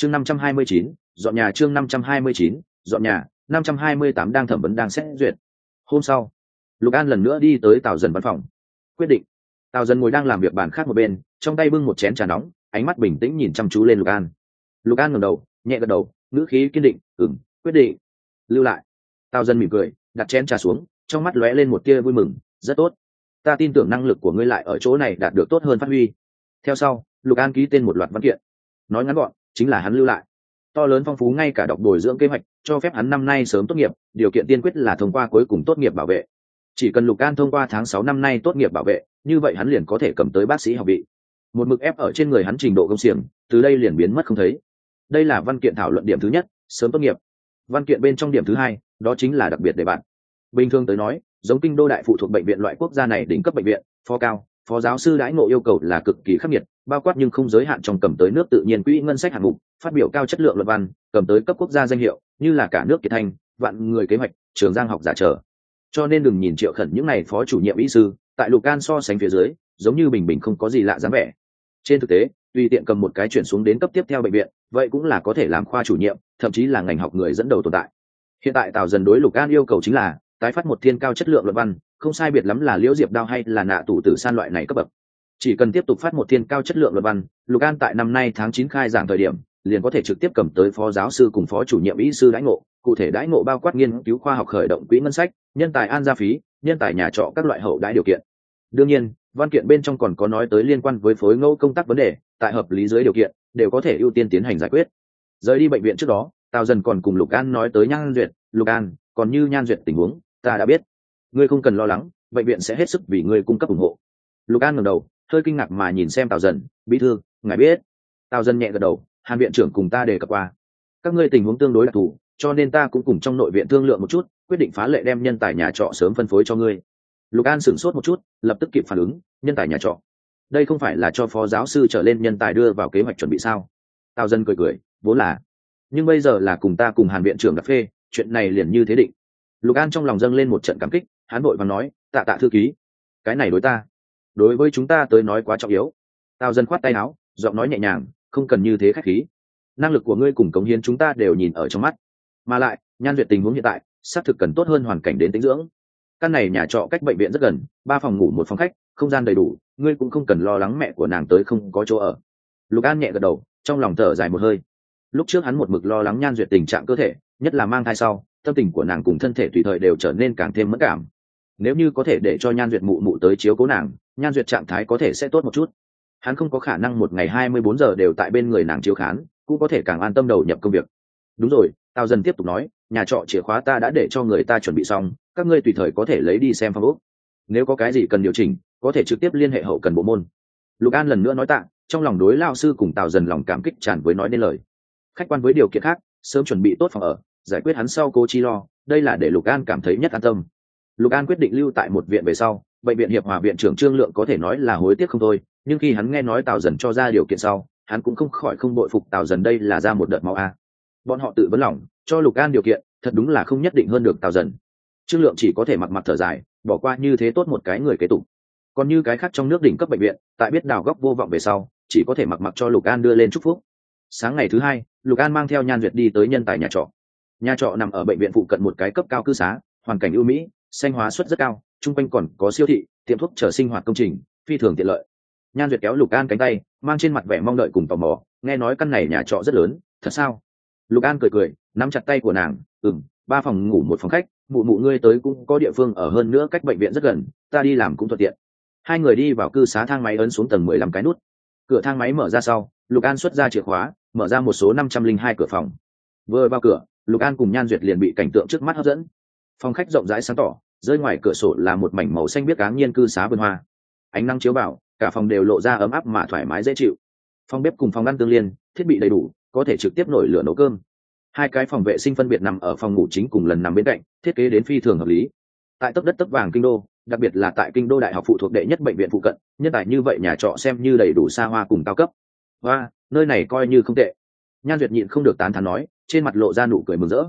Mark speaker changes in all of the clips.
Speaker 1: chương năm trăm hai mươi chín, dọn nhà chương năm trăm hai mươi chín, dọn nhà, năm trăm hai mươi tám đang thẩm vấn đang xét duyệt. Hôm sau, lục an lần nữa đi tới tào dần văn phòng. Quyết định, tào dần ngồi đang làm việc bàn khác một bên, trong tay bưng một chén trà nóng, ánh mắt bình tĩnh nhìn chăm chú lên lục an. Lục an ngầm đầu, nhẹ gật đầu, ngữ khí kiên định ừng quyết định. Lưu lại. Tào dần mỉm cười, đặt chén trà xuống, trong mắt lóe lên một tia vui mừng, rất tốt. Ta tin tưởng năng lực của ngươi lại ở chỗ này đạt được tốt hơn phát huy. Theo sau, lục an ký tên một loạt văn kiện. Nói ngắn gọn chính là hắn lưu lại. To lớn phong phú ngay cả đọc bồi dưỡng kế hoạch, cho phép hắn năm nay sớm tốt nghiệp, điều kiện tiên quyết là thông qua cuối cùng tốt nghiệp bảo vệ. Chỉ cần lục an thông qua tháng sáu năm nay tốt nghiệp bảo vệ, như vậy hắn liền có thể cầm tới bác sĩ học vị. Một mực ép ở trên người hắn trình độ công xiềng, từ đây liền biến mất không thấy. Đây là văn kiện thảo luận điểm thứ nhất, sớm tốt nghiệp. Văn kiện bên trong điểm thứ hai, đó chính là đặc biệt để bạn. Bình thường tới nói, giống kinh đô đại phụ thuộc bệnh viện loại quốc gia này đỉnh cấp bệnh viện phó cao phó giáo sư đãi ngộ yêu cầu là cực kỳ khắc nghiệt, bao quát nhưng không giới hạn trong cầm tới nước tự nhiên quỹ ngân sách hạng mục, phát biểu cao chất lượng luận văn, cầm tới cấp quốc gia danh hiệu, như là cả nước kiệt thanh vạn người kế hoạch, trường giang học giả trở cho nên đừng nhìn triệu khẩn những n à y phó chủ nhiệm ý sư, tại lục can so sánh phía dưới, giống như bình bình không có gì lạ dáng vẻ. Trên thực tế, tùy tiện cầm một cái chuyển xuống đến cấp tiếp theo bệnh viện, vậy cũng là có thể làm khoa chủ nhiệm, thậm chí là ngành học người dẫn đầu tồn tại. Hiện tại tào dần đối lục an yêu cầu chính là tái phát một thiên cao chất lượng luận văn không sai biệt lắm là liễu diệp đao hay là nạ tủ tử san loại này cấp bậc. Chỉ cần tiếp tục phát một thiên cao chất lượng luận văn, lục an tại năm nay tháng chín khai giảng thời điểm, liền có thể trực tiếp cầm tới phó giáo sư cùng phó chủ nhiệm ý sư đãi ngộ, cụ thể đãi ngộ bao quát nghiên cứu khoa học khởi động quỹ ngân sách, nhân tài an gia phí, nhân tài nhà trọ các loại hậu đãi điều kiện. Đương nhiên, văn kiện bên trong còn có nói tới liên quan với phối ngẫu công tác vấn đề, tại hợp lý dưới điều kiện, đều có thể ưu tiên tiến hành giải quyết. Rời đi bệnh viện trước đó, tào dần còn cùng lục an nói tới nhan duyệt, lục an, còn như nhan duyệt tình huống, ta đã biết ngươi không cần lo lắng, bệnh viện sẽ hết sức vì ngươi cung cấp ủng hộ. Lục an ngẩng đầu, hơi kinh ngạc mà nhìn xem tào dần, bí thư, ngài biết? Tào dần nhẹ gật đầu, hàn viện trưởng cùng ta đề cập qua. Các ngươi tình huống tương đối đặc thù, cho nên ta cũng cùng trong nội viện thương lượng một chút, quyết định phá lệ đem nhân tài nhà trọ sớm phân phối cho ngươi. Lục an sửng sốt một chút, lập tức kịp phản ứng, nhân tài nhà trọ? Đây không phải là cho phó giáo sư trở lên nhân tài đưa vào kế hoạch chuẩn bị sao? Tào dân cười cười, vốn là. Nhưng bây giờ là cùng ta cùng hàn viện trưởng cà phê, chuyện này liền như thế định. Lục an trong lòng dâng lên một trận cảm kích hắn vội và nói, tạ tạ thư ký, cái này đối ta, đối với chúng ta tới nói quá trọng yếu. Tào dân khoát tay áo, giọng nói nhẹ nhàng, không cần như thế khách khí. Năng lực của ngươi cùng cống hiến chúng ta đều nhìn ở trong mắt. Mà lại, nhan duyệt tình huống hiện tại, xác thực cần tốt hơn hoàn cảnh đến tính dưỡng. Căn này nhà trọ cách bệnh viện rất gần, ba phòng ngủ một phòng khách, không gian đầy đủ, ngươi cũng không cần lo lắng mẹ của nàng tới không có chỗ ở. Lục an nhẹ gật đầu, trong lòng thở dài một hơi. Lúc trước hắn một mực lo lắng nhan duyệt tình trạng cơ thể, nhất là mang thai sau, tâm tình của nàng cùng thân thể tùy thời đều trở nên càng thêm mất cảm nếu như có thể để cho nhan duyệt mụ mụ tới chiếu cố nàng, nhan duyệt trạng thái có thể sẽ tốt một chút. Hắn không có khả năng một ngày hai mươi bốn giờ đều tại bên người nàng chiếu khán, cũng có thể càng an tâm đầu nhập công việc. Đúng rồi tao dần tiếp tục nói, nhà trọ chìa khóa ta đã để cho người ta chuẩn bị xong, các ngươi tùy thời có thể lấy đi xem phong ốc. Nếu có cái gì cần điều chỉnh, có thể trực tiếp liên hệ hậu cần bộ môn. Lục an lần nữa nói tạ, trong lòng đối lao sư cùng tào dần lòng cảm kích tràn với nói nên lời. Khách quan với điều kiện khác, sớm chuẩn bị tốt phòng ở, giải quyết hắn sau cô chi lo, đây là để lục an cảm thấy nhất an tâm lục an quyết định lưu tại một viện về sau, bệnh viện hiệp hòa viện trưởng trương lượng có thể nói là hối tiếc không thôi, nhưng khi hắn nghe nói tào dần cho ra điều kiện sau, hắn cũng không khỏi không bội phục tào dần đây là ra một đợt máu a. Bọn họ tự vấn lòng, cho lục an điều kiện, thật đúng là không nhất định hơn được tào dần. Trương lượng chỉ có thể mặc mặt thở dài, bỏ qua như thế tốt một cái người kế tục. Còn như cái khác trong nước đỉnh cấp bệnh viện, tại biết đào góc vô vọng về sau, chỉ có thể mặc mặc cho lục an đưa lên chúc phúc. Sáng ngày thứ hai, lục an mang theo nhan duyệt đi tới nhân tài nhà trọ. Nhà trọ nằm ở bệnh viện phụ cận một cái cấp cao cư xá, hoàn cảnh ưu mỹ xanh hóa suất rất cao, chung quanh còn có siêu thị, tiệm thuốc chở sinh hoạt công trình, phi thường tiện lợi. Nhan duyệt kéo lục an cánh tay, mang trên mặt vẻ mong đợi cùng tò mò, nghe nói căn này nhà trọ rất lớn, thật sao? Lục an cười cười, nắm chặt tay của nàng ừ m ba phòng ngủ một phòng khách, mụ mụ ngươi tới cũng có địa phương ở hơn nữa cách bệnh viện rất gần, ta đi làm cũng thuận tiện. Hai người đi vào cư xá thang máy ấn xuống tầng mười lăm cái nút. Cửa thang máy mở ra sau, lục an xuất ra chìa khóa, mở ra một số năm trăm linh hai cửa phòng. Vừa vào cửa, lục an cùng nhan duyệt liền bị cảnh tượng trước mắt hấp dẫn phòng khách rộng rãi sáng tỏ, rơi ngoài cửa sổ là một mảnh màu xanh biếc áng nhiên cư xá vườn hoa. Ánh nắng chiếu vào, cả phòng đều lộ ra ấm áp mà thoải mái dễ chịu. Phòng bếp cùng phòng ăn tương liên, thiết bị đầy đủ, có thể trực tiếp nổi lửa nấu cơm. Hai cái phòng vệ sinh phân biệt nằm ở phòng ngủ chính cùng lần nằm bên cạnh, thiết kế đến phi thường hợp lý. Tại tấp đất tấp vàng kinh đô, đặc biệt là tại kinh đô đại học phụ thuộc đệ nhất bệnh viện phụ cận, nhân tài như vậy nhà trọ xem như đầy đủ xa hoa cùng cao cấp. Và nơi này coi như không tệ. Nhan duyệt nhịn không được tán thán nói, trên mặt lộ ra nụ cười mừng rỡ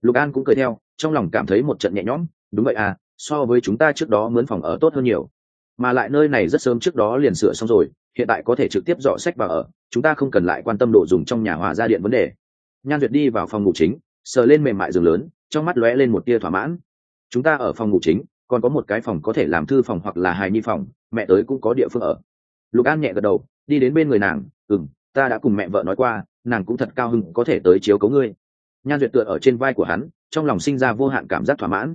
Speaker 1: lục an cũng cười theo, trong lòng cảm thấy một trận nhẹ nhõm, đúng vậy à so với chúng ta trước đó mướn phòng ở tốt hơn nhiều. Mà lại nơi này rất sớm trước đó liền sửa xong rồi, hiện tại có thể trực tiếp dọ sách vào ở, chúng ta không cần lại quan tâm đồ dùng trong nhà hòa ra điện vấn đề. Nhan duyệt đi vào phòng ngủ chính, sờ lên mềm mại giường lớn, trong mắt lóe lên một tia thỏa mãn. Chúng ta ở phòng ngủ chính, còn có một cái phòng có thể làm thư phòng hoặc là hài nhi phòng, mẹ tới cũng có địa phương ở. Lục an nhẹ gật đầu, đi đến bên người nàng ừ m ta đã cùng mẹ vợ nói qua, nàng cũng thật cao hưng có thể tới chiếu cấu ngươi nhan duyệt tựa ở trên vai của hắn, trong lòng sinh ra vô hạn cảm giác thỏa mãn.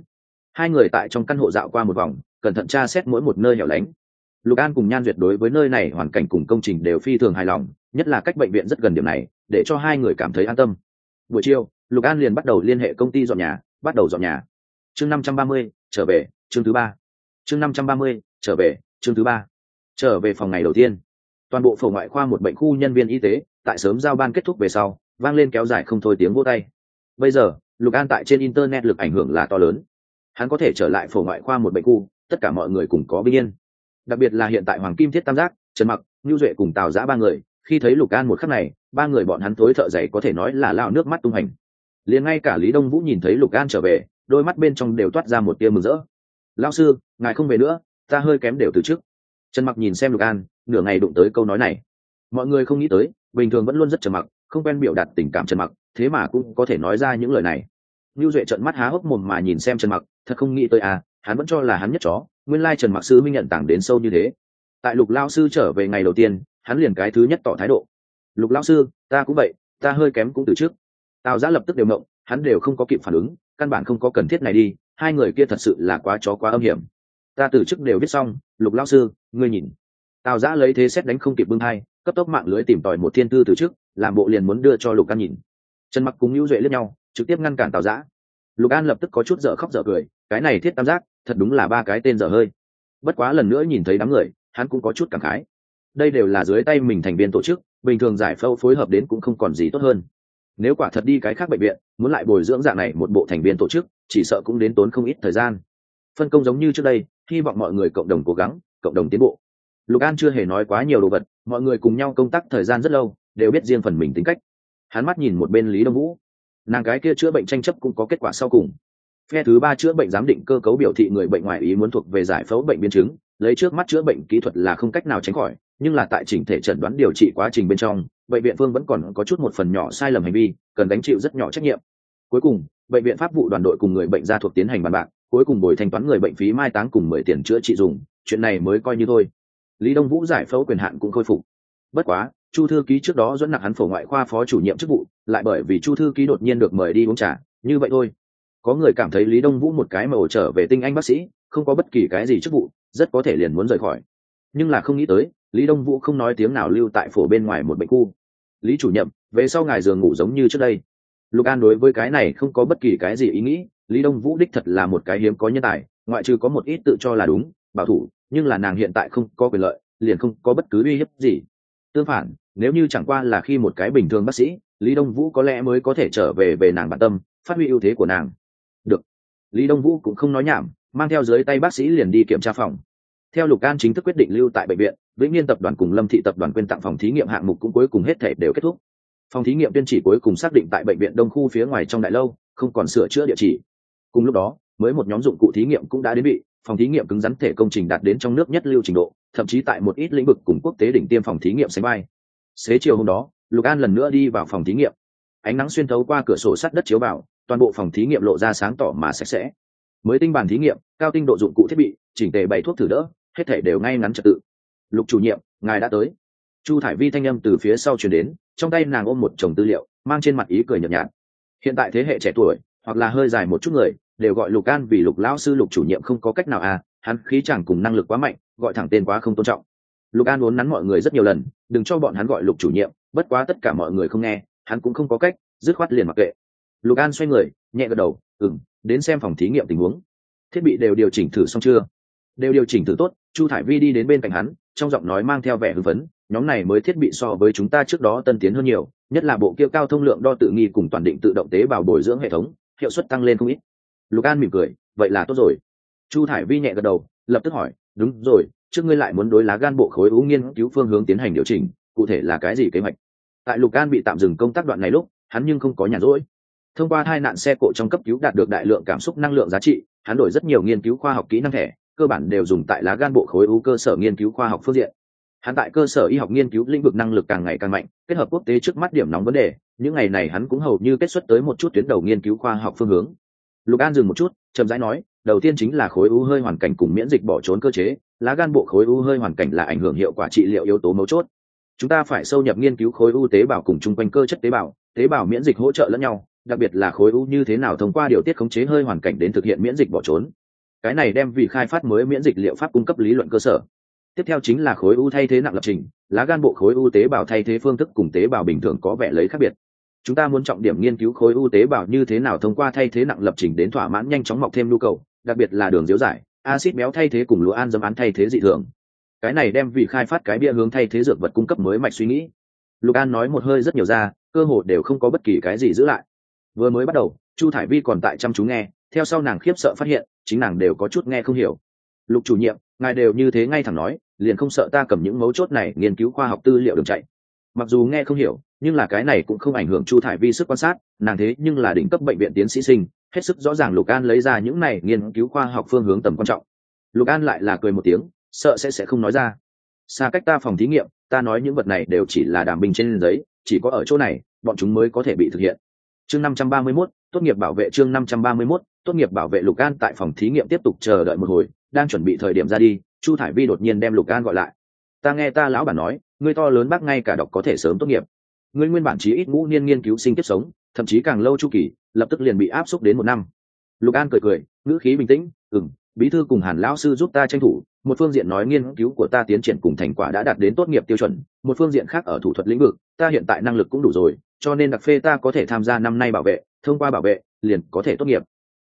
Speaker 1: Hai người tại trong căn hộ dạo qua một vòng, cẩn thận tra xét mỗi một nơi hẻo lánh. Lục an cùng nhan duyệt đối với nơi này hoàn cảnh cùng công trình đều phi thường hài lòng, nhất là cách bệnh viện rất gần điểm này, để cho hai người cảm thấy an tâm. Buổi chiều, lục an liền bắt đầu liên hệ công ty dọn nhà, bắt đầu dọn nhà. Chương năm trăm ba mươi, trở về, chương thứ ba. Chương năm trăm ba mươi, trở về, chương thứ ba. Trở về phòng ngày đầu tiên. Toàn bộ phổ ngoại khoa một bệnh khu nhân viên y tế, tại sớm giao ban kết thúc về sau, vang lên kéo dài không thôi tiếng vô tay bây giờ, lục an tại trên internet lực ảnh hưởng là to lớn. Hắn có thể trở lại phổ ngoại khoa một bệnh khu, tất cả mọi người cùng có bình yên. Đặc biệt là hiện tại hoàng kim thiết tam giác, trần mặc ngưu duệ cùng tào giã ba người, khi thấy lục an một khắc này, ba người bọn hắn tối thợ dày có thể nói là lao nước mắt tung hành. Liền ngay cả lý đông vũ nhìn thấy lục an trở về, đôi mắt bên trong đều toát ra một tia mừng rỡ. Lao sư, ngài không về nữa, ta hơi kém đều từ trước. Trần mặc nhìn xem lục an, nửa ngày đụng tới câu nói này. Mọi người không nghĩ tới, bình thường vẫn luôn rất trầm mặc không quen biểu đạt tình cảm trần mặc thế mà cũng có thể nói ra những lời này Lưu Duệ trợn mắt há hốc mồm mà nhìn xem Trần Mặc, thật không nghĩ tới à, hắn vẫn cho là hắn nhất chó, nguyên lai Trần Mặc sư minh nhận tảng đến sâu như thế. Tại Lục lão sư trở về ngày đầu tiên, hắn liền cái thứ nhất tỏ thái độ. Lục lão sư, ta cũng vậy, ta hơi kém cũng từ trước. Tào Giã lập tức đều mộng hắn đều không có kịp phản ứng, căn bản không có cần thiết này đi, hai người kia thật sự là quá chó quá âm hiểm. Ta từ trước đều biết xong, Lục lão sư, ngươi nhìn. Tào Giã lấy thế xét đánh không kịp bưng hai, cấp tốc mạng lưới tìm tòi một thiên tư từ trước, làm bộ liền muốn đưa cho Lục an nhìn. Trần Mặc cùng hữu Duệ lướt nhau, trực tiếp ngăn cản Tào Giã. Lục an lập tức có chút dở khóc dở cười cái này thiết tam giác thật đúng là ba cái tên dở hơi. Bất quá lần nữa nhìn thấy đám người hắn cũng có chút cảm khái. Đây đều là dưới tay mình thành viên tổ chức bình thường giải phẫu phối hợp đến cũng không còn gì tốt hơn. Nếu quả thật đi cái khác bệnh viện muốn lại bồi dưỡng dạng này một bộ thành viên tổ chức chỉ sợ cũng đến tốn không ít thời gian. Phân công giống như trước đây hy vọng mọi người cộng đồng cố gắng cộng đồng tiến bộ. Lục an chưa hề nói quá nhiều đồ vật mọi người cùng nhau công tác thời gian rất lâu đều biết riêng phần mình tính cách. Hắn mắt nhìn một bên lý đông vũ. Nàng gái kia chữa bệnh tranh chấp cũng có kết quả sau cùng. Phe thứ ba chữa bệnh giám định cơ cấu biểu thị người bệnh ngoại ý muốn thuộc về giải phẫu bệnh biến chứng, lấy trước mắt chữa bệnh kỹ thuật là không cách nào tránh khỏi, nhưng là tại chỉnh thể chẩn đoán điều trị quá trình bên trong, bệnh viện phương vẫn còn có chút một phần nhỏ sai lầm hành vi, cần gánh chịu rất nhỏ trách nhiệm. Cuối cùng, bệnh viện pháp vụ đoàn đội cùng người bệnh gia thuộc tiến hành bàn bạc, cuối cùng bồi thanh toán người bệnh phí mai táng cùng mười tiền chữa trị dùng, chuyện này mới coi như thôi. Lý đông vũ giải phẫu quyền hạn cũng khôi phục. Bất quá chu thư ký trước đó dẫn nặng hắn phổ ngoại khoa phó chủ nhiệm chức vụ, lại bởi vì chu thư ký đột nhiên được mời đi uống trà, như vậy thôi. Có người cảm thấy lý đông vũ một cái mà ổ trở về tinh anh bác sĩ, không có bất kỳ cái gì chức vụ, rất có thể liền muốn rời khỏi. Nhưng là không nghĩ tới, lý đông vũ không nói tiếng nào lưu tại phổ bên ngoài một bệnh khu. Lý chủ nhiệm, về sau ngài giường ngủ giống như trước đây. Lục an đối với cái này không có bất kỳ cái gì ý nghĩ, lý đông vũ đích thật là một cái hiếm có nhân tài, ngoại trừ có một ít tự cho là đúng, bảo thủ, nhưng là nàng hiện tại không có quyền lợi, liền không có bất cứ uy hiếp gì. Tương phản nếu như chẳng qua là khi một cái bình thường bác sĩ, lý đông vũ có lẽ mới có thể trở về về nàng bản tâm, phát huy ưu thế của nàng. Được. Lý đông vũ cũng không nói nhảm, mang theo dưới tay bác sĩ liền đi kiểm tra phòng. Theo lục an chính thức quyết định lưu tại bệnh viện, vĩnh niên tập đoàn cùng lâm thị tập đoàn quyên tặng phòng thí nghiệm hạng mục cũng cuối cùng hết thể đều kết thúc. Phòng thí nghiệm tuyên chỉ cuối cùng xác định tại bệnh viện đông khu phía ngoài trong đại lâu, không còn sửa chữa địa chỉ. Cùng lúc đó, mới một nhóm dụng cụ thí nghiệm cũng đã đến bị phòng thí nghiệm cứng rắn thể công trình đạt đến trong nước nhất lưu trình độ, thậm chí tại một ít lĩnh vực cùng quốc tế đỉnh tiêm phòng thí nghiệm sánh bay xế chiều hôm đó, lục an lần nữa đi vào phòng thí nghiệm. Ánh nắng xuyên thấu qua cửa sổ sắt đất chiếu vào, toàn bộ phòng thí nghiệm lộ ra sáng tỏ mà sạch sẽ. Mới tinh bàn thí nghiệm, cao tinh độ dụng cụ thiết bị, chỉnh tề bày thuốc thử đỡ, hết thể đều ngay ngắn trật tự. Lục chủ nhiệm, ngài đã tới. Chu thải vi thanh â m từ phía sau chuyển đến, trong tay nàng ôm một chồng tư liệu, mang trên mặt ý cười nhợt nhạt. Hiện tại thế hệ trẻ tuổi, hoặc là hơi dài một chút người, đều gọi lục an vì lục lão sư lục chủ nhiệm không có cách nào à hắn khí chẳng cùng năng lực quá mạnh, gọi thẳng tên quá không tôn trọng lục an uốn nắn mọi người rất nhiều lần, đừng cho bọn hắn gọi lục chủ nhiệm, bất quá tất cả mọi người không nghe, hắn cũng không có cách, dứt khoát liền mặc kệ. Lục an xoay người, nhẹ gật đầu ừng đến xem phòng thí nghiệm tình huống. Thiết bị đều điều chỉnh thử xong chưa? Đều điều chỉnh thử tốt, chu thải vi đi đến bên cạnh hắn, trong giọng nói mang theo vẻ hưng phấn, nhóm này mới thiết bị so với chúng ta trước đó tân tiến hơn nhiều, nhất là bộ kia cao thông lượng đo tự nghi cùng toàn định tự động tế bào bồi dưỡng hệ thống, hiệu suất tăng lên không ít. Lục an mỉm cười, vậy là tốt rồi. Chu thải vi nhẹ gật đầu, lập tức hỏi đúng rồi, trước ngươi lại muốn đối lá gan bộ khối u nghiên cứu phương hướng tiến hành điều chỉnh, cụ thể là cái gì kế hoạch? Tại lục gan bị tạm dừng công tác đoạn này lúc, hắn nhưng không có nhàn rỗi. Thông qua hai nạn xe cộ trong cấp cứu đạt được đại lượng cảm xúc năng lượng giá trị, hắn đổi rất nhiều nghiên cứu khoa học kỹ năng thẻ, cơ bản đều dùng tại lá gan bộ khối u cơ sở nghiên cứu khoa học phương diện. Hắn tại cơ sở y học nghiên cứu lĩnh vực năng lực càng ngày càng mạnh, kết hợp quốc tế trước mắt điểm nóng vấn đề, những ngày này hắn cũng hầu như kết xuất tới một chút tuyến đầu nghiên cứu khoa học phương hướng. Lục an dừng một chút, chậm rãi nói đầu tiên chính là khối u hơi hoàn cảnh cùng miễn dịch bỏ trốn cơ chế, lá gan bộ khối u hơi hoàn cảnh là ảnh hưởng hiệu quả trị liệu yếu tố mấu chốt. Chúng ta phải sâu nhập nghiên cứu khối u tế bào cùng chung quanh cơ chất tế bào tế bào miễn dịch hỗ trợ lẫn nhau, đặc biệt là khối u như thế nào thông qua điều tiết khống chế hơi hoàn cảnh đến thực hiện miễn dịch bỏ trốn. Cái này đem vì khai phát mới miễn dịch liệu pháp cung cấp lý luận cơ sở. Tiếp theo chính là khối u thay thế nặng lập trình, lá gan bộ khối u tế bào thay thế phương thức cùng tế bào bình thường có vẻ lấy khác biệt. Chúng ta muốn trọng điểm nghiên cứu khối u tế bào như thế nào thông qua thay thế nặng lập trình đến thỏa mãn nhanh chóng mọc thêm nhu cầu đặc biệt là đường diếu giải acid béo thay thế cùng lúa an dấm án thay thế dị thường. Cái này đem vì khai phát cái bia hướng thay thế dược vật cung cấp mới mạch suy nghĩ. Lục an nói một hơi rất nhiều ra, cơ hồ đều không có bất kỳ cái gì giữ lại. Vừa mới bắt đầu, chu thải vi còn tại chăm chú nghe, theo sau nàng khiếp sợ phát hiện, chính nàng đều có chút nghe không hiểu. Lục chủ nhiệm, ngài đều như thế ngay thẳng nói, liền không sợ ta cầm những mấu chốt này nghiên cứu khoa học tư liệu đường chạy. Mặc dù nghe không hiểu nhưng là cái này cũng không ảnh hưởng chu thải vi sức quan sát nàng thế nhưng là đỉnh cấp bệnh viện tiến sĩ sinh hết sức rõ ràng lục an lấy ra những này nghiên cứu khoa học phương hướng tầm quan trọng. Lục an lại là cười một tiếng sợ sẽ sẽ không nói ra. Xa cách ta phòng thí nghiệm ta nói những vật này đều chỉ là đàm bình trên giấy chỉ có ở chỗ này bọn chúng mới có thể bị thực hiện. Chương năm trăm ba mươi 531, tốt nghiệp bảo vệ chương năm trăm ba mươi 531, tốt nghiệp bảo vệ lục an tại phòng thí nghiệm tiếp tục chờ đợi một hồi đang chuẩn bị thời điểm ra đi chu thải vi đột nhiên đem lục an gọi lại. Ta nghe ta lão bản nói ngươi to lớn bác ngay cả đọc có thể sớm tốt nghiệp ngươi nguyên bản chí ít ngũ niên nghiên cứu sinh tiếp sống, thậm chí càng lâu chu kỳ, lập tức liền bị áp xúc đến một năm. Lục an cười cười, ngữ khí bình tĩnh ừng bí thư cùng hàn lão sư giúp ta tranh thủ, một phương diện nói nghiên cứu của ta tiến triển cùng thành quả đã đạt đến tốt nghiệp tiêu chuẩn, một phương diện khác ở thủ thuật lĩnh vực, ta hiện tại năng lực cũng đủ rồi, cho nên đặc phê ta có thể tham gia năm nay bảo vệ, thông qua bảo vệ, liền có thể tốt nghiệp.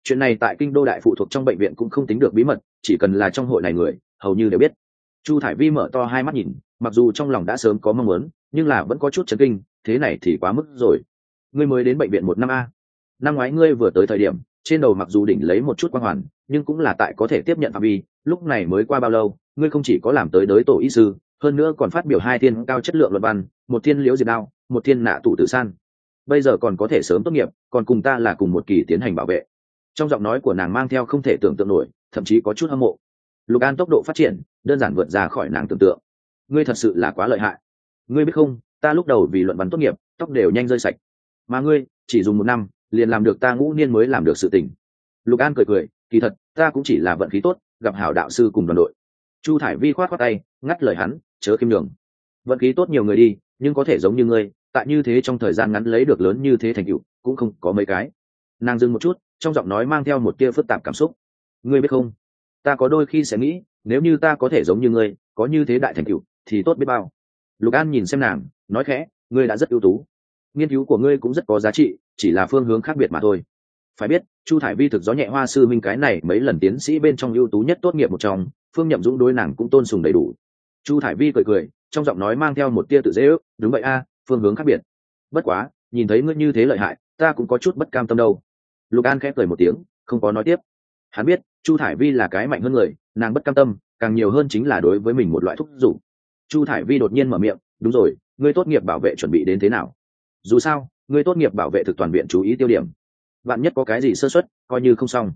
Speaker 1: Chuyện này tại kinh đô đại phụ thuộc trong bệnh viện cũng không tính được bí mật, chỉ cần là trong hội này người, hầu như đều biết. Chu thải vi mở to hai mắt nhìn, mặc dù trong lòng đã sớm có mong muốn, nhưng là vẫn có chút chấn kinh thế này thì quá mức rồi. Ngươi mới đến bệnh viện một năm a. Năm ngoái ngươi vừa tới thời điểm, trên đầu mặc dù đỉnh lấy một chút quang hoàn, nhưng cũng là tại có thể tiếp nhận phạm vi, lúc này mới qua bao lâu, ngươi không chỉ có làm tới đới tổ y sư, hơn nữa còn phát biểu hai thiên cao chất lượng luận văn, một thiên liễu diệt đao, một thiên nạ tủ tử san. Bây giờ còn có thể sớm tốt nghiệp, còn cùng ta là cùng một kỳ tiến hành bảo vệ. Trong giọng nói của nàng mang theo không thể tưởng tượng nổi, thậm chí có chút hâm mộ. Lục an tốc độ phát triển, đơn giản vượt ra khỏi nàng tưởng tượng. Ngươi thật sự là quá lợi hại. Ngươi biết không ta lúc đầu vì luận văn tốt nghiệp, tóc đều nhanh rơi sạch. Mà ngươi, chỉ dùng một năm, liền làm được ta ngũ niên mới làm được sự tình. Lục an cười cười, kỳ thật, ta cũng chỉ là vận khí tốt, gặp hảo đạo sư cùng đoàn đội. Chu thải vi khoát khoát tay, ngắt lời hắn, chớ kim đường vận khí tốt nhiều người đi, nhưng có thể giống như ngươi, tại như thế trong thời gian ngắn lấy được lớn như thế thành tựu, cũng không có mấy cái. Nàng dừng một chút, trong giọng nói mang theo một tia phức tạp cảm xúc. Ngươi biết không? Ta có đôi khi sẽ nghĩ, nếu như ta có thể giống như ngươi, có như thế đại thành tựu, thì tốt biết bao lục an nhìn xem nàng, nói khẽ, ngươi đã rất ưu tú. Nghiên cứu của ngươi cũng rất có giá trị, chỉ là phương hướng khác biệt mà thôi. Phải biết, chu thải vi thực gió nhẹ hoa sư minh cái này mấy lần tiến sĩ bên trong ưu tú nhất tốt nghiệp một trong, phương nhậm dũng đối nàng cũng tôn sùng đầy đủ. Chu thải vi cười cười, trong giọng nói mang theo một tia tự dễ ước, đúng vậy a, phương hướng khác biệt. Bất quá, nhìn thấy ngươi như thế lợi hại, ta cũng có chút bất cam tâm đâu. Lục an khẽ cười một tiếng, không có nói tiếp. Hắn biết, chu thải vi là cái mạnh hơn người, nàng bất cam tâm, càng nhiều hơn chính là đối với mình một loại thúc giục chu thải vi đột nhiên mở miệng, đúng rồi, ngươi tốt nghiệp bảo vệ chuẩn bị đến thế nào? Dù sao, ngươi tốt nghiệp bảo vệ thực toàn viện chú ý tiêu điểm. Bạn nhất có cái gì sơ xuất coi như không xong.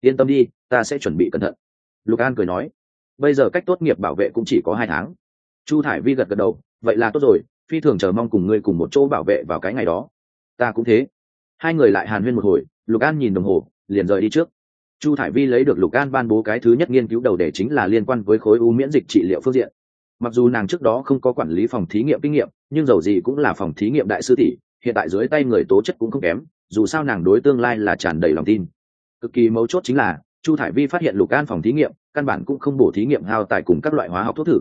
Speaker 1: Yên tâm đi, ta sẽ chuẩn bị cẩn thận. Lục an cười nói, bây giờ cách tốt nghiệp bảo vệ cũng chỉ có hai tháng. Chu thải vi gật gật đầu, vậy là tốt rồi, phi thường chờ mong cùng ngươi cùng một chỗ bảo vệ vào cái ngày đó. Ta cũng thế. Hai người lại hàn huyên một hồi, lục an nhìn đồng hồ, liền rời đi trước. Chu thải vi lấy được lục an ban bố cái thứ nhất nghiên cứu đầu đề chính là liên quan với khối u miễn dịch trị liệu phương diện mặc dù nàng trước đó không có quản lý phòng thí nghiệm kinh nghiệm, nhưng dầu gì cũng là phòng thí nghiệm đại sư tỷ, hiện tại dưới tay người tố chất cũng không kém, dù sao nàng đối tương lai là tràn đầy lòng tin. Cực kỳ mấu chốt chính là, chu thải vi phát hiện lục an phòng thí nghiệm, căn bản cũng không bổ thí nghiệm hao tài cùng các loại hóa học thuốc thử.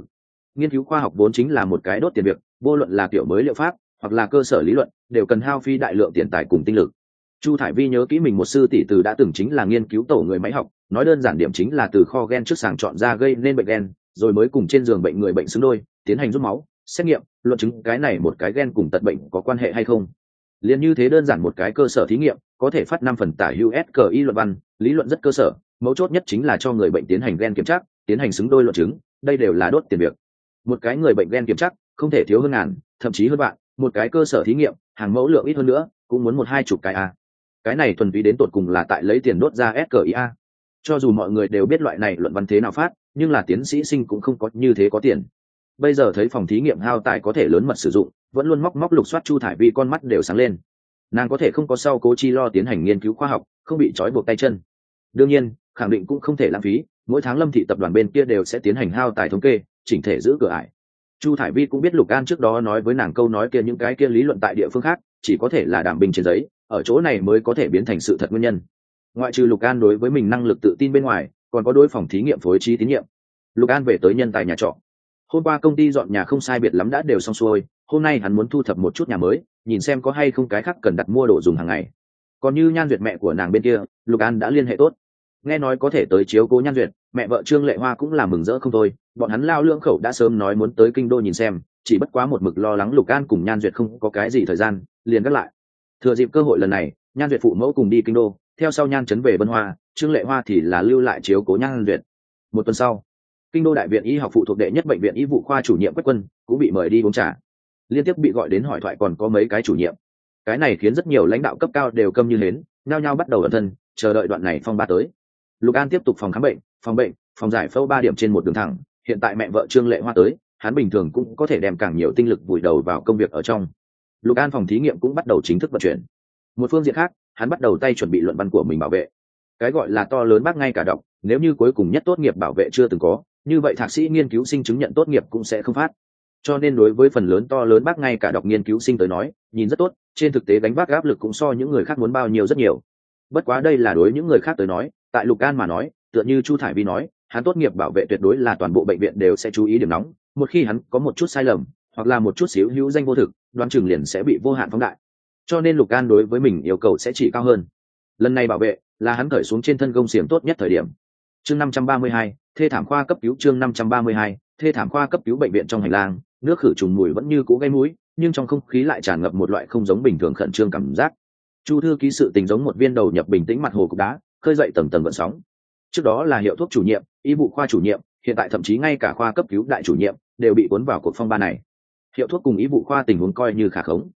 Speaker 1: Nghiên cứu khoa học vốn chính là một cái đốt tiền việc, vô luận là kiểu mới liệu pháp, hoặc là cơ sở lý luận, đều cần hao phi đại lượng tiền tài cùng tinh lực. Chu thải vi nhớ kỹ mình một sư tỷ từ đã từng chính là nghiên cứu tổ người máy học, nói đơn giản điểm chính là từ kho gen trước sàng chọn ra gây nên bệnh gen rồi mới cùng trên giường bệnh người bệnh xứng đôi, tiến hành rút máu, xét nghiệm, luận chứng cái này một cái gen cùng tật bệnh có quan hệ hay không. Liền như thế đơn giản một cái cơ sở thí nghiệm, có thể phát năm phần tả usqi luận văn, lý luận rất cơ sở, mấu chốt nhất chính là cho người bệnh tiến hành gen kiểm tra, tiến hành xứng đôi luận chứng, đây đều là đốt tiền việc. Một cái người bệnh gen kiểm tra, không thể thiếu hơn ngàn, thậm chí hơn bạn một cái cơ sở thí nghiệm, hàng mẫu lượng ít hơn nữa, cũng muốn một hai chục cái a. Cái này thuần túy đến tột cùng là tại lấy tiền đốt ra sqia cho dù mọi người đều biết loại này luận văn thế nào phát nhưng là tiến sĩ sinh cũng không có như thế có tiền. Bây giờ thấy phòng thí nghiệm hao tài có thể lớn mật sử dụng, vẫn luôn móc móc lục soát chu thải vi con mắt đều sáng lên. Nàng có thể không có sau cố chi lo tiến hành nghiên cứu khoa học, không bị trói buộc tay chân. Đương nhiên, khẳng định cũng không thể lãng phí, mỗi tháng lâm thị tập đoàn bên kia đều sẽ tiến hành hao tài thống kê, chỉnh thể giữ cửa ải. Chu thải vi cũng biết lục an trước đó nói với nàng câu nói kia những cái kia lý luận tại địa phương khác, chỉ có thể là đảm bình trên giấy, ở chỗ này mới có thể biến thành sự thật nguyên nhân. Ngoại trừ lục an đối với mình năng lực tự tin bên ngoài còn có đối phòng thí nghiệm phối trí tín nhiệm. Lục an về tới nhân tài nhà trọ. Hôm qua công ty dọn nhà không sai biệt lắm đã đều xong xuôi, hôm nay hắn muốn thu thập một chút nhà mới, nhìn xem có hay không cái khác cần đặt mua đồ dùng hàng ngày. Còn như nhan duyệt mẹ của nàng bên kia, lục an đã liên hệ tốt. Nghe nói có thể tới chiếu cố nhan duyệt, mẹ vợ trương lệ hoa cũng là mừng rỡ không thôi, bọn hắn lao lưỡng khẩu đã sớm nói muốn tới kinh đô nhìn xem, chỉ bất quá một mực lo lắng lục an cùng nhan duyệt không có cái gì thời gian, liền gác lại. Thừa dịp cơ hội lần này, nhan duyệt phụ mẫu cùng đi kinh đô theo sau nhan chấn về vân hoa, trương lệ hoa thì là lưu lại chiếu cố nhan duyệt. Một tuần sau, kinh đô đại viện y học phụ thuộc đệ nhất bệnh viện y vụ khoa chủ nhiệm quách quân cũng bị mời đi uống trà. Liên tiếp bị gọi đến hỏi thoại còn có mấy cái chủ nhiệm. Cái này khiến rất nhiều lãnh đạo cấp cao đều câm như hến, nhao nhao bắt đầu ẩn thân, chờ đợi đoạn này phong ba tới. Lục an tiếp tục phòng khám bệnh, phòng bệnh, phòng giải phẫu ba điểm trên một đường thẳng, hiện tại mẹ vợ trương lệ hoa tới, hắn bình thường cũng có thể đem càng nhiều tinh lực vùi đầu vào công việc ở trong. Lục an phòng thí nghiệm cũng bắt đầu chính thức vận chuyển một phương diện khác, hắn bắt đầu tay chuẩn bị luận văn của mình bảo vệ. Cái gọi là to lớn bác ngay cả đọc, nếu như cuối cùng nhất tốt nghiệp bảo vệ chưa từng có, như vậy thạc sĩ nghiên cứu sinh chứng nhận tốt nghiệp cũng sẽ không phát. Cho nên đối với phần lớn to lớn bác ngay cả đọc nghiên cứu sinh tới nói, nhìn rất tốt, trên thực tế gánh vác áp lực cũng so những người khác muốn bao nhiêu rất nhiều. Bất quá đây là đối những người khác tới nói, tại lục an mà nói, tựa như chu thải vi nói, hắn tốt nghiệp bảo vệ tuyệt đối là toàn bộ bệnh viện đều sẽ chú ý điểm nóng, một khi hắn có một chút sai lầm, hoặc là một chút xíu hữu danh vô thực, đoán chừng liền sẽ bị vô hạn phóng đại cho nên lục an đối với mình yêu cầu sẽ chỉ cao hơn. Lần này bảo vệ là hắn khởi xuống trên thân công xiềng tốt nhất thời điểm. Chương năm trăm ba mươi hai, thê thảm khoa cấp cứu chương năm trăm ba mươi hai, thê thảm khoa cấp cứu bệnh viện trong hành lang, nước khử trùng mùi vẫn như cũ gây mũi, nhưng trong không khí lại tràn ngập một loại không giống bình thường khẩn trương cảm giác. Chu thư ký sự tình giống một viên đầu nhập bình tĩnh mặt hồ cục đá, khơi dậy tầng tầng vận sóng. Trước đó là hiệu thuốc chủ nhiệm, y vụ khoa chủ nhiệm, hiện tại thậm chí ngay cả khoa cấp cứu đại chủ nhiệm đều bị cuốn vào cuộc phong ba này. Hiệu thuốc cùng y vụ khoa tình huống coi như khả khống.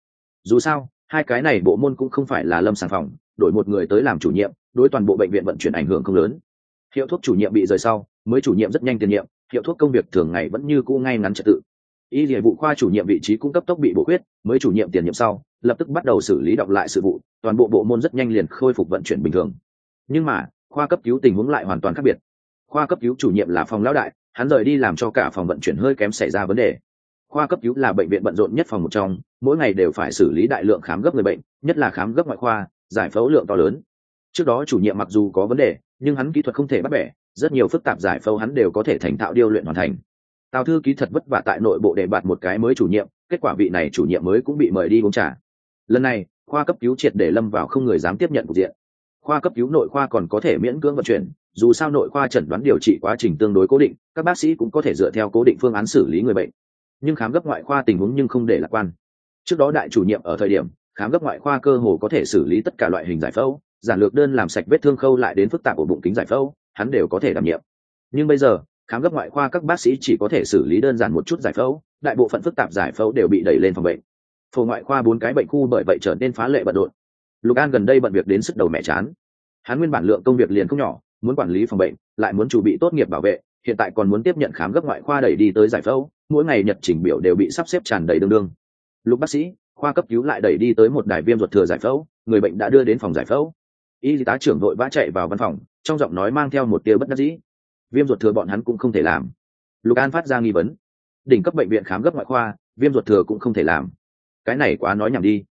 Speaker 1: Dù sao hai cái này bộ môn cũng không phải là lâm sàng phòng, đổi một người tới làm chủ nhiệm, đối toàn bộ bệnh viện vận chuyển ảnh hưởng không lớn. Hiệu thuốc chủ nhiệm bị rời sau, mới chủ nhiệm rất nhanh tiền nhiệm, hiệu thuốc công việc thường ngày vẫn như cũ ngay ngắn trật tự. Y địa vụ khoa chủ nhiệm vị trí cung cấp tốc bị bổ khuyết, mới chủ nhiệm tiền nhiệm sau, lập tức bắt đầu xử lý đọc lại sự vụ, toàn bộ bộ môn rất nhanh liền khôi phục vận chuyển bình thường. Nhưng mà, khoa cấp cứu tình huống lại hoàn toàn khác biệt. Khoa cấp cứu chủ nhiệm là phòng lão đại, hắn rời đi làm cho cả phòng vận chuyển hơi kém xảy ra vấn đề khoa cấp cứu là bệnh viện bận rộn nhất phòng một trong, mỗi ngày đều phải xử lý đại lượng khám gấp người bệnh, nhất là khám gấp ngoại khoa, giải phẫu lượng to lớn. Trước đó chủ nhiệm mặc dù có vấn đề, nhưng hắn kỹ thuật không thể bắt bẻ, rất nhiều phức tạp giải phẫu hắn đều có thể thành thạo điêu luyện hoàn thành. Tào thư ký thật vất vả tại nội bộ để bạt một cái mới chủ nhiệm, kết quả vị này chủ nhiệm mới cũng bị mời đi uống trà. Lần này, khoa cấp cứu triệt để lâm vào không người dám tiếp nhận cục diện. Khoa cấp cứu nội khoa còn có thể miễn cưỡng vận chuyển, dù sao nội khoa chẩn đoán điều trị quá trình tương đối cố định, các bác sĩ cũng có thể dựa theo cố định phương án xử lý người bệnh nhưng khám gấp ngoại khoa tình huống nhưng không để lạc quan. Trước đó đại chủ nhiệm ở thời điểm, khám gấp ngoại khoa cơ hồ có thể xử lý tất cả loại hình giải phẫu, giản lược đơn làm sạch vết thương khâu lại đến phức tạp của bụng kính giải phẫu, hắn đều có thể đảm nhiệm. Nhưng bây giờ, khám gấp ngoại khoa các bác sĩ chỉ có thể xử lý đơn giản một chút giải phẫu, đại bộ phận phức tạp giải phẫu đều bị đẩy lên phòng bệnh. Phổ ngoại khoa bốn cái bệnh khu bởi vậy trở nên phá lệ bận rộn. Lục an gần đây bận việc đến sức đầu mẹ chán. Hắn nguyên bản lượng công việc liền không nhỏ, muốn quản lý phòng bệnh, lại muốn chuẩn bị tốt nghiệp bảo vệ, hiện tại còn muốn tiếp nhận khám gấp ngoại khoa đẩy đi tới giải phẫu mỗi ngày nhật trình biểu đều bị sắp xếp tràn đầy đương đương. Lục bác sĩ, khoa cấp cứu lại đẩy đi tới một đài viêm ruột thừa giải phẫu, người bệnh đã đưa đến phòng giải phẫu. Y tá trưởng đội vã chạy vào văn phòng, trong giọng nói mang theo một tia bất đắc dĩ. Viêm ruột thừa bọn hắn cũng không thể làm. Lục an phát ra nghi vấn. Đỉnh cấp bệnh viện khám gấp ngoại khoa, viêm ruột thừa cũng không thể làm. Cái này quá nói nhảm đi.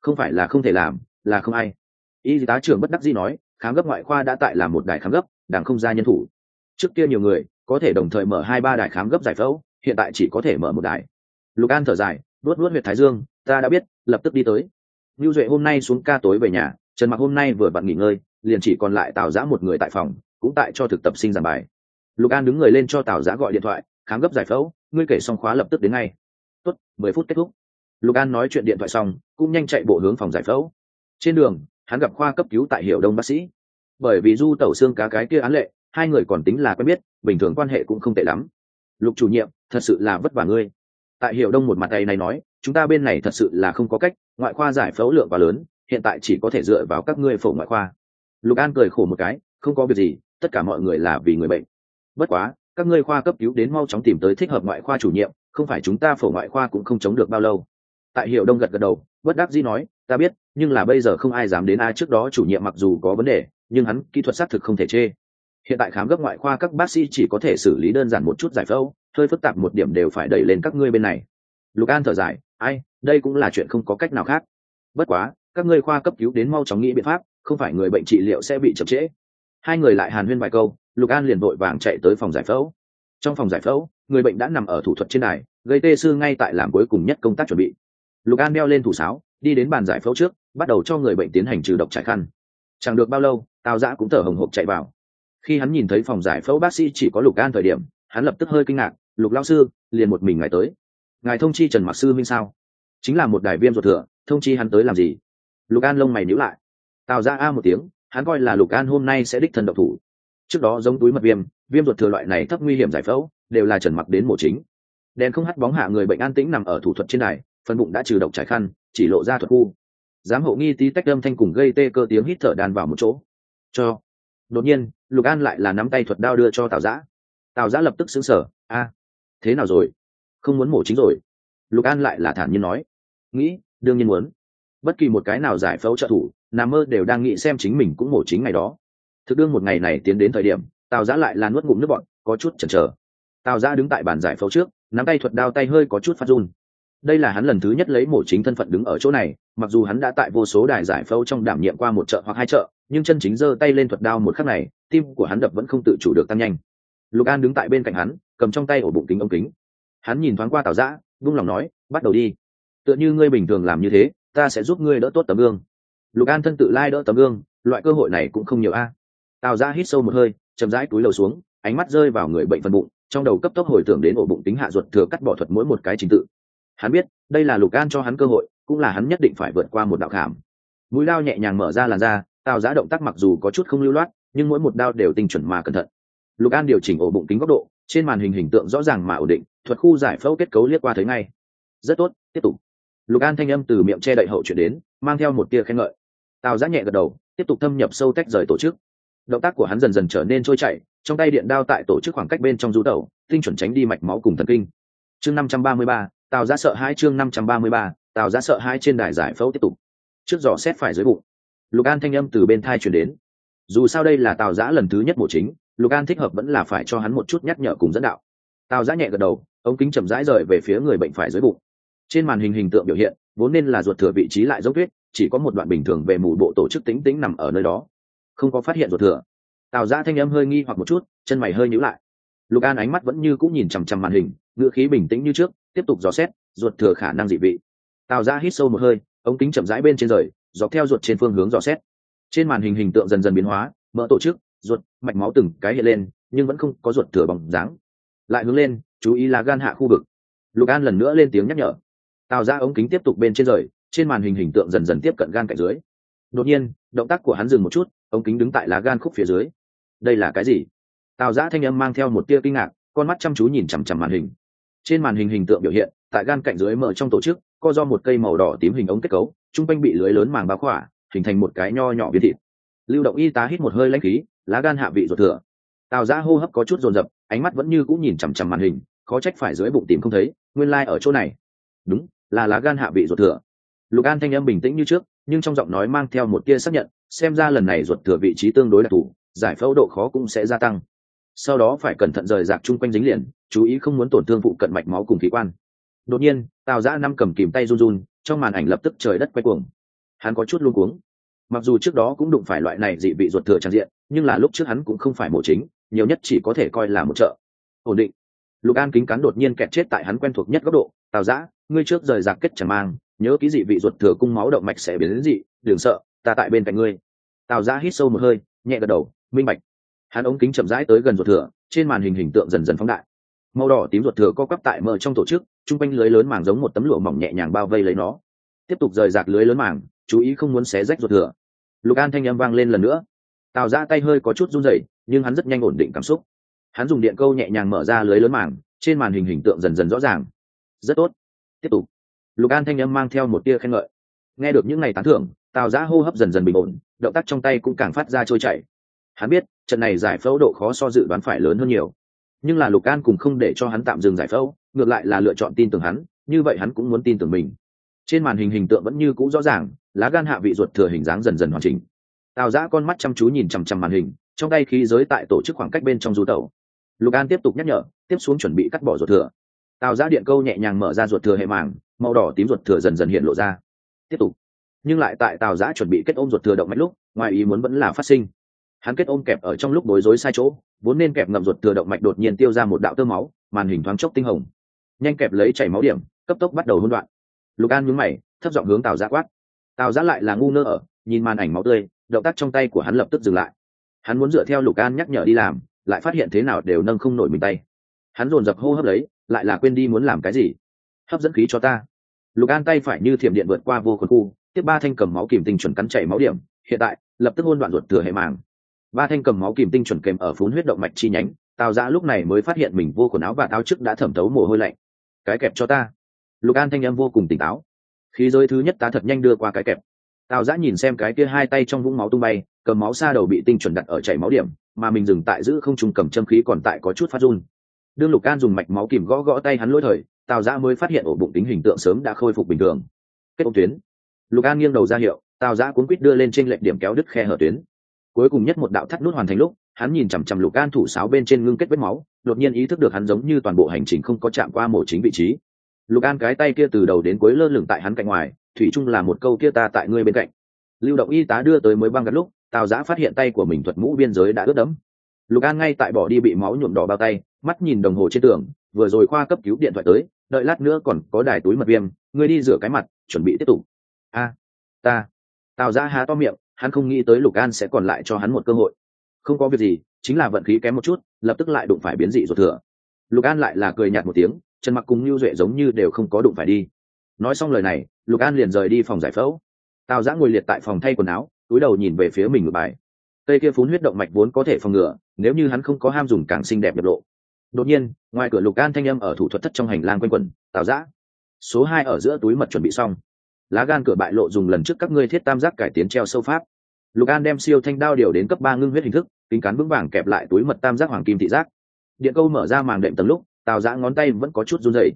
Speaker 1: Không phải là không thể làm, là không ai. Y tá trưởng bất đắc dĩ nói, khám gấp ngoại khoa đã tại là một đài khám gấp, đảng không ra nhân thủ. Trước kia nhiều người, có thể đồng thời mở hai, ba đài khám gấp giải phẫu hiện tại chỉ có thể mở một đài. Lục an thở dài luốt luốt huyệt thái dương, ta đã biết, lập tức đi tới. Lưu duệ hôm nay xuống ca tối về nhà, trần mặc hôm nay vừa bận nghỉ ngơi, liền chỉ còn lại tào giã một người tại phòng, cũng tại cho thực tập sinh giảng bài. Lục an đứng người lên cho tào giã gọi điện thoại, khám gấp giải phẫu, ngươi kể xong khóa lập tức đến ngay. Tốt, mười phút kết thúc. Lục an nói chuyện điện thoại xong, cũng nhanh chạy bộ hướng phòng giải phẫu. Trên đường, hắn gặp khoa cấp cứu tại hiệu đông bác sĩ. Bởi vì du tẩu xương cá cái kia án lệ, hai người còn tính là quen biết, bình thường quan hệ cũng không tệ lắm lục chủ nhiệm, thật sự là vất vả ngươi. Tại hiệu đông một mặt tay này nói, chúng ta bên này thật sự là không có cách, ngoại khoa giải phẫu lượng và lớn, hiện tại chỉ có thể dựa vào các ngươi phổ ngoại khoa. Lục an cười khổ một cái, không có việc gì, tất cả mọi người là vì người bệnh. Bất quá, các ngươi khoa cấp cứu đến mau chóng tìm tới thích hợp ngoại khoa chủ nhiệm, không phải chúng ta phổ ngoại khoa cũng không chống được bao lâu. Tại hiệu đông gật gật đầu, bất đắc dĩ nói, ta biết, nhưng là bây giờ không ai dám đến ai trước đó chủ nhiệm mặc dù có vấn đề, nhưng hắn kỹ thuật xác thực không thể chê hiện tại khám gấp ngoại khoa các bác sĩ chỉ có thể xử lý đơn giản một chút giải phẫu, hơi phức tạp một điểm đều phải đẩy lên các ngươi bên này. Lục an thở dài, ai, đây cũng là chuyện không có cách nào khác. Bất quá, các ngươi khoa cấp cứu đến mau chóng nghĩ biện pháp, không phải người bệnh trị liệu sẽ bị chậm trễ. Hai người lại hàn huyên vài câu, lục an liền vội vàng chạy tới phòng giải phẫu. Trong phòng giải phẫu, người bệnh đã nằm ở thủ thuật trên đài, gây tê sư ngay tại làm cuối cùng nhất công tác chuẩn bị. Lục an đeo lên thủ sáo, đi đến bàn giải phẫu trước, bắt đầu cho người bệnh tiến hành trừ độc trải khăn. Chẳng được bao lâu tào giã cũng thở hồng hộc chạy vào khi hắn nhìn thấy phòng giải phẫu bác sĩ chỉ có lục an thời điểm hắn lập tức hơi kinh ngạc lục lao sư liền một mình ngài tới. Ngài thông chi trần mặc sư minh sao? Chính là một đài viêm ruột thừa thông chi hắn tới làm gì? Lục an lông mày nhíu lại. Tào ra a một tiếng hắn coi là lục an hôm nay sẽ đích thân độc thủ. Trước đó giống túi mật viêm viêm ruột thừa loại này thấp nguy hiểm giải phẫu đều là trần mặc đến mổ chính. Đèn không hắt bóng hạ người bệnh an tĩnh nằm ở thủ thuật trên này, phần bụng đã trừ độc trải khăn chỉ lộ ra thuật khu. Giám hộ nghi tí tách âm thanh cùng gây tê cơ tiếng hít thở đàn vào một chỗ. Cho đột nhiên, lục an lại là nắm tay thuật đao đưa cho tào giã. Tào giã lập tức xứng sở a, thế nào rồi? Không muốn mổ chính rồi. Lục an lại là thản nhiên nói, nghĩ, đương nhiên muốn. Bất kỳ một cái nào giải phẫu trợ thủ, nà mơ đều đang nghĩ xem chính mình cũng mổ chính ngày đó. Thực đương một ngày này tiến đến thời điểm, tào giã lại là nuốt ngụm nước bọn có chút chần chờ. Tào giã đứng tại bàn giải phẫu trước, nắm tay thuật đao tay hơi có chút phát run đây là hắn lần thứ nhất lấy mổ chính thân phận đứng ở chỗ này, mặc dù hắn đã tại vô số đài giải phẫu trong đảm nhiệm qua một chợ hoặc hai chợ, nhưng chân chính giơ tay lên thuật đao một khắc này, tim của hắn đập vẫn không tự chủ được tăng nhanh. Lục an đứng tại bên cạnh hắn, cầm trong tay ổ bụng kính ống kính. Hắn nhìn thoáng qua tào giã, vung lòng nói, bắt đầu đi. Tựa như ngươi bình thường làm như thế, ta sẽ giúp ngươi đỡ tốt tấm gương. Lục an thân tự lai đỡ tấm gương, loại cơ hội này cũng không nhiều a. Tào giã hít sâu một hơi, chậm rãi túi lầu xuống, ánh mắt rơi vào người bệnh phần bụng, trong đầu cấp tốc hồi tưởng đến ổ bụng tính hạ ruột thừa cắt bỏ thuật mỗi một cái trình tự hắn biết, đây là lục an cho hắn cơ hội, cũng là hắn nhất định phải vượt qua một đạo khảm. Mũi lao nhẹ nhàng mở ra làn da tào giá động tác mặc dù có chút không lưu loát, nhưng mỗi một đao đều tinh chuẩn mà cẩn thận. Lục an điều chỉnh ổ bụng kính góc độ, trên màn hình hình tượng rõ ràng mà ổn định, thuật khu giải phẫu kết cấu liếc qua thấy ngay. Rất tốt, tiếp tục. Lục an thanh âm từ miệng che đậy hậu chuyển đến, mang theo một tia khen ngợi. Tào giã nhẹ gật đầu, tiếp tục thâm nhập sâu tách rời tổ chức. Động tác của hắn dần dần trở nên trôi chảy, trong tay điện đao tại tổ chức khoảng cách bên trong rú tẩu, tinh chuẩn tránh đi mạch máu cùng thần kinh. Chương năm trăm ba mươi ba tào giã sợ hai chương năm trăm ba mươi ba, tào giã sợ hai trên đài giải phẫu tiếp tục. Trước giỏ xét phải dưới bụng, lục an thanh âm từ bên thai chuyển đến. Dù sao đây là tào giã lần thứ nhất mổ chính, lục an thích hợp vẫn là phải cho hắn một chút nhắc nhở cùng dẫn đạo. Tào giã nhẹ gật đầu, ống kính chậm rãi rời về phía người bệnh phải dưới bụng. Trên màn hình hình tượng biểu hiện, vốn nên là ruột thừa vị trí lại dốc tuyết chỉ có một đoạn bình thường về mù bộ tổ chức tính tính nằm ở nơi đó. Không có phát hiện ruột thừa. Tào giã thanh âm hơi nghi hoặc một chút, chân mày hơi nhíu lại. Lục an ánh mắt vẫn như cũng nhìn chằm chằm màn hình ngựa khí bình tĩnh như trước, tiếp tục dò xét, ruột thừa khả năng dị vị. Tào ra hít sâu một hơi, ống kính chậm rãi bên trên rời, dọc theo ruột trên phương hướng dò xét. Trên màn hình hình tượng dần dần biến hóa mỡ tổ chức, ruột, mạch máu từng cái hiện lên, nhưng vẫn không có ruột thừa bằng dáng. Lại hướng lên, chú ý là gan hạ khu vực. Lục an lần nữa lên tiếng nhắc nhở. Tào ra ống kính tiếp tục bên trên rời, trên màn hình hình tượng dần dần tiếp cận gan cạnh dưới. Đột nhiên, động tác của hắn dừng một chút, ống kính đứng tại lá gan khúc phía dưới. Đây là cái gì? Tào giã thanh âm mang theo một tia kinh ngạc, con mắt chăm chú nhìn chằm chằm màn hình trên màn hình hình tượng biểu hiện, tại gan cạnh dưới mở trong tổ chức, co do một cây màu đỏ tím hình ống kết cấu t r u n g quanh bị lưới lớn màng bao khỏa, hình thành một cái nho nhỏ viên thịt. Lưu động y tá hít một hơi lãnh khí, lá gan hạ vị ruột thừa. Tào giã hô hấp có chút rồn rập ánh mắt vẫn như cũng nhìn chằm chằm màn hình, khó trách phải dưới bụng tìm không thấy, nguyên lai、like、ở chỗ này. Đúng, là lá gan hạ vị ruột thừa. Lục an thanh âm bình tĩnh như trước, nhưng trong giọng nói mang theo một tia xác nhận, xem ra lần này ruột thừa vị trí tương đối đặc thù, giải phẫu độ khó cũng sẽ gia tăng. Sau đó phải cẩn thận rời rạc chung quanh dính liền chú ý không muốn tổn thương phụ cận mạch máu cùng khí quan. Đột nhiên, tào giã năm cầm kìm tay run run, trong màn ảnh lập tức trời đất quay cuồng. Hắn có chút luôn cuống. Mặc dù trước đó cũng đụng phải loại này dị bị ruột thừa trang diện, nhưng là lúc trước hắn cũng không phải mổ chính, nhiều nhất chỉ có thể coi là một chợ. Ổn định. Lục an kính cắn đột nhiên kẹt chết tại hắn quen thuộc nhất góc độ. Tào giã, ngươi trước rời giặc kết chẳng mang, nhớ ký dị vị ruột thừa cung máu động mạch sẽ biến đến dị, đừng sợ, ta tại bên cạnh ngươi. Tào giã hít sâu một hơi, nhẹ gật đầu, minh bạch. Hắn ống kính chậm rãi tới gần ruột thừa, trên màn hình hình tượng dần dần phóng đại màu đỏ tím ruột thừa co quắp tại mờ trong tổ chức, chung quanh lưới lớn màng giống một tấm lụa mỏng nhẹ nhàng bao vây lấy nó. Tiếp tục rời rạc lưới lớn màng, chú ý không muốn xé rách ruột thừa. Lục an thanh âm vang lên lần nữa. Tào ra tay hơi có chút run rẩy, nhưng hắn rất nhanh ổn định cảm xúc. Hắn dùng điện câu nhẹ nhàng mở ra lưới lớn màng, trên màn hình hình tượng dần dần rõ ràng. Rất tốt. Tiếp tục. Lục an thanh âm mang theo một tia khen ngợi. Nghe được những ngày tán thưởng, tào giã hô hấp dần dần bình ổn, động tác trong tay cũng càng phát ra trôi chảy. Hắn biết, trận này giải phẫu độ khó so dự đoán phải lớn hơn nhiều nhưng là lục an cùng không để cho hắn tạm dừng giải phẫu, ngược lại là lựa chọn tin tưởng hắn, như vậy hắn cũng muốn tin tưởng mình. Trên màn hình hình tượng vẫn như cũ rõ ràng, lá gan hạ vị ruột thừa hình dáng dần dần hoàn chỉnh. Tào giã con mắt chăm chú nhìn chằm chằm màn hình, trong tay khí giới tại tổ chức khoảng cách bên trong du tẩu. Lục an tiếp tục nhắc nhở, tiếp xuống chuẩn bị cắt bỏ ruột thừa. Tào giã điện câu nhẹ nhàng mở ra ruột thừa hệ màng, màu đỏ tím ruột thừa dần dần hiện lộ ra. Tiếp tục. Nhưng lại tại tào giã chuẩn bị kết ôm ruột thừa động mạch lúc, ngoài ý muốn vẫn là phát sinh. Hắn kết ôm kẹp ở trong lúc bối rối sai chỗ vốn nên kẹp ngậm ruột thừa động mạch đột nhiên tiêu ra một đạo tơ máu, màn hình thoáng chốc tinh hồng. Nhanh kẹp lấy chảy máu điểm, cấp tốc bắt đầu hôn đoạn lục an nhướng mày, thấp giọng hướng tào giã quát. Tào giã lại là ngu ngơ ở, nhìn màn ảnh máu tươi, động tác trong tay của hắn lập tức dừng lại. Hắn muốn dựa theo lục an nhắc nhở đi làm, lại phát hiện thế nào đều nâng không nổi mình tay. Hắn dồn dập hô hấp lấy, lại là quên đi muốn làm cái gì. Hấp dẫn khí cho ta. Lục an tay phải như thiểm điện vượt qua vô khuẩn khu, tiếp ba thanh cầm máu kìm tình chuẩn cắn chảy máu điểm, hiện tại, lập tức hôn đoạn ruột thừa hệ màng ba thanh cầm máu kìm tinh chuẩn kèm ở phún huyết động mạch chi nhánh tào giã lúc này mới phát hiện mình vô quần áo và áo trước đã thẩm thấu mồ hôi lạnh. Cái kẹp cho ta. Lục an thanh em vô cùng tỉnh táo. Khí giới thứ nhất ta thật nhanh đưa qua cái kẹp. Tào giã nhìn xem cái kia hai tay trong vũng máu tung bay, cầm máu xa đầu bị tinh chuẩn đặt ở chảy máu điểm, mà mình dừng tại giữ không trùng cầm châm khí còn tại có chút phát run. Đương lục an dùng mạch máu kìm gõ gõ tay hắn lỗi thời tào giã mới phát hiện ổ bụng tính hình tượng sớm đã khôi phục bình thường. Kết ống tuyến. Lục an nghiêng đầu ra hiệu tào giã cuốn quýt đưa lên trên lệnh điểm kéo đứt khe hở tuyến cuối cùng nhất một đạo thắt nút hoàn thành lúc, hắn nhìn chằm chằm lục an thủ sáo bên trên ngưng kết vết máu, đột nhiên ý thức được hắn giống như toàn bộ hành trình không có chạm qua mổ chính vị trí. Lục an cái tay kia từ đầu đến cuối lơ lửng tại hắn cạnh ngoài, thủy chung là một câu kia ta tại ngươi bên cạnh. Lưu động y tá đưa tới mới băng gắt lúc, tào giã phát hiện tay của mình thuật mũ biên giới đã ướt đẫm. Lục an ngay tại bỏ đi bị máu nhuộm đỏ bao tay, mắt nhìn đồng hồ trên tường, vừa rồi khoa cấp cứu điện thoại tới, đợi lát nữa còn có đài túi mật viêm, ngươi đi rửa cái mặt, chuẩn bị tiếp tục. A, ta, tào giã há to miệng hắn không nghĩ tới lục an sẽ còn lại cho hắn một cơ hội. Không có việc gì, chính là vận khí kém một chút, lập tức lại đụng phải biến dị ruột thừa. Lục an lại là cười nhạt một tiếng trần mặc cùng lưu duệ giống như đều không có đụng phải đi. Nói xong lời này, lục an liền rời đi phòng giải phẫu. Tào giã ngồi liệt tại phòng thay quần áo, túi đầu nhìn về phía mình ngược bài. Cây kia phun huyết động mạch vốn có thể phòng ngừa, nếu như hắn không có ham dùng càng xinh đẹp nhập lộ. Đột nhiên, ngoài cửa lục an thanh âm ở thủ thuật thất trong hành lang quanh quẩn tào giã số hai ở giữa túi mật chuẩn bị xong lá gan cửa bại lộ dùng lần trước các ngươi thiết tam giác cải tiến treo sâu pháp. Lục an đem siêu thanh đao điều đến cấp ba ngưng huyết hình thức tính cán vững vàng kẹp lại túi mật tam giác hoàng kim thị giác. Điện câu mở ra màng đệm tầng lúc, tào giã ngón tay vẫn có chút run dày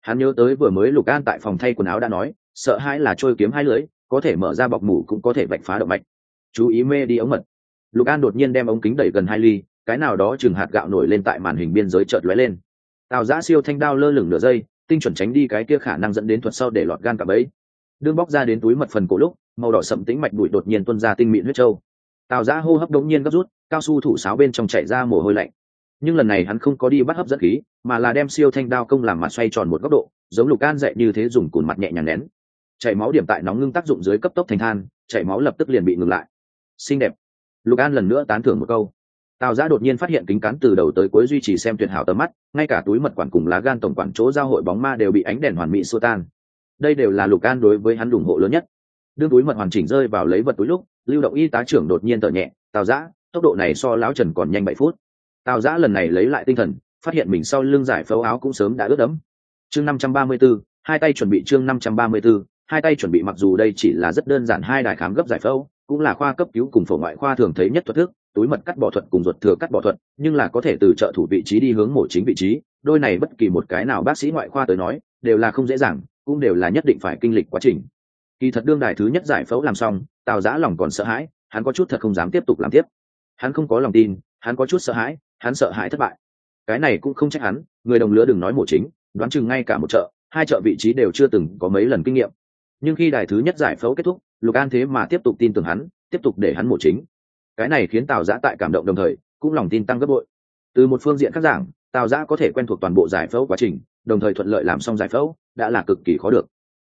Speaker 1: hắn nhớ tới vừa mới lục an tại phòng thay quần áo đã nói, sợ hãi là trôi kiếm hai lưới có thể mở ra bọc mủ cũng có thể vạch phá động mạch. Chú ý mê đi ống mật. Lục an đột nhiên đem ống kính đẩy gần hai ly, cái nào đó chừng hạt gạo nổi lên tại màn hình biên giới chợt lóe lên. Tào giã siêu thanh đao lơ lửng nửa giây, tinh chuẩn tránh đi cái kia khả năng dẫn đến thuật sau để lọt gan cả bấy đương bóc ra đến túi mật phần cổ lúc, màu đỏ sậm tĩnh mạch bụi đột nhiên tuôn ra tinh mịn huyết trâu. Tào giã hô hấp đống nhiên gấp rút, cao su thủ sáo bên trong chảy ra mồ hôi lạnh. Nhưng lần này hắn không có đi bắt hấp dẫn khí, mà là đem siêu thanh đao công làm mặt xoay tròn một góc độ, giống lục an dậy như thế dùng cùn mặt nhẹ nhàng nén. Chảy máu điểm tại nóng ngưng tác dụng dưới cấp tốc thành than, chảy máu lập tức liền bị ngừng lại. Xinh đẹp. Lục an lần nữa tán thưởng một câu. Tào giã đột nhiên phát hiện kính cán từ đầu tới cuối duy trì xem tuyệt hảo tầm mắt, ngay cả túi mật quản cùng lá gan tổng quản chỗ giao hội bóng ma đều bị ánh đèn hoàn mỹ xua tan đây đều là lục an đối với hắn ủng hộ lớn nhất. Đương túi mật hoàn chỉnh rơi vào lấy vật túi lúc, lưu động y tá trưởng đột nhiên thở nhẹ, tào giã tốc độ này so lão trần còn nhanh bảy phút. Tào giã lần này lấy lại tinh thần, phát hiện mình sau lưng giải phẫu áo cũng sớm đã ướt đẫm. Chương năm trăm ba mươi b ố hai tay chuẩn bị chương năm trăm ba mươi b ố hai tay chuẩn bị mặc dù đây chỉ là rất đơn giản hai đài khám gấp giải phẫu, cũng là khoa cấp cứu cùng phổ ngoại khoa thường thấy nhất thuật thức, túi mật cắt bỏ thuật cùng ruột thừa cắt bỏ thuật, nhưng là có thể từ trợ thủ vị trí đi hướng mổ chính vị trí, đôi này bất kỳ một cái nào bác sĩ ngoại khoa tới nói, đều là không dễ dàng cũng đều là nhất định phải kinh lịch quá trình. Kỳ thật đương đài thứ nhất giải phẫu làm xong, tào giã lòng còn sợ hãi, hắn có chút thật không dám tiếp tục làm tiếp. Hắn không có lòng tin, hắn có chút sợ hãi, hắn sợ hãi thất bại. Cái này cũng không trách hắn, người đồng lứa đừng nói mổ chính, đoán chừng ngay cả một chợ, hai chợ vị trí đều chưa từng có mấy lần kinh nghiệm. Nhưng khi đài thứ nhất giải phẫu kết thúc, lục an thế mà tiếp tục tin tưởng hắn, tiếp tục để hắn mổ chính. Cái này khiến tào giã tại cảm động đồng thời, cũng lòng tin tăng gấp bội. Từ một phương diện khác giảng tào giã có thể quen thuộc toàn bộ giải phẫu quá trình, đồng thời thuận lợi làm xong giải phẫu, đã là cực kỳ khó được.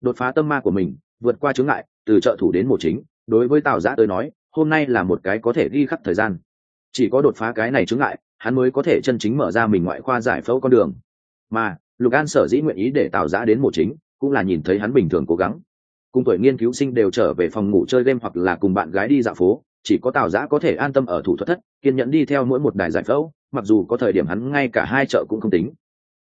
Speaker 1: Đột phá tâm ma của mình, vượt qua chướng ngại, từ trợ thủ đến một chính, đối với tào giã tới nói, hôm nay là một cái có thể ghi khắc thời gian. Chỉ có đột phá cái này chướng ngại, hắn mới có thể chân chính mở ra mình ngoại khoa giải phẫu con đường. Mà, lục an sở dĩ nguyện ý để tào giã đến một chính, cũng là nhìn thấy hắn bình thường cố gắng. Cùng tuổi nghiên cứu sinh đều trở về phòng ngủ chơi game hoặc là cùng bạn gái đi dạo phố, chỉ có tào giã có thể an tâm ở thủ thuật thất, kiên nhẫn đi theo mỗi một đài giải phẫu mặc dù có thời điểm hắn ngay cả hai chợ cũng không tính.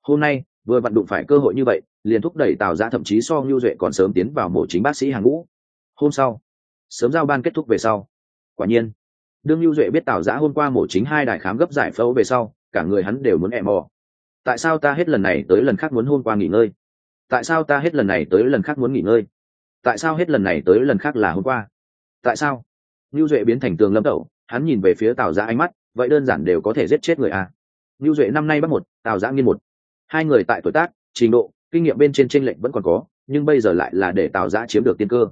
Speaker 1: Hôm nay, vừa vặn đụng phải cơ hội như vậy, liền thúc đẩy tào giã thậm chí so ngưu duệ còn sớm tiến vào mổ chính bác sĩ hàng ngũ. Hôm sau, sớm giao ban kết thúc về sau. Quả nhiên, đương Lưu duệ biết tào giã hôm qua mổ chính hai đài khám gấp giải phẫu về sau, cả người hắn đều muốn e mò. Tại sao ta hết lần này tới lần khác muốn hôm qua nghỉ ngơi? Tại sao ta hết lần này tới lần khác muốn nghỉ ngơi? Tại sao hết lần này tới lần khác là hôm qua? Tại sao? Lưu duệ biến thành tường lâm tẩu, hắn nhìn về phía tào giã ánh mắt vậy đơn giản đều có thể giết chết người à. lưu duệ năm nay bắt một, tào giã nghiên một. Hai người tại tuổi tác, trình độ, kinh nghiệm bên trên tranh lệnh vẫn còn có, nhưng bây giờ lại là để tào giã chiếm được tiên cơ.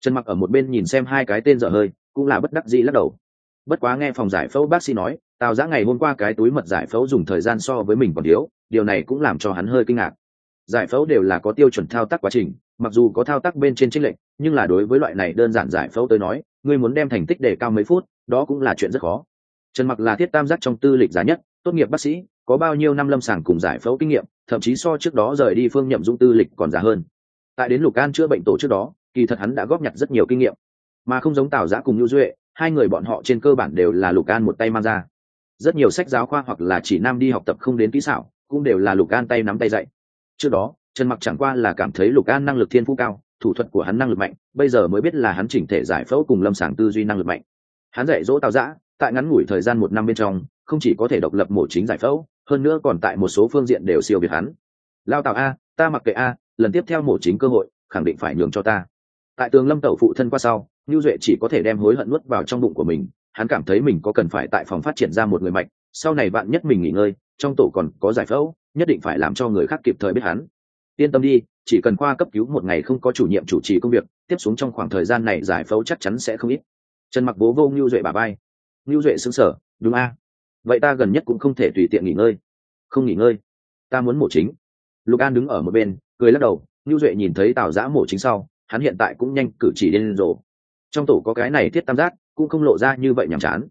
Speaker 1: Trần mặc ở một bên nhìn xem hai cái tên dở hơi, cũng là bất đắc dĩ lắc đầu. Bất quá nghe phòng giải phẫu bác sĩ nói, tào giã ngày hôm qua cái túi mật giải phẫu dùng thời gian so với mình còn thiếu, điều này cũng làm cho hắn hơi kinh ngạc. Giải phẫu đều là có tiêu chuẩn thao tác quá trình, mặc dù có thao tác bên trên trích lệnh nhưng là đối với loại này đơn giản giải phẫu tới nói, ngươi muốn đem thành tích để cao mấy phút, đó cũng là chuyện rất khó trần mặc là thiết tam giác trong tư lịch giá nhất, tốt nghiệp bác sĩ, có bao nhiêu năm lâm sàng cùng giải phẫu kinh nghiệm, thậm chí so trước đó rời đi phương nhậm dũng tư lịch còn giá hơn. Tại đến lục an chữa bệnh tổ trước đó, kỳ thật hắn đã góp nhặt rất nhiều kinh nghiệm. Mà không giống tào giã cùng nhu duệ, hai người bọn họ trên cơ bản đều là lục an một tay mang ra. Rất nhiều sách giáo khoa hoặc là chỉ nam đi học tập không đến kỹ xảo, cũng đều là lục an tay nắm tay dạy. Trước đó, trần mặc chẳng qua là cảm thấy lục an năng lực thiên phú cao, thủ thuật của hắn năng lực mạnh, bây giờ mới biết là hắn chỉnh thể giải phẫu cùng lâm sàng tư duy năng lực mạnh. Hắn dạy dỗ tào giã tại ngắn ngủi thời gian một năm bên trong, không chỉ có thể độc lập mổ chính giải phẫu, hơn nữa còn tại một số phương diện đều siêu việt hắn. Lao tào a, ta mặc kệ a, lần tiếp theo mổ chính cơ hội, khẳng định phải nhường cho ta. Tại tường lâm tẩu phụ thân qua sau, lưu duệ chỉ có thể đem hối hận nuốt vào trong bụng của mình, hắn cảm thấy mình có cần phải tại phòng phát triển ra một người mạnh, sau này bạn nhất mình nghỉ ngơi, trong tổ còn có giải phẫu, nhất định phải làm cho người khác kịp thời biết hắn. Yên tâm đi, chỉ cần khoa cấp cứu một ngày không có chủ nhiệm chủ trì công việc, tiếp xuống trong khoảng thời gian này giải phẫu chắc chắn sẽ không ít. Trần mặc bố vô ngưu duệ bà bay ngưu duệ xứng sở đúng a. Vậy ta gần nhất cũng không thể tùy tiện nghỉ ngơi. Không nghỉ ngơi? Ta muốn mổ chính. Lục an đứng ở một bên cười lắc đầu ngưu duệ nhìn thấy tào giã mổ chính sau hắn hiện tại cũng nhanh cử chỉ lên rồ trong tổ có cái này thiết tam giác cũng không lộ ra như vậy nhàm chán.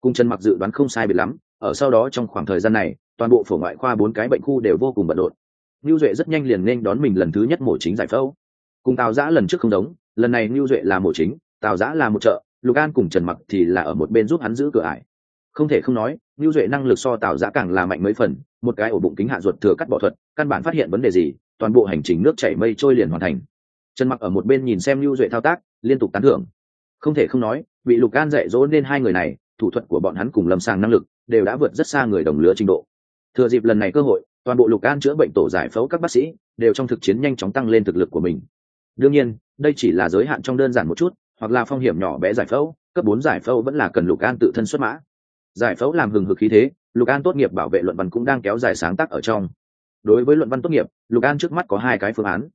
Speaker 1: Cung chân mặc dự đoán không sai biệt lắm ở sau đó trong khoảng thời gian này toàn bộ phổ ngoại khoa bốn cái bệnh khu đều vô cùng bận rộn. Nưu Duệ rất nhanh liền nên đón mình lần thứ nhất mổ chính giải phẫu. Cùng Tào Giã lần trước không giống, lần này Nưu Duệ là mổ chính, Tào Giã là một trợ, Lục An cùng Trần Mặc thì là ở một bên giúp hắn giữ cửa ải. Không thể không nói, Lưu Duệ năng lực so tạo Giã càng là mạnh mấy phần, một cái ổ bụng kính hạ ruột thừa cắt bỏ thuật, căn bản phát hiện vấn đề gì, toàn bộ hành trình nước chảy mây trôi liền hoàn thành. Trần Mặc ở một bên nhìn xem Lưu Duệ thao tác, liên tục tán thưởng. Không thể không nói, bị Lục An dạy dỗ nên hai người này, thủ thuật của bọn hắn cùng lâm sàng năng lực đều đã vượt rất xa người đồng lứa trình độ. Thừa dịp lần này cơ hội, toàn bộ lục an chữa bệnh tổ giải phẫu các bác sĩ đều trong thực chiến nhanh chóng tăng lên thực lực của mình đương nhiên đây chỉ là giới hạn trong đơn giản một chút hoặc là phong hiểm nhỏ bé giải phẫu, cấp bốn giải phẫu vẫn là cần lục an tự thân xuất mã. Giải phẫu làm hừng hực khí thế, lục an tốt nghiệp bảo vệ luận văn cũng đang kéo dài sáng tác ở trong. Đối với luận văn tốt nghiệp, lục an trước mắt có hai cái phương án.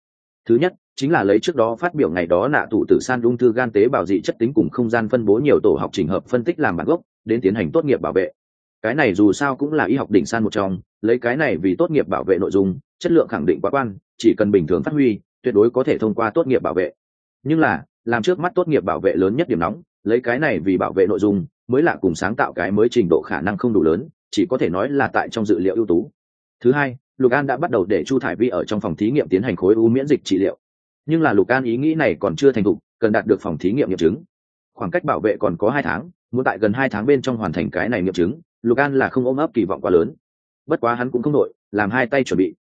Speaker 1: Thứ nhất, chính là lấy trước đó phát biểu ngày đó nạ tụ tử san ung thư gan tế bào dị chất tính cùng không gian phân bố nhiều tổ học trình hợp phân tích làm bản gốc, đến tiến hành tốt nghiệp bảo vệ. Cái này dù sao cũng là y học đỉnh san một trong, lấy cái này vì tốt nghiệp bảo vệ nội dung, chất lượng khẳng định quá quan, chỉ cần bình thường phát huy, tuyệt đối có thể thông qua tốt nghiệp bảo vệ. Nhưng là làm trước mắt tốt nghiệp bảo vệ lớn nhất điểm nóng, lấy cái này vì bảo vệ nội dung, mới là cùng sáng tạo cái mới trình độ khả năng không đủ lớn, chỉ có thể nói là tại trong dự liệu ưu tú. Thứ hai, lục an đã bắt đầu để chu thải vi ở trong phòng thí nghiệm tiến hành khối u miễn dịch trị liệu. Nhưng là lục an ý nghĩ này còn chưa thành thục, cần đạt được phòng thí nghiệm nghiệm chứng. Khoảng cách bảo vệ còn có hai tháng, muốn tại gần hai tháng bên trong hoàn thành cái này nghiệm chứng, lục an là không ôm ấp kỳ vọng quá lớn. Bất quá hắn cũng không đội làm hai tay chuẩn bị.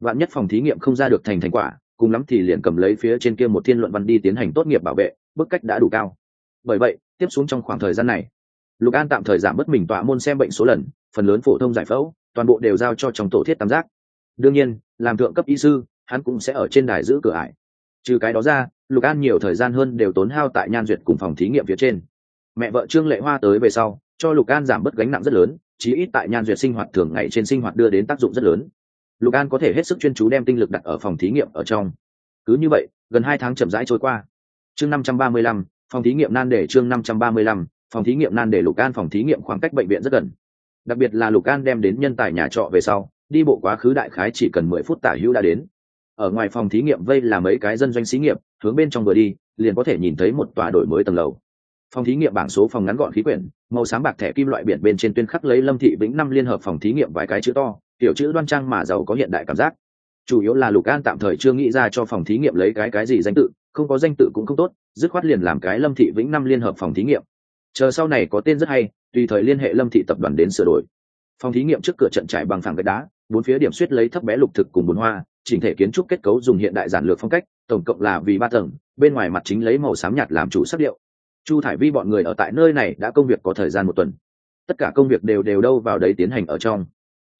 Speaker 1: Vạn nhất phòng thí nghiệm không ra được thành thành quả cùng lắm thì liền cầm lấy phía trên kia một thiên luận văn đi tiến hành tốt nghiệp bảo vệ, bức cách đã đủ cao. Bởi vậy, tiếp xuống trong khoảng thời gian này, lục an tạm thời giảm bớt mình tọa môn xem bệnh số lần, phần lớn phổ thông giải phẫu, toàn bộ đều giao cho trong tổ thiết tam giác. Đương nhiên, làm thượng cấp y sư, hắn cũng sẽ ở trên đài giữ cửa ải. Trừ cái đó ra, lục an nhiều thời gian hơn đều tốn hao tại nhan duyệt cùng phòng thí nghiệm phía trên. Mẹ vợ trương lệ hoa tới về sau, cho lục an giảm bớt gánh nặng rất lớn, chí ít tại nhan duyệt sinh hoạt thường ngày trên sinh hoạt đưa đến tác dụng rất lớn lục an có thể hết sức chuyên chú đem tinh lực đặt ở phòng thí nghiệm ở trong. Cứ như vậy, gần hai tháng chậm rãi trôi qua. Chương năm trăm ba mươi lăm, phòng thí nghiệm nan để chương năm trăm ba mươi lăm, phòng thí nghiệm nan để lục an phòng thí nghiệm khoảng cách bệnh viện rất gần. Đặc biệt là lục an đem đến nhân tài nhà trọ về sau, đi bộ quá khứ đại khái chỉ cần mười phút tả hữu đã đến. Ở ngoài phòng thí nghiệm vây là mấy cái dân doanh xí nghiệp, hướng bên trong vừa đi, liền có thể nhìn thấy một tòa đổi mới tầng lầu. Phòng thí nghiệm bảng số phòng ngắn gọn khí quyển, màu sáng bạc thẻ kim loại biển bên trên tuyên khắc lấy lâm thị vĩnh năm liên hợp phòng thí nghiệm vài cái chữ to tiểu chữ đoan trang mà giàu có hiện đại cảm giác. Chủ yếu là lục an tạm thời chưa nghĩ ra cho phòng thí nghiệm lấy cái cái gì danh tự, không có danh tự cũng không tốt, dứt khoát liền làm cái lâm thị vĩnh năm liên hợp phòng thí nghiệm. Chờ sau này có tên rất hay, tùy thời liên hệ lâm thị tập đoàn đến sửa đổi. Phòng thí nghiệm trước cửa trận trải bằng phẳng gạch đá, bốn phía điểm suýt lấy thấp bé lục thực cùng bùn hoa, chỉnh thể kiến trúc kết cấu dùng hiện đại giản lược phong cách, tổng cộng là vì ba tầng, bên ngoài mặt chính lấy màu xám nhạt làm chủ sắc điệu. Chu thải vi bọn người ở tại nơi này đã công việc có thời gian một tuần. Tất cả công việc đều đều đâu vào đấy tiến hành ở trong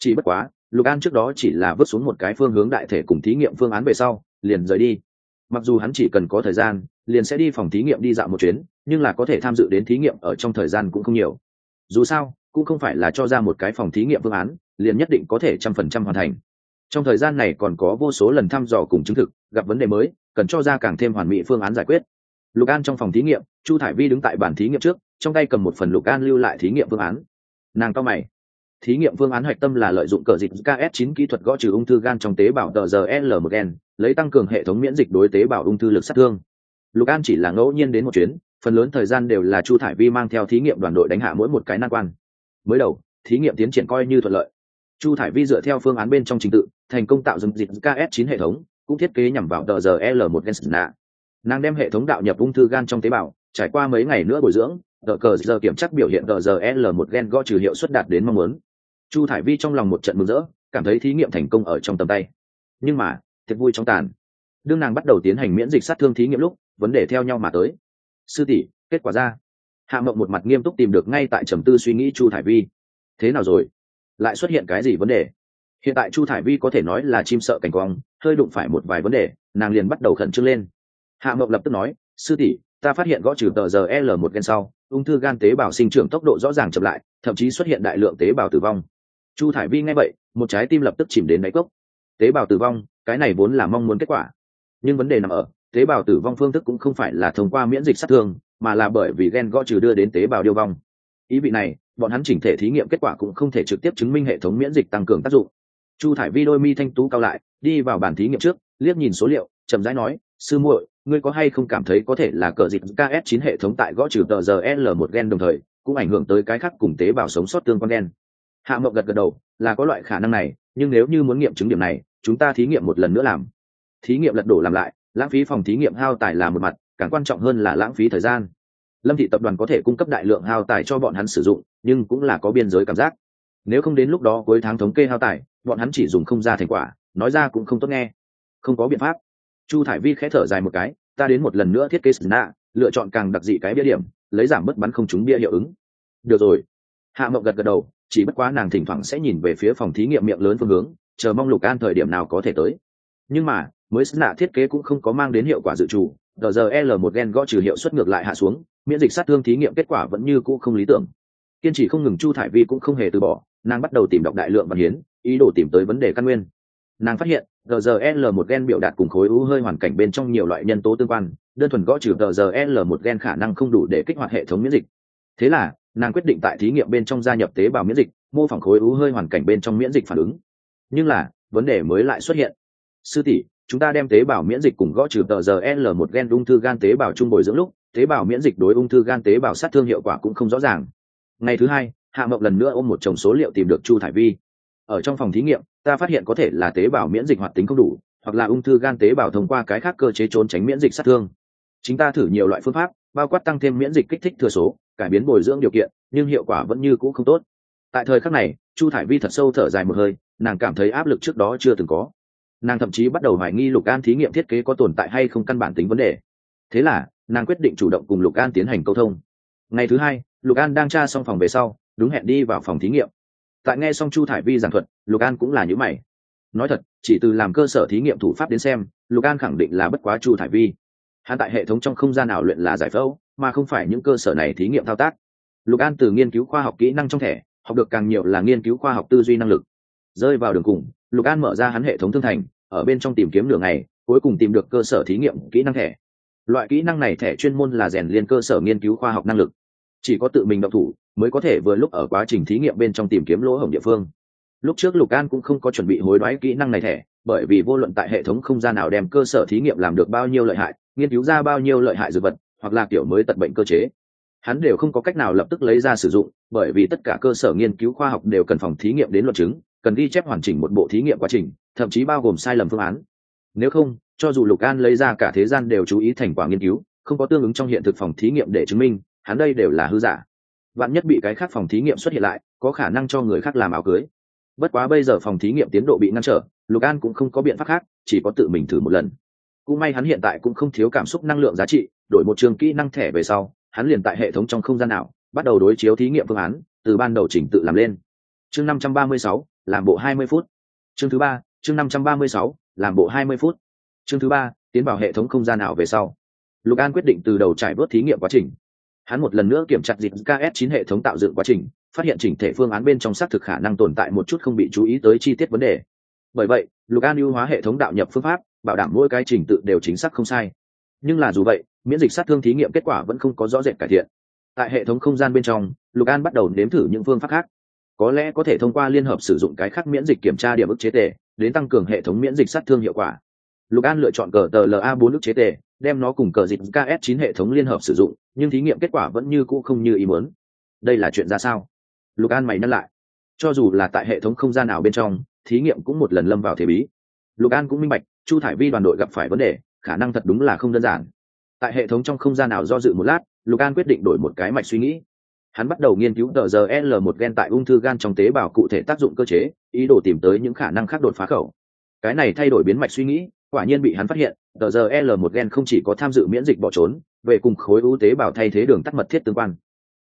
Speaker 1: chỉ bất quá, lục an trước đó chỉ là vứt xuống một cái phương hướng đại thể cùng thí nghiệm phương án về sau, liền rời đi. Mặc dù hắn chỉ cần có thời gian, liền sẽ đi phòng thí nghiệm đi dạo một chuyến, nhưng là có thể tham dự đến thí nghiệm ở trong thời gian cũng không nhiều. Dù sao, cũng không phải là cho ra một cái phòng thí nghiệm phương án, liền nhất định có thể trăm phần trăm hoàn thành. Trong thời gian này còn có vô số lần thăm dò cùng chứng thực, gặp vấn đề mới, cần cho ra càng thêm hoàn mỹ phương án giải quyết. Lục an trong phòng thí nghiệm, chu thải vi đứng tại bàn thí nghiệm trước, trong tay cầm một phần lục an lưu lại thí nghiệm phương án. Nàng to mày thí nghiệm phương án hoạch tâm là lợi dụng cờ dịch ks 9 kỹ thuật gõ trừ ung thư gan trong tế bào tờ giờ l 1 gen lấy tăng cường hệ thống miễn dịch đối tế bào ung thư lực sát thương. Lục an chỉ là ngẫu nhiên đến một chuyến, phần lớn thời gian đều là chu thải vi mang theo thí nghiệm đoàn đội đánh hạ mỗi một cái nan quan. Mới đầu, thí nghiệm tiến triển coi như thuận lợi. Chu thải vi dựa theo phương án bên trong trình tự, thành công tạo dựng dịch ks 9 hệ thống, cũng thiết kế nhằm vào tờ giờ l 1 gen nạ. Nàng đem hệ thống đạo nhập ung thư gan trong tế bào, trải qua mấy ngày nữa bồi dưỡng, tờ cờ giờ kiểm chắc biểu hiện tờ giờ l 1 gen gõ trừ hiệu suất đạt đến mong muốn chu thải vi trong lòng một trận mừng rỡ, cảm thấy thí nghiệm thành công ở trong tầm tay. Nhưng mà, thiệt vui trong tàn. Đương nàng bắt đầu tiến hành miễn dịch sát thương thí nghiệm lúc, vấn đề theo nhau mà tới. Sư tỷ, kết quả ra. Hạ mộng một mặt nghiêm túc tìm được ngay tại trầm tư suy nghĩ chu thải vi. Thế nào rồi? Lại xuất hiện cái gì vấn đề? Hiện tại chu thải vi có thể nói là chim sợ cảnh quang, hơi đụng phải một vài vấn đề, nàng liền bắt đầu khẩn trương lên. Hạ mộng lập tức nói, sư tỷ, ta phát hiện gõ trừ tờ giờ l một gen sau, ung thư gan tế bào sinh trưởng tốc độ rõ ràng chậm lại, thậm chí xuất hiện đại lượng tế bào tử vong chu thải vi nghe vậy, một trái tim lập tức chìm đến đáy cốc. Tế bào tử vong, cái này vốn là mong muốn kết quả. Nhưng vấn đề nằm ở, tế bào tử vong phương thức cũng không phải là thông qua miễn dịch sát thương, mà là bởi vì gen gõ trừ đưa đến tế bào điêu vong. Ý vị này, bọn hắn chỉnh thể thí nghiệm kết quả cũng không thể trực tiếp chứng minh hệ thống miễn dịch tăng cường tác dụng. Chu thải vi đôi mi thanh tú cao lại, đi vào bàn thí nghiệm trước, liếc nhìn số liệu, chậm rãi nói, sư muội, ngươi có hay không cảm thấy có thể là cờ dịch ks 9 hệ thống tại gõ trừ tờ giờ l một gen đồng thời, cũng ảnh hưởng tới cái khác cùng tế bào sống sót tương quan gen? Hạ mộng gật gật đầu, là có loại khả năng này, nhưng nếu như muốn nghiệm chứng điểm này, chúng ta thí nghiệm một lần nữa làm. Thí nghiệm lật đổ làm lại, lãng phí phòng thí nghiệm hao tài là một mặt, càng quan trọng hơn là lãng phí thời gian. Lâm thị tập đoàn có thể cung cấp đại lượng hao tài cho bọn hắn sử dụng, nhưng cũng là có biên giới cảm giác. Nếu không đến lúc đó cuối tháng thống kê hao tài, bọn hắn chỉ dùng không ra thành quả, nói ra cũng không tốt nghe. Không có biện pháp. Chu thải vi khẽ thở dài một cái, ta đến một lần nữa thiết kế sna lựa chọn càng đặc dị cái bia điểm, lấy giảm mất bắn không trúng bia hiệu ứng. Được rồi. Hạ mộng gật gật đầu chỉ bất quá nàng thỉnh thoảng sẽ nhìn về phía phòng thí nghiệm miệng lớn phương hướng chờ mong lục an thời điểm nào có thể tới. Nhưng mà mới nạ thiết kế cũng không có mang đến hiệu quả dự trù đờ giờ l một gen gõ trừ hiệu suất ngược lại hạ xuống miễn dịch sát thương thí nghiệm kết quả vẫn như cũ không lý tưởng. Kiên trì không ngừng chu thải vi cũng không hề từ bỏ nàng bắt đầu tìm đọc đại lượng văn hiến ý đồ tìm tới vấn đề căn nguyên. Nàng phát hiện GZL một gen biểu đạt cùng khối u hơi hoàn cảnh bên trong nhiều loại nhân tố tương quan, đơn thuần gõ trừ GZL một gen khả năng không đủ để kích hoạt hệ thống miễn dịch. Thế là, nàng quyết định tại thí nghiệm bên trong gia nhập tế bào miễn dịch, mô phỏng khối u hơi hoàn cảnh bên trong miễn dịch phản ứng. Nhưng là, vấn đề mới lại xuất hiện. Sư tỷ, chúng ta đem tế bào miễn dịch cùng gõ trừ GZL một gen ung thư gan tế bào trung bồi dưỡng lúc, tế bào miễn dịch đối ung thư gan tế bào sát thương hiệu quả cũng không rõ ràng. Ngày thứ hai, Hạ Mộng lần nữa ôm một chồng số liệu tìm được Chu Thải Vi. Ở trong phòng thí nghiệm, ta phát hiện có thể là tế bào miễn dịch hoạt tính không đủ hoặc là ung thư gan tế bào thông qua cái khác cơ chế trốn tránh miễn dịch sát thương chúng ta thử nhiều loại phương pháp bao quát tăng thêm miễn dịch kích thích thừa số cải biến bồi dưỡng điều kiện, nhưng hiệu quả vẫn như cũ không tốt. Tại thời khắc này, chu thải vi thật sâu thở dài một hơi, nàng cảm thấy áp lực trước đó chưa từng có. Nàng thậm chí bắt đầu hoài nghi lục an thí nghiệm thiết kế có tồn tại hay không căn bản tính vấn đề. Thế là, nàng quyết định chủ động cùng lục an tiến hành câu thông. Ngày thứ hai, lục an đang tra xong phòng về sau, đúng hẹn đi vào phòng thí nghiệm. Tại nghe xong chu thải vi giảng thuật, lục an cũng là nhữ mày. Nói thật, chỉ từ làm cơ sở thí nghiệm thủ pháp đến xem, lục an khẳng định là bất quá chu thải vi. Hắn tại hệ thống trong không gian nào luyện là giải phẫu mà không phải những cơ sở này thí nghiệm thao tác. Lục an từ nghiên cứu khoa học kỹ năng trong thẻ, học được càng nhiều là nghiên cứu khoa học tư duy năng lực. Rơi vào đường cùng, lục an mở ra hắn hệ thống thương thành, ở bên trong tìm kiếm đường này cuối cùng tìm được cơ sở thí nghiệm kỹ năng thẻ. Loại kỹ năng này thẻ chuyên môn là rèn liên cơ sở nghiên cứu khoa học năng lực. Chỉ có tự mình động thủ, mới có thể vừa lúc ở quá trình thí nghiệm bên trong tìm kiếm lỗ hổng địa phương. Lúc trước lục an cũng không có chuẩn bị hối đoái kỹ năng này thẻ, bởi vì vô luận tại hệ thống không gian nào đem cơ sở thí nghiệm làm được bao nhiêu lợi hại, nghiên cứu ra bao nhiêu lợi hại dược vật hoặc là kiểu mới tật bệnh cơ chế. Hắn đều không có cách nào lập tức lấy ra sử dụng, bởi vì tất cả cơ sở nghiên cứu khoa học đều cần phòng thí nghiệm đến luận chứng, cần ghi chép hoàn chỉnh một bộ thí nghiệm quá trình, thậm chí bao gồm sai lầm phương án. Nếu không, cho dù lục an lấy ra cả thế gian đều chú ý thành quả nghiên cứu, không có tương ứng trong hiện thực phòng thí nghiệm để chứng minh, hắn đây đều là hư giả. Bạn nhất bị cái khác phòng thí nghiệm xuất hiện lại, có khả năng cho người khác làm áo cưới. Bất quá bây giờ phòng thí nghiệm tiến độ bị ngăn trở, lục an cũng không có biện pháp khác, chỉ có tự mình thử một lần. Cũng may hắn hiện tại cũng không thiếu cảm xúc năng lượng giá trị đổi một trường kỹ năng thẻ về sau, hắn liền tại hệ thống trong không gian nào bắt đầu đối chiếu thí nghiệm phương án, từ ban đầu chỉnh tự làm lên. Chương năm trăm ba mươi sáu, làm bộ hai mươi phút. Chương thứ ba, chương năm trăm ba mươi sáu, làm bộ hai mươi phút. Chương thứ ba, tiến vào hệ thống không gian ảo về sau. Lục an quyết định từ đầu trải bớt thí nghiệm quá trình. Hắn một lần nữa kiểm tra dịp ks 9 hệ thống tạo dựng quá trình, phát hiện chỉnh thể phương án bên trong xác thực khả năng tồn tại một chút không bị chú ý tới chi tiết vấn đề. Bởi vậy, lục an ưu hóa hệ thống đạo nhập phương pháp, bảo đảm mỗi cái trình tự đều chính xác không sai nhưng là dù vậy, miễn dịch sát thương thí nghiệm kết quả vẫn không có rõ rệt cải thiện. Tại hệ thống không gian bên trong, lục an bắt đầu nếm thử những phương pháp khác. Có lẽ có thể thông qua liên hợp sử dụng cái khác miễn dịch kiểm tra điểm ức chế tề, đến tăng cường hệ thống miễn dịch sát thương hiệu quả. Lục an lựa chọn cờ tờ la bốn ức chế tề, đem nó cùng cờ dịch ks 9 hệ thống liên hợp sử dụng, nhưng thí nghiệm kết quả vẫn như cũ không như ý muốn. Đây là chuyện ra sao? Lục an mày nhắc lại. Cho dù là tại hệ thống không gian nào bên trong, thí nghiệm cũng một lần lâm vào thế bí. Lục an cũng minh bạch, chu thải vi đoàn đội gặp phải vấn đề khả năng thật đúng là không đơn giản. Tại hệ thống trong không gian nào do dự một lát, lục an quyết định đổi một cái mạch suy nghĩ. Hắn bắt đầu nghiên cứu tờ giờ l một gen tại ung thư gan trong tế bào cụ thể tác dụng cơ chế, ý đồ tìm tới những khả năng khác đột phá khẩu. Cái này thay đổi biến mạch suy nghĩ, quả nhiên bị hắn phát hiện, tờ giờ l một gen không chỉ có tham dự miễn dịch bỏ trốn, về cùng khối ưu tế bào thay thế đường tắt mật thiết tương quan.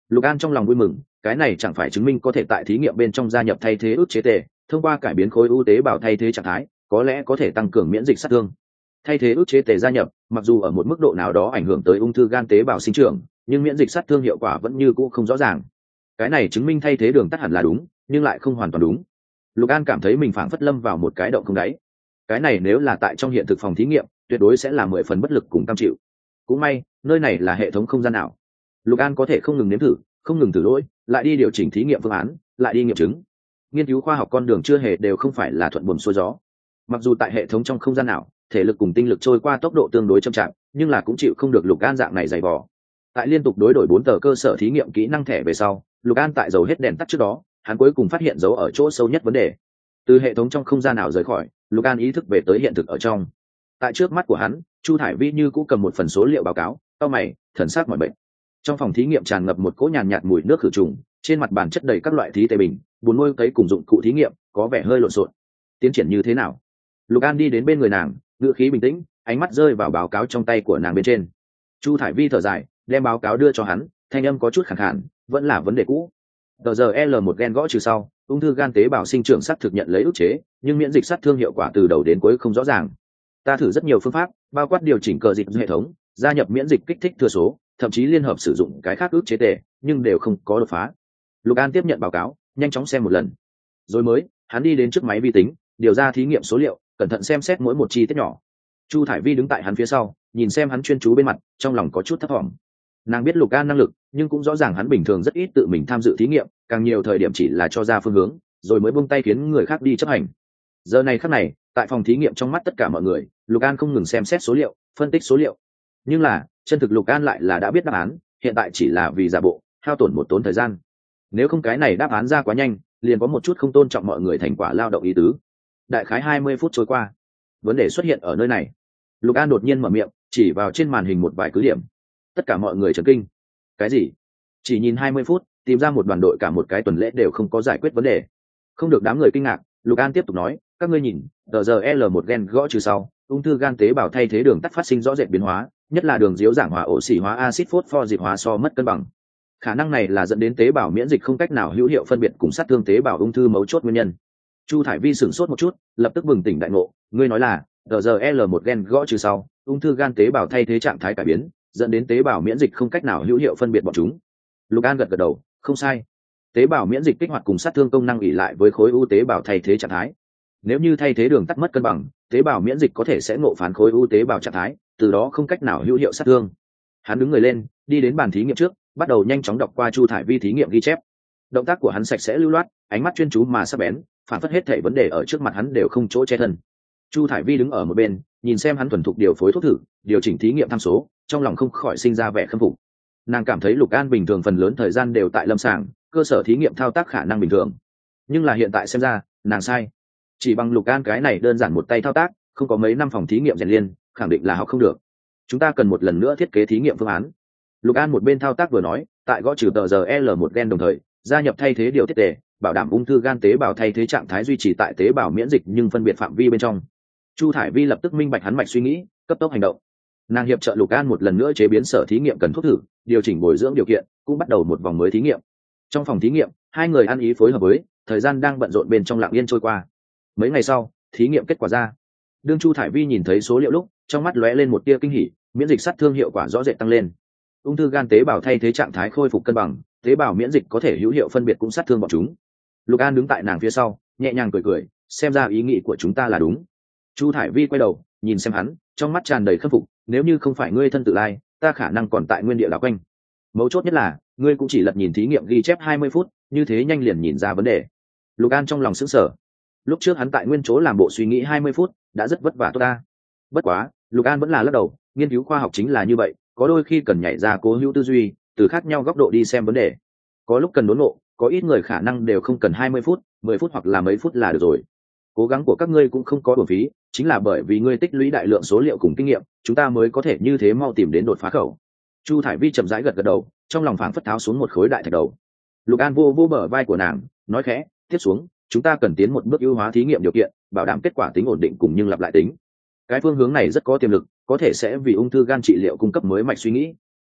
Speaker 1: Lục an trong lòng vui mừng, cái này chẳng phải chứng minh có thể tại thí nghiệm bên trong gia nhập thay thế ước chế tề, thông qua cải biến khối ưu tế bào thay thế trạng thái, có lẽ có thể tăng cường miễn dịch sát thương thay thế ức chế tề gia nhập, mặc dù ở một mức độ nào đó ảnh hưởng tới ung thư gan tế bào sinh trưởng, nhưng miễn dịch sát thương hiệu quả vẫn như cũ không rõ ràng. Cái này chứng minh thay thế đường tắt hẳn là đúng, nhưng lại không hoàn toàn đúng. Lục an cảm thấy mình phảng phất lâm vào một cái động không đáy. Cái này nếu là tại trong hiện thực phòng thí nghiệm, tuyệt đối sẽ là mười phần bất lực cùng cam chịu. Cũng may, nơi này là hệ thống không gian nào. Lục an có thể không ngừng nếm thử, không ngừng thử lỗi, lại đi điều chỉnh thí nghiệm phương án, lại đi nghiệm chứng. Nghiên cứu khoa học con đường chưa hề đều không phải là thuận buồm xuôi gió. Mặc dù tại hệ thống trong không gian nào thể lực cùng tinh lực trôi qua tốc độ tương đối chậm chạp nhưng là cũng chịu không được lục an dạng này dày vò. Tại liên tục đối đổi bốn tờ cơ sở thí nghiệm kỹ năng thẻ về sau lục an tại dầu hết đèn tắt trước đó hắn cuối cùng phát hiện dấu ở chỗ sâu nhất vấn đề. Từ hệ thống trong không gian nào rời khỏi lục an ý thức về tới hiện thực ở trong. Tại trước mắt của hắn chu thải vi như cũng cầm một phần số liệu báo cáo tao mày thần sát mọi bệnh trong phòng thí nghiệm tràn ngập một cỗ nhàn nhạt, mùi nước khử trùng trên mặt bàn chất đầy các loại thí tề bình bùn nuôi cấy cùng dụng cụ thí nghiệm có vẻ hơi lộn xộn. Tiến triển như thế nào? Lục an đi đến bên người nàng ngữ khí bình tĩnh, ánh mắt rơi vào báo cáo trong tay của nàng bên trên. Chu thải vi thở dài, đem báo cáo đưa cho hắn, thanh âm có chút khẳng hạn vẫn là vấn đề cũ. Tờ giờ l một gen gõ trừ sau, ung thư gan tế bào sinh trưởng sắt thực nhận lấy ức chế, nhưng miễn dịch sắt thương hiệu quả từ đầu đến cuối không rõ ràng. Ta thử rất nhiều phương pháp, bao quát điều chỉnh cờ dịch hệ thống, gia nhập miễn dịch kích thích thừa số, thậm chí liên hợp sử dụng cái khác ước chế tệ nhưng đều không có đột phá. Lục an tiếp nhận báo cáo, nhanh chóng xem một lần. Rồi mới, hắn đi đến trước máy vi tính, điều ra thí nghiệm số liệu cẩn thận xem xét mỗi một chi tiết nhỏ. Chu thải vi đứng tại hắn phía sau, nhìn xem hắn chuyên chú bên mặt, trong lòng có chút thất vọng nàng biết lục an năng lực, nhưng cũng rõ ràng hắn bình thường rất ít tự mình tham dự thí nghiệm, càng nhiều thời điểm chỉ là cho ra phương hướng, rồi mới buông tay khiến người khác đi chấp hành. Giờ này khắc này, tại phòng thí nghiệm trong mắt tất cả mọi người, lục an không ngừng xem xét số liệu, phân tích số liệu. Nhưng là, chân thực lục an lại là đã biết đáp án, hiện tại chỉ là vì giả bộ, hao tổn một tốn thời gian. Nếu không cái này đáp án ra quá nhanh, liền có một chút không tôn trọng mọi người thành quả lao động ý tứ đại khái hai mươi phút trôi qua. Vấn đề xuất hiện ở nơi này. Lục an đột nhiên mở miệng, chỉ vào trên màn hình một vài cứ điểm. Tất cả mọi người chấn kinh. Cái gì? Chỉ nhìn hai mươi phút, tìm ra một đoàn đội cả một cái tuần lễ đều không có giải quyết vấn đề. Không được đám người kinh ngạc, lục an tiếp tục nói, các ngươi nhìn, tờ giờ l một gen gõ trừ sau, ung thư gan tế bào thay thế đường tắt phát sinh rõ rệt biến hóa, nhất là đường diếu giảng hòa ổ xỉ hóa acid phốt pho hóa so mất cân bằng. Khả năng này là dẫn đến tế bào miễn dịch không cách nào hữu hiệu phân biệt cùng sát thương tế bào ung thư mấu chốt nguyên nhân chu thải vi sửng sốt một chút, lập tức bừng tỉnh đại ngộ, ngươi nói là, tờ l một gen gõ trừ sau, ung thư gan tế bào thay thế trạng thái cải biến, dẫn đến tế bào miễn dịch không cách nào hữu hiệu phân biệt bọn chúng. Lục an gật gật đầu, không sai. Tế bào miễn dịch kích hoạt cùng sát thương công năng ỉ lại với khối u tế bào thay thế trạng thái. Nếu như thay thế đường tắt mất cân bằng, tế bào miễn dịch có thể sẽ ngộ phán khối u tế bào trạng thái, từ đó không cách nào hữu hiệu sát thương. Hắn đứng người lên, đi đến bàn thí nghiệm trước, bắt đầu nhanh chóng đọc qua chu thải vi thí nghiệm ghi chép động tác của hắn sạch sẽ lưu loát, ánh mắt chuyên chú mà sắp bén, phản phất hết thể vấn đề ở trước mặt hắn đều không chỗ che thân. Chu thải vi đứng ở một bên, nhìn xem hắn thuần thục điều phối thuốc thử, điều chỉnh thí nghiệm tham số, trong lòng không khỏi sinh ra vẻ khâm phục. Nàng cảm thấy lục an bình thường phần lớn thời gian đều tại lâm sàng, cơ sở thí nghiệm thao tác khả năng bình thường. Nhưng là hiện tại xem ra, nàng sai. Chỉ bằng lục an cái này đơn giản một tay thao tác, không có mấy năm phòng thí nghiệm rèn liên, khẳng định là học không được. Chúng ta cần một lần nữa thiết kế thí nghiệm phương án. Lục an một bên thao tác vừa nói, tại gõ trừ tờ giờ l một gen đồng thời gia nhập thay thế điều tiết tề, bảo đảm ung thư gan tế bào thay thế trạng thái duy trì tại tế bào miễn dịch nhưng phân biệt phạm vi bên trong. Chu thải vi lập tức minh bạch hắn mạch suy nghĩ, cấp tốc hành động. Nàng hiệp trợ lục an một lần nữa chế biến sở thí nghiệm cần thuốc thử, điều chỉnh bồi dưỡng điều kiện, cũng bắt đầu một vòng mới thí nghiệm. Trong phòng thí nghiệm, hai người ăn ý phối hợp với, thời gian đang bận rộn bên trong lạng yên trôi qua. Mấy ngày sau, thí nghiệm kết quả ra. Đương chu thải vi nhìn thấy số liệu lúc, trong mắt lóe lên một tia kinh hỉ, miễn dịch sát thương hiệu quả rõ rệt tăng lên. Ung thư gan tế bào thay thế trạng thái khôi phục cân bằng tế bào miễn dịch có thể hữu hiệu phân biệt cũng sát thương bọn chúng. Lục an đứng tại nàng phía sau, nhẹ nhàng cười cười, xem ra ý nghĩ của chúng ta là đúng. Chu thải vi quay đầu, nhìn xem hắn, trong mắt tràn đầy khâm phục, nếu như không phải ngươi thân tự lai, ta khả năng còn tại nguyên địa đảo quanh. Mấu chốt nhất là, ngươi cũng chỉ lật nhìn thí nghiệm ghi chép hai mươi phút, như thế nhanh liền nhìn ra vấn đề. Lục an trong lòng sững sờ. Lúc trước hắn tại nguyên chỗ làm bộ suy nghĩ hai mươi phút, đã rất vất vả tốt ta. Bất quá, lục an vẫn là lắc đầu, nghiên cứu khoa học chính là như vậy, có đôi khi cần nhảy ra cố hữu tư duy từ khác nhau góc độ đi xem vấn đề. Có lúc cần đốn ngộ, có ít người khả năng đều không cần hai mươi phút, mười phút hoặc là mấy phút là được rồi. Cố gắng của các ngươi cũng không có bổ phí, chính là bởi vì ngươi tích lũy đại lượng số liệu cùng kinh nghiệm, chúng ta mới có thể như thế mau tìm đến đột phá khẩu. Chu thải vi chậm rãi gật gật đầu, trong lòng phảng phất tháo xuống một khối đại thạch đầu. Lục an vô vô bờ vai của nàng, nói khẽ, tiếp xuống, chúng ta cần tiến một bước ưu hóa thí nghiệm điều kiện, bảo đảm kết quả tính ổn định cùng nhưng lặp lại tính. Cái phương hướng này rất có tiềm lực, có thể sẽ vì ung thư gan trị liệu cung cấp mới mạch suy nghĩ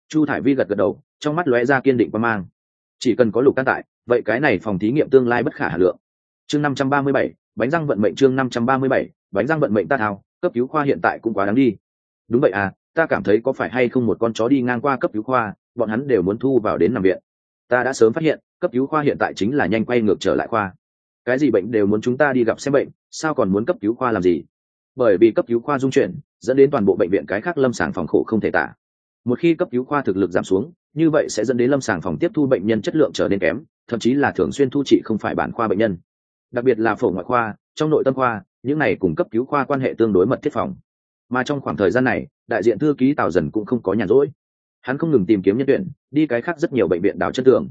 Speaker 1: chu thải vi gật gật đầu, trong mắt lóe ra kiên định và mang. Chỉ cần có lục can tại, vậy cái này phòng thí nghiệm tương lai bất khả hà lượng. Chương năm trăm ba mươi bảy, bánh răng vận mệnh chương năm trăm ba mươi bảy, bánh răng vận mệnh ta thao, cấp cứu khoa hiện tại cũng quá đáng đi. Đúng vậy à ta cảm thấy có phải hay không một con chó đi ngang qua cấp cứu khoa, bọn hắn đều muốn thu vào đến nằm viện. Ta đã sớm phát hiện, cấp cứu khoa hiện tại chính là nhanh quay ngược trở lại khoa. Cái gì bệnh đều muốn chúng ta đi gặp xem bệnh, sao còn muốn cấp cứu khoa làm gì? Bởi vì cấp cứu khoa dung chuyển, dẫn đến toàn bộ bệnh viện cái khác lâm sàng phòng khổ không thể tả một khi cấp cứu khoa thực lực giảm xuống, như vậy sẽ dẫn đến lâm sàng phòng tiếp thu bệnh nhân chất lượng trở nên kém, thậm chí là thường xuyên thu trị không phải bản khoa bệnh nhân. Đặc biệt là phổ ngoại khoa, trong nội tâm khoa, những này cùng cấp cứu khoa quan hệ tương đối mật thiết phòng. Mà trong khoảng thời gian này, đại diện thư ký tào dần cũng không có nhàn rỗi. Hắn không ngừng tìm kiếm nhân tuyển, đi cái khác rất nhiều bệnh viện đào chất tường.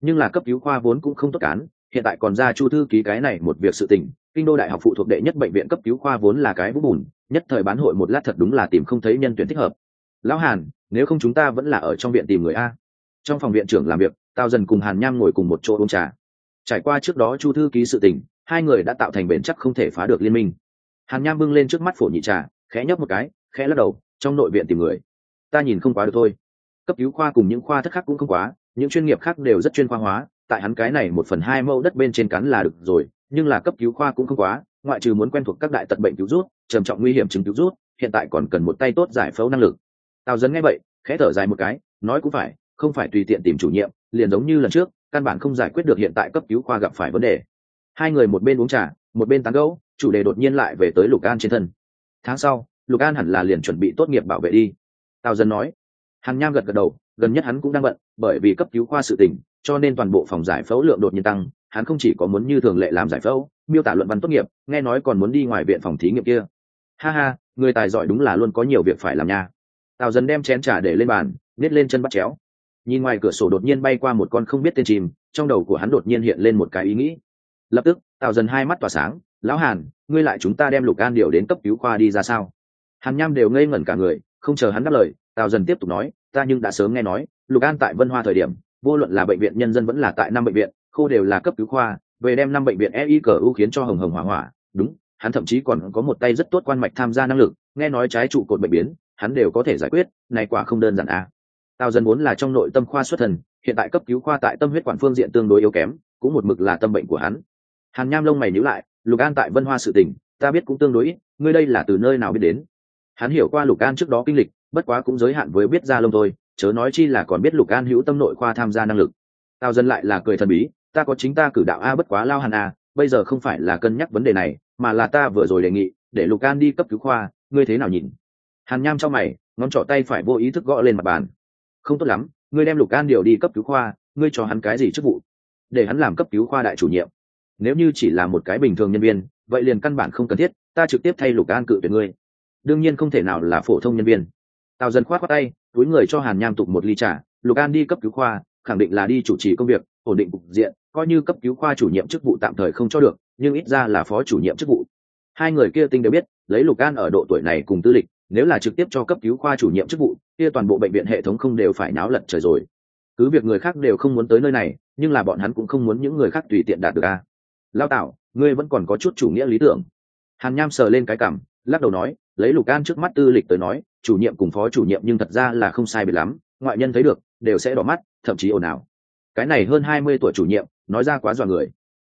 Speaker 1: Nhưng là cấp cứu khoa vốn cũng không tốt cán, hiện tại còn ra chu thư ký cái này một việc sự tình, kinh đô đại học phụ thuộc đệ nhất bệnh viện cấp cứu khoa vốn là cái vũ bùn, nhất thời bán hội một lát thật đúng là tìm không thấy nhân tuyển thích hợp lão hàn, nếu không chúng ta vẫn là ở trong viện tìm người a. Trong phòng viện trưởng làm việc tao dần cùng hàn nham ngồi cùng một chỗ uống trà. Trải qua trước đó chu thư ký sự tình, hai người đã tạo thành bền chắc không thể phá được liên minh. Hàn nham bưng lên trước mắt phổ nhị trà, khẽ nhấp một cái, khẽ lắc đầu, trong nội viện tìm người. Ta nhìn không quá được thôi. Cấp cứu khoa cùng những khoa thất khác cũng không quá, những chuyên nghiệp khác đều rất chuyên khoa hóa, tại hắn cái này một phần hai mẫu đất bên trên cắn là được rồi, nhưng là cấp cứu khoa cũng không quá, ngoại trừ muốn quen thuộc các đại tật bệnh cứu rút, trầm trọng nguy hiểm chứng cứu rút, hiện tại còn cần một tay tốt giải phẫu năng lực tào dấn nghe vậy, khẽ thở dài một cái, nói cũng phải, không phải tùy tiện tìm chủ nhiệm, liền giống như lần trước, căn bản không giải quyết được hiện tại cấp cứu khoa gặp phải vấn đề. Hai người một bên uống trà, một bên tán gẫu, chủ đề đột nhiên lại về tới lục an trên thân. Tháng sau, lục an hẳn là liền chuẩn bị tốt nghiệp bảo vệ đi. Tào dân nói. Hàn nham gật gật đầu, gần nhất hắn cũng đang bận, bởi vì cấp cứu khoa sự tình, cho nên toàn bộ phòng giải phẫu lượng đột nhiên tăng, hắn không chỉ có muốn như thường lệ làm giải phẫu, miêu tả luận văn tốt nghiệp, nghe nói còn muốn đi ngoài viện phòng thí nghiệm kia. Ha ha, người tài giỏi đúng là luôn có nhiều việc phải làm nha tào dần đem chén trà để lên bàn nết lên chân bắt chéo. Nhìn ngoài cửa sổ đột nhiên bay qua một con không biết tên chìm trong đầu của hắn đột nhiên hiện lên một cái ý nghĩ. Lập tức, tào dần hai mắt tỏa sáng, lão hàn, ngươi lại chúng ta đem lục an điều đến cấp cứu khoa đi ra sao? Hàn nham đều ngây ngẩn cả người, không chờ hắn đáp lời, tào dần tiếp tục nói, ta nhưng đã sớm nghe nói, lục an tại vân hoa thời điểm, vô luận là bệnh viện nhân dân vẫn là tại năm bệnh viện, khô đều là cấp cứu khoa, về đem năm bệnh viện ei cờ ưu khiến cho hồng hồng hỏa hỏa. Đúng, hắn thậm chí còn có một tay rất tốt quan mạch tham gia năng lực, nghe nói trái trụ cột bệnh biến hắn đều có thể giải quyết, này quả không đơn giản à. tào dần muốn là trong nội tâm khoa xuất thần, hiện tại cấp cứu khoa tại tâm huyết quản phương diện tương đối yếu kém, cũng một mực là tâm bệnh của hắn. Hàn nham lông mày nhíu lại, lục an tại vân hoa sự tình, ta biết cũng tương đối ít, ngươi đây là từ nơi nào biết đến? Hắn hiểu qua lục an trước đó kinh lịch, bất quá cũng giới hạn với biết ra lông thôi, chớ nói chi là còn biết lục an hữu tâm nội khoa tham gia năng lực. Tào dân lại là cười thần bí, ta có chính ta cử đạo a bất quá lao hàn a, bây giờ không phải là cân nhắc vấn đề này, mà là ta vừa rồi đề nghị, để lục an đi cấp cứu khoa, ngươi thế nào nhìn? Hàn nham trong mày, ngón trỏ tay phải vô ý thức gõ lên mặt bàn. Không tốt lắm, ngươi đem lục an điều đi cấp cứu khoa, ngươi cho hắn cái gì chức vụ? Để hắn làm cấp cứu khoa đại chủ nhiệm. Nếu như chỉ là một cái bình thường nhân viên, vậy liền căn bản không cần thiết, ta trực tiếp thay lục an cự tuyệt ngươi. Đương nhiên không thể nào là phổ thông nhân viên. Tào dần khoát khoát tay, túi người cho hàn nham tục một ly trà, lục an đi cấp cứu khoa, khẳng định là đi chủ trì công việc, ổn định cục diện, coi như cấp cứu khoa chủ nhiệm chức vụ tạm thời không cho được, nhưng ít ra là phó chủ nhiệm chức vụ. Hai người kia tinh đều biết, lấy lục an ở độ tuổi này cùng tư lịch nếu là trực tiếp cho cấp cứu khoa chủ nhiệm chức vụ, kia toàn bộ bệnh viện hệ thống không đều phải náo lật trời rồi. Cứ việc người khác đều không muốn tới nơi này, nhưng là bọn hắn cũng không muốn những người khác tùy tiện đạt được a. Lao tạo ngươi vẫn còn có chút chủ nghĩa lý tưởng. Hàn nham sờ lên cái cảm, lắc đầu nói, lấy lục an trước mắt tư lịch tới nói, chủ nhiệm cùng phó chủ nhiệm nhưng thật ra là không sai biệt lắm, ngoại nhân thấy được, đều sẽ đỏ mắt, thậm chí ồn ào. Cái này hơn hai mươi tuổi chủ nhiệm, nói ra quá dọa người.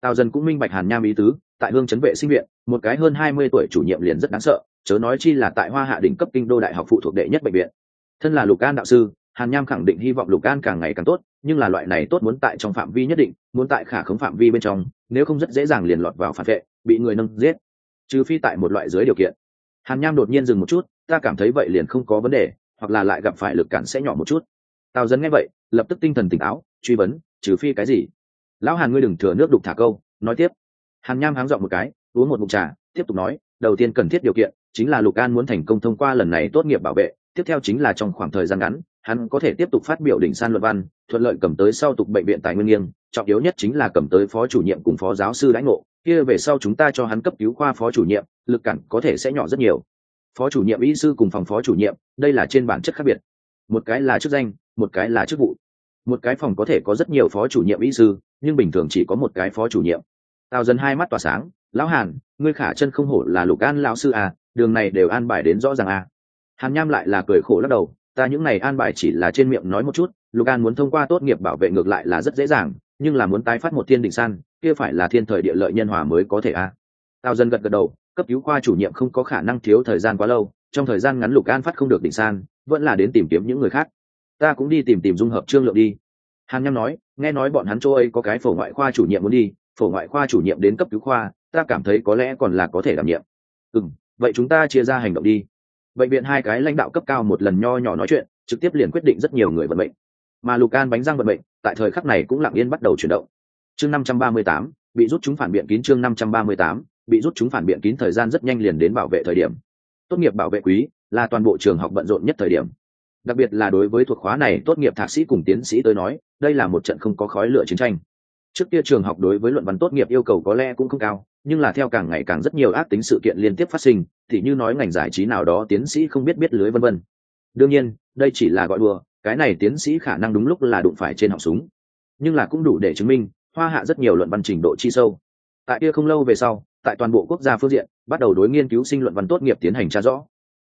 Speaker 1: Tào dần cũng minh bạch hàn nham ý tứ tại hương chấn vệ sinh viện, một cái hơn hai mươi tuổi chủ nhiệm liền rất đáng sợ, chớ nói chi là tại hoa hạ đỉnh cấp kinh đô đại học phụ thuộc đệ nhất bệnh viện. Thân là lục an đạo sư, hàn nham khẳng định hy vọng lục an càng ngày càng tốt, nhưng là loại này tốt muốn tại trong phạm vi nhất định, muốn tại khả khống phạm vi bên trong, nếu không rất dễ dàng liền lọt vào phản vệ, bị người nâng giết. Trừ phi tại một loại dưới điều kiện. Hàn nham đột nhiên dừng một chút, ta cảm thấy vậy liền không có vấn đề, hoặc là lại gặp phải lực cản sẽ nhỏ một chút. Tào dân nghe vậy, lập tức tinh thần tỉnh táo, truy vấn, trừ phi cái gì? Lão hàn ngươi đừng thừa nước đục thả câu, nói tiếp hàn nham háng dọn một cái, uống một mục trà, tiếp tục nói, đầu tiên cần thiết điều kiện, chính là lục an muốn thành công thông qua lần này tốt nghiệp bảo vệ, tiếp theo chính là trong khoảng thời gian ngắn, hắn có thể tiếp tục phát biểu đỉnh san luận văn, thuận lợi cầm tới sau tục bệnh viện tài nguyên nghiêng, trọng yếu nhất chính là cầm tới phó chủ nhiệm cùng phó giáo sư lãnh ngộ, kia về sau chúng ta cho hắn cấp cứu khoa phó chủ nhiệm, lực cản có thể sẽ nhỏ rất nhiều. Phó chủ nhiệm, y sư cùng phòng phó chủ nhiệm, đây là trên bản chất khác biệt. Một cái là chức danh, một cái là chức vụ. Một cái phòng có thể có rất nhiều phó chủ nhiệm, y sư, nhưng bình thường chỉ có một cái phó chủ nhiệm tào dần hai mắt tỏa sáng, lão hàn, ngươi khả chân không hổ là lục an lão sư à đường này đều an bài đến rõ ràng à. Hàn nham lại là cười khổ lắc đầu, ta những này an bài chỉ là trên miệng nói một chút, lục an muốn thông qua tốt nghiệp bảo vệ ngược lại là rất dễ dàng, nhưng là muốn tái phát một thiên đỉnh san, kia phải là thiên thời địa lợi nhân hòa mới có thể à. Tào dân gật gật đầu, cấp cứu khoa chủ nhiệm không có khả năng thiếu thời gian quá lâu, trong thời gian ngắn lục an phát không được đỉnh san, vẫn là đến tìm kiếm những người khác. Ta cũng đi tìm tìm dung hợp trương lượng đi. Hàn nham nói, nghe nói bọn hắn chỗ ấy có cái phổ ngoại khoa chủ nhiệm muốn đi phổ ngoại khoa chủ nhiệm đến cấp cứu khoa, ta cảm thấy có lẽ còn là có thể đảm nhiệm. Ừ vậy chúng ta chia ra hành động đi. Bệnh viện hai cái lãnh đạo cấp cao một lần nho nhỏ nói chuyện, trực tiếp liền quyết định rất nhiều người vận bệnh mà lục can bánh răng vận bệnh tại thời khắc này cũng lặng yên bắt đầu chuyển động. Chương năm trăm ba mươi tám, bị rút chúng phản biện kín chương năm trăm ba mươi tám, bị rút chúng phản biện kín thời gian rất nhanh liền đến bảo vệ thời điểm. Tốt nghiệp bảo vệ quý là toàn bộ trường học bận rộn nhất thời điểm. Đặc biệt là đối với thuộc khóa này, tốt nghiệp thạc sĩ cùng tiến sĩ tới nói, đây là một trận không có khói lửa chiến tranh trước kia trường học đối với luận văn tốt nghiệp yêu cầu có lẽ cũng không cao, nhưng là theo càng ngày càng rất nhiều ác tính sự kiện liên tiếp phát sinh, thì như nói ngành giải trí nào đó tiến sĩ không biết biết lưới vân vân. Đương nhiên, đây chỉ là gọi đùa, cái này tiến sĩ khả năng đúng lúc là đụng phải trên họng súng. Nhưng là cũng đủ để chứng minh, hoa hạ rất nhiều luận văn trình độ chi sâu. Tại kia không lâu về sau, tại toàn bộ quốc gia phương diện, bắt đầu đối nghiên cứu sinh luận văn tốt nghiệp tiến hành tra rõ.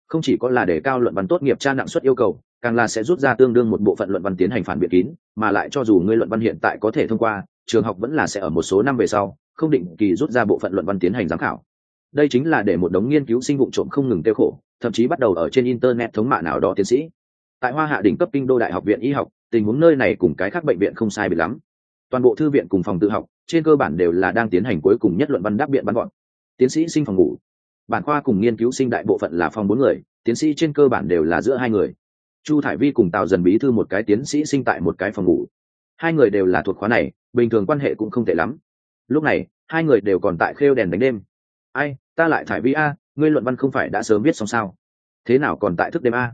Speaker 1: Không chỉ có là để cao luận văn tốt nghiệp tra nặng suất yêu cầu, càng là sẽ rút ra tương đương một bộ phận luận văn tiến hành phản biện kín, mà lại cho dù ngươi luận văn hiện tại có thể thông qua trường học vẫn là sẽ ở một số năm về sau, không định kỳ rút ra bộ phận luận văn tiến hành giám khảo. Đây chính là để một đống nghiên cứu sinh vụ trộm không ngừng tiêu khổ, thậm chí bắt đầu ở trên internet thống mạ nào đó tiến sĩ. Tại hoa hạ đỉnh cấp kinh đô đại học viện y học, tình huống nơi này cùng cái khác bệnh viện không sai biệt lắm. Toàn bộ thư viện cùng phòng tự học, trên cơ bản đều là đang tiến hành cuối cùng nhất luận văn đáp biện bắn gọn. Tiến sĩ sinh phòng ngủ. Bản khoa cùng nghiên cứu sinh đại bộ phận là phòng bốn người, tiến sĩ trên cơ bản đều là giữa hai người. Chu thải vi cùng tào dần bí thư một cái tiến sĩ sinh tại một cái phòng ngủ hai người đều là thuộc khóa này, bình thường quan hệ cũng không tệ lắm. Lúc này, hai người đều còn tại khêu đèn đánh đêm. Ai, ta lại thải vi a, ngươi luận văn không phải đã sớm viết xong sao? Thế nào còn tại thức đêm a?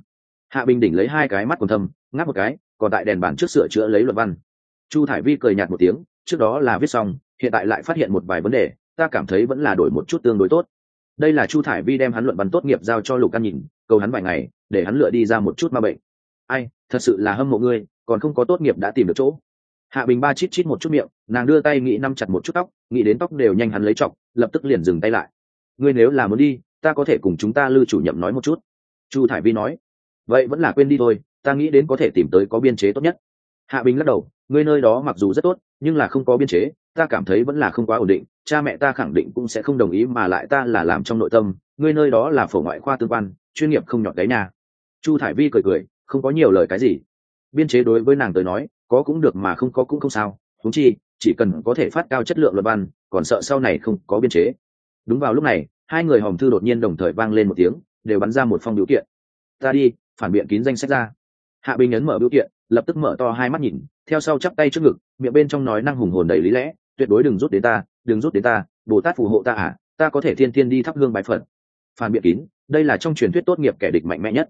Speaker 1: Hạ bình đỉnh lấy hai cái mắt còn thâm, ngáp một cái, còn tại đèn bàn trước sửa chữa lấy luận văn. Chu thải vi cười nhạt một tiếng, trước đó là viết xong, hiện tại lại phát hiện một vài vấn đề, ta cảm thấy vẫn là đổi một chút tương đối tốt. Đây là chu thải vi đem hắn luận văn tốt nghiệp giao cho lục căn nhìn, cầu hắn vài ngày, để hắn lựa đi ra một chút ma bệnh. Ai, thật sự là hâm mộ ngươi, còn không có tốt nghiệp đã tìm được chỗ hạ bình ba chít chít một chút miệng, nàng đưa tay nghĩ nắm chặt một chút tóc, nghĩ đến tóc đều nhanh hắn lấy chọc, lập tức liền dừng tay lại. Ngươi nếu là muốn đi, ta có thể cùng chúng ta lưu chủ nhậm nói một chút. Chu thải vi nói. Vậy vẫn là quên đi thôi, ta nghĩ đến có thể tìm tới có biên chế tốt nhất. Hạ bình lắc đầu. Ngươi nơi đó mặc dù rất tốt, nhưng là không có biên chế, ta cảm thấy vẫn là không quá ổn định, cha mẹ ta khẳng định cũng sẽ không đồng ý mà lại ta là làm trong nội tâm, ngươi nơi đó là phổ ngoại khoa tương quan, chuyên nghiệp không nhọt đấy nha chu thải vi cười cười, không có nhiều lời cái gì. Biên chế đối với nàng tới nói có cũng được mà không có cũng không sao thúng chi, chỉ cần có thể phát cao chất lượng luật văn, còn sợ sau này không có biên chế. Đúng vào lúc này, hai người hòm thư đột nhiên đồng thời vang lên một tiếng, đều bắn ra một phong biểu kiện. Ta đi, phản biện kín danh sách ra. Hạ bình ấn mở biểu kiện, lập tức mở to hai mắt nhìn, theo sau chắp tay trước ngực, miệng bên trong nói năng hùng hồn đầy lý lẽ, tuyệt đối đừng rút đến ta, đừng rút đến ta, bồ tát phù hộ ta à ta có thể thiên thiên đi thắp hương bài phật. Phản biện kín, đây là trong truyền thuyết tốt nghiệp kẻ địch mạnh mẽ nhất.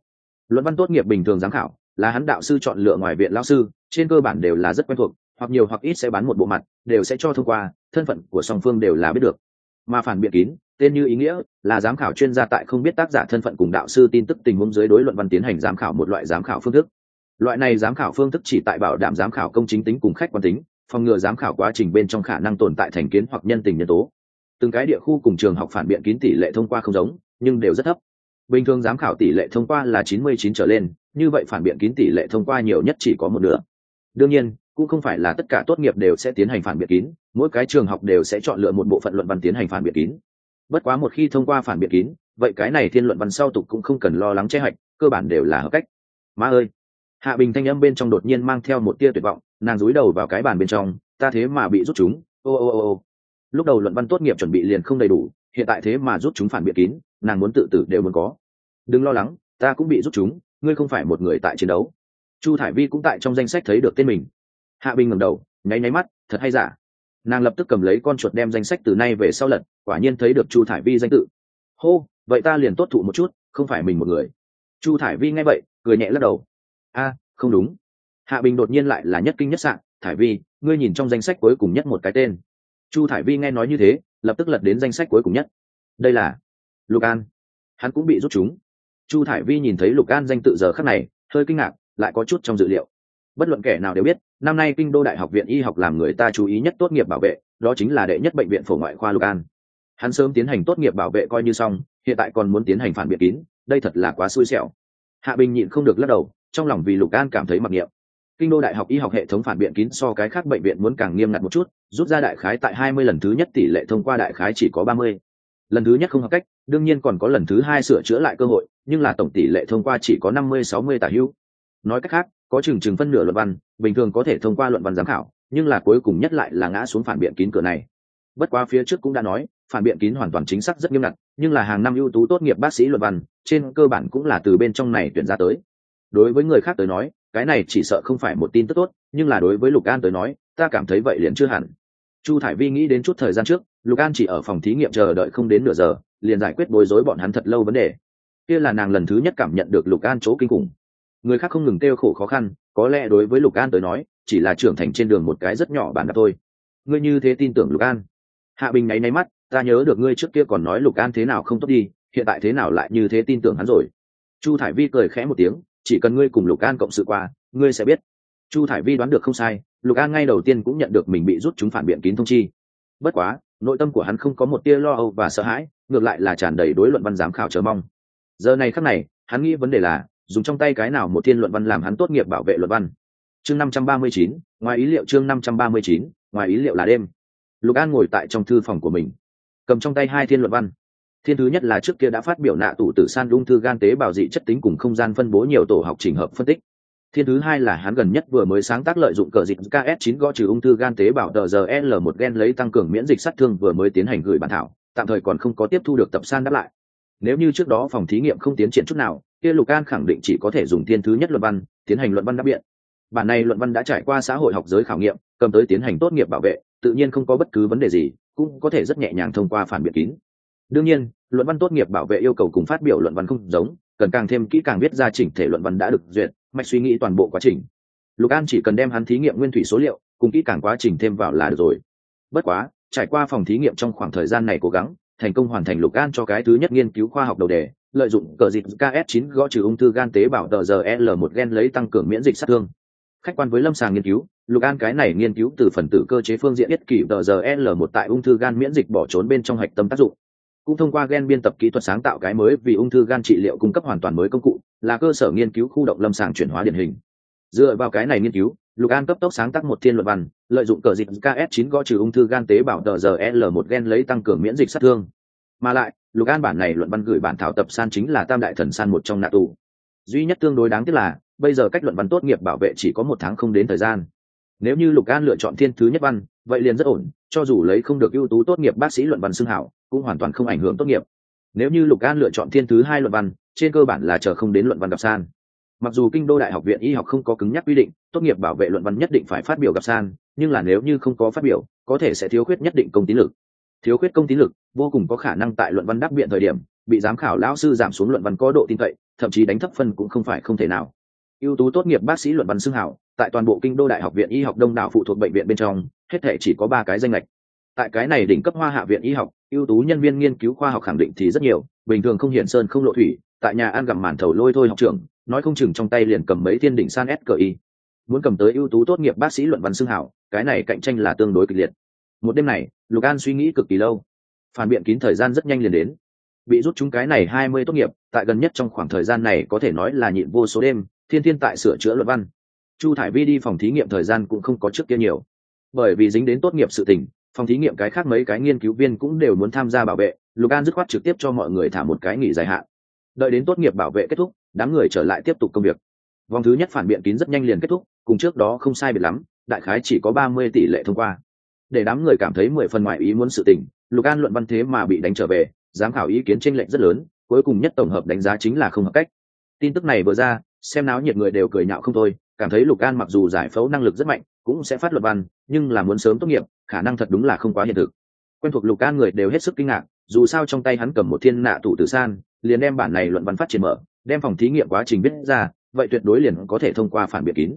Speaker 1: Luận văn tốt nghiệp bình thường giám khảo là hắn đạo sư chọn lựa ngoài viện lao sư, trên cơ bản đều là rất quen thuộc, hoặc nhiều hoặc ít sẽ bán một bộ mặt, đều sẽ cho thông qua, thân phận của song phương đều là biết được. Mà phản biện kín, tên như ý nghĩa, là giám khảo chuyên gia tại không biết tác giả thân phận cùng đạo sư tin tức tình huống dưới đối luận văn tiến hành giám khảo một loại giám khảo phương thức. Loại này giám khảo phương thức chỉ tại bảo đảm giám khảo công chính tính cùng khách quan tính, phòng ngừa giám khảo quá trình bên trong khả năng tồn tại thành kiến hoặc nhân tình nhân tố. Từng cái địa khu cùng trường học phản biện kín tỷ lệ thông qua không giống, nhưng đều rất thấp bình thường giám khảo tỷ lệ thông qua là chín mươi chín trở lên, như vậy phản biện kín tỷ lệ thông qua nhiều nhất chỉ có một nửa. Đương nhiên, cũng không phải là tất cả tốt nghiệp đều sẽ tiến hành phản biện kín, mỗi cái trường học đều sẽ chọn lựa một bộ phận luận văn tiến hành phản biện kín. Bất quá một khi thông qua phản biện kín, vậy cái này thiên luận văn sau tục cũng không cần lo lắng che hạch, cơ bản đều là hợp cách. Má ơi! Hạ bình thanh âm bên trong đột nhiên mang theo một tia tuyệt vọng, nàng rúi đầu vào cái bàn bên trong, ta thế mà bị rút chúng, ô ô ô ô. Lúc đầu luận văn tốt nghiệp chuẩn bị liền không đầy đủ, hiện tại thế mà rút chúng phản biện kín nàng muốn tự tử đều muốn có. Đừng lo lắng, ta cũng bị rút chúng, ngươi không phải một người tại chiến đấu. Chu thải vi cũng tại trong danh sách thấy được tên mình. Hạ bình ngầm đầu, nháy nháy mắt, thật hay giả. Nàng lập tức cầm lấy con chuột đem danh sách từ nay về sau lật, quả nhiên thấy được chu thải vi danh tự. Hô, vậy ta liền tốt thụ một chút, không phải mình một người. Chu thải vi nghe vậy, cười nhẹ lắc đầu. A, không đúng. Hạ bình đột nhiên lại là nhất kinh nhất sạn thải vi, ngươi nhìn trong danh sách cuối cùng nhất một cái tên. Chu thải vi nghe nói như thế, lập tức lật đến danh sách cuối cùng nhất. Đây là lục an hắn cũng bị rút chúng. Chu thải vi nhìn thấy lục an danh tự giờ khắc này, hơi kinh ngạc, lại có chút trong dự liệu. Bất luận kẻ nào đều biết, năm nay kinh đô đại học viện y học làm người ta chú ý nhất tốt nghiệp bảo vệ, đó chính là đệ nhất bệnh viện phổ ngoại khoa lục an hắn sớm tiến hành tốt nghiệp bảo vệ coi như xong, hiện tại còn muốn tiến hành phản biện kín, đây thật là quá xui xẻo. Hạ bình nhịn không được lắc đầu, trong lòng vì lục an cảm thấy mặc niệm. Kinh đô đại học y học hệ thống phản biện kín so cái khác bệnh viện muốn càng nghiêm ngặt một chút, rút ra đại khái tại hai mươi lần thứ nhất tỷ lệ thông qua đại khái chỉ có ba mươi. Lần thứ nhất không hợp cách đương nhiên còn có lần thứ hai sửa chữa lại cơ hội, nhưng là tổng tỷ lệ thông qua chỉ có năm mươi sáu mươi tả hữu. Nói cách khác, có chừng chừng phân nửa luận văn, bình thường có thể thông qua luận văn giám khảo, nhưng là cuối cùng nhất lại là ngã xuống phản biện kín cửa này. Bất quá phía trước cũng đã nói, phản biện kín hoàn toàn chính xác rất nghiêm ngặt, nhưng là hàng năm ưu tú tốt nghiệp bác sĩ luận văn, trên cơ bản cũng là từ bên trong này tuyển ra tới. Đối với người khác tới nói, cái này chỉ sợ không phải một tin tức tốt, nhưng là đối với lục an tới nói, ta cảm thấy vậy liền chưa hẳn. Chu thải vi nghĩ đến chút thời gian trước, lục an chỉ ở phòng thí nghiệm chờ đợi không đến nửa giờ liền giải quyết bối rối bọn hắn thật lâu vấn đề. Kia là nàng lần thứ nhất cảm nhận được lục an chỗ kinh khủng. Người khác không ngừng kêu khổ khó khăn, có lẽ đối với lục an tới nói, chỉ là trưởng thành trên đường một cái rất nhỏ bản đạp thôi. Ngươi như thế tin tưởng lục an? Hạ bình nháy nháy mắt, ta nhớ được ngươi trước kia còn nói lục an thế nào không tốt đi, hiện tại thế nào lại như thế tin tưởng hắn rồi. Chu thải vi cười khẽ một tiếng, chỉ cần ngươi cùng lục an cộng sự qua, ngươi sẽ biết. Chu thải vi đoán được không sai, lục an ngay đầu tiên cũng nhận được mình bị rút chúng phản biện kín thông chi. Bất quá nội tâm của hắn không có một tia lo âu và sợ hãi, ngược lại là tràn đầy đối luận văn giám khảo chờ mong. Giờ này khắc này, hắn nghĩ vấn đề là, dùng trong tay cái nào một thiên luận văn làm hắn tốt nghiệp bảo vệ luận văn? Chương năm trăm ba mươi chín, ngoài ý liệu chương năm trăm ba mươi chín, ngoài ý liệu là đêm. Lục an ngồi tại trong thư phòng của mình, cầm trong tay hai thiên luận văn. Thiên thứ nhất là trước kia đã phát biểu nạ tủ tử san ung thư gan tế bào dị chất tính cùng không gian phân bố nhiều tổ học trình hợp phân tích thiên thứ hai là hắn gần nhất vừa mới sáng tác lợi dụng cờ dịch ks 9 gõ trừ ung thư gan tế bào drl1 gen lấy tăng cường miễn dịch sát thương vừa mới tiến hành gửi bản thảo, tạm thời còn không có tiếp thu được tập san đáp lại. Nếu như trước đó phòng thí nghiệm không tiến triển chút nào, kia lục an khẳng định chỉ có thể dùng thiên thứ nhất luận văn, tiến hành luận văn đáp biện. Bản này luận văn đã trải qua xã hội học giới khảo nghiệm, cầm tới tiến hành tốt nghiệp bảo vệ, tự nhiên không có bất cứ vấn đề gì, cũng có thể rất nhẹ nhàng thông qua phản biện kín. Đương nhiên, luận văn tốt nghiệp bảo vệ yêu cầu cùng phát biểu luận văn không giống, cần càng thêm kỹ càng viết ra chỉnh thể luận văn đã được duyệt mạch suy nghĩ toàn bộ quá trình. Lục an chỉ cần đem hắn thí nghiệm nguyên thủy số liệu, cùng kỹ càng quá trình thêm vào là được rồi. Bất quá, trải qua phòng thí nghiệm trong khoảng thời gian này cố gắng, thành công hoàn thành lục an cho cái thứ nhất nghiên cứu khoa học đầu đề, lợi dụng cờ dịch ks 9 gõ trừ ung thư gan tế bào tờ giờ l 1 gen lấy tăng cường miễn dịch sát thương. Khách quan với lâm sàng nghiên cứu, lục an cái này nghiên cứu từ phần tử cơ chế phương diện biết kỷ tờ giờ l 1 tại ung thư gan miễn dịch bỏ trốn bên trong hạch tâm tác dụng. Cũng thông qua gen biên tập kỹ thuật sáng tạo cái mới vì ung thư gan trị liệu cung cấp hoàn toàn mới công cụ là cơ sở nghiên cứu khu động lâm sàng chuyển hóa điển hình. Dựa vào cái này nghiên cứu, lục an cấp tốc sáng tác một thiên luận văn, lợi dụng cờ dịch ks 9 gõ trừ ung thư gan tế bào tờ giờ l 1 gen lấy tăng cường miễn dịch sát thương. Mà lại, lục an bản này luận văn gửi bản thảo tập san chính là tam đại thần san một trong nạ tù. Duy nhất tương đối đáng tiếc là, bây giờ cách luận văn tốt nghiệp bảo vệ chỉ có một tháng không đến thời gian. Nếu như lục an lựa chọn thiên thứ nhất văn, vậy liền rất ổn, cho dù lấy không được ưu tú tốt nghiệp bác sĩ luận văn xưng hảo, cũng hoàn toàn không ảnh hưởng tốt nghiệp. Nếu như lục an lựa chọn thiên thứ hai luận văn trên cơ bản là chờ không đến luận văn gặp san. Mặc dù kinh đô đại học viện y học không có cứng nhắc quy định, tốt nghiệp bảo vệ luận văn nhất định phải phát biểu gặp san, nhưng là nếu như không có phát biểu, có thể sẽ thiếu khuyết nhất định công tín lực. Thiếu khuyết công tín lực vô cùng có khả năng tại luận văn đắc biện thời điểm, bị giám khảo lão sư giảm xuống luận văn có độ tin cậy, thậm chí đánh thấp phân cũng không phải không thể nào. Ưu tú tốt nghiệp bác sĩ luận văn xưng hảo, tại toàn bộ kinh đô đại học viện y học đông đảo phụ thuộc bệnh viện bên trong, hết thể chỉ có ba cái danh lệch tại cái này đỉnh cấp hoa hạ viện y học, ưu tú nhân viên nghiên cứu khoa học khẳng định thì rất nhiều, bình thường không hiển sơn không lộ thủy tại nhà ăn gặm màn thầu lôi thôi học trưởng, nói không chừng trong tay liền cầm mấy thiên đỉnh san sqi muốn cầm tới ưu tú tốt nghiệp bác sĩ luận văn xưng hảo, cái này cạnh tranh là tương đối kịch liệt. Một đêm này, lục an suy nghĩ cực kỳ lâu. Phản biện kín thời gian rất nhanh liền đến. Bị rút chúng cái này hai mươi tốt nghiệp, tại gần nhất trong khoảng thời gian này có thể nói là nhịn vô số đêm, thiên thiên tại sửa chữa luận văn. Chu thải vi đi phòng thí nghiệm thời gian cũng không có trước kia nhiều. Bởi vì dính đến tốt nghiệp sự tình, phòng thí nghiệm cái khác mấy cái nghiên cứu viên cũng đều muốn tham gia bảo vệ, lục an dứt khoát trực tiếp cho mọi người thả một cái nghỉ dài hạn đợi đến tốt nghiệp bảo vệ kết thúc, đám người trở lại tiếp tục công việc. Vòng thứ nhất phản biện kín rất nhanh liền kết thúc, cùng trước đó không sai biệt lắm, đại khái chỉ có ba mươi tỷ lệ thông qua. Để đám người cảm thấy mười phần ngoại ý muốn sự tình, lục an luận văn thế mà bị đánh trở về, giám khảo ý kiến tranh lệch rất lớn, cuối cùng nhất tổng hợp đánh giá chính là không hợp cách. Tin tức này vừa ra, xem náo nhiệt người đều cười nhạo không thôi, cảm thấy lục an mặc dù giải phẫu năng lực rất mạnh, cũng sẽ phát luận văn, nhưng là muốn sớm tốt nghiệp, khả năng thật đúng là không quá hiện thực. Quen thuộc lục an người đều hết sức kinh ngạc, dù sao trong tay hắn cầm một thiên nạ tủ tử san liền đem bản này luận văn phát triển mở, đem phòng thí nghiệm quá trình viết ra, vậy tuyệt đối liền có thể thông qua phản biện kín.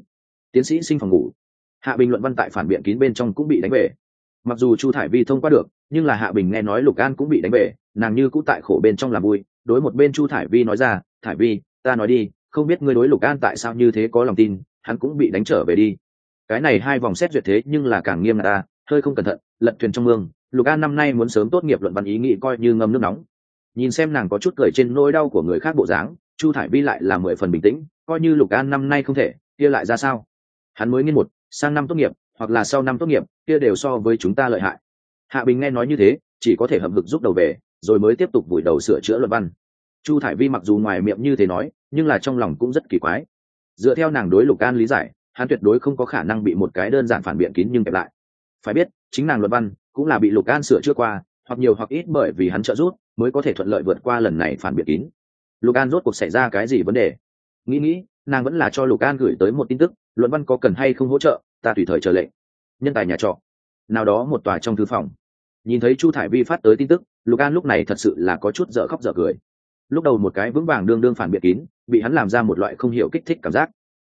Speaker 1: Tiến sĩ sinh phòng ngủ. Hạ bình luận văn tại phản biện kín bên trong cũng bị đánh về mặc dù chu thải vi thông qua được, nhưng là hạ bình nghe nói lục an cũng bị đánh về nàng như cũng tại khổ bên trong làm vui. Đối một bên chu thải vi nói ra, thải vi, ta nói đi, không biết ngươi đối lục an tại sao như thế có lòng tin, hắn cũng bị đánh trở về đi. Cái này hai vòng xét duyệt thế nhưng là càng nghiêm ta, hơi không cẩn thận, lật thuyền trong mương. Lục an năm nay muốn sớm tốt nghiệp luận văn ý nghĩ coi như ngâm nước nóng nhìn xem nàng có chút cười trên nỗi đau của người khác bộ dáng, chu thải vi lại là mười phần bình tĩnh, coi như lục an năm nay không thể, kia lại ra sao? Hắn mới nghiên một, sang năm tốt nghiệp, hoặc là sau năm tốt nghiệp, kia đều so với chúng ta lợi hại. Hạ bình nghe nói như thế, chỉ có thể hậm hực giúp đầu về, rồi mới tiếp tục vùi đầu sửa chữa luật văn. Chu thải vi mặc dù ngoài miệng như thế nói, nhưng là trong lòng cũng rất kỳ quái. Dựa theo nàng đối lục an lý giải, hắn tuyệt đối không có khả năng bị một cái đơn giản phản biện kín nhưng kẹp lại. Phải biết, chính nàng luật văn cũng là bị lục an sửa chữa qua hoặc nhiều hoặc ít bởi vì hắn trợ giúp, mới có thể thuận lợi vượt qua lần này phản biện kín. Lục an rốt cuộc xảy ra cái gì vấn đề? Nghĩ nghĩ, nàng vẫn là cho lục an gửi tới một tin tức, luận văn có cần hay không hỗ trợ, ta tùy thời chờ lệnh. Nhân tài nhà trọ. Nào đó một tòa trong thư phòng. Nhìn thấy chu thải vi phát tới tin tức, lục an lúc này thật sự là có chút dở khóc dở cười. Lúc đầu một cái vững vàng đương đương phản biện kín, bị hắn làm ra một loại không hiểu kích thích cảm giác.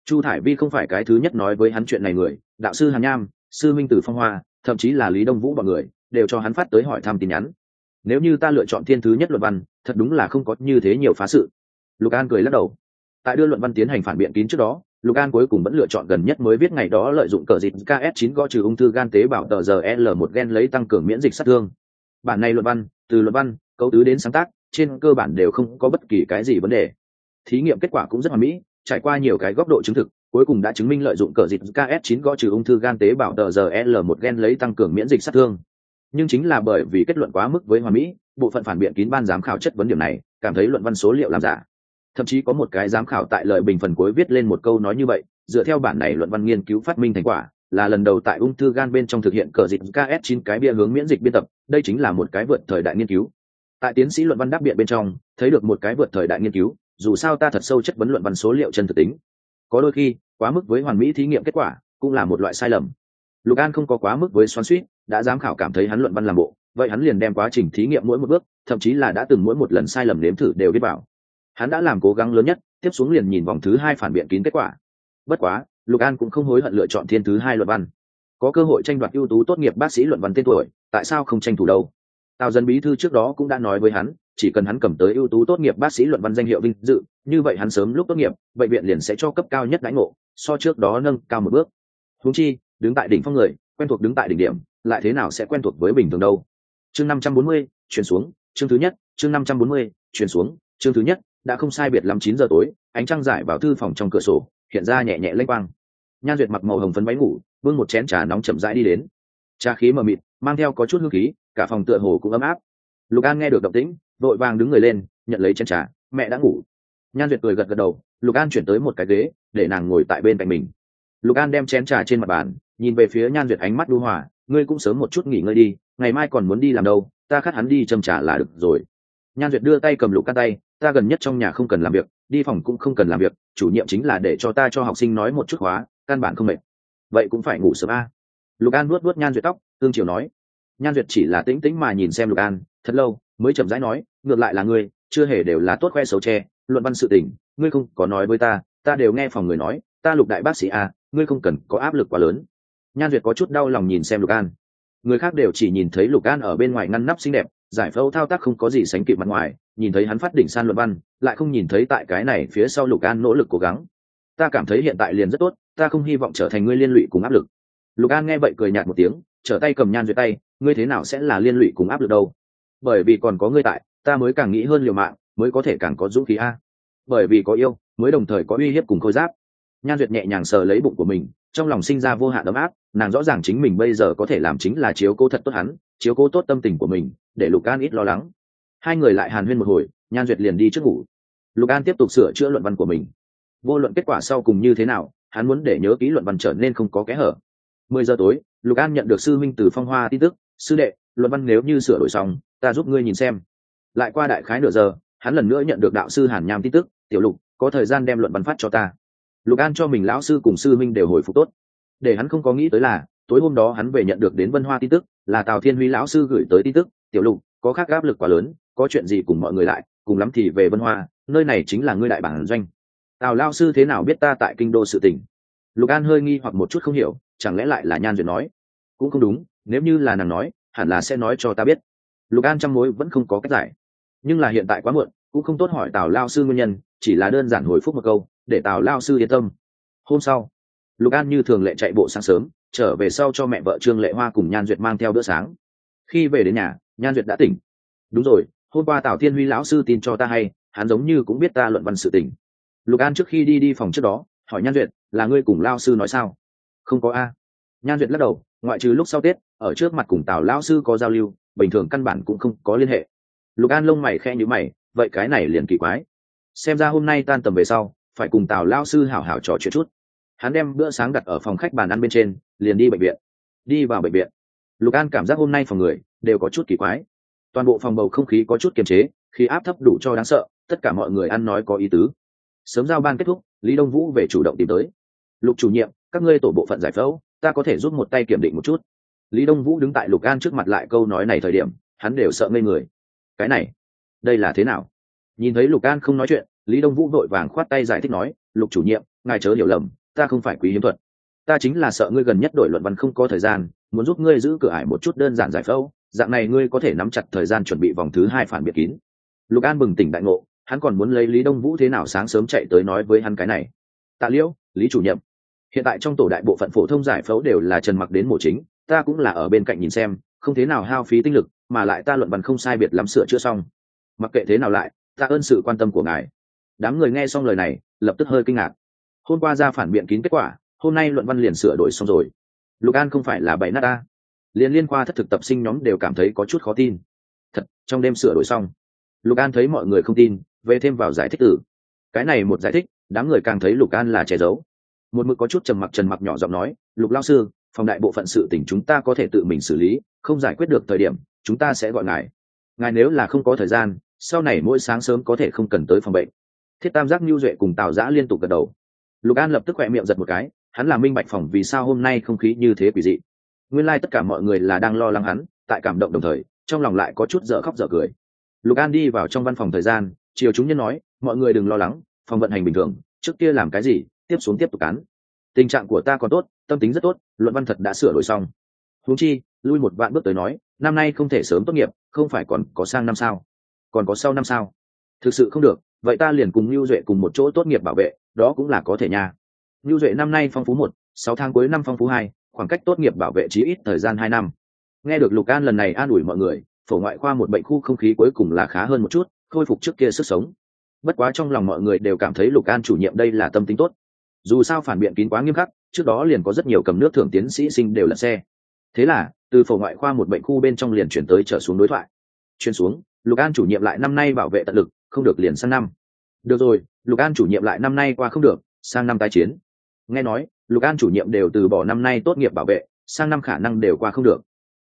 Speaker 1: Chu thải vi không phải cái thứ nhất nói với hắn chuyện này người, đạo sư hàn nham, sư minh tử phong hoa thậm chí là lý đông vũ b ọ n người, đều cho hắn phát tới hỏi thăm tin nhắn. Nếu như ta lựa chọn thiên thứ nhất luận văn, thật đúng là không có như thế nhiều phá sự. Lục an cười lắc đầu. Tại đưa luận văn tiến hành phản biện kín trước đó, lục an cuối cùng vẫn lựa chọn gần nhất mới viết ngày đó lợi dụng cờ dịch ks 9 gõ trừ ung thư gan tế bào tờ giờ l 1 gen lấy tăng cường miễn dịch sát thương. Bản này luận văn, từ luận văn, cấu tứ đến sáng tác, trên cơ bản đều không có bất kỳ cái gì vấn đề. Thí nghiệm kết quả cũng rất hoàn mỹ, trải qua nhiều cái góc độ chứng thực cuối cùng đã chứng minh lợi dụng cờ dịch ks 9 gõ trừ ung thư gan tế bào tờ giờ l 1 gen lấy tăng cường miễn dịch sát thương. Nhưng chính là bởi vì kết luận quá mức với hoàn mỹ, bộ phận phản biện kín ban giám khảo chất vấn điểm này, cảm thấy luận văn số liệu làm giả. Thậm chí có một cái giám khảo tại lời bình phần cuối viết lên một câu nói như vậy, dựa theo bản này luận văn nghiên cứu phát minh thành quả, là lần đầu tại ung thư gan bên trong thực hiện cờ dịch ks 9 cái bia hướng miễn dịch biên tập, đây chính là một cái vượt thời đại nghiên cứu. Tại tiến sĩ luận văn đáp biện bên trong, thấy được một cái vượt thời đại nghiên cứu, dù sao ta thật sâu chất vấn luận văn số liệu chân thực tính có đôi khi, quá mức với hoàn mỹ thí nghiệm kết quả cũng là một loại sai lầm. Lục an không có quá mức với xoắn suýt đã giám khảo cảm thấy hắn luận văn làm bộ, vậy hắn liền đem quá trình thí nghiệm mỗi một bước, thậm chí là đã từng mỗi một lần sai lầm nếm thử đều viết vào. Hắn đã làm cố gắng lớn nhất, tiếp xuống liền nhìn vòng thứ hai phản biện kín kết quả. Bất quá, lục an cũng không hối hận lựa chọn thiên thứ hai luận văn. Có cơ hội tranh đoạt ưu tú tốt nghiệp bác sĩ luận văn tên tuổi, tại sao không tranh thủ đâu? Tào dân bí thư trước đó cũng đã nói với hắn chỉ cần hắn cầm tới ưu tú tốt nghiệp bác sĩ luận văn danh hiệu vinh dự, như vậy hắn sớm lúc tốt nghiệp, bệnh viện liền sẽ cho cấp cao nhất đãi ngộ, so trước đó nâng cao một bước. Húng chi, đứng tại đỉnh phong người, quen thuộc đứng tại đỉnh điểm, lại thế nào sẽ quen thuộc với bình thường đâu? Chương năm trăm bốn mươi, chuyển xuống, chương thứ nhất, chương năm trăm bốn mươi, chuyển xuống, chương thứ nhất, đã không sai biệt lắm chín giờ tối, ánh trăng rải vào thư phòng trong cửa sổ, hiện ra nhẹ nhẹ lênh quang. Nhan duyệt mặc màu hồng phấn váy ngủ vương một chén trà nóng chậm rãi đi đến. Trà khí mờ mịt, mang theo có chút hương khí, cả phòng tựa hồ cũng ấm áp. Lục an nghe được động tĩnh vội vàng đứng người lên, nhận lấy chén trà. Mẹ đã ngủ. Nhan duyệt cười gật gật đầu, lục an chuyển tới một cái ghế, để nàng ngồi tại bên cạnh mình. Lục an đem chén trà trên mặt bàn, nhìn về phía nhan duyệt ánh mắt đu hỏa ngươi cũng sớm một chút nghỉ ngơi đi, ngày mai còn muốn đi làm đâu, ta khát hắn đi châm trà là được rồi. Nhan duyệt đưa tay cầm lục can tay, ta gần nhất trong nhà không cần làm việc, đi phòng cũng không cần làm việc, chủ nhiệm chính là để cho ta cho học sinh nói một chút hóa, căn bản không mệt. Vậy cũng phải ngủ sớm a. Lục an nuốt vuốt nhan duyệt tóc, tương triều nói. Nhan duyệt chỉ là tĩnh tĩnh mà nhìn xem lục an, thật lâu, mới chậm rãi nói ngược lại là ngươi, chưa hề đều là tốt khoe xấu tre luận văn sự tình, ngươi không có nói với ta ta đều nghe phòng người nói, ta lục đại bác sĩ a, ngươi không cần có áp lực quá lớn. Nhan duyệt có chút đau lòng nhìn xem lục an. Người khác đều chỉ nhìn thấy lục an ở bên ngoài ngăn nắp xinh đẹp, giải phẫu thao tác không có gì sánh kịp mặt ngoài, nhìn thấy hắn phát đỉnh san luận văn, lại không nhìn thấy tại cái này phía sau lục an nỗ lực cố gắng. Ta cảm thấy hiện tại liền rất tốt, ta không hy vọng trở thành ngươi liên lụy cùng áp lực. Lục an nghe vậy cười nhạt một tiếng, trở tay cầm nhan duyệt tay, ngươi thế nào sẽ là liên lụy cùng áp lực đâu? Bởi vì còn có ngươi tại ta mới càng nghĩ hơn liều mạng, mới có thể càng có dũng khí a. Bởi vì có yêu, mới đồng thời có uy hiếp cùng khôi giáp. Nhan duyệt nhẹ nhàng sờ lấy bụng của mình, trong lòng sinh ra vô hạn ấm áp, nàng rõ ràng chính mình bây giờ có thể làm chính là chiếu cố thật tốt hắn, chiếu cố tốt tâm tình của mình, để lục an ít lo lắng. Hai người lại hàn huyên một hồi, nhan duyệt liền đi trước ngủ. Lục an tiếp tục sửa chữa luận văn của mình. Vô luận kết quả sau cùng như thế nào, hắn muốn để nhớ ký luận văn trở nên không có kẽ hở. Mười giờ tối, lục an nhận được sư minh từ phong hoa tin tức. Sư đệ, luận văn nếu như sửa đổi xong, ta giúp ngươi nhìn xem lại qua đại khái nửa giờ, hắn lần nữa nhận được đạo sư hàn nham tin tức, tiểu lục, có thời gian đem luận văn phát cho ta. Lục an cho mình lão sư cùng sư minh đều hồi phục tốt. Để hắn không có nghĩ tới là, tối hôm đó hắn về nhận được đến vân hoa tin tức, là tào thiên huy lão sư gửi tới tin tức, tiểu lục, có khác áp lực quá lớn, có chuyện gì cùng mọi người lại, cùng lắm thì về vân hoa, nơi này chính là ngươi đại bản doanh. Tào lao sư thế nào biết ta tại kinh đô sự tình? Lục an hơi nghi hoặc một chút không hiểu, chẳng lẽ lại là nhan duyệt nói? Cũng không đúng, nếu như là nàng nói, hẳn là sẽ nói cho ta biết. Lục an trong mối vẫn không có cách giải nhưng là hiện tại quá muộn, cũng không tốt hỏi tào lao sư nguyên nhân, chỉ là đơn giản hồi phúc một câu, để tào lao sư yên tâm. Hôm sau, lục an như thường lệ chạy bộ sáng sớm, trở về sau cho mẹ vợ trương lệ hoa cùng nhan duyệt mang theo bữa sáng. Khi về đến nhà, nhan duyệt đã tỉnh. Đúng rồi, hôm qua tào thiên huy lão sư tin cho ta hay, hắn giống như cũng biết ta luận văn sự tỉnh lục an trước khi đi đi phòng trước đó, hỏi nhan duyệt, là ngươi cùng lao sư nói sao? Không có a. Nhan duyệt lắc đầu, ngoại trừ lúc sau tết, ở trước mặt cùng tào Lão sư có giao lưu, bình thường căn bản cũng không có liên hệ lục an lông mày khe nhữ mày, vậy cái này liền kỳ quái. Xem ra hôm nay tan tầm về sau, phải cùng tào lao sư hảo hảo trò chuyện chút. Hắn đem bữa sáng đặt ở phòng khách bàn ăn bên trên, liền đi bệnh viện. Đi vào bệnh viện. Lục an cảm giác hôm nay phòng người đều có chút kỳ quái. Toàn bộ phòng bầu không khí có chút kiềm chế khi áp thấp đủ cho đáng sợ, tất cả mọi người ăn nói có ý tứ. Sớm giao ban kết thúc, lý đông vũ về chủ động tìm tới. Lục chủ nhiệm, các ngươi tổ bộ phận giải phẫu, ta có thể giúp một tay kiểm định một chút. Lý đông vũ đứng tại lục an trước mặt lại câu nói này thời điểm, hắn đều sợ ngây người cái này. Đây là thế nào? Nhìn thấy lục an không nói chuyện, lý đông vũ vội vàng khoát tay giải thích nói, lục chủ nhiệm, ngài chớ hiểu lầm, ta không phải quý hiếm thuật. Ta chính là sợ ngươi gần nhất đổi luận văn không có thời gian, muốn giúp ngươi giữ cửa ải một chút đơn giản giải phẫu. Dạng này ngươi có thể nắm chặt thời gian chuẩn bị vòng thứ hai phản biệt kín. Lục an bừng tỉnh đại ngộ, hắn còn muốn lấy lý đông vũ thế nào sáng sớm chạy tới nói với hắn cái này. Tạ liễu, lý chủ nhiệm, hiện tại trong tổ đại bộ phận phổ thông giải phẫu đều là trần mặc đến mổ chính, ta cũng là ở bên cạnh nhìn xem không thế nào hao phí tinh lực, mà lại ta luận văn không sai biệt lắm sửa chữa xong. Mặc kệ thế nào lại, ta ơn sự quan tâm của ngài. Đám người nghe xong lời này, lập tức hơi kinh ngạc. Hôm qua ra phản biện kín kết quả, hôm nay luận văn liền sửa đổi xong rồi. Lục an không phải là bảy nát ta. Liền liên khoa thất thực tập sinh nhóm đều cảm thấy có chút khó tin. Thật, trong đêm sửa đổi xong. Lục an thấy mọi người không tin, về thêm vào giải thích tử cái này một giải thích, đám người càng thấy lục an là che giấu. Một mực có chút trầm mặc trần mặc nhỏ giọng nói, lục lao sư phòng đại bộ phận sự tình chúng ta có thể tự mình xử lý, không giải quyết được thời điểm, chúng ta sẽ gọi ngài. Ngài nếu là không có thời gian, sau này mỗi sáng sớm có thể không cần tới phòng bệnh. Thiết tam giác nhu duệ cùng tào giã liên tục gật đầu. Lục an lập tức khỏe miệng giật một cái, hắn là minh bạch phòng vì sao hôm nay không khí như thế quỷ dị. Nguyên lai、like、tất cả mọi người là đang lo lắng hắn, tại cảm động đồng thời, trong lòng lại có chút dở khóc dở cười. Lục an đi vào trong văn phòng thời gian, chiều chúng nhân nói, mọi người đừng lo lắng, phòng vận hành bình thường, trước kia làm cái gì, tiếp xuống tiếp tục cán. Tình trạng của ta còn tốt tâm tính rất tốt, luận văn thật đã sửa đổi xong. Huống chi, lui một vạn bước tới nói, năm nay không thể sớm tốt nghiệp, không phải còn có sang năm sao? Còn có sau năm sao? Thực sự không được, vậy ta liền cùng lưu duệ cùng một chỗ tốt nghiệp bảo vệ, đó cũng là có thể nha. Lưu duệ năm nay phong phú một, sáu tháng cuối năm phong phú hai, khoảng cách tốt nghiệp bảo vệ chí ít thời gian hai năm. Nghe được lục an lần này an ủi mọi người, phổ ngoại khoa một bệnh khu không khí cuối cùng là khá hơn một chút, khôi phục trước kia sức sống. Bất quá trong lòng mọi người đều cảm thấy lục an chủ nhiệm đây là tâm tính tốt dù sao phản biện kín quá nghiêm khắc, trước đó liền có rất nhiều cầm nước thưởng tiến sĩ sinh đều là xe. Thế là, từ phổ ngoại khoa một bệnh khu bên trong liền chuyển tới trở xuống đối thoại. Chuyển xuống, lục an chủ nhiệm lại năm nay bảo vệ tận lực, không được liền sang năm. Được rồi, lục an chủ nhiệm lại năm nay qua không được, sang năm tái chiến. Nghe nói, lục an chủ nhiệm đều từ bỏ năm nay tốt nghiệp bảo vệ, sang năm khả năng đều qua không được.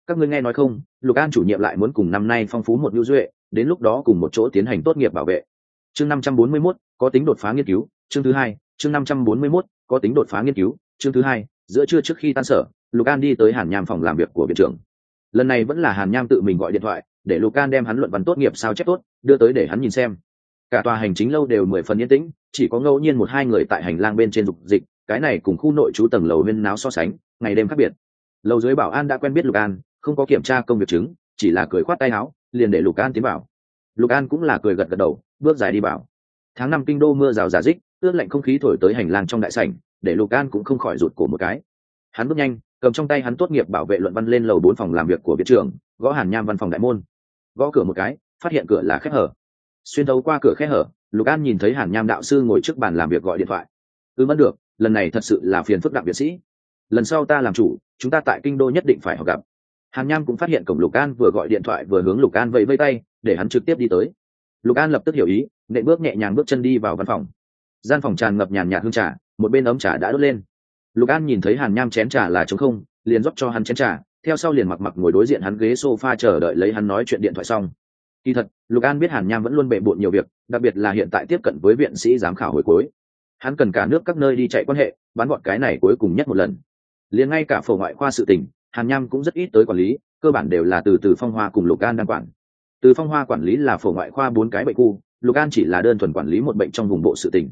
Speaker 1: Các ngươi nghe nói không, lục an chủ nhiệm lại muốn cùng năm nay phong phú một lưu duệ, đến lúc đó cùng một chỗ tiến hành tốt nghiệp bảo vệ. Chương năm trăm bốn mươi mốt, có tính đột phá nghiên cứu, chương thứ hai chương năm trăm bốn mươi 541, có tính đột phá nghiên cứu chương thứ hai giữa trưa trước khi tan sở lục an đi tới hàn nham phòng làm việc của viện trưởng. Lần này vẫn là hàn nham tự mình gọi điện thoại để lục an đem hắn luận văn tốt nghiệp sao chép tốt đưa tới để hắn nhìn xem. Cả tòa hành chính lâu đều mười phần yên tĩnh chỉ có ngẫu nhiên một hai người tại hành lang bên trên dục dịch cái này cùng khu nội trú tầng lầu huyên náo so sánh ngày đêm khác biệt. Lầu dưới bảo an đã quen biết lục an không có kiểm tra công việc chứng chỉ là cười khoát tay áo liền để lục an tiến vào. Lục an cũng là cười gật gật đầu bước dài đi vào. Tháng năm kinh đô mưa rào rả rích, ướt lạnh không khí thổi tới hành lang trong đại sảnh, để lục an cũng không khỏi rụt cổ một cái. Hắn bước nhanh, cầm trong tay hắn tốt nghiệp bảo vệ luận văn lên lầu bốn phòng làm việc của viện trưởng, gõ hàn nham văn phòng đại môn. Gõ cửa một cái, phát hiện cửa là khép hở. Xuyên thấu qua cửa khép hở, lục an nhìn thấy hàn nham đạo sư ngồi trước bàn làm việc gọi điện thoại. Ư mất được, lần này thật sự là phiền phức đặc biệt sĩ. Lần sau ta làm chủ, chúng ta tại kinh đô nhất định phải học gặp. Hàn nham cũng phát hiện cổng lục an vừa gọi điện thoại vừa hướng lục an vẫy vây tay, để hắn trực tiếp đi tới. Lục an lập tức hiểu ý nệ bước nhẹ nhàng bước chân đi vào văn phòng gian phòng tràn ngập nhàn nhạt hương trà, một bên ấm trà đã đốt lên. Lục an nhìn thấy hàn nham chén trà là trống không, liền rót cho hắn chén trà, theo sau liền mặc mặc ngồi đối diện hắn ghế sofa chờ đợi lấy hắn nói chuyện điện thoại xong. Kỳ thật, lục an biết hàn nham vẫn luôn bệ bộn nhiều việc, đặc biệt là hiện tại tiếp cận với viện sĩ giám khảo hồi cuối. Hắn cần cả nước các nơi đi chạy quan hệ bán gọn cái này cuối cùng nhất một lần. Liền ngay cả phổ ngoại khoa sự tình, hàn nham cũng rất ít tới quản lý, cơ bản đều là từ từ phong hoa cùng lục an đang quản. Từ phong hoa quản lý là phổ ngoại khoa bốn cái bệnh khu, lục an chỉ là đơn thuần quản lý một bệnh trong vùng bộ sự tình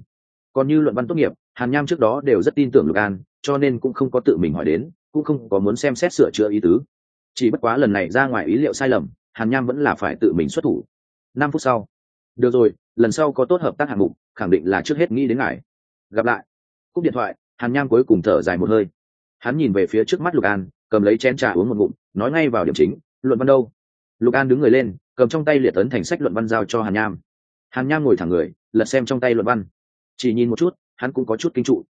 Speaker 1: còn như luận văn tốt nghiệp, hàn nham trước đó đều rất tin tưởng lục an, cho nên cũng không có tự mình hỏi đến, cũng không có muốn xem xét sửa chữa ý tứ. Chỉ bất quá lần này ra ngoài ý liệu sai lầm, hàn nham vẫn là phải tự mình xuất thủ. Năm phút sau. Được rồi, lần sau có tốt hợp tác hạng mục, khẳng định là trước hết nghĩ đến ngài. Gặp lại. Cúp điện thoại, hàn nham cuối cùng thở dài một hơi. Hắn nhìn về phía trước mắt lục an, cầm lấy chén trà uống một ngụm, nói ngay vào điểm chính, luận văn đâu? Lục an đứng người lên, cầm trong tay liệt ấn thành sách luận văn giao cho hàn nham. Hàn nham ngồi thẳng người, lật xem trong tay luận văn chỉ nhìn một chút, hắn cũng có chút kinh trụ.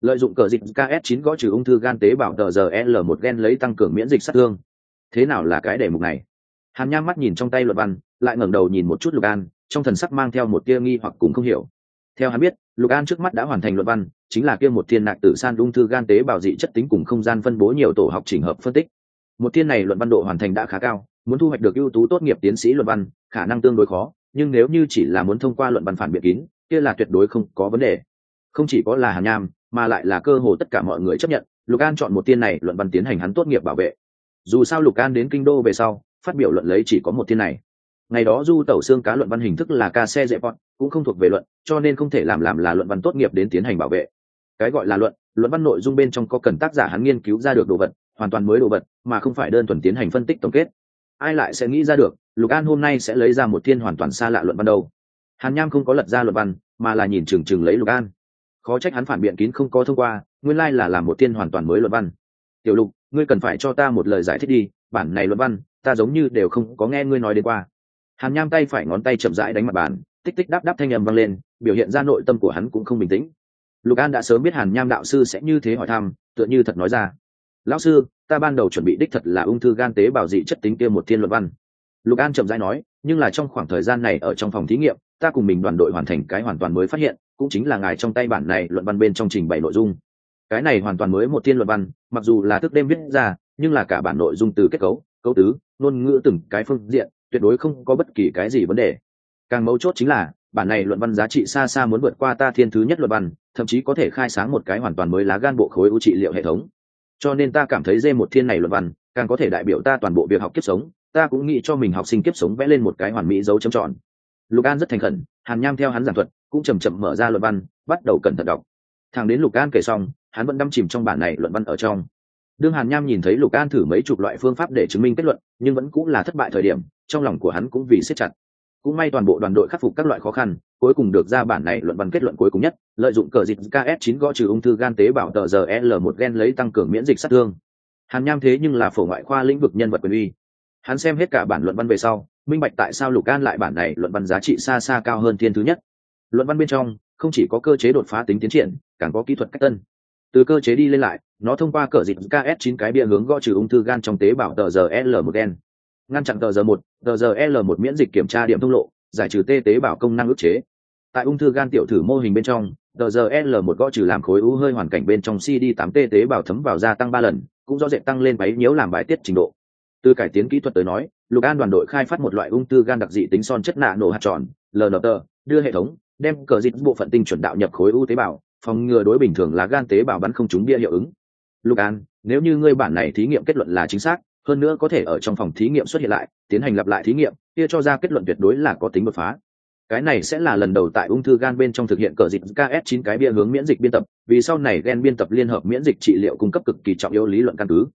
Speaker 1: Lợi dụng cờ dịch ks 9 gõ trừ ung thư gan tế bào tờ giờ l 1 gen lấy tăng cường miễn dịch sát thương. Thế nào là cái đề mục này? Hàn nham mắt nhìn trong tay luận văn, lại ngẩng đầu nhìn một chút lục an, trong thần sắc mang theo một tia nghi hoặc cũng không hiểu. Theo hắn biết, lục an trước mắt đã hoàn thành luận văn, chính là kia một thiên nạc tử san ung thư gan tế bào dị chất tính cùng không gian phân bố nhiều tổ học trình hợp phân tích. Một thiên này luận văn độ hoàn thành đã khá cao, muốn thu hoạch được ưu tú tốt nghiệp tiến sĩ luận văn, khả năng tương đối khó, nhưng nếu như chỉ là muốn thông qua luận văn phản biện kín kia là tuyệt đối không có vấn đề. Không chỉ có là hàn nham, mà lại là cơ hồ tất cả mọi người chấp nhận, lục an chọn một tiên này luận văn tiến hành hắn tốt nghiệp bảo vệ. Dù sao lục an đến kinh đô về sau, phát biểu luận lấy chỉ có một tiên này. Ngày đó du tẩu xương cá luận văn hình thức là ca xe dễ bọn cũng không thuộc về luận, cho nên không thể làm làm là luận văn tốt nghiệp đến tiến hành bảo vệ. Cái gọi là luận luận văn nội dung bên trong có cần tác giả hắn nghiên cứu ra được đồ vật, hoàn toàn mới đồ vật, mà không phải đơn thuần tiến hành phân tích tổng kết. Ai lại sẽ nghĩ ra được, lục an hôm nay sẽ lấy ra một thiên hoàn toàn xa lạ luận văn đâu? Hàn nham không có lật ra luận văn, mà là nhìn chừng chừng lấy lục an. Khó trách hắn phản biện kín không có thông qua, nguyên lai là làm một tiên hoàn toàn mới luận văn. Tiểu lục, ngươi cần phải cho ta một lời giải thích đi, bản này luận văn, ta giống như đều không có nghe ngươi nói đến qua. Hàn nham tay phải ngón tay chậm rãi đánh mặt bàn, tích tích đáp đáp thanh âm vang lên, biểu hiện ra nội tâm của hắn cũng không bình tĩnh. Lục an đã sớm biết hàn nham đạo sư sẽ như thế hỏi thăm, tựa như thật nói ra. Lão sư, ta ban đầu chuẩn bị đích thật là ung thư gan tế bào dị chất tính kia một thiên luận văn. Lục an chậm rãi nói, nhưng là trong khoảng thời gian này ở trong phòng thí nghiệm ta cùng mình đoàn đội hoàn thành cái hoàn toàn mới phát hiện, cũng chính là ngài trong tay bản này luận văn bên trong trình bày nội dung. Cái này hoàn toàn mới một thiên luận văn, mặc dù là thức đêm viết ra, nhưng là cả bản nội dung từ kết cấu cấu tứ, ngôn ngữ từng cái phương diện, tuyệt đối không có bất kỳ cái gì vấn đề. Càng mấu chốt chính là, bản này luận văn giá trị xa xa muốn vượt qua ta thiên thứ nhất luận văn, thậm chí có thể khai sáng một cái hoàn toàn mới lá gan bộ khối ưu trị liệu hệ thống. Cho nên ta cảm thấy dê một thiên này luận văn, càng có thể đại biểu ta toàn bộ việc học kiếp sống. Ta cũng nghĩ cho mình học sinh kiếp sống vẽ lên một cái hoàn mỹ dấu chấm tròn lục an rất thành khẩn, hàn nham theo hắn giảng thuật, cũng chầm chậm mở ra luận văn, bắt đầu cẩn thận đọc. Thằng đến lục an kể xong, hắn vẫn đâm chìm trong bản này luận văn ở trong. Đương hàn nham nhìn thấy lục an thử mấy chục loại phương pháp để chứng minh kết luận, nhưng vẫn cũng là thất bại thời điểm, trong lòng của hắn cũng vì siết chặt. Cũng may toàn bộ đoàn đội khắc phục các loại khó khăn, cuối cùng được ra bản này luận văn kết luận cuối cùng nhất, lợi dụng cờ dịch ks 9 gõ trừ ung thư gan tế bào tờ giờ l 1 gen lấy tăng cường miễn dịch sát thương. Hàn nham thế nhưng là phổ ngoại khoa lĩnh vực nhân vật quyền uy. Hắn xem hết cả bản luận văn về sau minh bạch tại sao lục an lại bản này luận văn giá trị xa xa cao hơn thiên thứ nhất? Luận văn bên trong, không chỉ có cơ chế đột phá tính tiến triển, càng có kỹ thuật cách tân. Từ cơ chế đi lên lại, nó thông qua cờ dịch ks 9 cái bia hướng gõ trừ ung thư gan trong tế bào tờ giờ l 1 gen. Ngăn chặn tờ giờ một, tờ giờ l một miễn dịch kiểm tra điểm thông lộ, giải trừ tê tế bào công năng ức chế. Tại ung thư gan tiểu thử mô hình bên trong, tờ giờ l một gõ trừ làm khối u hơi hoàn cảnh bên trong cd 8 t tế bào thấm vào gia tăng ba lần, cũng do dễ tăng lên bấy nhiêu làm bài tiết trình độ. Từ cải tiến kỹ thuật tới nói lục an đoàn đội khai phát một loại ung thư gan đặc dị tính son chất nạ nổ hạt tròn lnt đưa hệ thống đem cờ dịch bộ phận tinh chuẩn đạo nhập khối u tế bào phòng ngừa đối bình thường là gan tế bào bắn không trúng bia hiệu ứng. Lục an nếu như ngươi bản này thí nghiệm kết luận là chính xác hơn nữa có thể ở trong phòng thí nghiệm xuất hiện lại tiến hành lặp lại thí nghiệm kia cho ra kết luận tuyệt đối là có tính đột phá. Cái này sẽ là lần đầu tại ung thư gan bên trong thực hiện cờ dịch ks 9 cái bia hướng miễn dịch biên tập vì sau này gen biên tập liên hợp miễn dịch trị liệu cung cấp cực kỳ trọng yếu lý luận căn cứ.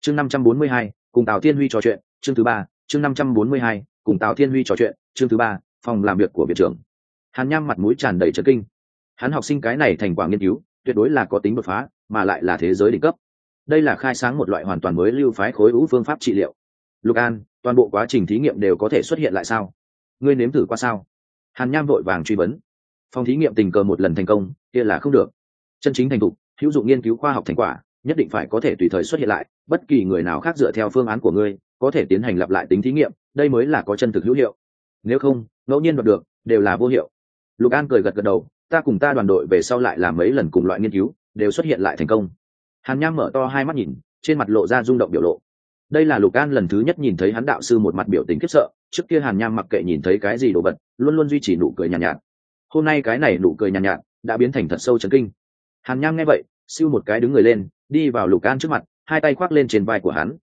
Speaker 1: Chương 542, cùng tào Tiên huy trò chuyện chương thứ ba chương 542, cùng tào thiên huy trò chuyện chương thứ ba phòng làm việc của viện trưởng. Hàn nham mặt mũi tràn đầy trấn kinh. Hắn học sinh cái này thành quả nghiên cứu tuyệt đối là có tính đột phá mà lại là thế giới đỉnh cấp. Đây là khai sáng một loại hoàn toàn mới lưu phái khối u phương pháp trị liệu. Lục an toàn bộ quá trình thí nghiệm đều có thể xuất hiện lại sao? Ngươi nếm thử qua sao? Hàn nham vội vàng truy vấn. Phòng thí nghiệm tình cờ một lần thành công kia là không được. Chân chính thành thục hữu dụng nghiên cứu khoa học thành quả nhất định phải có thể tùy thời xuất hiện lại bất kỳ người nào khác dựa theo phương án của ngươi có thể tiến hành lặp lại tính thí nghiệm đây mới là có chân thực hữu hiệu. Nếu không ngẫu nhiên đoạt được đều là vô hiệu. Lục an cười gật gật đầu ta cùng ta đoàn đội về sau lại làm mấy lần cùng loại nghiên cứu đều xuất hiện lại thành công. Hàn nham mở to hai mắt nhìn trên mặt lộ ra rung động biểu lộ. Đây là lục an lần thứ nhất nhìn thấy hắn đạo sư một mặt biểu tình khiếp sợ trước kia hàn nham mặc kệ nhìn thấy cái gì đồ vật luôn luôn duy trì nụ cười nhàn nhạt, nhạt hôm nay cái này nụ cười nhàn nhạt, nhạt đã biến thành thật sâu chấn kinh. Hàn nham nghe vậy siêu một cái đứng người lên đi vào lục an trước mặt hai tay khoác lên trên vai của hắn.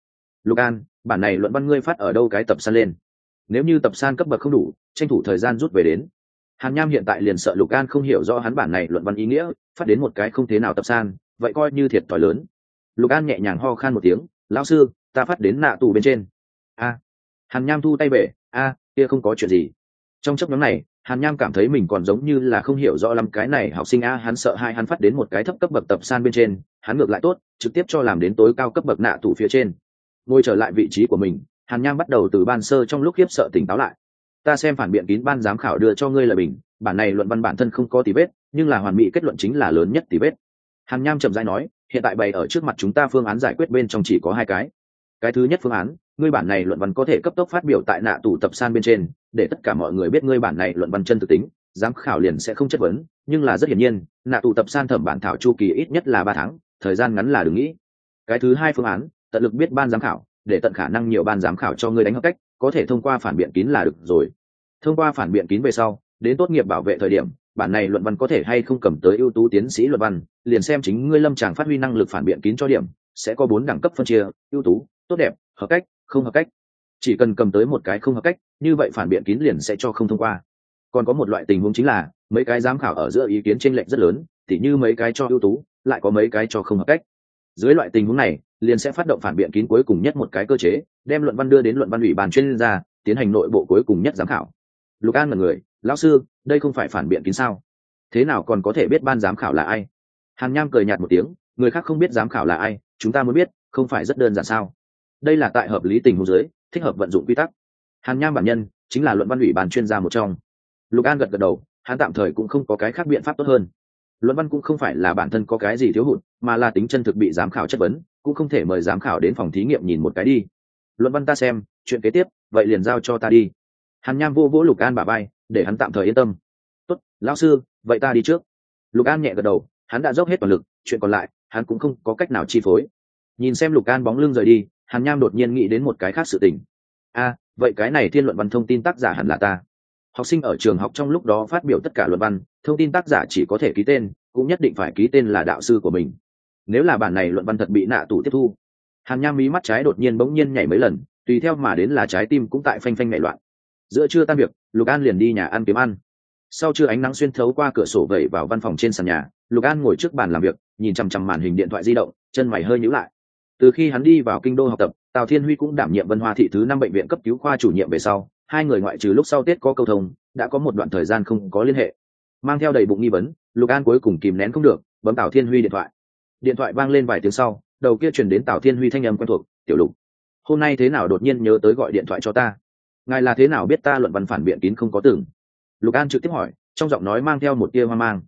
Speaker 1: Lục an bản này luận văn ngươi phát ở đâu cái tập san lên. Nếu như tập san cấp bậc không đủ, tranh thủ thời gian rút về đến. Hàn nham hiện tại liền sợ lục an không hiểu rõ hắn bản này luận văn ý nghĩa, phát đến một cái không thế nào tập san, vậy coi như thiệt thòi lớn. Lục an nhẹ nhàng ho khan một tiếng, lão sư, ta phát đến nạ tù bên trên. A. Hàn nham thu tay về, a, kia không có chuyện gì. Trong chấp nhóm này, hàn nham cảm thấy mình còn giống như là không hiểu rõ lắm cái này học sinh a, hắn sợ hai hắn phát đến một cái thấp cấp bậc tập san bên trên, hắn ngược lại tốt, trực tiếp cho làm đến tối cao cấp bậc nạ tù phía trên ngồi trở lại vị trí của mình, hàn nham bắt đầu từ ban sơ trong lúc khiếp sợ tỉnh táo lại. Ta xem phản biện kín ban giám khảo đưa cho ngươi lời bình, bản này luận văn bản thân không có tí vết, nhưng là hoàn mỹ kết luận chính là lớn nhất tí vết. Hàn nham chậm rãi nói, hiện tại bày ở trước mặt chúng ta phương án giải quyết bên trong chỉ có hai cái. Cái thứ nhất phương án, ngươi bản này luận văn có thể cấp tốc phát biểu tại nạ tủ tập san bên trên, để tất cả mọi người biết ngươi bản này luận văn chân thực tính, giám khảo liền sẽ không chất vấn, nhưng là rất hiển nhiên, nạ tủ tập san thẩm bản thảo chu kỳ ít nhất là ba tháng, thời gian ngắn là đừng nghĩ. Cái thứ hai phương án tận lực biết ban giám khảo, để tận khả năng nhiều ban giám khảo cho ngươi đánh hợp cách, có thể thông qua phản biện kín là được rồi. Thông qua phản biện kín về sau, đến tốt nghiệp bảo vệ thời điểm, bản này luận văn có thể hay không cầm tới ưu tú tiến sĩ luận văn, liền xem chính ngươi lâm tràng phát huy năng lực phản biện kín cho điểm, sẽ có bốn đẳng cấp phân chia, ưu tú, tốt đẹp, hợp cách, không hợp cách. Chỉ cần cầm tới một cái không hợp cách, như vậy phản biện kín liền sẽ cho không thông qua. Còn có một loại tình huống chính là, mấy cái giám khảo ở giữa ý kiến t r ê n lệch rất lớn, tỉ như mấy cái cho ưu tú, lại có mấy cái cho không hợp cách. Dưới loại tình huống này liền sẽ phát động phản biện kín cuối cùng nhất một cái cơ chế, đem luận văn đưa đến luận văn ủy ban chuyên gia, tiến hành nội bộ cuối cùng nhất giám khảo. Lục an là người, lão sư, đây không phải phản biện kín sao? Thế nào còn có thể biết ban giám khảo là ai? Hàn nham cười nhạt một tiếng, người khác không biết giám khảo là ai, chúng ta mới biết, không phải rất đơn giản sao? Đây là tại hợp lý tình huống giới thích hợp vận dụng quy tắc. Hàn nham bản nhân, chính là luận văn ủy ban chuyên gia một trong. Lục an gật gật đầu, hắn tạm thời cũng không có cái khác biện pháp tốt hơn luận văn cũng không phải là bản thân có cái gì thiếu hụt, mà là tính chân thực bị giám khảo chất vấn, cũng không thể mời giám khảo đến phòng thí nghiệm nhìn một cái đi. Luận văn ta xem, chuyện kế tiếp, vậy liền giao cho ta đi. Hàn nham vô vỗ lục an bà bay để hắn tạm thời yên tâm. Tốt, lão sư, vậy ta đi trước. Lục an nhẹ gật đầu, hắn đã dốc hết toàn lực, chuyện còn lại, hắn cũng không có cách nào chi phối. Nhìn xem lục an bóng lưng rời đi, hàn nham đột nhiên nghĩ đến một cái khác sự tình. A vậy cái này thiên luận văn thông tin tác giả hẳn là ta học sinh ở trường học trong lúc đó phát biểu tất cả luận văn, thông tin tác giả chỉ có thể ký tên, cũng nhất định phải ký tên là đạo sư của mình. Nếu là bản này luận văn thật bị nạ tủ tiếp thu, hàn nham mí mắt trái đột nhiên bỗng nhiên nhảy mấy lần, tùy theo mà đến là trái tim cũng tại phanh phanh nhảy loạn. Giữa trưa tan việc, lục an liền đi nhà ăn kiếm ăn. Sau trưa ánh nắng xuyên thấu qua cửa sổ vẩy vào văn phòng trên sàn nhà, lục an ngồi trước bàn làm việc, nhìn chằm chằm màn hình điện thoại di động, chân mày hơi nhữ lại. Từ khi hắn đi vào kinh đô học tập, tào thiên huy cũng đảm nhiệm vân hoa thị thứ năm bệnh viện cấp cứu khoa chủ nhiệm về sau hai người ngoại trừ lúc sau tết có câu thông, đã có một đoạn thời gian không có liên hệ. Mang theo đầy bụng nghi vấn, lục an cuối cùng kìm nén không được, bấm tào thiên huy điện thoại. Điện thoại vang lên vài tiếng sau, đầu kia truyền đến tào thiên huy thanh âm quen thuộc, tiểu lục, hôm nay thế nào đột nhiên nhớ tới gọi điện thoại cho ta? Ngài là thế nào biết ta luận văn phản biện kín không có tưởng? Lục an trực tiếp hỏi, trong giọng nói mang theo một tia hoang mang.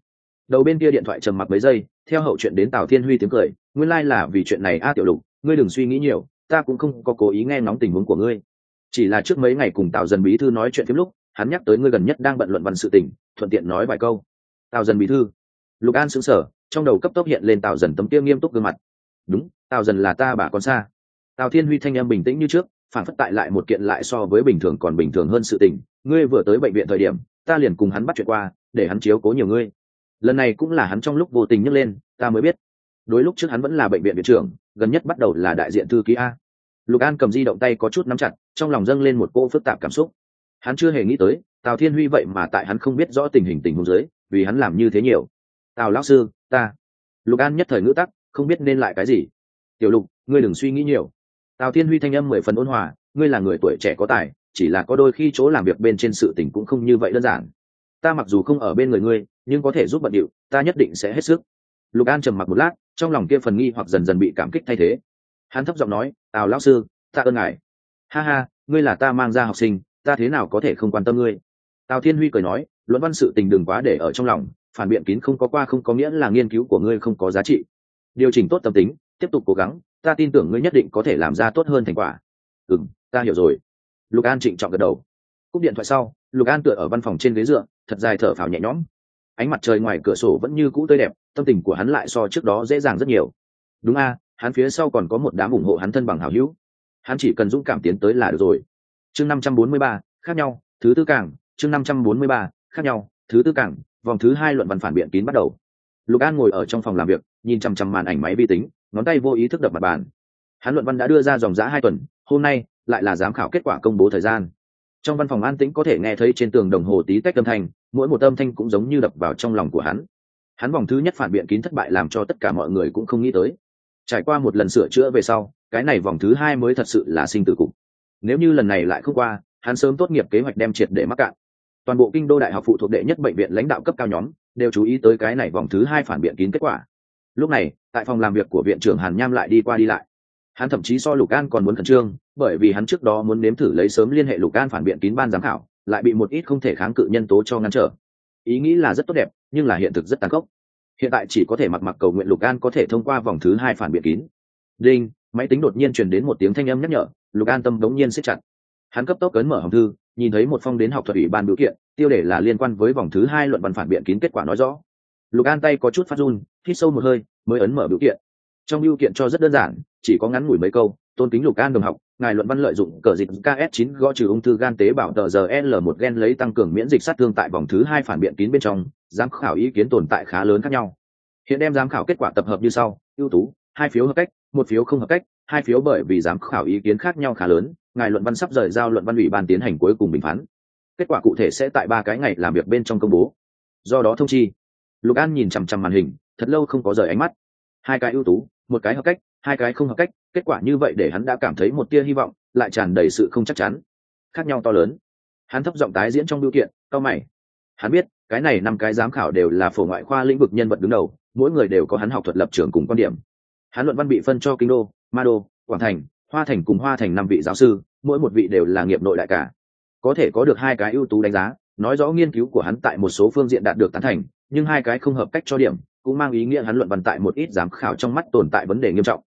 Speaker 1: Đầu bên kia điện thoại trầm mặc mấy giây, theo hậu chuyện đến tào thiên huy tiếng cười, nguyên lai、like、là vì chuyện này a, tiểu lục, ngươi đừng suy nghĩ nhiều, ta cũng không có cố ý nghe ngóng tình huống của ngươi chỉ là trước mấy ngày cùng tào dần bí thư nói chuyện tiếp lúc, hắn nhắc tới ngươi gần nhất đang bận luận văn sự tình, thuận tiện nói vài câu. Tào dần bí thư. Lục an xứng sở trong đầu cấp tốc hiện lên tào dần tấm tiêu nghiêm túc gương mặt. Đúng, tào dần là ta bà con xa. Tào thiên huy thanh em bình tĩnh như trước, phản phất tại lại một kiện lại so với bình thường còn bình thường hơn sự tình. Ngươi vừa tới bệnh viện thời điểm, ta liền cùng hắn bắt chuyện qua, để hắn chiếu cố nhiều ngươi. Lần này cũng là hắn trong lúc vô tình nhấc lên, ta mới biết. Đối lúc trước hắn vẫn là bệnh viện viện trưởng, gần nhất bắt đầu là đại diện thư ký a lục an cầm di động tay có chút nắm chặt, trong lòng dâng lên một cô phức tạp cảm xúc. Hắn chưa hề nghĩ tới, tào thiên huy vậy mà tại hắn không biết rõ tình hình tình huống dưới, vì hắn làm như thế nhiều. Tào lão sư, ta. Lục an nhất thời ngữ tắc, không biết nên lại cái gì. Tiểu lục, ngươi đừng suy nghĩ nhiều. Tào thiên huy thanh âm mười phần ôn hòa, ngươi là người tuổi trẻ có tài, chỉ là có đôi khi chỗ làm việc bên trên sự tình cũng không như vậy đơn giản. Ta mặc dù không ở bên người ngươi, nhưng có thể giúp bận điệu, ta nhất định sẽ hết sức. Lục an trầm mặc một lát, trong lòng kia phần nghi hoặc dần dần bị cảm kích thay thế. Hắn thấp giọng nói tào lão sư ta ơn ngài. Ha ha, ngươi là ta mang ra học sinh, ta thế nào có thể không quan tâm ngươi? Tào thiên huy cười nói, luận văn sự tình đừng quá để ở trong lòng, phản biện kín không có qua không có nghĩa là nghiên cứu của ngươi không có giá trị. Điều chỉnh tốt tâm tính, tiếp tục cố gắng, ta tin tưởng ngươi nhất định có thể làm ra tốt hơn thành quả. Ừ ta hiểu rồi. Lục an trịnh trọng gật đầu. Cúp điện thoại sau, lục an tựa ở văn phòng trên ghế dựa, thật dài thở phào nhẹ nhõm. Ánh mặt trời ngoài cửa sổ vẫn như cũ tươi đẹp, tâm tình của hắn lại so trước đó dễ dàng rất nhiều. Đúng a hắn phía sau còn có một đám ủng hộ hắn thân bằng hảo hữu. Hắn chỉ cần dũng cảm tiến tới là được rồi. Chương năm trăm bốn mươi ba, khác nhau, thứ tư cảng. Chương năm trăm bốn mươi ba, khác nhau, thứ tư cảng. Vòng thứ hai luận văn phản biện kín bắt đầu. Lục an ngồi ở trong phòng làm việc, nhìn chằm chằm màn ảnh máy vi tính, ngón tay vô ý thức đập mặt bàn. Hắn luận văn đã đưa ra dòng giã hai tuần, hôm nay lại là giám khảo kết quả công bố thời gian. Trong văn phòng an tĩnh có thể nghe thấy trên tường đồng hồ tí tách âm thanh, mỗi một âm thanh cũng giống như đập vào trong lòng của hắn. Hắn vòng thứ nhất phản biện kín thất bại làm cho tất cả mọi người cũng không nghĩ tới trải qua một lần sửa chữa về sau, cái này vòng thứ hai mới thật sự là sinh tử cục. Nếu như lần này lại không qua, hắn sớm tốt nghiệp kế hoạch đem triệt để mắc cạn. Toàn bộ kinh đô đại học phụ thuộc đệ nhất bệnh viện lãnh đạo cấp cao nhóm đều chú ý tới cái này vòng thứ hai phản biện kín kết quả. Lúc này, tại phòng làm việc của viện trưởng hàn nham lại đi qua đi lại. Hắn thậm chí so lục an còn muốn khẩn trương, bởi vì hắn trước đó muốn nếm thử lấy sớm liên hệ lục an phản biện kín ban giám khảo, lại bị một ít không thể kháng cự nhân tố cho ngăn trở. Ý nghĩ là rất tốt đẹp, nhưng là hiện thực rất tàn khốc hiện tại chỉ có thể mặc mặc cầu nguyện lục an có thể thông qua vòng thứ hai phản biện kín. Đinh, máy tính đột nhiên truyền đến một tiếng thanh âm nhắc nhở, lục an tâm đống nhiên siết chặt. Hắn cấp tốc cấn mở hòm thư, nhìn thấy một phong đến học thuật ủy ban biểu kiện, tiêu đề là liên quan với vòng thứ hai luận văn phản biện kín kết quả nói rõ. Lục an tay có chút phát run, hít sâu một hơi, mới ấn mở biểu kiện. Trong biểu kiện cho rất đơn giản, chỉ có ngắn ngủi mấy câu, tôn kính lục an đồng học ngài luận văn lợi dụng cờ dịch ks 9 gõ trừ ung thư gan tế bào tờ giờ l 1 gen lấy tăng cường miễn dịch sát thương tại vòng thứ hai phản biện kín bên trong, giám khảo ý kiến tồn tại khá lớn khác nhau. Hiện đem giám khảo kết quả tập hợp như sau, ưu tú, hai phiếu hợp cách, một phiếu không hợp cách, hai phiếu bởi vì giám khảo ý kiến khác nhau khá lớn, ngài luận văn sắp rời giao luận văn ủy ban tiến hành cuối cùng bình phán. Kết quả cụ thể sẽ tại ba cái ngày làm việc bên trong công bố. Do đó thông chi. Lục an nhìn chằm chằm màn hình, thật lâu không có rời ánh mắt. Hai cái ưu tú, một cái hợp cách hai cái không hợp cách, kết quả như vậy để hắn đã cảm thấy một tia hy vọng, lại tràn đầy sự không chắc chắn. Khác nhau to lớn. Hắn thấp giọng tái diễn trong biểu kiện cao mày. Hắn biết, cái này năm cái giám khảo đều là phổ ngoại khoa lĩnh vực nhân vật đứng đầu, mỗi người đều có hắn học thuật lập trường cùng quan điểm. Hắn luận văn bị phân cho kinh đô, ma đô, quảng thành, hoa thành cùng hoa thành năm vị giáo sư, mỗi một vị đều là nghiệp nội đại cả. Có thể có được hai cái ưu tú đánh giá, nói rõ nghiên cứu của hắn tại một số phương diện đạt được tán thành, nhưng hai cái không hợp cách cho điểm cũng mang ý nghĩa hắn luận văn tại một ít giám khảo trong mắt tồn tại vấn đề nghiêm trọng.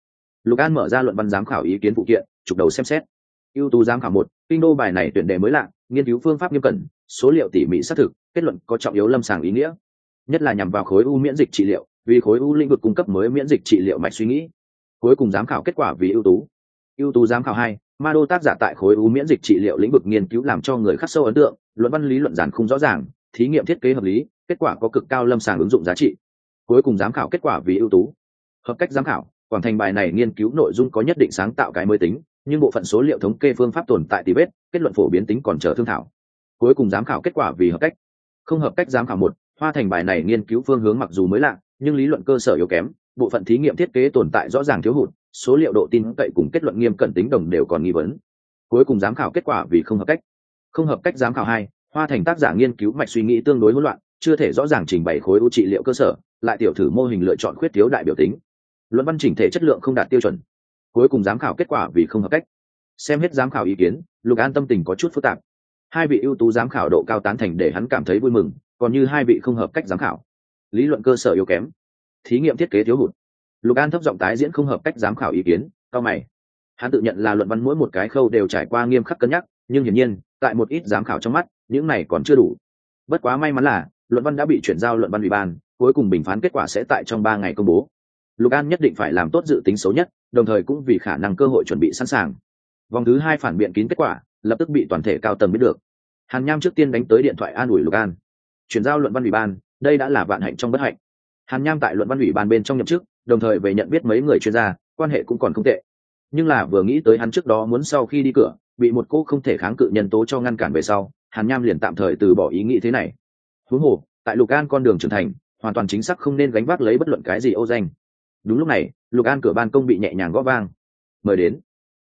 Speaker 1: Lục an mở ra luận văn giám khảo ý kiến phụ kiện, trục đầu xem xét. Ưu tú giám khảo một, kinh đô bài này tuyển đề mới lạ, nghiên cứu phương pháp nghiêm cẩn, số liệu tỉ mỉ xác thực, kết luận có trọng yếu lâm sàng ý nghĩa. Nhất là nhằm vào khối u miễn dịch trị liệu, vì khối u lĩnh vực cung cấp mới miễn dịch trị liệu mạch suy nghĩ. Cuối cùng giám khảo kết quả vì ưu tú. Ưu tú giám khảo hai, ma đô tác giả tại khối u miễn dịch trị liệu lĩnh vực nghiên cứu làm cho người khắc sâu ấn tượng, luận văn lý luận giản không rõ ràng, thí nghiệm thiết kế hợp lý, kết quả có cực cao lâm sàng ứng dụng giá trị cuối cùng giám khảo kết quả vì ưu tú. Hợp cách giám khảo, quảng thành bài này nghiên cứu nội dung có nhất định sáng tạo cái mới tính, nhưng bộ phận số liệu thống kê phương pháp tồn tại tì vết, kết luận phổ biến tính còn chờ thương thảo. Cuối cùng giám khảo kết quả vì hợp cách. Không hợp cách giám khảo một, hoa thành bài này nghiên cứu phương hướng mặc dù mới lạ, nhưng lý luận cơ sở yếu kém, bộ phận thí nghiệm thiết kế tồn tại rõ ràng thiếu hụt, số liệu độ tin cậy cùng kết luận nghiêm cẩn tính đồng đều còn nghi vấn. Cuối cùng giám khảo kết quả vì không hợp cách. Không hợp cách giám khảo hai, hoa thành tác giả nghiên cứu mạch suy nghĩ tương đối hỗn loạn chưa thể rõ ràng trình bày khối ưu trị liệu cơ sở, lại tiểu thử mô hình lựa chọn khuyết thiếu đại biểu tính. Luận văn chỉnh thể chất lượng không đạt tiêu chuẩn. Cuối cùng giám khảo kết quả vì không hợp cách. Xem hết giám khảo ý kiến, lục an tâm tình có chút phức tạp. Hai vị ưu tú giám khảo độ cao tán thành để hắn cảm thấy vui mừng, còn như hai vị không hợp cách giám khảo. Lý luận cơ sở yếu kém. Thí nghiệm thiết kế thiếu hụt. Lục an thấp giọng tái diễn không hợp cách giám khảo ý kiến, cao mày. Hắn tự nhận là luận văn mỗi một cái khâu đều trải qua nghiêm khắc cân nhắc, nhưng hiển nhiên, tại một ít giám khảo trong mắt, những này còn chưa đủ. Bất quá may mắn là luận văn đã bị chuyển giao luận văn ủy ban, cuối cùng bình phán kết quả sẽ tại trong ba ngày công bố. Lục an nhất định phải làm tốt dự tính xấu nhất, đồng thời cũng vì khả năng cơ hội chuẩn bị sẵn sàng. Vòng thứ hai phản biện kín kết quả, lập tức bị toàn thể cao tầng biết được. Hàn nham trước tiên đánh tới điện thoại an ủi lục an. Chuyển giao luận văn ủy ban, đây đã là vạn hạnh trong bất hạnh. Hàn nham tại luận văn ủy ban bên trong nhậm chức, đồng thời về nhận biết mấy người chuyên gia, quan hệ cũng còn không tệ. Nhưng là vừa nghĩ tới hắn trước đó muốn sau khi đi cửa, bị một cô không thể kháng cự nhân tố cho ngăn cản về sau, hàn nham liền tạm thời từ bỏ ý nghĩ thế này huống hồ, tại lục an con đường trưởng thành, hoàn toàn chính xác không nên gánh vác lấy bất luận cái gì ô danh. Đúng lúc này, lục an cửa ban công bị nhẹ nhàng gõ vang. Mời đến.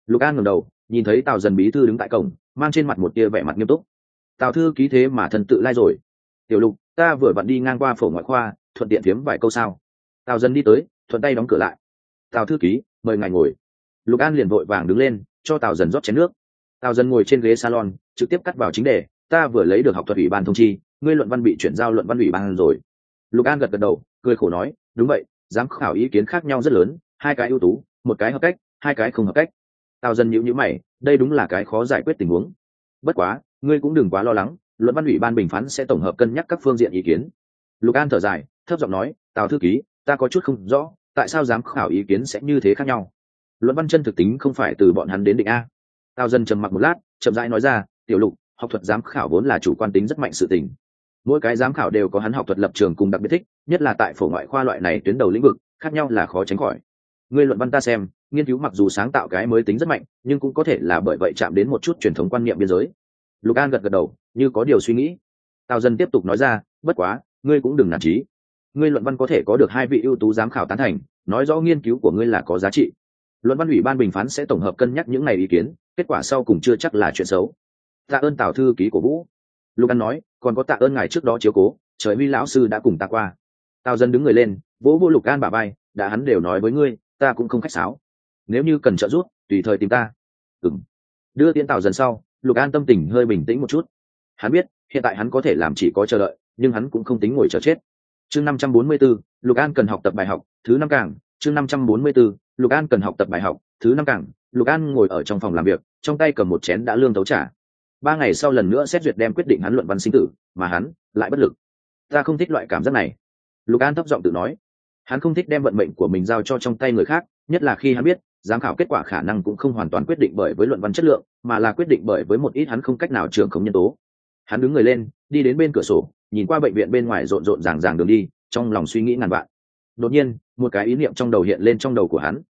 Speaker 1: Lục an ngẩng đầu, nhìn thấy tào dần bí thư đứng tại cổng, mang trên mặt một tia vẻ mặt nghiêm túc. Tào thư ký thế mà thần tự lai rồi. Tiểu lục, ta vừa vặn đi ngang qua phổ ngoại khoa, thuận tiện phiếm vài câu sao? Tào dần đi tới, thuận tay đóng cửa lại. Tào thư ký, mời ngài ngồi. Lục an liền vội vàng đứng lên, cho tào dần rót chén nước. Tào dần ngồi trên ghế salon, trực tiếp cắt vào chính đề, ta vừa lấy được học thuật ủy ban thông chi ngươi luận văn bị chuyển giao luận văn ủy ban rồi. Lục an gật gật đầu, cười khổ nói, đúng vậy, giám khảo ý kiến khác nhau rất lớn, hai cái ưu tú, một cái hợp cách, hai cái không hợp cách. Tào dân nhữ nhữ mày, đây đúng là cái khó giải quyết tình huống. Bất quá, ngươi cũng đừng quá lo lắng, luận văn ủy ban bình phán sẽ tổng hợp cân nhắc các phương diện ý kiến. Lục an thở dài, thấp giọng nói, tào thư ký, ta có chút không rõ, tại sao giám khảo ý kiến sẽ như thế khác nhau? Luận văn chân thực tính không phải từ bọn hắn đến định a. Tào dân trầm mặc một lát, chậm rãi nói ra, tiểu lục, học thuật giám khảo vốn là chủ quan tính rất mạnh sự tình mỗi cái giám khảo đều có hắn học thuật lập trường cùng đặc biệt thích, nhất là tại phổ ngoại khoa loại này tuyến đầu lĩnh vực, khác nhau là khó tránh khỏi. Ngươi luận văn ta xem, nghiên cứu mặc dù sáng tạo cái mới tính rất mạnh, nhưng cũng có thể là bởi vậy chạm đến một chút truyền thống quan niệm biên giới. Lục an gật gật đầu, như có điều suy nghĩ. Tào dân tiếp tục nói ra, bất quá, ngươi cũng đừng nản trí ngươi luận văn có thể có được hai vị ưu tú giám khảo tán thành, nói rõ nghiên cứu của ngươi là có giá trị. Luận văn ủy ban bình phán sẽ tổng hợp cân nhắc những này ý kiến, kết quả sau cùng chưa chắc là chuyện xấu. Tạ ơn tào thư ký của vũ lục an nói còn có tạ ơn ngài trước đó chiếu cố trời huy lão sư đã cùng ta qua. Tào dân đứng người lên vỗ vô lục an bà bay đã hắn đều nói với ngươi ta cũng không khách sáo. Nếu như cần trợ giúp tùy thời tìm ta. Ừng đưa tiến tào dần sau lục an tâm tình hơi bình tĩnh một chút. Hắn biết hiện tại hắn có thể làm chỉ có chờ đợi nhưng hắn cũng không tính ngồi chờ chết. Chương năm trăm bốn mươi 544, lục an cần học tập bài học thứ năm càng chương năm trăm bốn mươi 544, lục an cần học tập bài học thứ năm càng lục an ngồi ở trong phòng làm việc trong tay cầm một chén đã lương tấu trả ba ngày sau lần nữa xét duyệt đem quyết định hắn luận văn sinh tử, mà hắn lại bất lực. Ta không thích loại cảm giác này. Lục an thấp giọng tự nói. Hắn không thích đem vận mệnh của mình giao cho trong tay người khác, nhất là khi hắn biết, giám khảo kết quả khả năng cũng không hoàn toàn quyết định bởi với luận văn chất lượng, mà là quyết định bởi với một ít hắn không cách nào trường khống nhân tố. Hắn đứng người lên, đi đến bên cửa sổ, nhìn qua bệnh viện bên ngoài rộn rộn ràng ràng đường đi, trong lòng suy nghĩ ngàn vạn. Đột nhiên, một cái ý niệm trong đầu hiện lên trong đầu của hắn.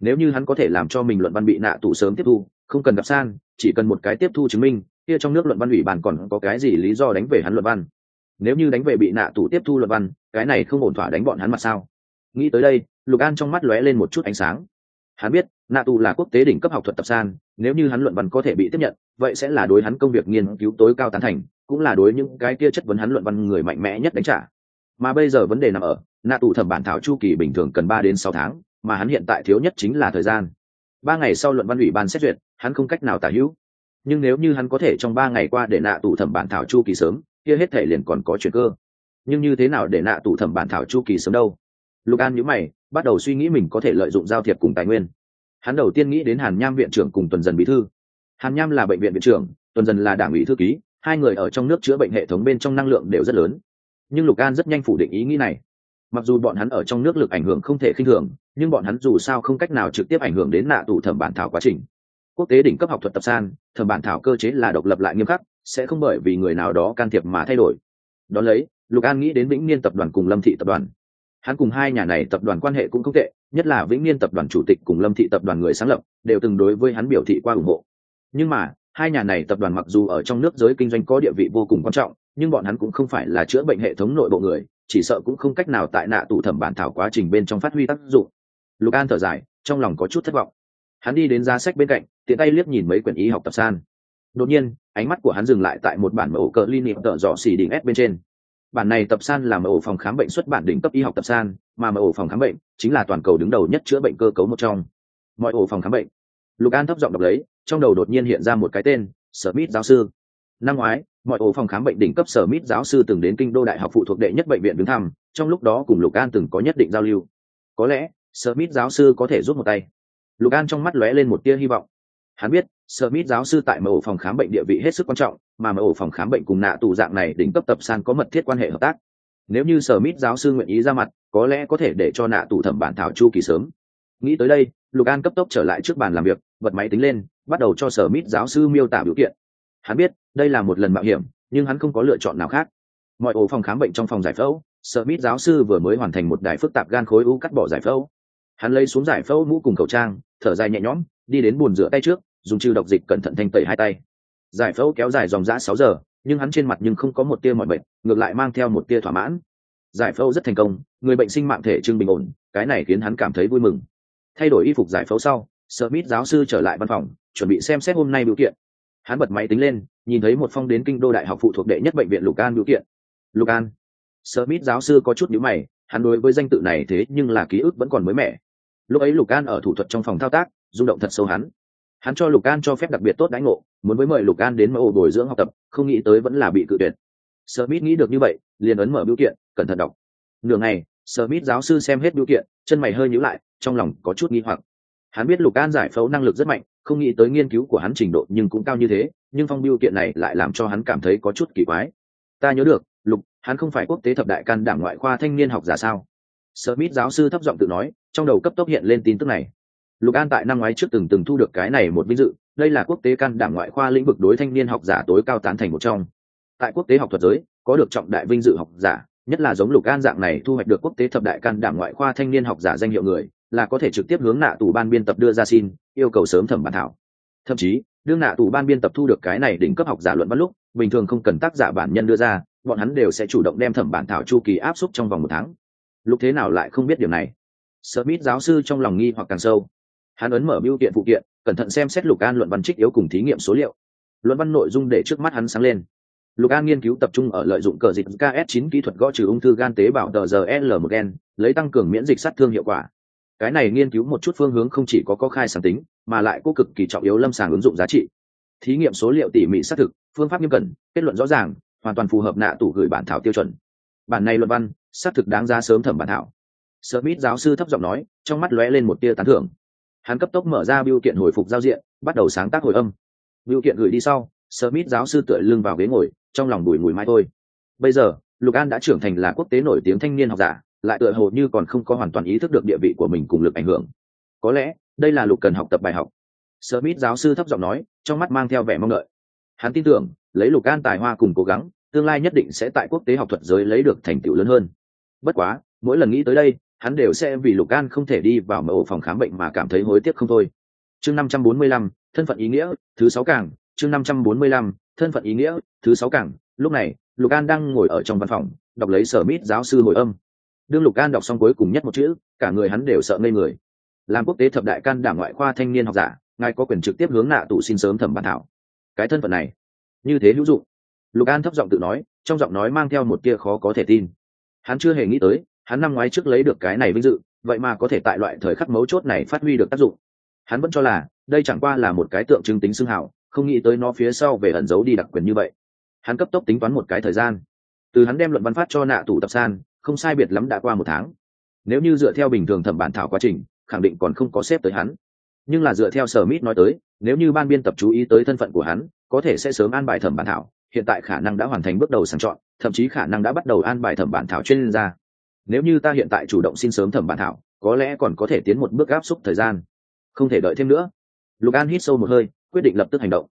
Speaker 1: Nếu như hắn có thể làm cho mình luận văn bị nạ tù sớm tiếp thu, không cần gặp san, chỉ cần một cái tiếp thu chứng minh kia trong nước luận văn ủy bàn còn có cái gì lý do đánh về hắn luận văn? Nếu như đánh về bị nạ tù tiếp thu luận văn, cái này không ổn thỏa đánh bọn hắn mặt sao? Nghĩ tới đây, lục an trong mắt lóe lên một chút ánh sáng. Hắn biết, nạ tù là quốc tế đỉnh cấp học thuật tập san, nếu như hắn luận văn có thể bị tiếp nhận, vậy sẽ là đối hắn công việc nghiên cứu tối cao tán thành, cũng là đối những cái kia chất vấn hắn luận văn người mạnh mẽ nhất đánh trả. Mà bây giờ vấn đề nằm ở, nạ tù thẩm bản thảo chu kỳ bình thường cần ba đến sáu tháng, mà hắn hiện tại thiếu nhất chính là thời gian. Ba ngày sau luận văn ủy ban xét duyệt, hắn không cách nào tả hữu nhưng nếu như hắn có thể trong ba ngày qua để nạ tù thẩm bản thảo chu kỳ sớm, kia hết thể liền còn có chuyện cơ. Nhưng như thế nào để nạ tù thẩm bản thảo chu kỳ sớm đâu? Lục an nhữ mày, bắt đầu suy nghĩ mình có thể lợi dụng giao thiệp cùng tài nguyên. Hắn đầu tiên nghĩ đến hàn nham viện trưởng cùng tuần dần bí thư. Hàn nham là bệnh viện viện trưởng, tuần dần là đảng ủy thư ký, hai người ở trong nước chữa bệnh hệ thống bên trong năng lượng đều rất lớn. Nhưng lục an rất nhanh phủ định ý nghĩ này. Mặc dù bọn hắn ở trong nước lực ảnh hưởng không thể khinh thường, nhưng bọn hắn dù sao không cách nào trực tiếp ảnh hưởng đến nạ tù thẩm bản thảo quá trình quốc tế đỉnh cấp học thuật tập san, thẩm bản thảo cơ chế là độc lập lại nghiêm khắc, sẽ không bởi vì người nào đó can thiệp mà thay đổi. Đ ó lấy, lục an nghĩ đến vĩnh niên tập đoàn cùng lâm thị tập đoàn. Hắn cùng hai nhà này tập đoàn quan hệ cũng không tệ, nhất là vĩnh niên tập đoàn chủ tịch cùng lâm thị tập đoàn người sáng lập, đều từng đối với hắn biểu thị qua ủng hộ. Nhưng mà, hai nhà này tập đoàn mặc dù ở trong nước giới kinh doanh có địa vị vô cùng quan trọng, nhưng bọn hắn cũng không phải là chữa bệnh hệ thống nội bộ người, chỉ sợ cũng không cách nào tại nạ tụ thẩm bản thảo quá trình bên trong phát huy tác dụng. Lục an thở dài, trong lòng có chút thất vọng hắn đi đến giá sách bên cạnh, tiện tay liếc nhìn mấy quyển y học tập san. Đột nhiên, ánh mắt của hắn dừng lại tại một bản mẫu cờ ly niệm tợ dọ xì đỉnh s bên trên. Bản này tập san là mẫu phòng khám bệnh xuất bản đỉnh cấp y học tập san, mà mẫu phòng khám bệnh chính là toàn cầu đứng đầu nhất chữa bệnh cơ cấu một trong. Mọi ổ phòng khám bệnh. Lục an thấp giọng đọc lấy, trong đầu đột nhiên hiện ra một cái tên sở mít giáo sư. Năm ngoái, mọi ổ phòng khám bệnh đỉnh cấp sở mít giáo sư từng đến kinh đô đại học phụ thuộc đệ nhất bệnh viện đứng thăm, trong lúc đó cùng lục an từng có nhất định giao lưu. Có lẽ sở mít giáo sư có thể giúp một tay lục an trong mắt lóe lên một tia hy vọng hắn biết Smith giáo sư tại mẫu phòng khám bệnh địa vị hết sức quan trọng, mà mẫu phòng khám bệnh cùng nạ tù dạng này đỉnh cấp tập san có mật thiết quan hệ hợp tác. Nếu như Smith giáo sư nguyện ý ra mặt, có lẽ có thể để cho nạ tù thẩm bản thảo chu kỳ sớm. Nghĩ tới đây, Lục An cấp tốc trở lại trước bàn làm việc, bật máy tính lên, bắt đầu cho Smith giáo sư miêu tả biểu kiện. Hắn biết, đây là một lần mạo hiểm, nhưng hắn không có lựa chọn nào khác. Mọi ổ phòng khám bệnh trong phòng giải phẫu, Smith giáo sư vừa mới hoàn thành một đài phức tạp gan khối u cắt bỏ giải phẫu. Hắn lấy xuống giải phẫu mũ cùng khẩu trang, thở dài nhẹ nhõm, đi đến bồn rửa tay trước, dùng trừ độc dịch cẩn thận thanh tẩy hai tay. Giải phẫu kéo dài dòng dã sáu giờ nhưng hắn trên mặt nhưng không có một tia mọi bệnh ngược lại mang theo một tia thỏa mãn. Giải phẫu rất thành công người bệnh sinh mạng thể trưng bình ổn cái này khiến hắn cảm thấy vui mừng. Thay đổi y phục giải phẫu sau Smith giáo sư trở lại văn phòng chuẩn bị xem xét hôm nay biểu kiện. Hắn bật máy tính lên nhìn thấy một phong đến kinh đô đại học phụ thuộc đệ nhất bệnh viện lục an biểu kiện. Lục an. Smith giáo sư có chút nhíu mày hắn đối với danh tự này thế nhưng là ký ức vẫn còn mới mẻ lúc ấy lục an ở thủ thuật trong phòng thao tác, rung động thật sâu hắn. Hắn cho lục an cho phép đặc biệt tốt đánh ngộ, muốn với mời lục an đến mẫu bồi dưỡng học tập, không nghĩ tới vẫn là bị cự tuyệt. Smith nghĩ được như vậy, liền ấn mở biểu kiện, cẩn thận đọc. Nửa ngày, smith giáo sư xem hết biểu kiện, chân mày hơi nhíu lại, trong lòng có chút nghi hoặc. Hắn biết lục an giải phẫu năng lực rất mạnh, không nghĩ tới nghiên cứu của hắn trình độ nhưng cũng cao như thế, nhưng phong biểu kiện này lại làm cho hắn cảm thấy có chút kỳ quái. Ta nhớ được, lục, hắn không phải quốc tế thập đại can đảm ngoại khoa thanh niên học giả sao? Smith giáo sư thấp giọng tự nói, trong đầu cấp tốc hiện lên tin tức này. Lục an tại năm ngoái trước từng từng thu được cái này một vinh dự, đây là quốc tế căn đảm ngoại khoa lĩnh vực đối thanh niên học giả tối cao tán thành một trong. Tại quốc tế học thuật giới, có được trọng đại vinh dự học giả, nhất là giống lục an dạng này thu hoạch được quốc tế thập đại căn đảm ngoại khoa thanh niên học giả danh hiệu người, là có thể trực tiếp hướng nạ tù ban biên tập đưa ra xin, yêu cầu sớm thẩm bản thảo. Thậm chí, đương nạ tù ban biên tập thu được cái này đỉnh cấp học giả luận văn lúc, bình thường không cần tác giả bản nhân đưa ra, bọn hắn đều sẽ chủ động đem thẩm bản thảo chu kỳ áp suất trong vòng một tháng lúc thế nào lại không biết điều này? Smith giáo sư trong lòng nghi hoặc càng sâu. Hắn ấn mở biêu kiện phụ kiện, cẩn thận xem xét lục an luận văn trích yếu cùng thí nghiệm số liệu. Luận văn nội dung để trước mắt hắn sáng lên. Lục an nghiên cứu tập trung ở lợi dụng cờ dịch ks 9 kỹ thuật gõ trừ ung thư gan tế bào tờ giờ l một gen lấy tăng cường miễn dịch sát thương hiệu quả. Cái này nghiên cứu một chút phương hướng không chỉ có có khai sáng tính, mà lại có cực kỳ trọng yếu lâm sàng ứng dụng giá trị. Thí nghiệm số liệu tỉ mỉ xác thực, phương pháp nghiêm cẩn, kết luận rõ ràng, hoàn toàn phù hợp nạ tủ gửi bản thảo tiêu chuẩn. Bản này luận văn xác thực đáng giá sớm thẩm bản thảo. Smith giáo sư thấp giọng nói, trong mắt lóe lên một tia tán thưởng. Hắn cấp tốc mở ra biểu kiện hồi phục giao diện, bắt đầu sáng tác hồi âm. Biểu kiện gửi đi sau, smith giáo sư tựa lưng vào ghế ngồi, trong lòng bùi mùi mai thôi. Bây giờ, lục an đã trưởng thành là quốc tế nổi tiếng thanh niên học giả, lại tựa hồ như còn không có hoàn toàn ý thức được địa vị của mình cùng lực ảnh hưởng. Có lẽ, đây là lục cần học tập bài học. Smith giáo sư thấp giọng nói, trong mắt mang theo vẻ mong đợi. Hắn tin tưởng, lấy lục an tài hoa cùng cố gắng, tương lai nhất định sẽ tại quốc tế học thuật giới lấy được thành tựu lớn hơn bất quá, mỗi lần nghĩ tới đây, hắn đều sẽ vì lục an không thể đi vào mở ổ phòng khám bệnh mà cảm thấy hối tiếc không thôi. Chương năm trăm bốn mươi lăm, thân phận ý nghĩa, thứ sáu cảng. Chương năm trăm bốn mươi lăm, thân phận ý nghĩa, thứ sáu cảng. Lúc này, lục an đang ngồi ở trong văn phòng, đọc lấy sở mít giáo sư hồi âm. Đương lục an đọc xong cuối cùng nhất một chữ, cả người hắn đều sợ ngây người. Làm quốc tế thập đại can đảng ngoại khoa thanh niên học giả, ngài có quyền trực tiếp hướng nạ tụ xin sớm thẩm bản thảo. Cái thân phận này, như thế hữu dụng. Lục an thấp giọng tự nói, trong giọng nói mang theo một tia khó có thể tin hắn chưa hề nghĩ tới, hắn năm ngoái trước lấy được cái này vinh dự, vậy mà có thể tại loại thời khắc mấu chốt này phát huy được tác dụng. Hắn vẫn cho là, đây chẳng qua là một cái tượng trưng tính xưng hảo không nghĩ tới nó phía sau về ẩn giấu đi đặc quyền như vậy. Hắn cấp tốc tính toán một cái thời gian. Từ hắn đem luận văn phát cho nạ tủ tập san, không sai biệt lắm đã qua một tháng. Nếu như dựa theo bình thường thẩm bản thảo quá trình, khẳng định còn không có xếp tới hắn. Nhưng là dựa theo sở mít nói tới, nếu như ban biên tập chú ý tới thân phận của hắn, có thể sẽ sớm an bài thẩm bản thảo hiện tại khả năng đã hoàn thành bước đầu sàng chọn, thậm chí khả năng đã bắt đầu an bài thẩm bản thảo chuyên gia. Nếu như ta hiện tại chủ động xin sớm thẩm bản thảo, có lẽ còn có thể tiến một bước áp xúc thời gian. Không thể đợi thêm nữa. Lục an hít sâu một hơi, quyết định lập tức hành động.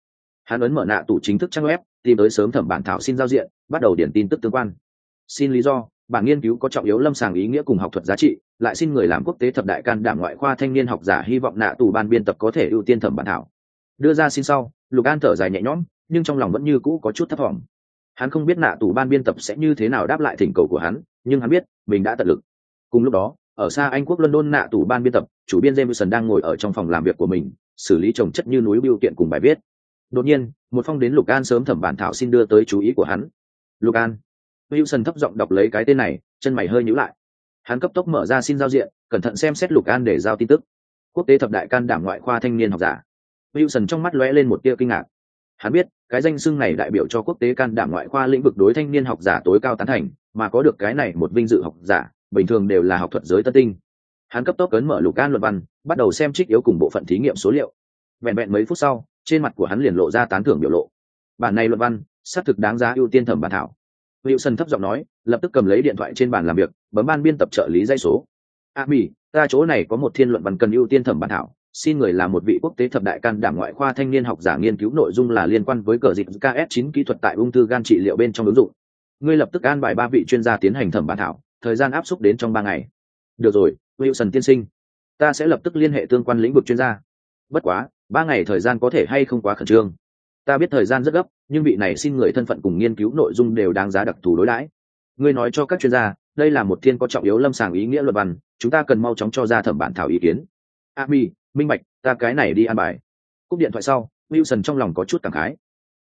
Speaker 1: Hắn ấn mở nạ tủ chính thức trang web, tìm tới sớm thẩm bản thảo xin giao diện, bắt đầu điển tin tức tương quan. Xin lý do, bản nghiên cứu có trọng yếu lâm sàng ý nghĩa cùng học thuật giá trị, lại xin người làm quốc tế thập đại can đảm ngoại khoa thanh niên học giả hy vọng nạ tù ban biên tập có thể ưu tiên thẩm bản thảo. Đưa ra xin sau, lục an thở dài nhẹ nhõm nhưng trong lòng vẫn như cũ có chút thất vọng hắn không biết nạ tù ban biên tập sẽ như thế nào đáp lại thỉnh cầu của hắn, nhưng hắn biết, mình đã tận lực. Cùng lúc đó, ở xa anh quốc london, nạ tù ban biên tập, chủ biên jameson đang ngồi ở trong phòng làm việc của mình, xử lý trồng chất như núi biêu kiện cùng bài viết. Đột nhiên, một phong đến lục an sớm thẩm bản thảo xin đưa tới chú ý của hắn. Lục an wilson thấp giọng đọc lấy cái tên này, chân mày hơi nhíu lại. Hắn cấp tốc mở ra xin giao diện, cẩn thận xem xét lục an để giao tin tức. Quốc tế thập đại can đảm ngoại khoa thanh niên học giả. Wilson trong mắt lóe lên một tia kinh ngạc hắn biết cái danh xưng này đại biểu cho quốc tế can đảm ngoại khoa lĩnh vực đối thanh niên học giả tối cao tán thành mà có được cái này một vinh dự học giả bình thường đều là học thuật giới tân tinh. Hắn cấp tốc ấn mở lục can luận văn bắt đầu xem trích yếu cùng bộ phận thí nghiệm số liệu. Vẹn vẹn mấy phút sau trên mặt của hắn liền lộ ra tán thưởng biểu lộ. Bản này luận văn xác thực đáng giá ưu tiên thẩm bản thảo. Wilson thấp giọng nói lập tức cầm lấy điện thoại trên bàn làm việc bấm ban biên tập trợ lý dây số. A à, ta chỗ này có một thiên luận văn cần ưu tiên thẩm bản thảo xin người là một vị quốc tế thập đại can đảm ngoại khoa thanh niên học giả nghiên cứu nội dung là liên quan với cờ dịch ks 9 kỹ thuật tại ung thư gan trị liệu bên trong ứng dụng. Ngươi lập tức an bài ba vị chuyên gia tiến hành thẩm bản thảo, thời gian áp suất đến trong ba ngày. Được rồi, wilson tiên sinh, ta sẽ lập tức liên hệ tương quan lĩnh vực chuyên gia. Bất quá, ba ngày thời gian có thể hay không quá khẩn trương. Ta biết thời gian rất gấp, nhưng vị này xin người thân phận cùng nghiên cứu nội dung đều đáng giá đặc thù đối đãi. Ngươi nói cho các chuyên gia, đây là một thiên có trọng yếu lâm sàng ý nghĩa luật văn, chúng ta cần mau chóng cho ra thẩm bản thảo ý kiến. Abby minh bạch, ta cái này đi an bài. Cúp điện thoại sau, wilson trong lòng có chút cảm khái.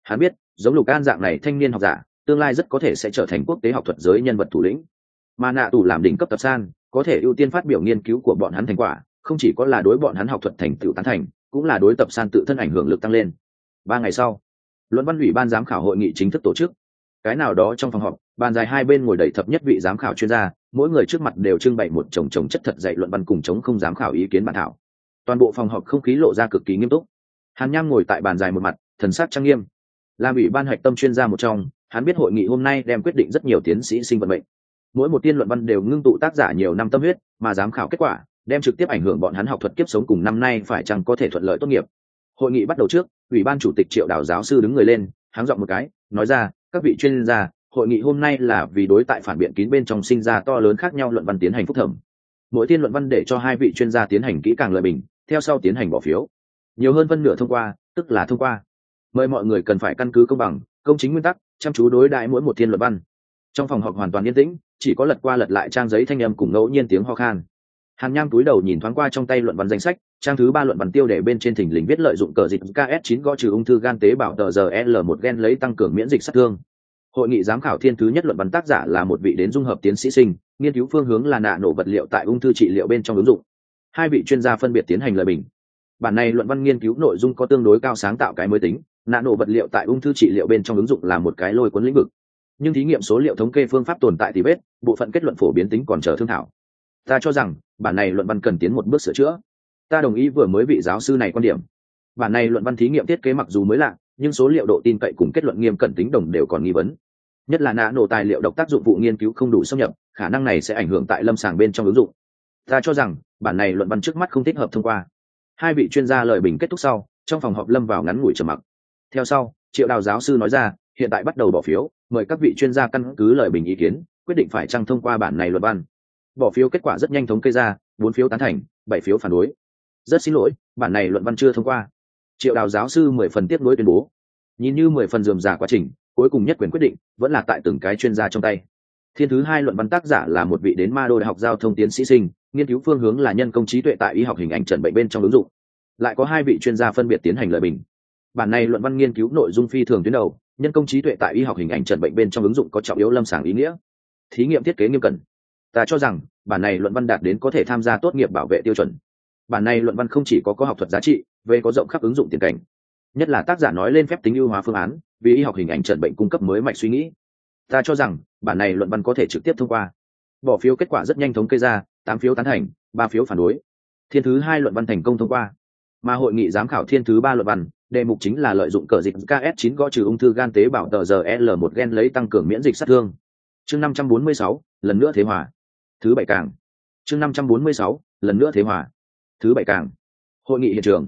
Speaker 1: Hắn biết, giống lục an dạng này thanh niên học giả, tương lai rất có thể sẽ trở thành quốc tế học thuật giới nhân vật thủ lĩnh. Mà nạ tù làm đỉnh cấp tập san, có thể ưu tiên phát biểu nghiên cứu của bọn hắn thành quả, không chỉ có là đối bọn hắn học thuật thành tựu tán thành, cũng là đối tập san tự thân ảnh hưởng lực tăng lên. Ba ngày sau, luận văn ủy ban giám khảo hội nghị chính thức tổ chức. Cái nào đó trong phòng họp, bàn dài hai bên ngồi đầy thập nhất vị giám khảo chuyên gia, mỗi người trước mặt đều trưng bày một chồng chồng chất thật dạy luận văn cùng chống không dám khảo ý kiến bản thảo toàn bộ phòng họp không khí lộ ra cực kỳ nghiêm túc. Hàn nham ngồi tại bàn dài một mặt, thần sắc trang nghiêm. Làm ủy ban hạch tâm chuyên gia một trong, hắn biết hội nghị hôm nay đem quyết định rất nhiều tiến sĩ sinh vận mệnh. Mỗi một tiên luận văn đều ngưng tụ tác giả nhiều năm tâm huyết, mà giám khảo kết quả, đem trực tiếp ảnh hưởng bọn hắn học thuật kiếp sống cùng năm nay phải chăng có thể thuận lợi tốt nghiệp. Hội nghị bắt đầu trước, ủy ban chủ tịch triệu đào giáo sư đứng người lên, háng dọn một cái, nói ra, các vị chuyên gia, hội nghị hôm nay là vì đối tại phản biện kín bên trong sinh ra to lớn khác nhau luận văn tiến hành phúc thẩm. Mỗi tiên luận văn để cho hai vị chuyên gia tiến hành kỹ càng lời bình theo sau tiến hành bỏ phiếu. Nhiều hơn phân nửa thông qua, tức là thông qua. Mời mọi người cần phải căn cứ công bằng, công chính nguyên tắc, chăm chú đối đãi mỗi một thiên luận văn. Trong phòng họp hoàn toàn yên tĩnh, chỉ có lật qua lật lại trang giấy thanh âm cùng ngẫu nhiên tiếng ho khan. Hàn nham túi đầu nhìn thoáng qua trong tay luận văn danh sách, trang thứ ba luận văn tiêu để bên trên thỉnh lình viết lợi dụng cờ dịch ks 9 gõ trừ ung thư gan tế bào tờ giờ l 1 gen lấy tăng cường miễn dịch sát thương. Hội nghị giám khảo thiên thứ nhất luận văn tác giả là một vị đến dung hợp tiến sĩ sinh, nghiên cứu phương hướng là nạ nổ vật liệu tại ung thư trị liệu bên trong ứng dụng hai vị chuyên gia phân biệt tiến hành lời bình. Bản này luận văn nghiên cứu nội dung có tương đối cao sáng tạo cái mới tính Nạn nổ vật liệu tại ung thư trị liệu bên trong ứng dụng là một cái lôi cuốn lĩnh vực. Nhưng thí nghiệm số liệu thống kê phương pháp tồn tại thì vết, bộ phận kết luận phổ biến tính còn chờ thương thảo. Ta cho rằng, bản này luận văn cần tiến một bước sửa chữa. Ta đồng ý vừa mới vị giáo sư này quan điểm. Bản này luận văn thí nghiệm thiết kế mặc dù mới lạ, nhưng số liệu độ tin cậy cùng kết luận nghiêm cẩn tính đồng đều còn nghi vấn. Nhất là nạ nổ tài liệu độc tác dụng vụ nghiên cứu không đủ xâm nhập, khả năng này sẽ ảnh hưởng tại lâm sàng bên trong ứng dụng. Ta cho rằng bản này luận văn trước mắt không thích hợp thông qua. Hai vị chuyên gia lời bình kết thúc sau, trong phòng họp lâm vào ngắn ngủi trầm mặc. Theo sau, triệu đào giáo sư nói ra, hiện tại bắt đầu bỏ phiếu, mời các vị chuyên gia căn cứ lời bình ý kiến, quyết định phải chăng thông qua bản này luật văn. Bỏ phiếu kết quả rất nhanh thống kê ra, bốn phiếu tán thành, bảy phiếu phản đối. Rất xin lỗi, bản này luận văn chưa thông qua. Triệu đào giáo sư mười phần tiếp nối tuyên bố. Nhìn như mười phần dườm giả quá trình, cuối cùng nhất quyền quyết định vẫn là tại từng cái chuyên gia trong tay. Thiên thứ hai luận văn tác giả là một vị đến ma đô đại học giao thông tiến sĩ sinh nghiên cứu phương hướng là nhân công trí tuệ tại y học hình ảnh trần bệnh bên trong ứng dụng. Lại có hai vị chuyên gia phân biệt tiến hành lời bình. Bản này luận văn nghiên cứu nội dung phi thường tuyến đầu, nhân công trí tuệ tại y học hình ảnh trần bệnh bên trong ứng dụng có trọng yếu lâm sàng ý nghĩa. Thí nghiệm thiết kế nghiêm cẩn. Ta cho rằng, bản này luận văn đạt đến có thể tham gia tốt nghiệp bảo vệ tiêu chuẩn. Bản này luận văn không chỉ có có học thuật giá trị, về có rộng khắp ứng dụng tiền cảnh. Nhất là tác giả nói lên phép tính ưu hóa phương án, vì y học hình ảnh trần bệnh cung cấp mới mạch suy nghĩ. Ta cho rằng, bản này luận văn có thể trực tiếp thông qua bỏ phiếu kết quả rất nhanh thống kê ra tám phiếu tán thành ba phiếu phản đối. Thiên thứ hai luận văn thành công thông qua. Mà hội nghị giám khảo thiên thứ ba luận văn đề mục chính là lợi dụng cờ dịch ks 9 gõ trừ ung thư gan tế bào tờ giờ l 1 gen lấy tăng cường miễn dịch sát thương. Chương 546, lần nữa thế hòa. Thứ bảy càng. Chương 546, lần nữa thế hòa. Thứ bảy càng. Hội nghị hiện trường.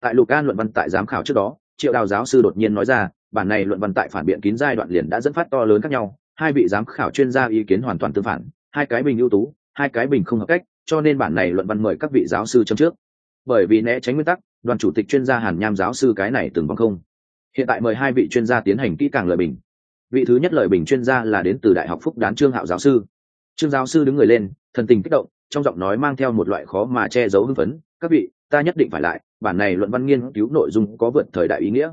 Speaker 1: Tại lục an luận văn tại giám khảo trước đó triệu đào giáo sư đột nhiên nói ra bản này luận văn tại phản biện kín giai đoạn liền đã dẫn phát to lớn khác nhau hai vị giám khảo chuyên gia ý kiến hoàn toàn tương phản hai cái bình ưu tú, hai cái bình không hợp cách, cho nên bản này luận văn mời các vị giáo sư chấm trước. Bởi vì né tránh nguyên tắc, đoàn chủ tịch chuyên gia hàn nham giáo sư cái này từng vong không. Hiện tại mời hai vị chuyên gia tiến hành kỹ càng lời bình. Vị thứ nhất lời bình chuyên gia là đến từ đại học phúc đán trương hạo giáo sư. Trương giáo sư đứng người lên, thần tình kích động, trong giọng nói mang theo một loại khó mà che giấu hưng phấn. Các vị, ta nhất định phải lại, bản này luận văn nghiên cứu nội dung có vượt thời đại ý nghĩa.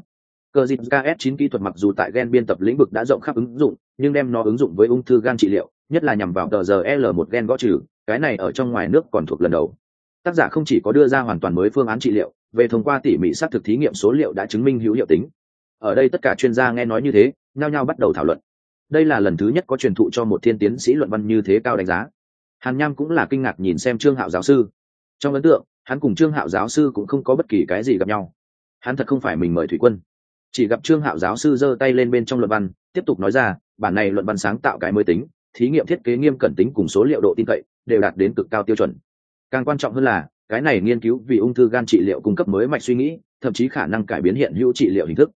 Speaker 1: Cơ dịp ks 9 kỹ thuật mặc dù tại gen biên tập lĩnh vực đã rộng khắp ứng dụng, nhưng đem nó ứng dụng với ung thư gan trị liệu nhất là nhằm vào tờ giờ l 1 gen gõ trừ, cái này ở trong ngoài nước còn thuộc lần đầu. Tác giả không chỉ có đưa ra hoàn toàn mới phương án trị liệu, về thông qua tỉ mỉ xác thực thí nghiệm số liệu đã chứng minh hữu hiệu tính. Ở đây tất cả chuyên gia nghe nói như thế, nhao nhao bắt đầu thảo luận. Đây là lần thứ nhất có truyền thụ cho một thiên tiến sĩ luận văn như thế cao đánh giá. Hàn nham cũng là kinh ngạc nhìn xem trương hạo giáo sư. Trong ấn tượng, hắn cùng trương hạo giáo sư cũng không có bất kỳ cái gì gặp nhau. Hắn thật không phải mình mời thủy quân. Chỉ gặp trương hạo giáo sư giơ tay lên bên trong luận văn, tiếp tục nói ra, bản này luận văn sáng tạo cái mới tính thí nghiệm thiết kế nghiêm cẩn tính cùng số liệu độ tin cậy đều đạt đến cực cao tiêu chuẩn. Càng quan trọng hơn là, cái này nghiên cứu vì ung thư gan trị liệu cung cấp mới mạch suy nghĩ, thậm chí khả năng cải biến hiện hữu trị liệu hình thức.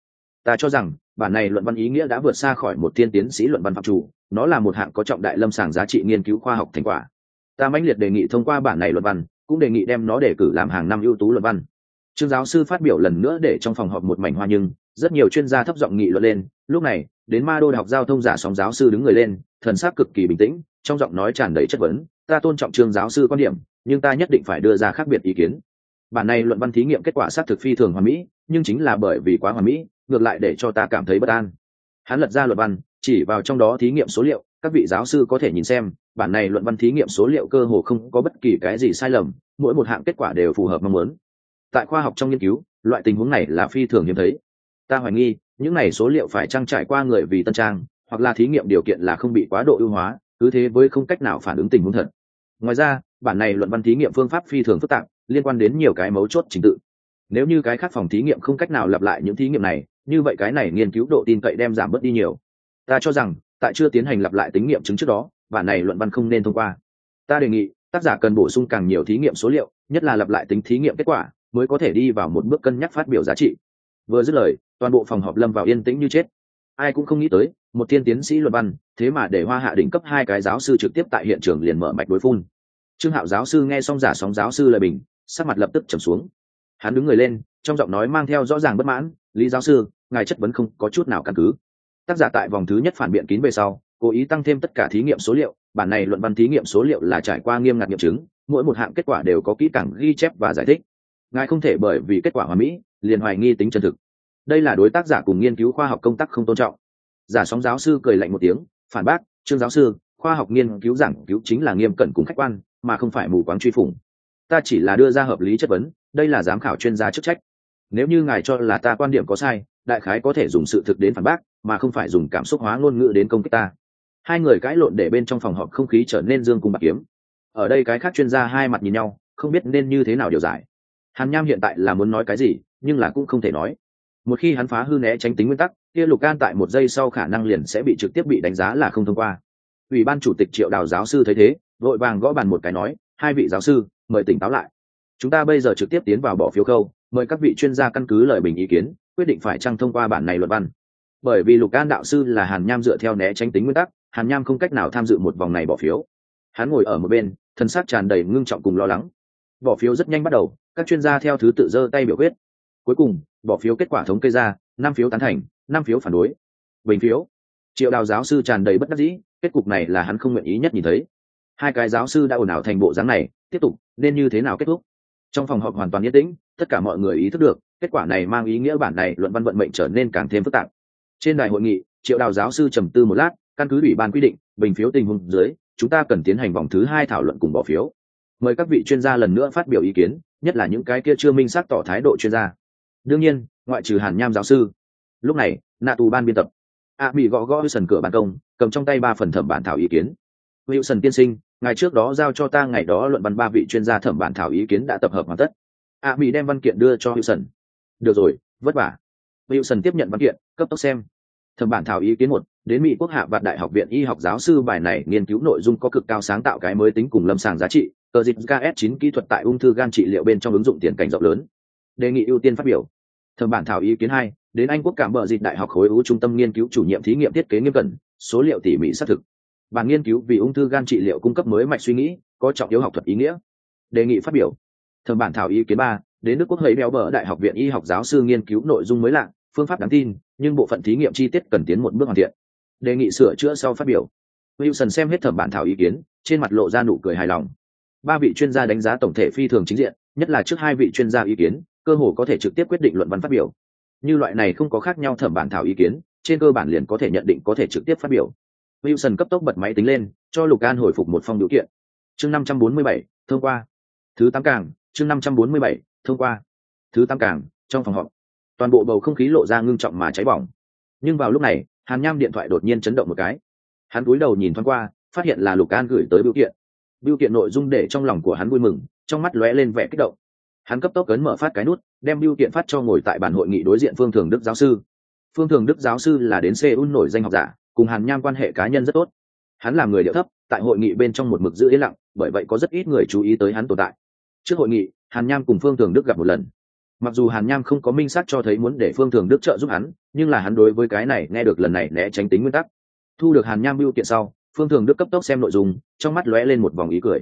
Speaker 1: Ta cho rằng, bản này luận văn ý nghĩa đã vượt xa khỏi một thiên tiến sĩ luận văn phạm chủ, nó là một hạng có trọng đại lâm sàng giá trị nghiên cứu khoa học thành quả. Ta mãnh liệt đề nghị thông qua bản này luận văn, cũng đề nghị đem nó đề cử làm hàng năm ưu tú luận văn. Trương giáo sư phát biểu lần nữa để trong phòng họp một mảnh hoa nhưng, rất nhiều chuyên gia thấp giọng nghị luận lên lúc này, đến ma đô đại học giao thông giả sóng giáo sư đứng người lên, thần sắc cực kỳ bình tĩnh, trong giọng nói tràn đầy chất vấn, ta tôn trọng trường giáo sư quan điểm, nhưng ta nhất định phải đưa ra khác biệt ý kiến. Bản này luận văn thí nghiệm kết quả xác thực phi thường hoàn mỹ, nhưng chính là bởi vì quá hoàn mỹ, ngược lại để cho ta cảm thấy bất an. Hắn lật ra luận văn, chỉ vào trong đó thí nghiệm số liệu, các vị giáo sư có thể nhìn xem, bản này luận văn thí nghiệm số liệu cơ hồ không có bất kỳ cái gì sai lầm, mỗi một hạng kết quả đều phù hợp mong muốn. Tại khoa học trong nghiên cứu, loại tình huống này là phi thường hiếm thấy. Ta hoài nghi những này số liệu phải trang trải qua người vì tân trang, hoặc là thí nghiệm điều kiện là không bị quá độ ưu hóa, cứ thế với không cách nào phản ứng tình huống thật. Ngoài ra, bản này luận văn thí nghiệm phương pháp phi thường phức tạp, liên quan đến nhiều cái mấu chốt trình tự. Nếu như cái khác phòng thí nghiệm không cách nào lặp lại những thí nghiệm này, như vậy cái này nghiên cứu độ tin cậy đem giảm bớt đi nhiều. Ta cho rằng, tại chưa tiến hành lặp lại tính nghiệm chứng trước đó, bản này luận văn không nên thông qua. Ta đề nghị, tác giả cần bổ sung càng nhiều thí nghiệm số liệu, nhất là lặp lại tính thí nghiệm kết quả, mới có thể đi vào một bước cân nhắc phát biểu giá trị. Vừa dứt lời toàn bộ phòng họp lâm vào yên tĩnh như chết. Ai cũng không nghĩ tới, một thiên tiến sĩ luật văn, thế mà để hoa hạ đỉnh cấp hai cái giáo sư trực tiếp tại hiện trường liền mở mạch đối phun. Trương hạo giáo sư nghe xong giả sóng giáo sư lời bình, sắc mặt lập tức trầm xuống. Hắn đứng người lên, trong giọng nói mang theo rõ ràng bất mãn, lý giáo sư, ngài chất vấn không có chút nào căn cứ. Tác giả tại vòng thứ nhất phản biện kín về sau, cố ý tăng thêm tất cả thí nghiệm số liệu, bản này luận văn thí nghiệm số liệu là trải qua nghiêm ngặt nghiệm chứng, mỗi một hạng kết quả đều có kỹ càng ghi chép và giải thích. Ngài không thể bởi vì kết quả hòa mỹ, liền hoài nghi tính chân thực đây là đối tác giả cùng nghiên cứu khoa học công tác không tôn trọng. Giả sóng giáo sư cười lạnh một tiếng, phản bác, trương giáo sư, khoa học nghiên cứu giảng cứu chính là nghiêm cẩn cùng khách quan, mà không phải mù quáng truy phủng. Ta chỉ là đưa ra hợp lý chất vấn, đây là giám khảo chuyên gia chức trách. Nếu như ngài cho là ta quan điểm có sai, đại khái có thể dùng sự thực đến phản bác, mà không phải dùng cảm xúc hóa ngôn ngữ đến công kích ta. Hai người cãi lộn để bên trong phòng họp không khí trở nên dương cung bạc kiếm. Ở đây cái khác chuyên gia hai mặt nhìn nhau, không biết nên như thế nào điều giải. Hàn nham hiện tại là muốn nói cái gì, nhưng là cũng không thể nói một khi hắn phá hư né tránh tính nguyên tắc, kia lục can tại một giây sau khả năng liền sẽ bị trực tiếp bị đánh giá là không thông qua. Ủy ban chủ tịch triệu đào giáo sư thấy thế, vội vàng gõ bàn một cái nói, hai vị giáo sư, mời tỉnh táo lại. Chúng ta bây giờ trực tiếp tiến vào bỏ phiếu khâu, mời các vị chuyên gia căn cứ lời bình ý kiến, quyết định phải trăng thông qua bản này luật văn. Bởi vì lục can đạo sư là hàn nham dựa theo né tránh tính nguyên tắc, hàn nham không cách nào tham dự một vòng này bỏ phiếu. Hắn ngồi ở một bên, thân xác tràn đầy ngưng trọng cùng lo lắng. Bỏ phiếu rất nhanh bắt đầu, các chuyên gia theo thứ tự giơ tay biểu quyết. Cuối cùng bỏ phiếu kết quả thống kê ra, năm phiếu tán thành, năm phiếu phản đối. Bình phiếu. Triệu đào giáo sư tràn đầy bất đắc dĩ, kết cục này là hắn không nguyện ý nhất nhìn thấy. Hai cái giáo sư đã ồn ào thành bộ dáng này, tiếp tục, nên như thế nào kết thúc? Trong phòng họp hoàn toàn yên tĩnh, tất cả mọi người ý thức được, kết quả này mang ý nghĩa bản này luận văn vận mệnh trở nên càng thêm phức tạp. Trên đài hội nghị, triệu đào giáo sư trầm tư một lát, căn cứ ủy ban quy định, bình phiếu tình huống dưới, chúng ta cần tiến hành vòng thứ hai thảo luận cùng bỏ phiếu. Mời các vị chuyên gia lần nữa phát biểu ý kiến, nhất là những cái kia chưa minh xác tỏ thái độ chuyên gia đương nhiên, ngoại trừ hàn nham giáo sư. Lúc này, nạ tù ban biên tập. A bị gõ gõ sần cửa ban công, cầm trong tay ba phần thẩm bản thảo ý kiến. Wilson tiên sinh ngày trước đó giao cho ta ngày đó luận văn ba vị chuyên gia thẩm bản thảo ý kiến đã tập hợp hoàn tất. A bị đem văn kiện đưa cho wilson. Được rồi, vất vả. Wilson tiếp nhận văn kiện, cấp tốc xem. Thẩm bản thảo ý kiến một, đến mỹ quốc hạ vạn đại học viện y học giáo sư bài này nghiên cứu nội dung có cực cao sáng tạo cái mới tính cùng lâm sàng giá trị. Tờ dịch ks 9 kỹ thuật tại ung thư gan trị liệu bên trong ứng dụng tiền cảnh rộng lớn. Đề nghị ưu tiên phát biểu thẩm bản thảo ý kiến hai, đến anh quốc cảm bờ dịch đại học khối U trung tâm nghiên cứu chủ nhiệm thí nghiệm thiết kế nghiêm cẩn, số liệu tỉ mỉ xác thực. Bản nghiên cứu vì ung thư gan trị liệu cung cấp mới mạch suy nghĩ, có trọng yếu học thuật ý nghĩa. Đề nghị phát biểu. Thẩm bản thảo ý kiến ba, đến nước quốc hầy béo bờ đại học viện y học giáo sư nghiên cứu nội dung mới lạ, phương pháp đáng tin, nhưng bộ phận thí nghiệm chi tiết cần tiến một bước hoàn thiện. Đề nghị sửa chữa sau phát biểu. Wilson xem hết thẩm bản thảo ý kiến, trên mặt lộ ra nụ cười hài lòng. Ba vị chuyên gia đánh giá tổng thể phi thường chính diện, nhất là trước hai vị chuyên gia ý kiến cơ hồ có thể trực tiếp quyết định luận văn phát biểu. Như loại này không có khác nhau thẩm bản thảo ý kiến, trên cơ bản liền có thể nhận định có thể trực tiếp phát biểu. Wilson cấp tốc bật máy tính lên, cho lục an hồi phục một phong điều kiện. Chương năm trăm bốn mươi bảy, thông qua. Thứ tám càng, chương năm trăm bốn mươi bảy, thông qua. Thứ tám càng, trong phòng họp. Toàn bộ bầu không khí lộ ra ngưng trọng mà cháy bỏng. Nhưng vào lúc này, hàn nham điện thoại đột nhiên chấn động một cái. Hắn cúi đầu nhìn thoáng qua, phát hiện là lục an gửi tới biểu kiện. Biểu kiện nội dung để trong lòng của hắn vui mừng, trong mắt lóe lên vẻ kích động hắn cấp tốc ấn mở phát cái nút, đem biểu kiện phát cho ngồi tại bàn hội nghị đối diện phương thường đức giáo sư. Phương thường đức giáo sư là đến seoul nổi danh học giả, cùng hàn nham quan hệ cá nhân rất tốt. Hắn là người điệu thấp, tại hội nghị bên trong một mực giữ yên lặng, bởi vậy có rất ít người chú ý tới hắn tồn tại. Trước hội nghị, hàn nham cùng phương thường đức gặp một lần. Mặc dù hàn nham không có minh xác cho thấy muốn để phương thường đức trợ giúp hắn, nhưng là hắn đối với cái này nghe được lần này né tránh tính nguyên tắc. Thu được hàn nham biểu kiện sau, phương thường đức cấp tốc xem nội dung, trong mắt lóe lên một vòng ý cười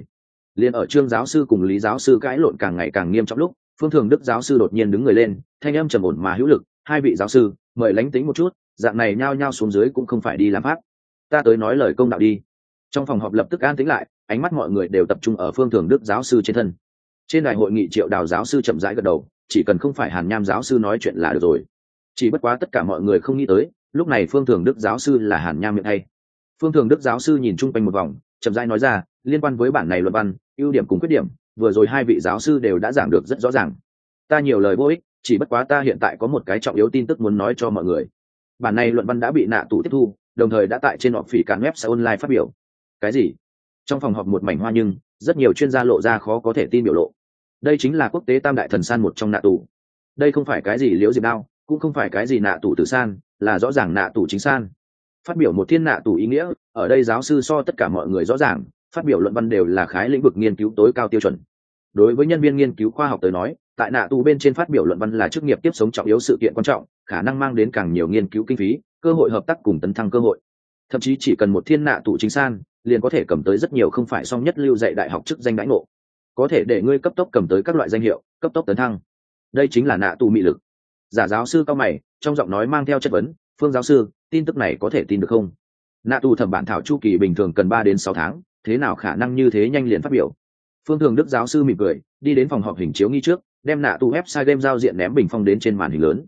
Speaker 1: liền ở trương giáo sư cùng lý giáo sư cãi lộn càng ngày càng nghiêm trọng lúc, phương thường đức giáo sư đột nhiên đứng người lên, thanh âm trầm ổn mà hữu lực, hai vị giáo sư, mời lánh tính một chút, dạng này nhao nhao xuống dưới cũng không phải đi làm pháp. Ta tới nói lời công đạo đi. Trong phòng họp lập tức an tính lại, ánh mắt mọi người đều tập trung ở phương thường đức giáo sư trên thân. Trên đại hội nghị triệu đào giáo sư chậm rãi gật đầu, chỉ cần không phải hàn nham giáo sư nói chuyện là được rồi. Chỉ bất quá tất cả mọi người không nghĩ tới, lúc này phương thường đức giáo sư là hàn nham miệng hay. Phương thường đức giáo sư nhìn chung quanh một vòng chậm rãi nói ra, liên quan với bản này luận văn, ưu điểm cùng khuyết điểm, vừa rồi hai vị giáo sư đều đã giảng được rất rõ ràng. Ta nhiều lời vô ích, chỉ bất quá ta hiện tại có một cái trọng yếu tin tức muốn nói cho mọi người. Bản này luận văn đã bị nạ tù tiếp thu, đồng thời đã tại trên họp phỉ cản web sẽ online phát biểu. Cái gì? Trong phòng họp một mảnh hoa nhưng, rất nhiều chuyên gia lộ ra khó có thể tin biểu lộ. Đây chính là quốc tế tam đại thần san một trong nạ tù. Đây không phải cái gì liễu diệp đao, cũng không phải cái gì nạ tù tử san, là rõ ràng nạ tù chính san phát biểu một thiên nạ tù ý nghĩa, ở đây giáo sư so tất cả mọi người rõ ràng, phát biểu luận văn đều là khái lĩnh vực nghiên cứu tối cao tiêu chuẩn. Đối với nhân viên nghiên cứu khoa học tới nói, tại nạ tù bên trên phát biểu luận văn là chức nghiệp tiếp sống trọng yếu sự kiện quan trọng, khả năng mang đến càng nhiều nghiên cứu kinh phí, cơ hội hợp tác cùng tấn thăng cơ hội. Thậm chí chỉ cần một thiên nạ tù chính san, liền có thể cầm tới rất nhiều không phải song nhất lưu dạy đại học chức danh đãi ngộ. Có thể để ngươi cấp tốc cầm tới các loại danh hiệu, cấp tốc tấn thăng. Đây chính là nạ tù mị lực. Giả giáo sư cao mày, trong giọng nói mang theo chất vấn phương giáo sư, tin tức này có thể tin được không? Nạ tù thẩm bản thảo chu kỳ bình thường cần ba đến sáu tháng, thế nào khả năng như thế nhanh liền phát biểu? Phương thường đức giáo sư mỉm cười, đi đến phòng họp hình chiếu nghi trước, đem nạ tù website game giao diện ném bình phong đến trên màn hình lớn.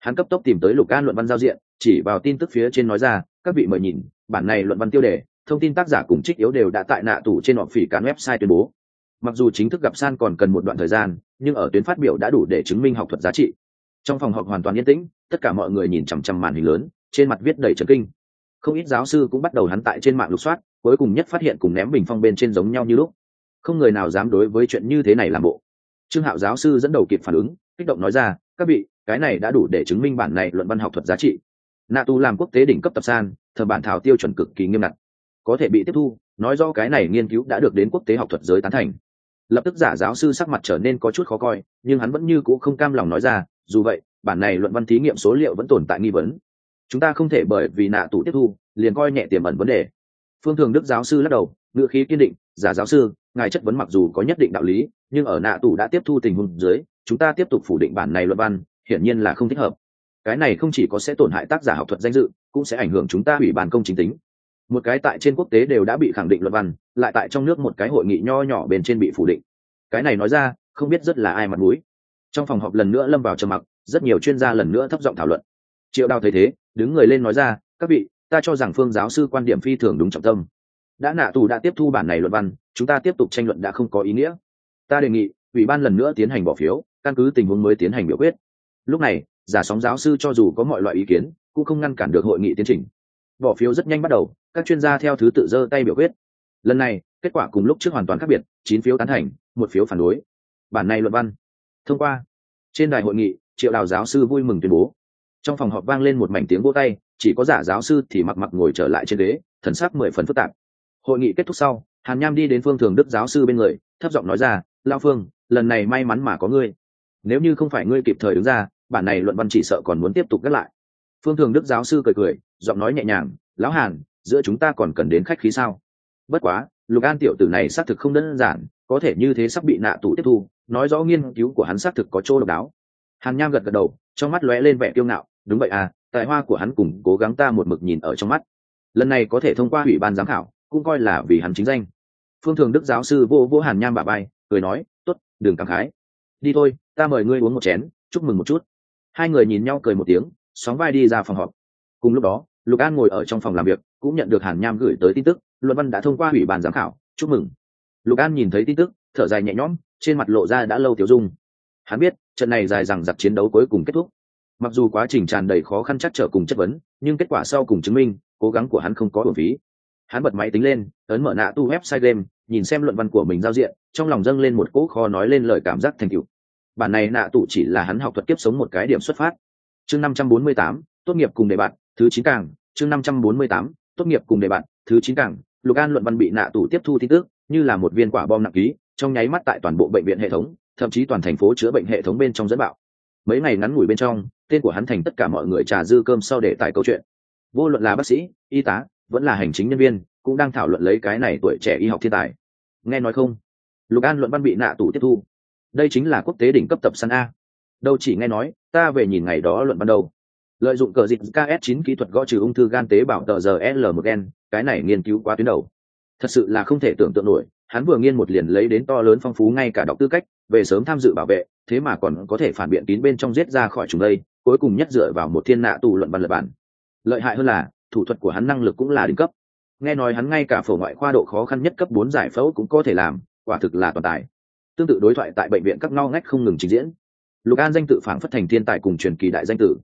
Speaker 1: Hắn cấp tốc tìm tới lục an luận văn giao diện, chỉ vào tin tức phía trên nói ra, các vị mời nhìn, bản này luận văn tiêu đề, thông tin tác giả cùng trích yếu đều đã tại nạ tù trên họp phỉ cán website tuyên bố. Mặc dù chính thức gặp san còn cần một đoạn thời gian, nhưng ở tuyến phát biểu đã đủ để chứng minh học thuật giá trị. Trong phòng họp hoàn toàn yên tĩnh tất cả mọi người nhìn chằm chằm màn hình lớn, trên mặt viết đầy trần kinh. Không ít giáo sư cũng bắt đầu hắn tại trên mạng lục soát, cuối cùng nhất phát hiện cùng ném bình phong bên trên giống nhau như lúc. Không người nào dám đối với chuyện như thế này làm bộ. Trương hạo giáo sư dẫn đầu kịp phản ứng, kích động nói ra, các vị, cái này đã đủ để chứng minh bản này luận văn học thuật giá trị. Nạ tu làm quốc tế đỉnh cấp tập san, thờ bản thảo tiêu chuẩn cực kỳ nghiêm ngặt. Có thể bị tiếp thu, nói do cái này nghiên cứu đã được đến quốc tế học thuật giới tán thành. Lập tức giả giáo sư sắc mặt trở nên có chút khó coi, nhưng hắn vẫn như c ũ không cam lòng nói ra, dù vậy bản này luận văn thí nghiệm số liệu vẫn tồn tại nghi vấn. Chúng ta không thể bởi vì nạ tù tiếp thu, liền coi nhẹ tiềm ẩn vấn đề. Phương thường đức giáo sư lắc đầu, ngữ khí kiên định, giả giáo sư, ngài chất vấn mặc dù có nhất định đạo lý, nhưng ở nạ tù đã tiếp thu tình huống dưới, chúng ta tiếp tục phủ định bản này luận văn, hiển nhiên là không thích hợp. Cái này không chỉ có sẽ tổn hại tác giả học thuật danh dự, cũng sẽ ảnh hưởng chúng ta ủy ban công chính tính. Một cái tại trên quốc tế đều đã bị khẳng định luận văn, lại tại trong nước một cái hội nghị nho nhỏ bên trên bị phủ định. Cái này nói ra, không biết rất là ai mặt mũi. Trong phòng họp lần nữa lâm vào trầm mặc rất nhiều chuyên gia lần nữa thấp giọng thảo luận. Triệu đào thấy thế, đứng người lên nói ra, các vị, ta cho rằng phương giáo sư quan điểm phi thường đúng trọng tâm. Đã nạ tù đã tiếp thu bản này luận văn, chúng ta tiếp tục tranh luận đã không có ý nghĩa. Ta đề nghị, ủy ban lần nữa tiến hành bỏ phiếu, căn cứ tình huống mới tiến hành biểu quyết. Lúc này, giả sóng giáo sư cho dù có mọi loại ý kiến, cũng không ngăn cản được hội nghị tiến trình. Bỏ phiếu rất nhanh bắt đầu, các chuyên gia theo thứ tự giơ tay biểu quyết. Lần này, kết quả cùng lúc trước hoàn toàn khác biệt, chín phiếu tán thành, một phiếu phản đối. Bản này luận văn, thông qua. Trên đài hội nghị triệu đào giáo sư vui mừng tuyên bố. Trong phòng họp vang lên một mảnh tiếng vỗ tay, chỉ có giả giáo sư thì mặc mặc ngồi trở lại trên ghế, thần sắc mười phần phức tạp. Hội nghị kết thúc sau, hàn nham đi đến phương thường đức giáo sư bên người, thấp giọng nói ra lao phương, lần này may mắn mà có ngươi. Nếu như không phải ngươi kịp thời đứng ra, bản này luận văn chỉ sợ còn muốn tiếp tục gác lại. Phương thường đức giáo sư cười cười, giọng nói nhẹ nhàng, lão hàn, giữa chúng ta còn cần đến khách khí sao? Bất quá, lục an tiểu tử này xác thực không đơn giản, có thể như thế sắp bị nạ tù tiếp thu, nói rõ nghiên cứu của hắn xác thực có chỗ độc đáo hàn nham gật gật đầu, trong mắt lóe lên vẻ kiêu ngạo, đúng vậy à tài hoa của hắn cùng cố gắng ta một mực nhìn ở trong mắt. Lần này có thể thông qua ủy ban giám khảo, cũng coi là vì hắn chính danh. Phương thường đức giáo sư vô vô hàn nham bà bay cười nói t ố t đừng cảm khái. Đi thôi, ta mời ngươi uống một chén, chúc mừng một chút. Hai người nhìn nhau cười một tiếng, sóng vai đi ra phòng họp. Cùng lúc đó, lục an ngồi ở trong phòng làm việc, cũng nhận được hàn nham gửi tới tin tức, luận văn đã thông qua ủy ban giám khảo, chúc mừng. Lục an nhìn thấy tin tức, thở dài nhẹ nhõm, trên mặt lộ ra đã lâu tiểu dung. Hắn biết trận này dài rằng giặc chiến đấu cuối cùng kết thúc. Mặc dù quá trình tràn đầy khó khăn chắc trở cùng chất vấn, nhưng kết quả sau cùng chứng minh, cố gắng của hắn không có bổn phí. Hắn bật máy tính lên, ấn mở nạ tu website game, nhìn xem luận văn của mình giao diện, trong lòng dâng lên một cỗ kho nói lên lời cảm giác thành cựu bản này nạ tụ chỉ là hắn học thuật kiếp sống một cái điểm xuất phát. Chương năm trăm bốn mươi tám, tốt nghiệp cùng đề bạn, thứ chín càng. Chương năm trăm bốn mươi tám, tốt nghiệp cùng đề bạn, thứ chín càng. Lục an luận văn bị nạ tụ tiếp thu tin tức, như là một viên quả bom nặng ký, trong nháy mắt tại toàn bộ bệnh viện hệ thống thậm chí toàn thành phố chữa bệnh hệ thống bên trong dẫn bạo. Mấy ngày ngắn ngủi bên trong, tên của hắn thành tất cả mọi người trà dư cơm sau để tại câu chuyện. Vô luận là bác sĩ, y tá, vẫn là hành chính nhân viên, cũng đang thảo luận lấy cái này tuổi trẻ y học thiên tài. Nghe nói không? Lục an luận văn bị nạ tù tiếp thu. Đây chính là quốc tế đỉnh cấp tập săn a. Đâu chỉ nghe nói, ta về nhìn ngày đó luận ban đầu lợi dụng cờ dịch ks 9 kỹ thuật gõ trừ ung thư gan tế bào tờ giờ l một gen cái này nghiên cứu quá tuyến đầu. Thật sự là không thể tưởng tượng nổi, hắn vừa nghiên một liền lấy đến to lớn phong phú ngay cả đọc tư cách về sớm tham dự bảo vệ, thế mà còn có thể phản biện kín bên trong giết ra khỏi chúng đây, cuối cùng nhất dựa vào một thiên nạ tù luận văn lập bản. Lợi hại hơn là, thủ thuật của hắn năng lực cũng là đỉnh cấp. Nghe nói hắn ngay cả phổ ngoại khoa độ khó khăn nhất cấp bốn giải phẫu cũng có thể làm, quả thực là toàn tài. Tương tự đối thoại tại bệnh viện các ngao ngách không ngừng trình diễn. Lục an danh tự phản phất thành thiên tài cùng truyền kỳ đại danh tử.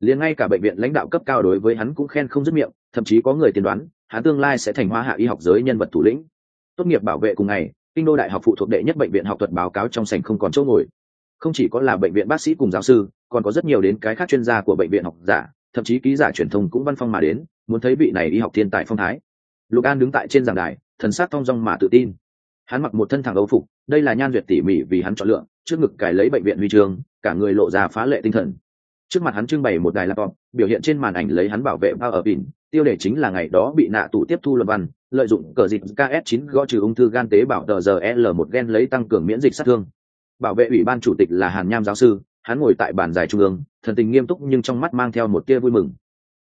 Speaker 1: Liền ngay cả bệnh viện lãnh đạo cấp cao đối với hắn cũng khen không dứt miệng, thậm chí có người tiên đoán, hắn tương lai sẽ thành hoa hạ y học giới nhân vật thủ lĩnh. Tốt nghiệp bảo vệ cùng ngày kinh đô đại học phụ thuộc đệ nhất bệnh viện học thuật báo cáo trong sảnh không còn chỗ ngồi. Không chỉ có là bệnh viện bác sĩ cùng giáo sư, còn có rất nhiều đến cái khác chuyên gia của bệnh viện học giả, thậm chí ký giả truyền thông cũng văn phong mà đến, muốn thấy vị này đi học thiên tài phong thái. Lục an đứng tại trên giảng đài, thần sát thong dong mà tự tin. Hắn mặc một thân thẳng âu phục, đây là nhan duyệt tỉ mỉ vì hắn chọn lựa, trước ngực cài lấy bệnh viện huy chương, cả người lộ ra phá lệ tinh thần. Trước mặt hắn trưng bày một đài laptop, biểu hiện trên màn ảnh lấy hắn bảo vệ bao ở pin, tiêu đề chính là ngày đó bị nạ tụ tiếp thu luận văn lợi dụng cờ dịch ks 9 gõ trừ ung thư gan tế bào tờ giờ l 1 gen lấy tăng cường miễn dịch sát thương. Bảo vệ ủy ban chủ tịch là hàn nham giáo sư, hắn ngồi tại bàn dài trung ương, thần tình nghiêm túc nhưng trong mắt mang theo một tia vui mừng.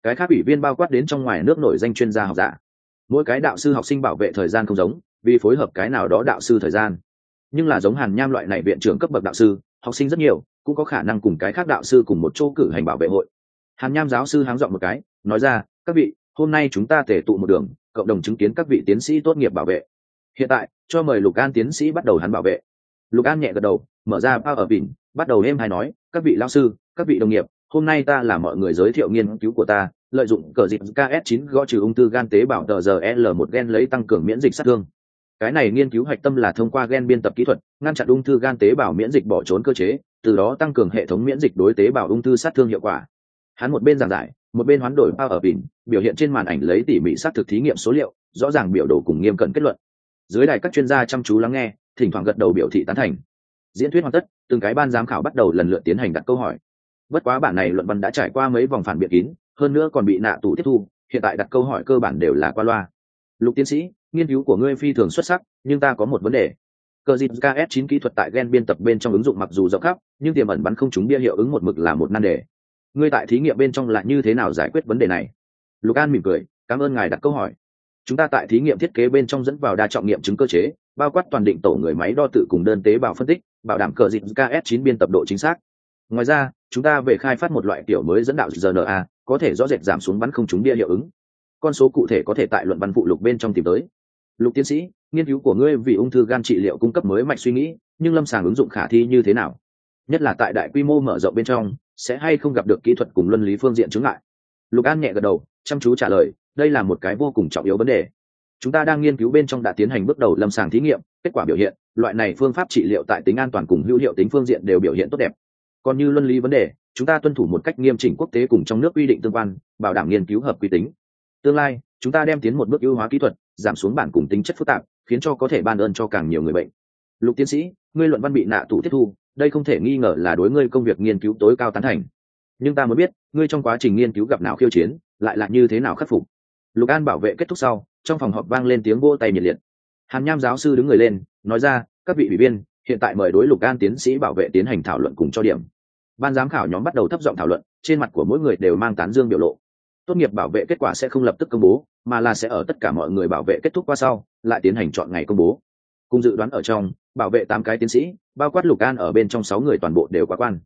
Speaker 1: Cái khác ủy viên bao quát đến trong ngoài nước nổi danh chuyên gia học giả. Mỗi cái đạo sư học sinh bảo vệ thời gian không giống, vì phối hợp cái nào đó đạo sư thời gian. Nhưng là giống hàn nham loại này viện trưởng cấp bậc đạo sư, học sinh rất nhiều, cũng có khả năng cùng cái khác đạo sư cùng một chỗ cử hành bảo vệ hội. Hàn nham giáo sư háng dọn một cái, nói ra, các vị, hôm nay chúng ta tề tụ một đường cộng đồng chứng kiến các vị tiến sĩ tốt nghiệp bảo vệ. Hiện tại, cho mời lục an tiến sĩ bắt đầu hắn bảo vệ. Lục an nhẹ gật đầu, mở ra bao ở vịn bắt đầu êm hay nói, các vị lao sư, các vị đồng nghiệp, hôm nay ta là mọi người giới thiệu nghiên cứu của ta, lợi dụng cờ dịp ks 9 gõ trừ ung thư gan tế bào tờ rl l 1 gen lấy tăng cường miễn dịch sát thương. Cái này nghiên cứu hạch tâm là thông qua gen biên tập kỹ thuật, ngăn chặn ung thư gan tế bào miễn dịch bỏ trốn cơ chế, từ đó tăng cường hệ thống miễn dịch đối tế bào ung thư sát thương hiệu quả. Hắn một bên giảng giải một bên hoán đổi bao ở bình, biểu hiện trên màn ảnh lấy tỉ mỉ xác thực thí nghiệm số liệu, rõ ràng biểu đồ cùng nghiêm cẩn kết luận. Dưới đài các chuyên gia chăm chú lắng nghe, thỉnh thoảng gật đầu biểu thị tán thành. Diễn thuyết hoàn tất, từng cái ban giám khảo bắt đầu lần lượt tiến hành đặt câu hỏi. Bất quá bản này luận văn đã trải qua mấy vòng phản biện kín, hơn nữa còn bị nạ tù tiếp thu, hiện tại đặt câu hỏi cơ bản đều là qua loa. Lục tiến sĩ, nghiên cứu của ngươi phi thường xuất sắc, nhưng ta có một vấn đề. Cờ dịp ks 9 kỹ thuật tại gen biên tập bên trong ứng dụng mặc dù rộng khắp, nhưng tiềm ẩn bắn không trúng bia hiệu ứng một mực là một nan đề ngươi tại thí nghiệm bên trong là như thế nào giải quyết vấn đề này? Lục an mỉm cười, cảm ơn ngài đặt câu hỏi. Chúng ta tại thí nghiệm thiết kế bên trong dẫn vào đa trọng nghiệm chứng cơ chế, bao quát toàn định tổ người máy đo tự cùng đơn tế bào phân tích, bảo đảm cờ dịp ks 9 biên tập độ chính xác. Ngoài ra, chúng ta về khai phát một loại kiểu mới dẫn đạo rna có thể rõ rệt giảm xuống bắn không trúng bia hiệu ứng. Con số cụ thể có thể tại luận văn phụ lục bên trong tìm tới. Lục tiến sĩ, nghiên cứu của ngươi vì ung thư gan trị liệu cung cấp mới mạch suy nghĩ, nhưng lâm sàng ứng dụng khả thi như thế nào? Nhất là tại đại quy mô mở rộng bên trong sẽ hay không gặp được kỹ thuật cùng luân lý phương diện chứng ngại. lục an nhẹ gật đầu, chăm chú trả lời, đây là một cái vô cùng trọng yếu vấn đề. Chúng ta đang nghiên cứu bên trong đã tiến hành bước đầu lâm sàng thí nghiệm, kết quả biểu hiện, loại này phương pháp trị liệu tại tính an toàn cùng hữu hiệu tính phương diện đều biểu hiện tốt đẹp. Còn như luân lý vấn đề, chúng ta tuân thủ một cách nghiêm chỉnh quốc tế cùng trong nước quy định tương quan, bảo đảm nghiên cứu hợp quy tính. Tương lai, chúng ta đem tiến một bước ưu hóa kỹ thuật, giảm xuống bản cùng tính chất phức tạp, khiến cho có thể ban ơn cho càng nhiều người bệnh. Lục tiến sĩ, ngươi luận văn bị nạ tụ tiếp thu đây không thể nghi ngờ là đối ngươi công việc nghiên cứu tối cao tán thành. Nhưng ta mới biết, ngươi trong quá trình nghiên cứu gặp nào khiêu chiến, lại là như thế nào khắc phục? Lục an bảo vệ kết thúc sau, trong phòng họp vang lên tiếng vỗ tay nhiệt liệt. Hàn nham giáo sư đứng người lên, nói ra, các vị ủy viên, hiện tại mời đối lục an tiến sĩ bảo vệ tiến hành thảo luận cùng cho điểm. Ban giám khảo nhóm bắt đầu thấp giọng thảo luận, trên mặt của mỗi người đều mang tán dương biểu lộ. Tốt nghiệp bảo vệ kết quả sẽ không lập tức công bố, mà là sẽ ở tất cả mọi người bảo vệ kết thúc qua sau, lại tiến hành chọn ngày công bố. Cùng dự đoán ở trong, bảo vệ tám cái tiến sĩ bao quát lục an ở bên trong sáu người toàn bộ đều quá quan.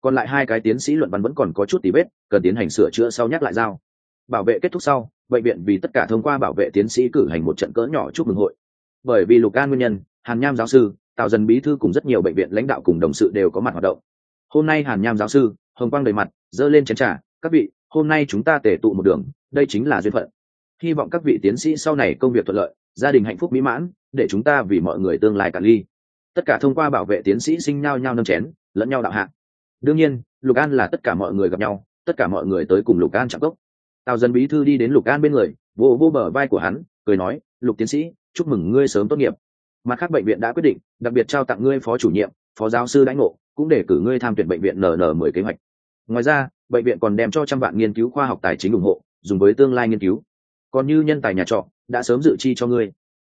Speaker 1: Còn lại hai cái tiến sĩ luận văn vẫn còn có chút tí vết, cần tiến hành sửa chữa sau nhắc lại giao. Bảo vệ kết thúc sau, bệnh viện vì tất cả thông qua bảo vệ tiến sĩ cử hành một trận cỡ nhỏ chúc mừng hội. Bởi vì lục an nguyên nhân, hàn nham giáo sư tạo dần bí thư cùng rất nhiều bệnh viện lãnh đạo cùng đồng sự đều có mặt hoạt động. Hôm nay hàn nham giáo sư, hồng quang đầy mặt dơ lên chén t r à các vị, hôm nay chúng ta tể tụ một đường, đây chính là duyên phận. Hy vọng các vị tiến sĩ sau này công việc thuận lợi, gia đình hạnh phúc mỹ mãn, để chúng ta vì mọi người tương lai cả ly tất cả thông qua bảo vệ tiến sĩ sinh nhau nhau nâng chén, lẫn nhau đạo hạ. Đương nhiên, lục an là tất cả mọi người gặp nhau, tất cả mọi người tới cùng lục an chạm cốc. Tào dân bí thư đi đến lục an bên người, vô vô bờ vai của hắn, cười nói, lục tiến sĩ, chúc mừng ngươi sớm tốt nghiệp. Mặt khác bệnh viện đã quyết định, đặc biệt trao tặng ngươi phó chủ nhiệm, phó giáo sư đãi ngộ, cũng để cử ngươi tham tuyển bệnh viện nn mười kế hoạch. Ngoài ra, bệnh viện còn đem cho trăm vạn nghiên cứu khoa học tài chính ủng hộ, dùng với tương lai nghiên cứu. Còn như nhân tài nhà trọ, đã sớm dự chi cho ngươi.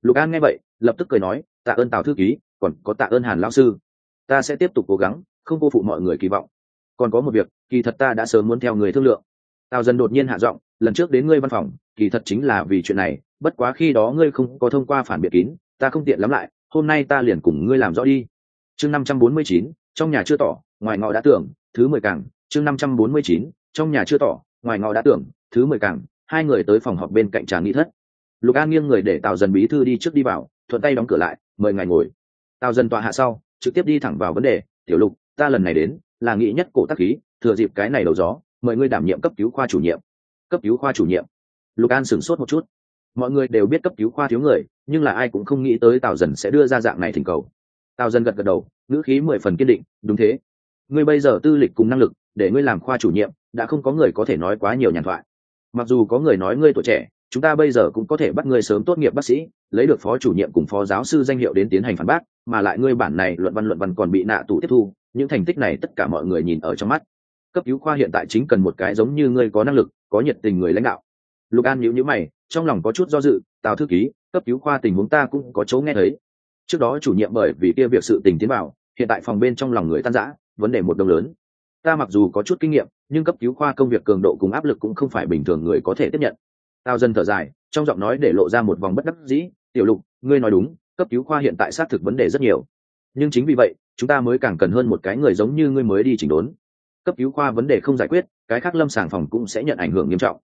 Speaker 1: Lục an nghe vậy, lập tức cười nói, tạ ơn tào thư ký còn có tạ ơn hàn lão sư. Ta sẽ tiếp tục cố gắng, không cô phụ mọi người kỳ vọng. Còn có một việc, kỳ thật ta đã sớm muốn theo người thương lượng. Tào dần đột nhiên hạ giọng, lần trước đến ngươi văn phòng, kỳ thật chính là vì chuyện này, bất quá khi đó ngươi không có thông qua phản biện kín, ta không tiện lắm lại, hôm nay ta liền cùng ngươi làm rõ đi. Chương năm trăm bốn mươi chín, trong nhà chưa tỏ, ngoài ngọ đã tưởng, thứ mười càng chương năm trăm bốn mươi chín, trong nhà chưa tỏ, ngoài ngọ đã tưởng, thứ mười càng hai người tới phòng họp bên cạnh trà nghĩ thất. Lục an nghiêng người để tào dần bí thư đi trước đi vào, thuận tay đóng cửa lại, mời ngài ngồi tào dần tọa hạ sau, trực tiếp đi thẳng vào vấn đề, tiểu lục, ta lần này đến, là nghĩ nhất cổ tắc khí, thừa dịp cái này đầu gió, mời ngươi đảm nhiệm cấp cứu khoa chủ nhiệm. Cấp cứu khoa chủ nhiệm? Lục an sửng sốt một chút. Mọi người đều biết cấp cứu khoa thiếu người, nhưng là ai cũng không nghĩ tới tào dần sẽ đưa ra dạng này thỉnh cầu. Tào dần gật gật đầu, ngữ khí mười phần kiên định, đúng thế. Ngươi bây giờ tư lịch cùng năng lực, để ngươi làm khoa chủ nhiệm, đã không có người có thể nói quá nhiều nhàn thoại. Mặc dù có người nói ngươi tuổi trẻ chúng ta bây giờ cũng có thể bắt ngươi sớm tốt nghiệp bác sĩ, lấy được phó chủ nhiệm cùng phó giáo sư danh hiệu đến tiến hành phản bác, mà lại ngươi bản này luận văn luận văn còn bị nạ tù tiếp thu, những thành tích này tất cả mọi người nhìn ở trong mắt. Cấp cứu khoa hiện tại chính cần một cái giống như ngươi có năng lực, có nhiệt tình người lãnh đạo. Lục an nhíu nhíu mày, trong lòng có chút do dự, tào thư ký, cấp cứu khoa tình huống ta cũng có chỗ nghe thấy. Trước đó chủ nhiệm bởi vì kia việc sự tình tiến vào, hiện tại phòng bên trong lòng người tan rã, vấn đề một đồng lớn. Ta mặc dù có chút kinh nghiệm, nhưng cấp cứu khoa công việc cường độ cùng áp lực cũng không phải bình thường người có thể tiếp nhận tao dần thở dài, trong giọng nói để lộ ra một vòng bất đắc dĩ, tiểu lục, ngươi nói đúng, cấp cứu khoa hiện tại xác thực vấn đề rất nhiều. Nhưng chính vì vậy, chúng ta mới càng cần hơn một cái người giống như ngươi mới đi chỉnh đốn. Cấp cứu khoa vấn đề không giải quyết, cái khác lâm sàng phòng cũng sẽ nhận ảnh hưởng nghiêm trọng.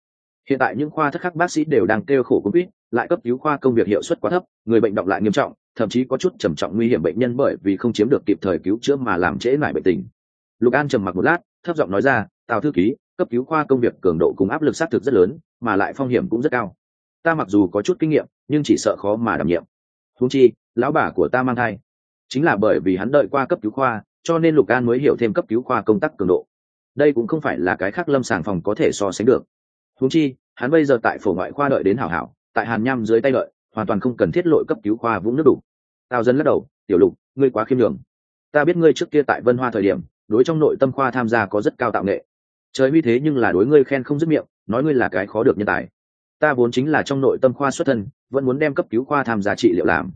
Speaker 1: Hiện tại những khoa thất khác bác sĩ đều đang kêu khổ covid lại cấp cứu khoa công việc hiệu suất quá thấp, người bệnh động lại nghiêm trọng, thậm chí có chút trầm trọng nguy hiểm bệnh nhân bởi vì không chiếm được kịp thời cứu chữa mà làm trễ lại bệnh tình. Lục an trầm mặc một lát, thấp giọng nói ra, tào thư ký cấp cứu khoa công việc cường độ cùng áp lực xác thực rất lớn, mà lại phong hiểm cũng rất cao. Ta mặc dù có chút kinh nghiệm, nhưng chỉ sợ khó mà đảm nhiệm. Húng chi, lão bà của ta mang thai. Chính là bởi vì hắn đợi qua cấp cứu khoa, cho nên lục an mới hiểu thêm cấp cứu khoa công tác cường độ. Đây cũng không phải là cái khác lâm sàng phòng có thể so sánh được. Húng chi, hắn bây giờ tại phổ ngoại khoa đợi đến hảo hảo, tại hàn nham dưới tay đợi, hoàn toàn không cần thiết lội cấp cứu khoa vũng nước đủ. Tao dân lắc đầu, tiểu lục, ngươi quá khiêm đường ta biết ngươi trước kia tại vân hoa thời điểm, đối trong nội tâm khoa tham gia có rất cao tạo nghệ trời uy thế nhưng là đối ngươi khen không dứt miệng, nói ngươi là cái khó được nhân tài. Ta vốn chính là trong nội tâm khoa xuất thân, vẫn muốn đem cấp cứu khoa tham gia trị liệu làm.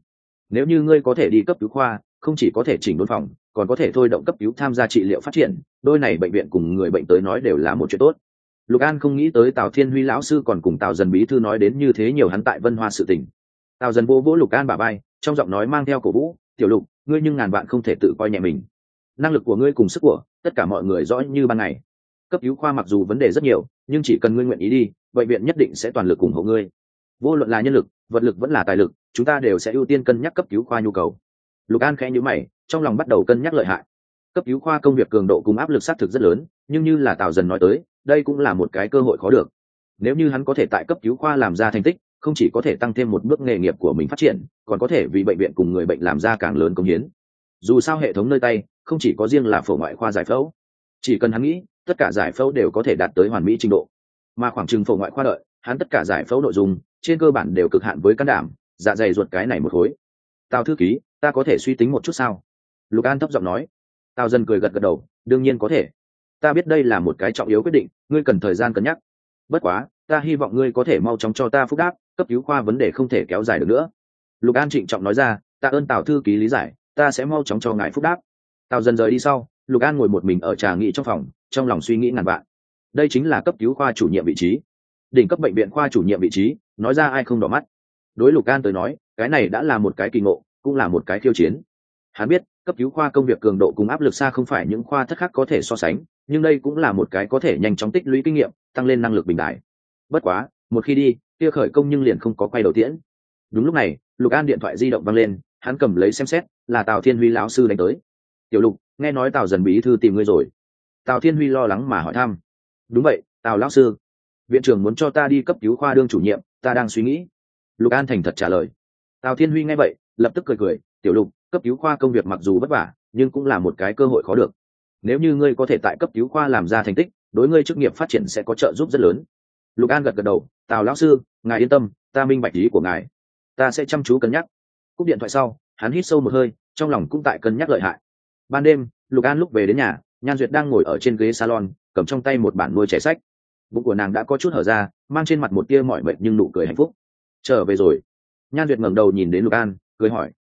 Speaker 1: Nếu như ngươi có thể đi cấp cứu khoa, không chỉ có thể chỉnh đốn phòng, còn có thể thôi động cấp cứu tham gia trị liệu phát triển, đôi này bệnh viện cùng người bệnh tới nói đều là một chuyện tốt. Lục an không nghĩ tới tào thiên huy lão sư còn cùng tào dần bí thư nói đến như thế nhiều hắn tại vân hoa sự tình. Tào dần vô vỗ lục an bà bay trong giọng nói mang theo cổ vũ, tiểu lục, ngươi nhưng ngàn vạn không thể tự coi nhẹ mình. Năng lực của ngươi cùng sức của, tất cả mọi người rõ như ban ngày cấp cứu khoa mặc dù vấn đề rất nhiều, nhưng chỉ cần ngươi nguyện ý đi, bệnh viện nhất định sẽ toàn lực ủng hộ ngươi. Vô luận là nhân lực, vật lực vẫn là tài lực, chúng ta đều sẽ ưu tiên cân nhắc cấp cứu khoa nhu cầu. Lục an khẽ nhữ mày, trong lòng bắt đầu cân nhắc lợi hại. Cấp cứu khoa công việc cường độ cùng áp lực xác thực rất lớn, nhưng như là tào dần nói tới, đây cũng là một cái cơ hội khó được. Nếu như hắn có thể tại cấp cứu khoa làm ra thành tích, không chỉ có thể tăng thêm một bước nghề nghiệp của mình phát triển, còn có thể vì bệnh viện cùng người bệnh làm ra càng lớn công hiến. Dù sao hệ thống nơi tay, không chỉ có riêng là phổ ngoại khoa giải phẫu. Chỉ cần hắn nghĩ tất cả giải phẫu đều có thể đạt tới hoàn mỹ trình độ. Mà khoảng trừng phổ ngoại khoa đợi, hắn tất cả giải phẫu nội dung, trên cơ bản đều cực hạn với can đảm dạ dày ruột cái này một khối. Tào thư ký, ta có thể suy tính một chút sao? Lục an thấp giọng nói. Tào dân cười gật gật đầu, đương nhiên có thể. Ta biết đây là một cái trọng yếu quyết định, ngươi cần thời gian cân nhắc. Bất quá, ta hy vọng ngươi có thể mau chóng cho ta phúc đáp, cấp cứu khoa vấn đề không thể kéo dài được nữa. Lục an trịnh trọng nói ra, ta ơn tào thư ký lý giải, ta sẽ mau chóng cho ngài phúc đáp. Tào dần rời đi sau, lục an ngồi một mình ở trà nghị trong phòng trong lòng suy nghĩ ngàn vạn. Đây chính là cấp cứu khoa chủ nhiệm vị trí. Đỉnh cấp bệnh viện khoa chủ nhiệm vị trí, nói ra ai không đỏ mắt. Đối lục an tới nói, cái này đã là một cái kỳ ngộ, cũng là một cái khiêu chiến. Hắn biết, cấp cứu khoa công việc cường độ cùng áp lực xa không phải những khoa thất khác có thể so sánh, nhưng đây cũng là một cái có thể nhanh chóng tích lũy kinh nghiệm, tăng lên năng lực bình đại. Bất quá, một khi đi, kia khởi công nhưng liền không có quay đầu tiễn. Đúng lúc này, lục an điện thoại di động văng lên, hắn cầm lấy xem xét, là tào thiên huy lão sư đánh tới. Tiểu lục, nghe nói tào dần bí thư tìm ngươi rồi tào thiên huy lo lắng mà hỏi thăm. Đúng vậy, tào lão sư. Viện trưởng muốn cho ta đi cấp cứu khoa đương chủ nhiệm, ta đang suy nghĩ. Lục an thành thật trả lời. Tào thiên huy nghe vậy, lập tức cười cười, tiểu lục, cấp cứu khoa công việc mặc dù vất vả, nhưng cũng là một cái cơ hội khó được. Nếu như ngươi có thể tại cấp cứu khoa làm ra thành tích, đối ngươi chức nghiệp phát triển sẽ có trợ giúp rất lớn. Lục an gật gật đầu, tào lão sư, ngài yên tâm, ta minh bạch ý của ngài. Ta sẽ chăm chú cân nhắc. Cúp điện thoại sau, hắn hít sâu một hơi, trong lòng cũng tại cân nhắc lợi hại. Ban đêm, lục an lúc về đến nhà nhan duyệt đang ngồi ở trên ghế salon, cầm trong tay một bản nuôi trẻ sách. Bụng của nàng đã có chút hở ra, mang trên mặt một tia mọi mệt nhưng nụ cười hạnh phúc. Trở về rồi. Nhan duyệt ngẩng đầu nhìn đến lục an, cười hỏi.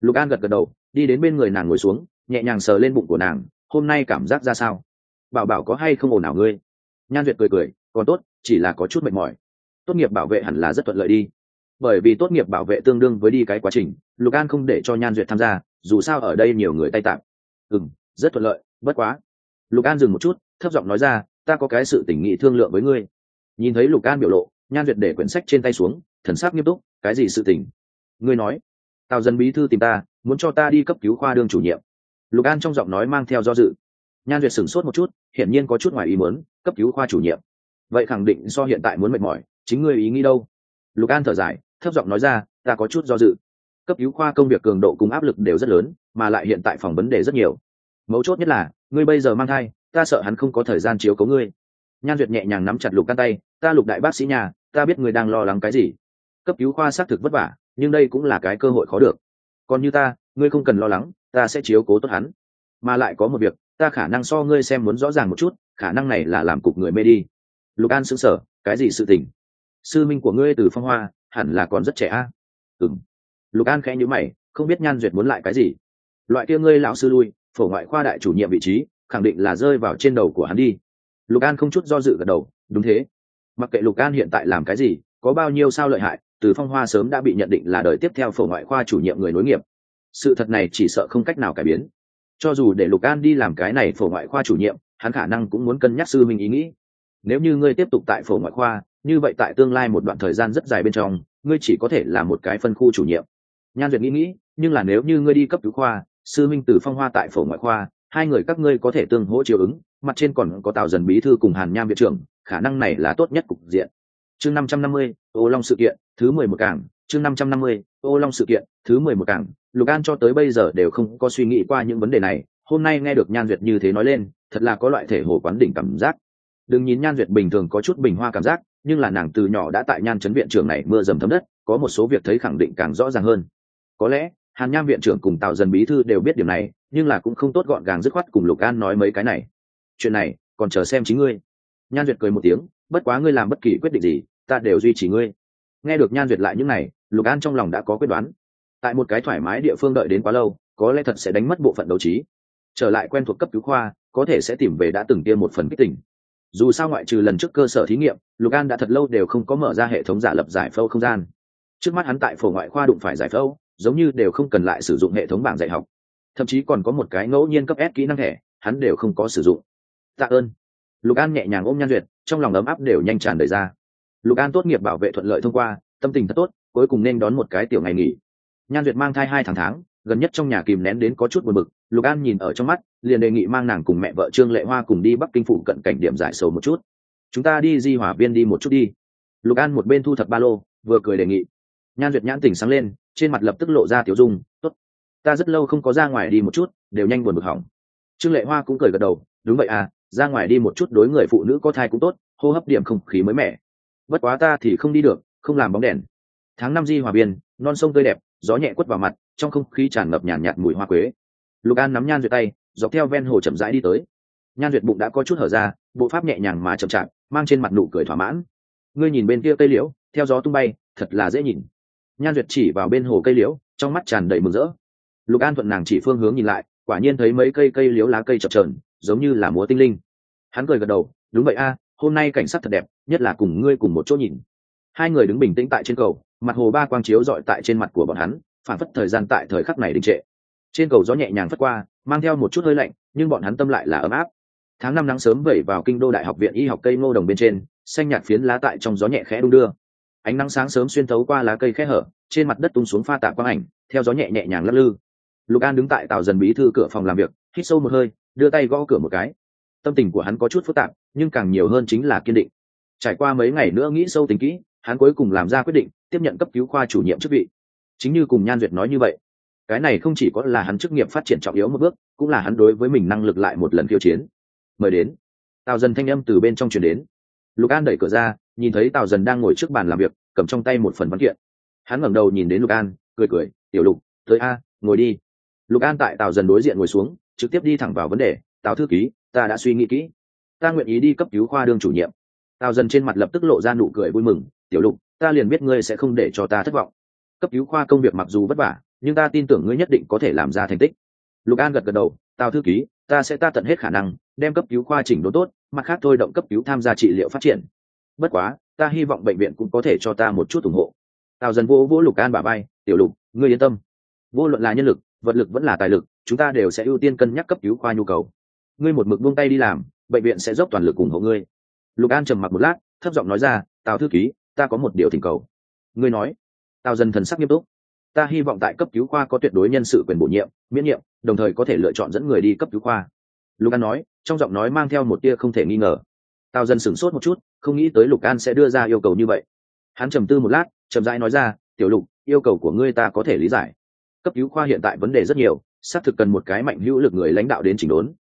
Speaker 1: Lục an gật gật đầu, đi đến bên người nàng ngồi xuống, nhẹ nhàng sờ lên bụng của nàng, hôm nay cảm giác ra sao? Bảo bảo có hay không ồn ào ngươi? Nhan duyệt cười cười, còn tốt, chỉ là có chút mệt mỏi. Tốt nghiệp bảo vệ hẳn là rất thuận lợi đi. Bởi vì tốt nghiệp bảo vệ tương đương với đi cái quá trình, lục an không để cho nhan duyệt tham gia, dù sao ở đây nhiều người tay tạm ừ m rất thuận lợi, bất quá lục an dừng một chút, thấp giọng nói ra, ta có cái sự tỉnh nghị thương lượng với ngươi. Nhìn thấy lục an biểu lộ, nhan duyệt để quyển sách trên tay xuống, thần sắc nghiêm túc, cái gì sự tỉnh ngươi nói. Tào dân bí thư tìm ta, muốn cho ta đi cấp cứu khoa đương chủ nhiệm. Lục an trong giọng nói mang theo do dự. Nhan duyệt sửng sốt một chút, hiển nhiên có chút ngoài ý muốn, cấp cứu khoa chủ nhiệm. Vậy khẳng định do hiện tại muốn mệt mỏi, chính ngươi ý nghĩ đâu? Lục an thở dài, thấp giọng nói ra, ta có chút do dự. Cấp cứu khoa công việc cường độ cùng áp lực đều rất lớn, mà lại hiện tại phòng vấn đề rất nhiều. Mấu chốt nhất là ngươi bây giờ mang thai, ta sợ hắn không có thời gian chiếu cấu ngươi. Nhan duyệt nhẹ nhàng nắm chặt lục căn tay, ta lục đại bác sĩ nhà, ta biết ngươi đang lo lắng cái gì. Cấp cứu khoa xác thực vất vả, nhưng đây cũng là cái cơ hội khó được. Còn như ta, ngươi không cần lo lắng, ta sẽ chiếu cố tốt hắn. Mà lại có một việc, ta khả năng so ngươi xem muốn rõ ràng một chút, khả năng này là làm cục người mê đi. Lục an xứng sở cái gì sự tình? Sư minh của ngươi từ phong hoa, hẳn là còn rất trẻ a. À? ừng lục an khẽ nhữ mày, không biết nhan duyệt muốn lại cái gì. Loại kia ngươi lão sư lui phổ ngoại khoa đại chủ nhiệm vị trí, khẳng định là rơi vào trên đầu của hắn đi. Lục an không chút do dự gật đầu, đúng thế. Mặc kệ lục an hiện tại làm cái gì, có bao nhiêu sao lợi hại, từ phong hoa sớm đã bị nhận định là đời tiếp theo phổ ngoại khoa chủ nhiệm người nối nghiệp. Sự thật này chỉ sợ không cách nào cải biến. Cho dù để lục an đi làm cái này phổ ngoại khoa chủ nhiệm, hắn khả năng cũng muốn cân nhắc sư mình ý nghĩ. Nếu như ngươi tiếp tục tại phổ ngoại khoa, như vậy tại tương lai một đoạn thời gian rất dài bên trong, ngươi chỉ có thể là một cái phân khu chủ nhiệm. Nhan duyệt nghĩ nghĩ, nhưng là nếu như ngươi đi cấp cứu khoa sư minh từ phong hoa tại phổ ngoại khoa, hai người các ngươi có thể tương hỗ chiều ứng, mặt trên còn có tạo dần bí thư cùng hàn nham viện trưởng, khả năng này là tốt nhất cục diện. Chương năm trăm năm mươi, ô long sự kiện, thứ mười một cảng. Chương năm trăm năm mươi, ô long sự kiện, thứ mười một cảng. Lục an cho tới bây giờ đều không có suy nghĩ qua những vấn đề này, hôm nay nghe được nhan duyệt như thế nói lên, thật là có loại thể hồ quán đỉnh cảm giác. Đừng nhìn nhan duyệt bình thường có chút bình hoa cảm giác, nhưng là nàng từ nhỏ đã tại nhan chấn viện trường này mưa dầm thấm đất, có một số việc thấy khẳng định càng rõ ràng hơn. Có lẽ hàn nham viện trưởng cùng Tào dần bí thư đều biết điều này, nhưng là cũng không tốt gọn gàng dứt khoát cùng lục an nói mấy cái này. Chuyện này, còn chờ xem chính ngươi. Nhan duyệt cười một tiếng, bất quá ngươi làm bất kỳ quyết định gì, ta đều duy trì ngươi. Nghe được nhan duyệt lại những này, lục an trong lòng đã có quyết đoán. Tại một cái thoải mái địa phương đợi đến quá lâu, có lẽ thật sẽ đánh mất bộ phận đấu trí. Trở lại quen thuộc cấp cứu khoa, có thể sẽ tìm về đã từng tiêm một phần kích tỉnh dù sao ngoại trừ lần trước cơ sở thí nghiệm, lục an đã thật lâu đều không có mở ra hệ thống giả lập giải phẫu không gian. Trước mắt hắn tại phổ ngoại khoa đụng phải giải phẫu giống như đều không cần lại sử dụng hệ thống bảng dạy học. Thậm chí còn có một cái ngẫu nhiên cấp s kỹ năng thẻ, hắn đều không có sử dụng. Tạ ơn. Lục an nhẹ nhàng ôm nhan duyệt, trong lòng ấm áp đều nhanh tràn đời ra. Lục an tốt nghiệp bảo vệ thuận lợi thông qua, tâm tình thật tốt, cuối cùng nên đón một cái tiểu ngày nghỉ. Nhan duyệt mang thai hai tháng tháng, gần nhất trong nhà kìm nén đến có chút buồn bực, lục an nhìn ở trong mắt, liền đề nghị mang nàng cùng mẹ vợ trương lệ hoa cùng đi bắc kinh phủ cận cảnh điểm giải sầu một chút. Chúng ta đi di hỏa viên đi một chút đi. Lục an một bên thu thập ba lô, vừa cười đề nghị nhan duyệt nhãn tỉnh sáng lên trên mặt lập tức lộ ra tiểu dung tốt ta rất lâu không có ra ngoài đi một chút đều nhanh buồn bực hỏng. Trương lệ hoa cũng cười gật đầu đúng vậy à ra ngoài đi một chút đối người phụ nữ có thai cũng tốt hô hấp điểm không khí mới mẻ. Bất quá ta thì không đi được không làm bóng đèn. Tháng năm di hòa biên non sông tươi đẹp gió nhẹ quất vào mặt trong không khí tràn ngập nhàn nhạt, nhạt mùi hoa quế. Lục an nắm nhan duyệt tay dọc theo ven hồ chậm rãi đi tới. Nhan duyệt bụng đã có chút hở ra bộ pháp nhẹ nhàng mà chậm chạp mang trên mặt nụ cười thỏa mãn. Ngươi nhìn bên kia cây liễu theo gió tung bay thật là dễ nhìn nhan duyệt chỉ vào bên hồ cây liễu, trong mắt tràn đầy mừng rỡ. Lục an thuận nàng chỉ phương hướng nhìn lại, quả nhiên thấy mấy cây cây liễu lá cây chập trờn giống như là múa tinh linh. Hắn cười gật đầu, đúng vậy a, hôm nay cảnh sắc thật đẹp, nhất là cùng ngươi cùng một chỗ nhìn. Hai người đứng bình tĩnh tại trên cầu, mặt hồ ba quang chiếu dọi tại trên mặt của bọn hắn phản phất thời gian tại thời khắc này đình trệ. Trên cầu gió nhẹ nhàng phất qua, mang theo một chút hơi lạnh, nhưng bọn hắn tâm lại là ấm áp. Tháng năm nắng sớm vẩy vào kinh đô đại học viện y học cây ngô đồng bên trên, xanh nhạt phiến lá tại trong gió nhẹ khẽ đung đưa ánh nắng sáng sớm xuyên thấu qua lá cây khẽ hở, trên mặt đất tung xuống pha tạp quang ảnh, theo gió nhẹ nhẹ nhàng lắc lư. Lục an đứng tại tàu dần bí thư cửa phòng làm việc, hít sâu một hơi, đưa tay gõ cửa một cái. Tâm tình của hắn có chút phức tạp, nhưng càng nhiều hơn chính là kiên định. Trải qua mấy ngày nữa nghĩ sâu tính kỹ, hắn cuối cùng làm ra quyết định, tiếp nhận cấp cứu khoa chủ nhiệm chức vị. Chính như cùng nhan duyệt nói như vậy, cái này không chỉ có là hắn chức nghiệp phát triển trọng yếu một bước, cũng là hắn đối với mình năng lực lại một lần khiêu chiến. Mời đến. Tào dần thanh âm từ bên trong chuyển đến. Lục an đẩy cửa ra nhìn thấy tào dần đang ngồi trước bàn làm việc, cầm trong tay một phần văn kiện. Hắn ngẩng đầu nhìn đến lục an, cười cười, tiểu lục, tới a, ngồi đi. Lục an tại tào dần đối diện ngồi xuống, trực tiếp đi thẳng vào vấn đề, tào thư ký, ta đã suy nghĩ kỹ. Ta nguyện ý đi cấp cứu khoa đương chủ nhiệm. Tào dần trên mặt lập tức lộ ra nụ cười vui mừng, tiểu lục, ta liền biết ngươi sẽ không để cho ta thất vọng. Cấp cứu khoa công việc mặc dù vất vả, nhưng ta tin tưởng ngươi nhất định có thể làm ra thành tích. Lục an gật gật đầu, tào thư ký, ta sẽ ta tận hết khả năng, đem cấp cứu khoa chỉnh đốn tốt, mặt khác thôi động cấp cứu tham gia trị liệu phát triển bất quá, ta hy vọng bệnh viện cũng có thể cho ta một chút ủng hộ. Tào dần vô vô lục an bà bay tiểu lục, ngươi yên tâm. Vô luận là nhân lực, vật lực vẫn là tài lực, chúng ta đều sẽ ưu tiên cân nhắc cấp cứu khoa nhu cầu. Ngươi một mực buông tay đi làm, bệnh viện sẽ dốc toàn lực ủng hộ ngươi. Lục an trầm mặc một lát, thấp giọng nói ra, tào thư ký, ta có một điều thỉnh cầu. Ngươi nói. Tào dần thần sắc nghiêm túc. Ta hy vọng tại cấp cứu khoa có tuyệt đối nhân sự quyền bổ nhiệm, miễn nhiệm, đồng thời có thể lựa chọn dẫn người đi cấp cứu khoa. Lục an nói, trong giọng nói mang theo một tia không thể nghi ngờ. Tào dần sửng sốt một chút không nghĩ tới lục an sẽ đưa ra yêu cầu như vậy. Hắn trầm tư một lát, chậm rãi nói ra, tiểu lục, yêu cầu của ngươi ta có thể lý giải. Cấp cứu khoa hiện tại vấn đề rất nhiều, xác thực cần một cái mạnh hữu lực người lãnh đạo đến chỉnh đốn.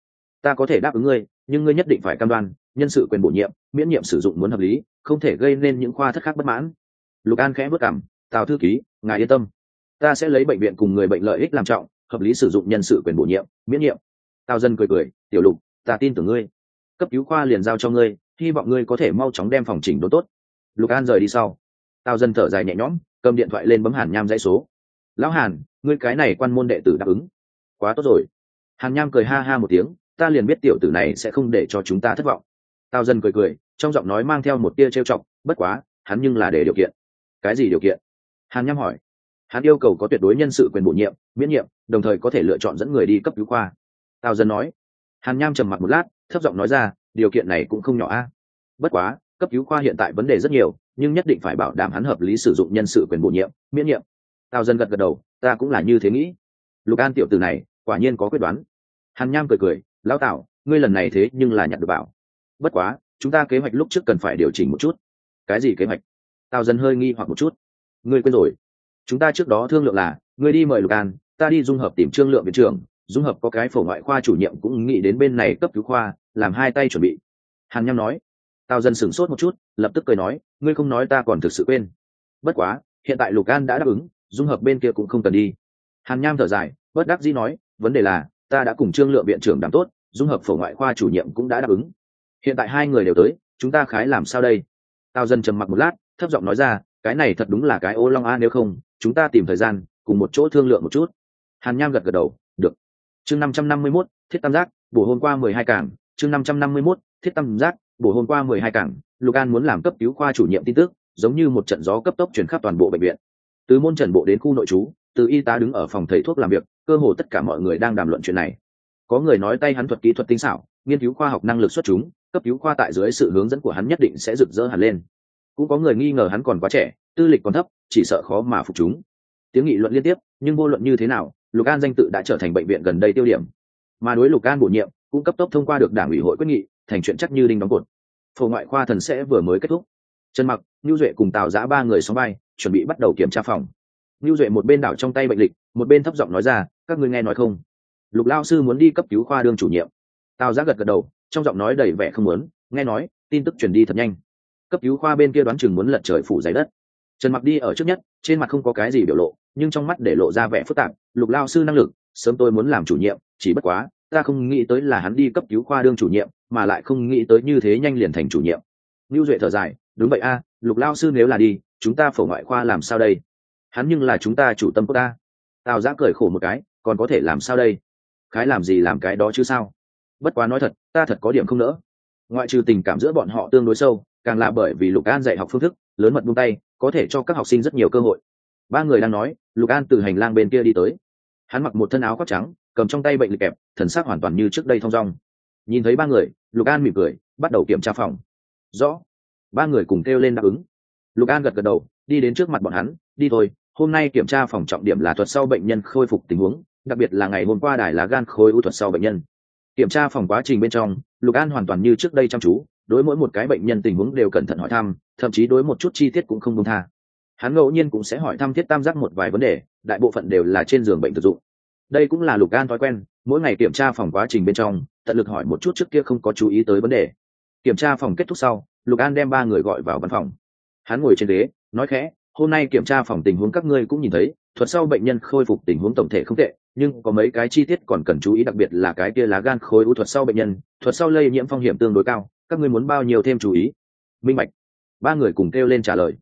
Speaker 1: Ta có thể đáp ứng ngươi, nhưng ngươi nhất định phải cam đoan, nhân sự quyền bổ nhiệm, miễn nhiệm sử dụng muốn hợp lý, không thể gây nên những khoa thất khác bất mãn. Lục an khẽ vất cảm tào thư ký, ngài yên tâm. Ta sẽ lấy bệnh viện cùng người bệnh lợi ích làm trọng, hợp lý sử dụng nhân sự quyền bổ nhiệm, miễn nhiệm. Tào dân cười cười, tiểu lục, ta tin tưởng ngươi. Cấp cứu khoa liền giao cho ngươi hy vọng ngươi có thể mau chóng đem phòng chỉnh đốn tốt. Lục an rời đi sau. Tào dân thở dài nhẹ nhõm, cầm điện thoại lên bấm hàn nham dãy số. Lão hàn, ngươi cái này quan môn đệ tử đáp ứng. Quá tốt rồi. Hàn nham cười ha ha một tiếng, ta liền biết tiểu tử này sẽ không để cho chúng ta thất vọng. Tào dân cười cười, trong giọng nói mang theo một tia trêu chọc, bất quá, hắn nhưng là để điều kiện. Cái gì điều kiện? Hàn nham hỏi. Hắn yêu cầu có tuyệt đối nhân sự quyền bổ nhiệm, miễn nhiệm, đồng thời có thể lựa chọn dẫn người đi cấp cứu khoa. Tào dân nói. Hàn nham trầm mặc một lát, thấp giọng nói ra điều kiện này cũng không nhỏ a. Bất quá, cấp cứu khoa hiện tại vấn đề rất nhiều, nhưng nhất định phải bảo đảm hắn hợp lý sử dụng nhân sự quyền bổ nhiệm, miễn nhiệm. Tào dân gật gật đầu, ta cũng là như thế nghĩ. Lục an tiểu từ này, quả nhiên có quyết đoán. Hàn nham cười cười, lão tạo ngươi lần này thế nhưng là nhặt được bảo. Bất quá, chúng ta kế hoạch lúc trước cần phải điều chỉnh một chút. Cái gì kế hoạch? Tào dân hơi nghi hoặc một chút. Ngươi quên rồi. Chúng ta trước đó thương lượng là, ngươi đi mời lục an, ta đi dung hợp tìm trương lượng viện trưởng, dung hợp có cái phổ ngoại khoa chủ nhiệm cũng nghĩ đến bên này cấp cứu khoa làm hai tay chuẩn bị. Hàn nham nói. Tào dân sửng sốt một chút, lập tức cười nói, ngươi không nói ta còn thực sự quên. Bất quá, hiện tại lục an đã đáp ứng, dung hợp bên kia cũng không cần đi. Hàn nham thở dài, bất đắc dĩ nói, vấn đề là, ta đã cùng trương lượng viện trưởng đảm tốt, dung hợp phổ ngoại khoa chủ nhiệm cũng đã đáp ứng. Hiện tại hai người đều tới, chúng ta khái làm sao đây? Tào dân trầm mặc một lát, thấp giọng nói ra, cái này thật đúng là cái ô long a, nếu không, chúng ta tìm thời gian, cùng một chỗ thương lượng một chút. Hàn nham gật gật đầu, được. Chương năm trăm năm mươi mốt, thiết tam giác, bổ hôm qua mười hai cảng chương năm trăm năm mươi mốt, thiết tâm giác buổi hôm qua mười hai cảng, lục an muốn làm cấp cứu khoa chủ nhiệm tin tức, giống như một trận gió cấp tốc chuyển khắp toàn bộ bệnh viện. Từ môn trần bộ đến khu nội trú, từ y tá đứng ở phòng thầy thuốc làm việc, cơ hồ tất cả mọi người đang đàm luận chuyện này. Có người nói tay hắn thuật kỹ thuật tinh xảo, nghiên cứu khoa học năng lực xuất chúng, cấp cứu khoa tại dưới sự hướng dẫn của hắn nhất định sẽ rực rỡ hẳn lên. Cũng có người nghi ngờ hắn còn quá trẻ, tư lịch còn thấp, chỉ sợ khó mà phục chúng. Tiếng nghị luận liên tiếp, nhưng vô luận như thế nào, lục an danh tự đã trở thành bệnh viện gần đây tiêu điểm. Mà đối lục an bổ nhiệm cũng cấp tốc thông qua được đảng ủy hội quyết nghị, thành chuyện chắc như đinh đóng cột. Phổ ngoại khoa thần sẽ vừa mới kết thúc. Trần mặc ngưu duệ cùng tào giã ba người xóm bay chuẩn bị bắt đầu kiểm tra phòng. Ngưu duệ một bên đảo trong tay bệnh lịch, một bên thấp giọng nói ra, các ngươi nghe nói không? Lục lao sư muốn đi cấp cứu khoa đương chủ nhiệm. Tào giã gật gật đầu, trong giọng nói đầy vẻ không muốn, nghe nói, tin tức truyền đi thật nhanh. Cấp cứu khoa bên kia đoán chừng muốn lật trời phủ giấy đất. Trần mặc đi ở trước nhất, trên mặt không có cái gì biểu lộ, nhưng trong mắt để lộ ra vẻ phức tạp, lục lao sư năng lực, sớm tôi muốn làm chủ nhiệm, chỉ bất quá ta không nghĩ tới là hắn đi cấp cứu khoa đương chủ nhiệm, mà lại không nghĩ tới như thế nhanh liền thành chủ nhiệm. Lưu duệ thở dài, đúng vậy a, lục lao sư nếu là đi, chúng ta phổ ngoại khoa làm sao đây? Hắn nhưng là chúng ta chủ tâm của ta. Tào giã cười khổ một cái, còn có thể làm sao đây? Khái làm gì làm cái đó chứ sao? Bất quá nói thật, ta thật có điểm không nỡ. Ngoại trừ tình cảm giữa bọn họ tương đối sâu, càng là bởi vì lục an dạy học phương thức, lớn mật buông tay, có thể cho các học sinh rất nhiều cơ hội. Ba người đang nói, lục an từ hành lang bên kia đi tới. Hắn mặc một thân áo khoác trắng cầm trong tay bệnh lịch kẹp, thần sắc hoàn toàn như trước đây thong dong. Nhìn thấy ba người, lục an mỉm cười, bắt đầu kiểm tra phòng. Rõ. Ba người cùng kêu lên đáp ứng. Lục an gật gật đầu, đi đến trước mặt bọn hắn, đi thôi, hôm nay kiểm tra phòng trọng điểm là thuật sau bệnh nhân khôi phục tình huống, đặc biệt là ngày hôm qua đài lá gan khối u thuật sau bệnh nhân. Kiểm tra phòng quá trình bên trong, lục an hoàn toàn như trước đây chăm chú, đối mỗi một cái bệnh nhân tình huống đều cẩn thận hỏi thăm, thậm chí đối một chút chi tiết cũng không công tha. Hắn ngẫu nhiên cũng sẽ hỏi thăm thiết tam giác một vài vấn đề, đại bộ phận đều là trên giường bệnh thực dụng đây cũng là lục an thói quen mỗi ngày kiểm tra phòng quá trình bên trong tận lực hỏi một chút trước kia không có chú ý tới vấn đề. Kiểm tra phòng kết thúc sau lục an đem ba người gọi vào văn phòng. Hắn ngồi trên ghế nói khẽ hôm nay kiểm tra phòng tình huống các ngươi cũng nhìn thấy thuật sau bệnh nhân khôi phục tình huống tổng thể không tệ nhưng có mấy cái chi tiết còn cần chú ý đặc biệt là cái kia lá gan khối u thuật sau bệnh nhân thuật sau lây nhiễm phong hiểm tương đối cao các ngươi muốn bao nhiêu thêm chú ý? Minh mạch, ba người cùng kêu lên trả lời.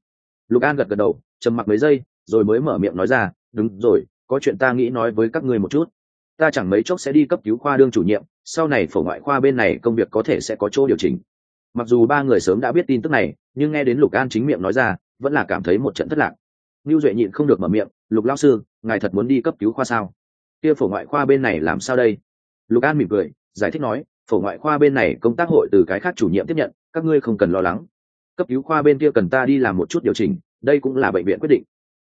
Speaker 1: Lục an gật gật đầu trầm mặc mấy giây rồi mới mở miệng nói ra đúng rồi có chuyện ta nghĩ nói với các ngươi một chút. Ta chẳng mấy chốc sẽ đi cấp cứu khoa đương chủ nhiệm, sau này phổ ngoại khoa bên này công việc có thể sẽ có chỗ điều chỉnh. Mặc dù ba người sớm đã biết tin tức này, nhưng nghe đến lục an chính miệng nói ra, vẫn là cảm thấy một trận thất lạc. Lưu duệ nhịn không được mở miệng, lục lao sư, ngài thật muốn đi cấp cứu khoa sao? Kia phổ ngoại khoa bên này làm sao đây? Lục an mỉm cười, giải thích nói, phổ ngoại khoa bên này công tác hội từ cái khác chủ nhiệm tiếp nhận, các ngươi không cần lo lắng. Cấp cứu khoa bên kia cần ta đi làm một chút điều chỉnh, đây cũng là bệnh viện quyết định.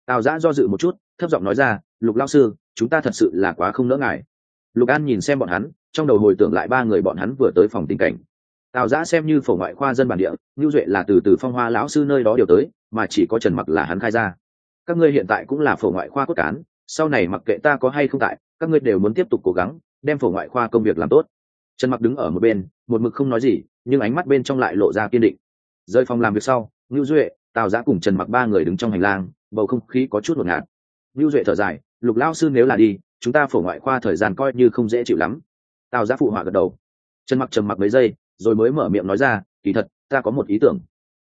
Speaker 1: Tào giã do dự một chút, thấp giọng nói ra lục lao sư, chúng ta thật sự là quá không nỡ ngại. Lục an nhìn xem bọn hắn, trong đầu hồi tưởng lại ba người bọn hắn vừa tới phòng tình cảnh. Tào giã xem như phổ ngoại khoa dân bản địa ngưu duệ là từ từ phong hoa lão sư nơi đó điều tới, mà chỉ có trần mặc là hắn khai ra. Các ngươi hiện tại cũng là phổ ngoại khoa cốt cán, sau này mặc kệ ta có hay không tại, các ngươi đều muốn tiếp tục cố gắng, đem phổ ngoại khoa công việc làm tốt. Trần mặc đứng ở một bên, một mực không nói gì, nhưng ánh mắt bên trong lại lộ ra kiên định. Rời phòng làm việc sau ngưu duệ, tào giã cùng trần mặc ba người đứng trong hành lang, bầu không khí có chút ngột ngạt. Ngưu duệ thở dài lục lao sư nếu là đi, chúng ta phổ ngoại khoa thời gian coi như không dễ chịu lắm. Tào giá phụ họa gật đầu. Trần mặc trầm mặc mấy giây, rồi mới mở miệng nói ra, kỳ thật, ta có một ý tưởng.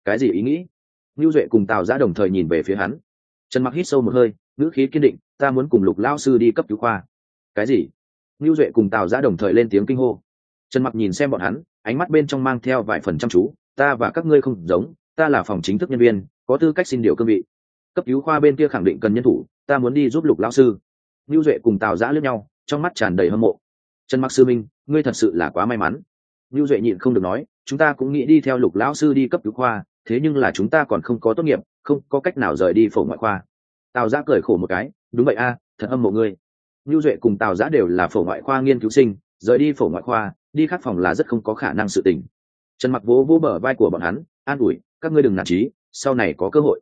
Speaker 1: Cái gì ý nghĩ? Ngưu duệ cùng tào giá đồng thời nhìn về phía hắn. Trần mặc hít sâu một hơi, ngữ khí kiên định, ta muốn cùng lục lao sư đi cấp cứu khoa. Cái gì? Ngưu duệ cùng tào giá đồng thời lên tiếng kinh hô. Trần mặc nhìn xem bọn hắn, ánh mắt bên trong mang theo vài phần chăm chú, ta và các ngươi không giống, ta là phòng chính thức nhân viên, có tư cách xin điều cương vị. Cấp cứu khoa bên kia khẳng định cần nhân thủ ta muốn đi giúp lục lão sư. Lưu duệ cùng tào giã lướt nhau, trong mắt tràn đầy hâm mộ. Trần mặc sư minh, ngươi thật sự là quá may mắn. Lưu duệ nhịn không được nói, chúng ta cũng nghĩ đi theo lục lão sư đi cấp cứu khoa, thế nhưng là chúng ta còn không có tốt nghiệp, không có cách nào rời đi phổ ngoại khoa. Tào giã cười khổ một cái, đúng vậy a, thật âm mộ ngươi. Lưu duệ cùng tào giã đều là phổ ngoại khoa nghiên cứu sinh, rời đi phổ ngoại khoa, đi khắc phòng là rất không có khả năng sự tình. Trần mặc vỗ vỗ bờ vai của bọn hắn, an ủi, các ngươi đừng nản trí sau này có cơ hội.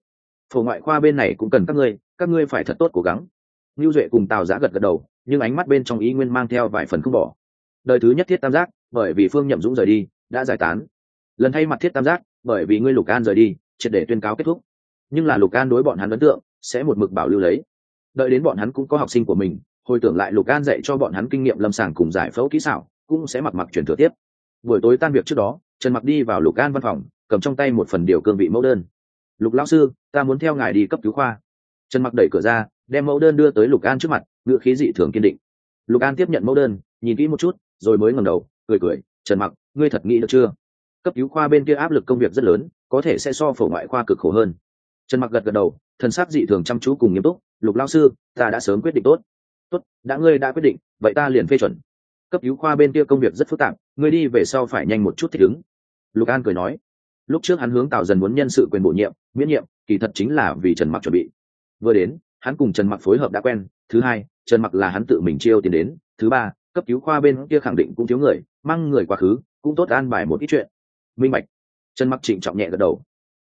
Speaker 1: Phổ ngoại khoa bên này cũng cần các ngươi các ngươi phải thật tốt cố gắng. Ngưu duệ cùng tào giã gật gật đầu, nhưng ánh mắt bên trong ý nguyên mang theo vài phần không bỏ. Đời thứ nhất thiết tam giác, bởi vì phương nhậm dũng rời đi, đã giải tán. Lần thay mặt thiết tam giác, bởi vì ngươi lục an rời đi, triệt để tuyên cáo kết thúc. Nhưng là lục an đối bọn hắn ấn tượng, sẽ một mực bảo lưu lấy. Đợi đến bọn hắn cũng có học sinh của mình, hồi tưởng lại lục an dạy cho bọn hắn kinh nghiệm lâm sàng cùng giải phẫu kỹ xảo, cũng sẽ mặc mặc chuyển thừa tiếp. Buổi tối tan việc trước đó, trần mặc đi vào lục an văn phòng, cầm trong tay một phần điều cương vị mẫu đơn. Lục lão sư, ta muốn theo ngài đi cấp cứu khoa trần mặc đẩy cửa ra, đem mẫu đơn đưa tới lục an trước mặt ngựa khí dị thường kiên định. Lục an tiếp nhận mẫu đơn, nhìn kỹ một chút, rồi mới ngẩng đầu, cười cười, trần mặc, ngươi thật nghĩ được chưa? Cấp cứu khoa bên kia áp lực công việc rất lớn, có thể sẽ so phổ ngoại khoa cực khổ hơn. Trần mặc gật gật đầu, thần sắc dị thường chăm chú cùng nghiêm túc, lục lao sư, ta đã sớm quyết định tốt. Tốt, đã ngươi đã quyết định, vậy ta liền phê chuẩn. Cấp cứu khoa bên kia công việc rất phức tạp, ngươi đi về sau phải nhanh một chút thích ứng. Lục an cười nói. Lúc trước hắn hướng tạo dần muốn nhân sự quyền bổ nhiệm, miễn nhiệm, kỳ thật chính là vì trần mặc chuẩn bị vừa đến, hắn cùng trần mặc phối hợp đã quen, thứ hai, trần mặc là hắn tự mình chiêu tiền đến, thứ ba, cấp cứu khoa bên kia khẳng định cũng thiếu người, mang người quá khứ, cũng tốt an bài một ít chuyện. Minh bạch. Trần mặc trịnh trọng nhẹ gật đầu.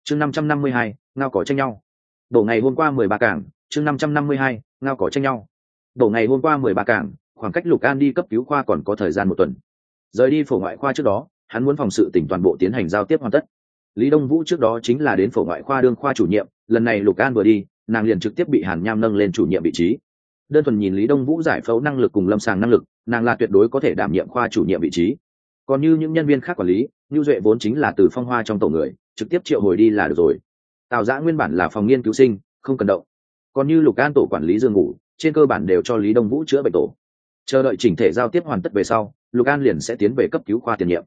Speaker 1: Chương năm trăm năm mươi hai, ngao cỏ tranh nhau. Đổ ngày hôm qua mười ba cảng, chương năm trăm năm mươi hai, ngao cỏ tranh nhau. Đổ ngày hôm qua mười ba cảng, khoảng cách lục an đi cấp cứu khoa còn có thời gian một tuần. Rời đi phổ ngoại khoa trước đó, hắn muốn phòng sự tỉnh toàn bộ tiến hành giao tiếp hoàn tất. Lý đông vũ trước đó chính là đến phổ ngoại khoa đương khoa chủ nhiệm, lần này lục an vừa đi nàng liền trực tiếp bị hàn nham nâng lên chủ nhiệm vị trí. Đơn thuần nhìn lý đông vũ giải phẫu năng lực cùng lâm sàng năng lực, nàng là tuyệt đối có thể đảm nhiệm khoa chủ nhiệm vị trí. Còn như những nhân viên khác quản lý như duệ vốn chính là từ phong hoa trong tổ người, trực tiếp triệu hồi đi là được rồi. Tào giã nguyên bản là phòng nghiên cứu sinh, không cần động. Còn như lục an tổ quản lý giường ngủ, trên cơ bản đều cho lý đông vũ chữa bệnh tổ. Chờ đợi chỉnh thể giao tiếp hoàn tất về sau, lục an liền sẽ tiến về cấp cứu khoa tiền nhiệm.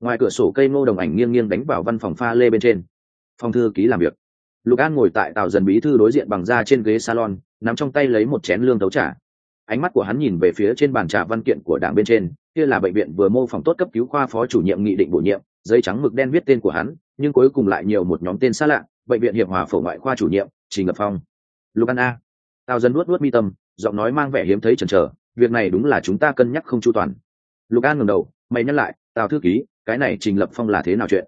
Speaker 1: Ngoài cửa sổ cây ngô đồng ảnh nghiêng nghiêng đánh vào văn phòng pha lê bên trên. Phòng thư ký làm việc lục an ngồi tại tàu dần bí thư đối diện bằng da trên ghế salon, nắm trong tay lấy một chén lương tấu trả ánh mắt của hắn nhìn về phía trên bàn trà văn kiện của đảng bên trên, kia là bệnh viện vừa mô phỏng tốt cấp cứu khoa phó chủ nhiệm nghị định bổ nhiệm, giấy trắng mực đen viết tên của hắn, nhưng cuối cùng lại nhiều một nhóm tên xa lạ, bệnh viện hiệp hòa phổ ngoại khoa chủ nhiệm, trình ngập phong. Lục an a. Tào dân nuốt nuốt mi tâm, giọng nói mang vẻ hiếm thấy chần chờ, việc này đúng là chúng ta cân nhắc không chu toàn. Lục an ngẩng đầu, mày nhắc lại, tào thư ký, cái này trình lập phong là thế nào chuyện?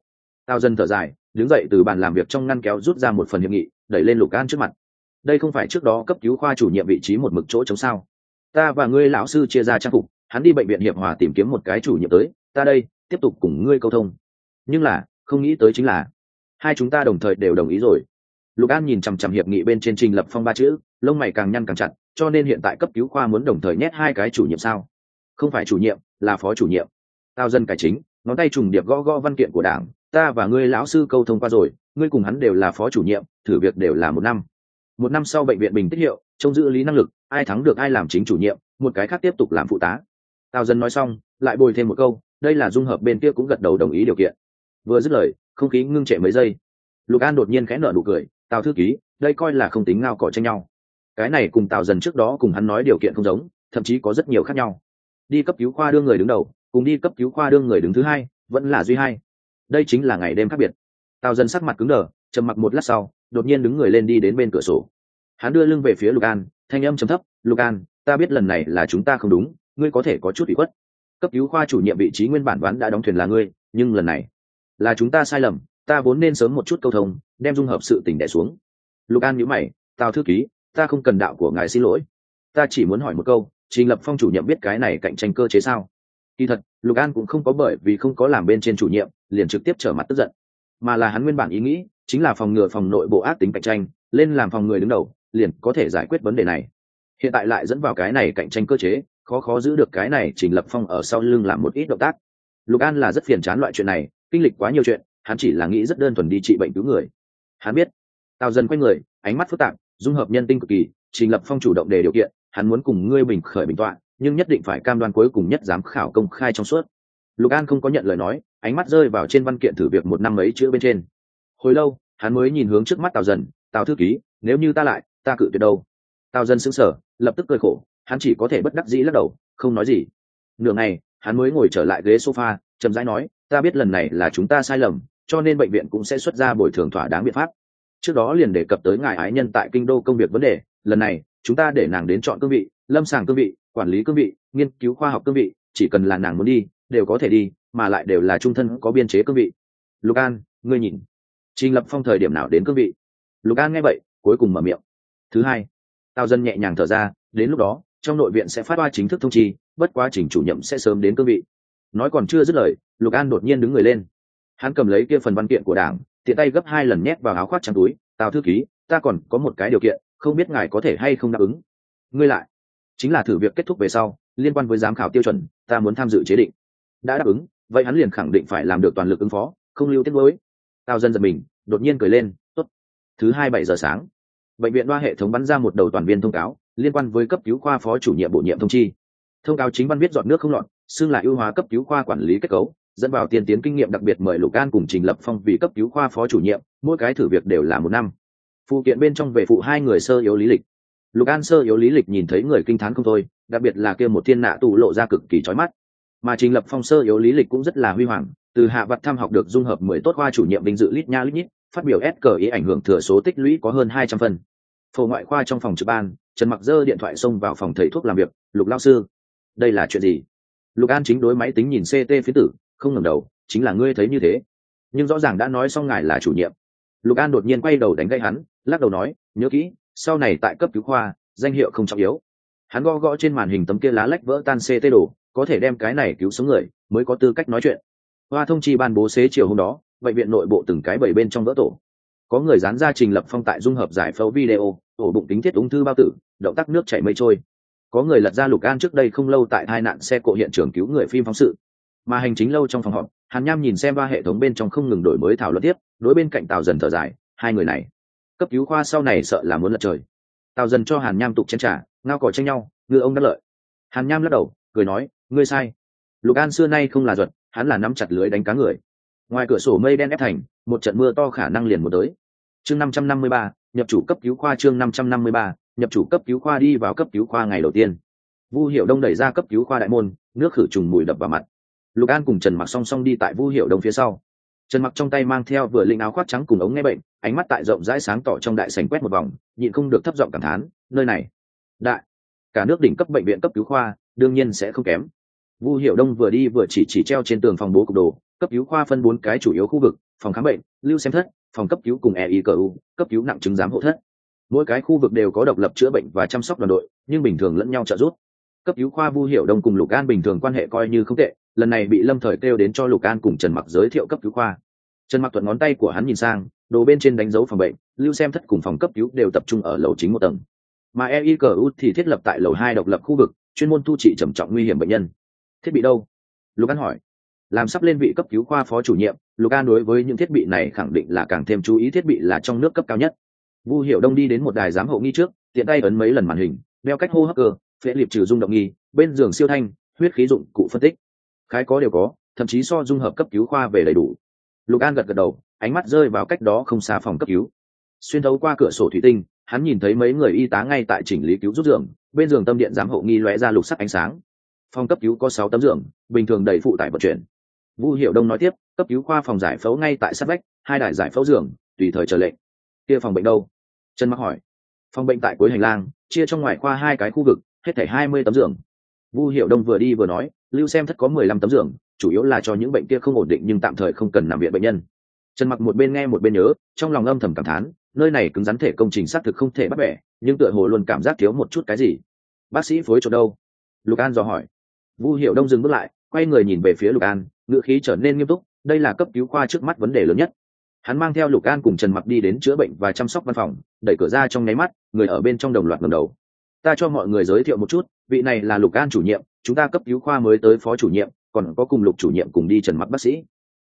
Speaker 1: Tào dân thở dài đứng dậy từ bàn làm việc trong ngăn kéo rút ra một phần hiệp nghị, đẩy lên lục an trước mặt. Đây không phải trước đó cấp cứu khoa chủ nhiệm vị trí một mực chỗ chống sao? Ta và ngươi lão sư chia ra trang phục, hắn đi bệnh viện hiệp hòa tìm kiếm một cái chủ nhiệm tới, ta đây, tiếp tục cùng ngươi câu thông. Nhưng là, không nghĩ tới chính là, hai chúng ta đồng thời đều đồng ý rồi. Lục an nhìn chằm chằm hiệp nghị bên trên trình lập phong ba chữ, lông mày càng nhăn càng chặt, cho nên hiện tại cấp cứu khoa muốn đồng thời nhét hai cái chủ nhiệm sao? Không phải chủ nhiệm, là phó chủ nhiệm. Tao dân cải chính, ngón tay trùng điệp gõ gõ văn kiện của đảng ta và ngươi lão sư câu thông qua rồi, ngươi cùng hắn đều là phó chủ nhiệm, thử việc đều là một năm. Một năm sau bệnh viện bình tiết hiệu, trông giữ lý năng lực, ai thắng được ai làm chính chủ nhiệm, một cái khác tiếp tục làm phụ tá. Tào dân nói xong, lại bồi thêm một câu, đây là dung hợp bên kia cũng gật đầu đồng ý điều kiện. Vừa dứt lời, không khí ngưng trệ mấy giây. Lục an đột nhiên khẽ nở nụ cười, tào thư ký, đây coi là không tính ngao cỏ tranh nhau. Cái này cùng tào dần trước đó cùng hắn nói điều kiện không giống, thậm chí có rất nhiều khác nhau. Đi cấp cứu khoa đương người đứng đầu, cùng đi cấp cứu khoa đương người đứng thứ hai, vẫn là duy hai đây chính là ngày đêm khác biệt. Tào dân sắc mặt cứng đờ, trầm mặc một lát sau, đột nhiên đứng người lên đi đến bên cửa sổ. Hắn đưa lưng về phía lục an, thanh âm trầm thấp, lục an, ta biết lần này là chúng ta không đúng, ngươi có thể có chút bị khuất. Cấp cứu khoa chủ nhiệm vị trí nguyên bản ván đã đóng thuyền là ngươi, nhưng lần này là chúng ta sai lầm, ta vốn nên sớm một chút câu thông, đem dung hợp sự tình đẻ xuống. Lục an nhữ mày, tào thư ký, ta không cần đạo của ngài xin lỗi. Ta chỉ muốn hỏi một câu, trình lập phong chủ nhiệm biết cái này cạnh tranh cơ chế sao? Kỳ thật, lục an cũng không có bởi vì không có làm bên trên chủ nhiệm liền trực tiếp trở mặt tức giận. Mà là hắn nguyên bản ý nghĩ, chính là phòng ngừa phòng nội bộ ác tính cạnh tranh, lên làm phòng người đứng đầu, liền có thể giải quyết vấn đề này. Hiện tại lại dẫn vào cái này cạnh tranh cơ chế, khó khó giữ được cái này trình lập phong ở sau lưng làm một ít động tác. Lục an là rất phiền chán loại chuyện này, kinh lịch quá nhiều chuyện, hắn chỉ là nghĩ rất đơn thuần đi trị bệnh cứu người. Hắn biết, tào dần quay người, ánh mắt phức tạp, dung hợp nhân tinh cực kỳ, trình lập phong chủ động đề điều kiện, hắn muốn cùng ngươi bình khởi bình tọa, nhưng nhất định phải cam đoan cuối cùng nhất giám khảo công khai trong suốt. Lục an không có nhận lời nói ánh mắt rơi vào trên văn kiện thử việc một năm ấy chữ bên trên. Hồi lâu, hắn mới nhìn hướng trước mắt tào dần, tào thư ký, nếu như ta lại, ta cự tuyệt đâu? Tào dần sững sờ, lập tức cười khổ, hắn chỉ có thể bất đắc dĩ lắc đầu, không nói gì. Nửa ngày, hắn mới ngồi trở lại ghế sofa, chậm rãi nói, ta biết lần này là chúng ta sai lầm, cho nên bệnh viện cũng sẽ xuất ra bồi thường thỏa đáng biện pháp. Trước đó liền đề cập tới ngài ái nhân tại kinh đô công việc vấn đề, lần này, chúng ta để nàng đến chọn cương vị, lâm sàng cương vị, quản lý cương vị, nghiên cứu khoa học cương vị, chỉ cần là nàng muốn đi, đều có thể đi mà lại đều là trung thân có biên chế cương vị. Lục an, ngươi nhìn. Trình lập phong thời điểm nào đến cương vị? Lục an nghe vậy, cuối cùng mở miệng. Thứ hai, tào dân nhẹ nhàng thở ra, đến lúc đó, trong nội viện sẽ phát qua chính thức thông chi, bất quá trình chủ nhiệm sẽ sớm đến cương vị. Nói còn chưa dứt lời, lục an đột nhiên đứng người lên. Hắn cầm lấy kia phần văn kiện của đảng, tiện tay gấp hai lần nhét vào áo khoác trắng túi. Tào thư ký, ta còn có một cái điều kiện, không biết ngài có thể hay không đáp ứng. Ngươi lại. Chính là thử việc kết thúc về sau, liên quan với giám khảo tiêu chuẩn, ta muốn tham dự chế định. Đã đáp ứng vậy hắn liền khẳng định phải làm được toàn lực ứng phó, không lưu tiết lối tao dân giật mình, đột nhiên cười lên, tốt, thứ hai bảy giờ sáng. Bệnh viện đoa hệ thống bắn ra một đầu toàn viên thông cáo, liên quan với cấp cứu khoa phó chủ nhiệm bổ nhiệm thông chi. Thông cáo chính văn viết dọn nước không lọt, xưng là ưu hóa cấp cứu khoa quản lý kết cấu, dẫn vào tiên tiến kinh nghiệm đặc biệt mời lục an cùng trình lập phong vì cấp cứu khoa phó chủ nhiệm, mỗi cái thử việc đều là một năm. Phụ kiện bên trong về phụ hai người sơ yếu lý lịch. Lục an sơ yếu lý lịch nhìn thấy người kinh t h á n không thôi, đặc biệt là kia một thiên nạ tù lộ ra cực kỳ trói mắt mà trình lập phong sơ yếu lý lịch cũng rất là huy hoàng, từ hạ vật thăm học được dung hợp mười tốt khoa chủ nhiệm vinh dự lít nha lít nhít, phát biểu s cờ ý ảnh hưởng thừa số tích lũy có hơn hai trăm phần. Phổ ngoại khoa trong phòng trực ban, trần mặc dơ điện thoại xông vào phòng thầy thuốc làm việc, lục lao sư, đây là chuyện gì? Lục an chính đối máy tính nhìn ct phía tử, không ngẩng đầu, chính là ngươi thấy như thế. Nhưng rõ ràng đã nói xong ngài là chủ nhiệm. Lục an đột nhiên quay đầu đánh gây hắn, lắc đầu nói, nhớ kỹ, sau này tại cấp cứu khoa, danh hiệu không trọng yếu. Hắn gõ gõ trên màn hình tấm kia lá lách vỡ tan ct đồ có thể đem cái này cứu sống người, mới có tư cách nói chuyện. Hoa thông chi ban bố xế chiều hôm đó, bệnh viện nội bộ từng cái bảy bên trong vỡ tổ. Có người dán ra trình lập phong tại dung hợp giải phẫu video ổ bụng tính thiết ung thư bao tử, động tác nước chảy mây trôi. Có người lật ra lục an trước đây không lâu tại hai nạn xe cộ hiện trường cứu người phim phóng sự. Mà hành chính lâu trong phòng họp, hàn nham nhìn xem ba hệ thống bên trong không ngừng đổi mới thảo luận tiếp, đối bên cạnh tào dần thở dài, hai người này, cấp cứu khoa sau này sợ là muốn lật trời. Tào dần cho hàn nham tục chen trả ngao cỏ tranh nhau, ngư ông đắc lợi. Hàn nham lắc đầu, cười nói ngươi sai. Lục an xưa nay không là duật hắn là nắm chặt lưới đánh cá người. Ngoài cửa sổ mây đen ép thành, một trận mưa to khả năng liền một tới. Chương năm trăm năm mươi ba, nhập chủ cấp cứu khoa chương năm trăm năm mươi ba, nhập chủ cấp cứu khoa đi vào cấp cứu khoa ngày đầu tiên. Vu hiệu đông đẩy ra cấp cứu khoa đại môn, nước khử trùng mùi đập vào mặt. Lục an cùng trần mặc song song đi tại vu hiệu đông phía sau. Trần mặc trong tay mang theo vừa linh áo khoác trắng cùng ống nghe bệnh, ánh mắt tại rộng rãi sáng tỏ trong đại sành quét một vòng, nhịn không được thấp giọng cảm thán, nơi này, đại, cả nước đỉnh cấp bệnh viện cấp cứu khoa, đương nhiên sẽ không kém vu hiệu đông vừa đi vừa chỉ chỉ treo trên tường phòng bố cục đồ, cấp cứu khoa phân bốn cái chủ yếu khu vực, phòng khám bệnh, lưu xem thất, phòng cấp cứu cùng eicu cấp cứu nặng chứng giám hộ thất. Mỗi cái khu vực đều có độc lập chữa bệnh và chăm sóc đoàn đội, nhưng bình thường lẫn nhau trợ giúp. Cấp cứu khoa vu hiểu đông cùng lục an bình thường quan hệ coi như không tệ, lần này bị lâm thời kêu đến cho lục an cùng trần mặc giới thiệu cấp cứu khoa. Trần mặc thuận ngón tay của hắn nhìn sang, đồ bên trên đánh dấu phòng bệnh, lưu xem thất cùng phòng cấp cứu đều tập trung ở lầu chính một tầng. Mà eicu thì thiết lập tại lầu hai độc lập khu vực, chuyên môn thu trị trầm trọng nguy hiểm bệnh nhân thiết bị đâu? Lục an hỏi. Làm sắp lên vị cấp cứu khoa phó chủ nhiệm, lục an đối với những thiết bị này khẳng định là càng thêm chú ý thiết bị là trong nước cấp cao nhất. Vu hiệu đông đi đến một đài giám hộ nghi trước, tiện tay ấn mấy lần màn hình, đeo cách hô hấp cơ phễ liệp trừ dung động nghi, bên giường siêu thanh, huyết khí dụng, cụ phân tích. Khái có đều có, thậm chí so dung hợp cấp cứu khoa về đầy đủ. Lục an gật gật đầu, ánh mắt rơi vào cách đó không xa phòng cấp cứu. Xuyên thấu qua cửa sổ thủy tinh, hắn nhìn thấy mấy người y tá ngay tại chỉnh lý cứu rút giường, bên giường tâm điện giám hộ nghi lóe ra lục sắc ánh sáng phòng cấp cứu có sáu tấm giường, bình thường đầy phụ tải vận chuyển. Vu hiệu đông nói tiếp, cấp cứu khoa phòng giải phẫu ngay tại sát vách, hai đại giải phẫu giường, tùy thời chờ lệnh. Kia phòng bệnh đâu? Trần mặc hỏi. Phòng bệnh tại cuối hành lang, chia trong ngoài khoa hai cái khu vực, hết thảy hai mươi tấm giường. Vu hiệu đông vừa đi vừa nói, lưu xem thất có mười lăm tấm giường, chủ yếu là cho những bệnh kia không ổn định nhưng tạm thời không cần nằm viện bệnh nhân. Trần mặc một bên nghe một bên nhớ, trong lòng âm thầm cảm thán, nơi này cứng rắn thể công trình xác thực không thể bắt bẻ, nhưng tựa hồ luôn cảm giác thiếu một chút cái gì. Bác sĩ phối chỗ đâu? Lục an dò hỏi vu hiệu đông dừng bước lại, quay người nhìn về phía lục an ngựa khí trở nên nghiêm túc, đây là cấp cứu khoa trước mắt vấn đề lớn nhất. Hắn mang theo lục an cùng trần mặc đi đến chữa bệnh và chăm sóc văn phòng, đẩy cửa ra trong nháy mắt, người ở bên trong đồng loạt ngầm đầu. Ta cho mọi người giới thiệu một chút, vị này là lục an chủ nhiệm, chúng ta cấp cứu khoa mới tới phó chủ nhiệm, còn có cùng lục chủ nhiệm cùng đi trần mặc bác sĩ.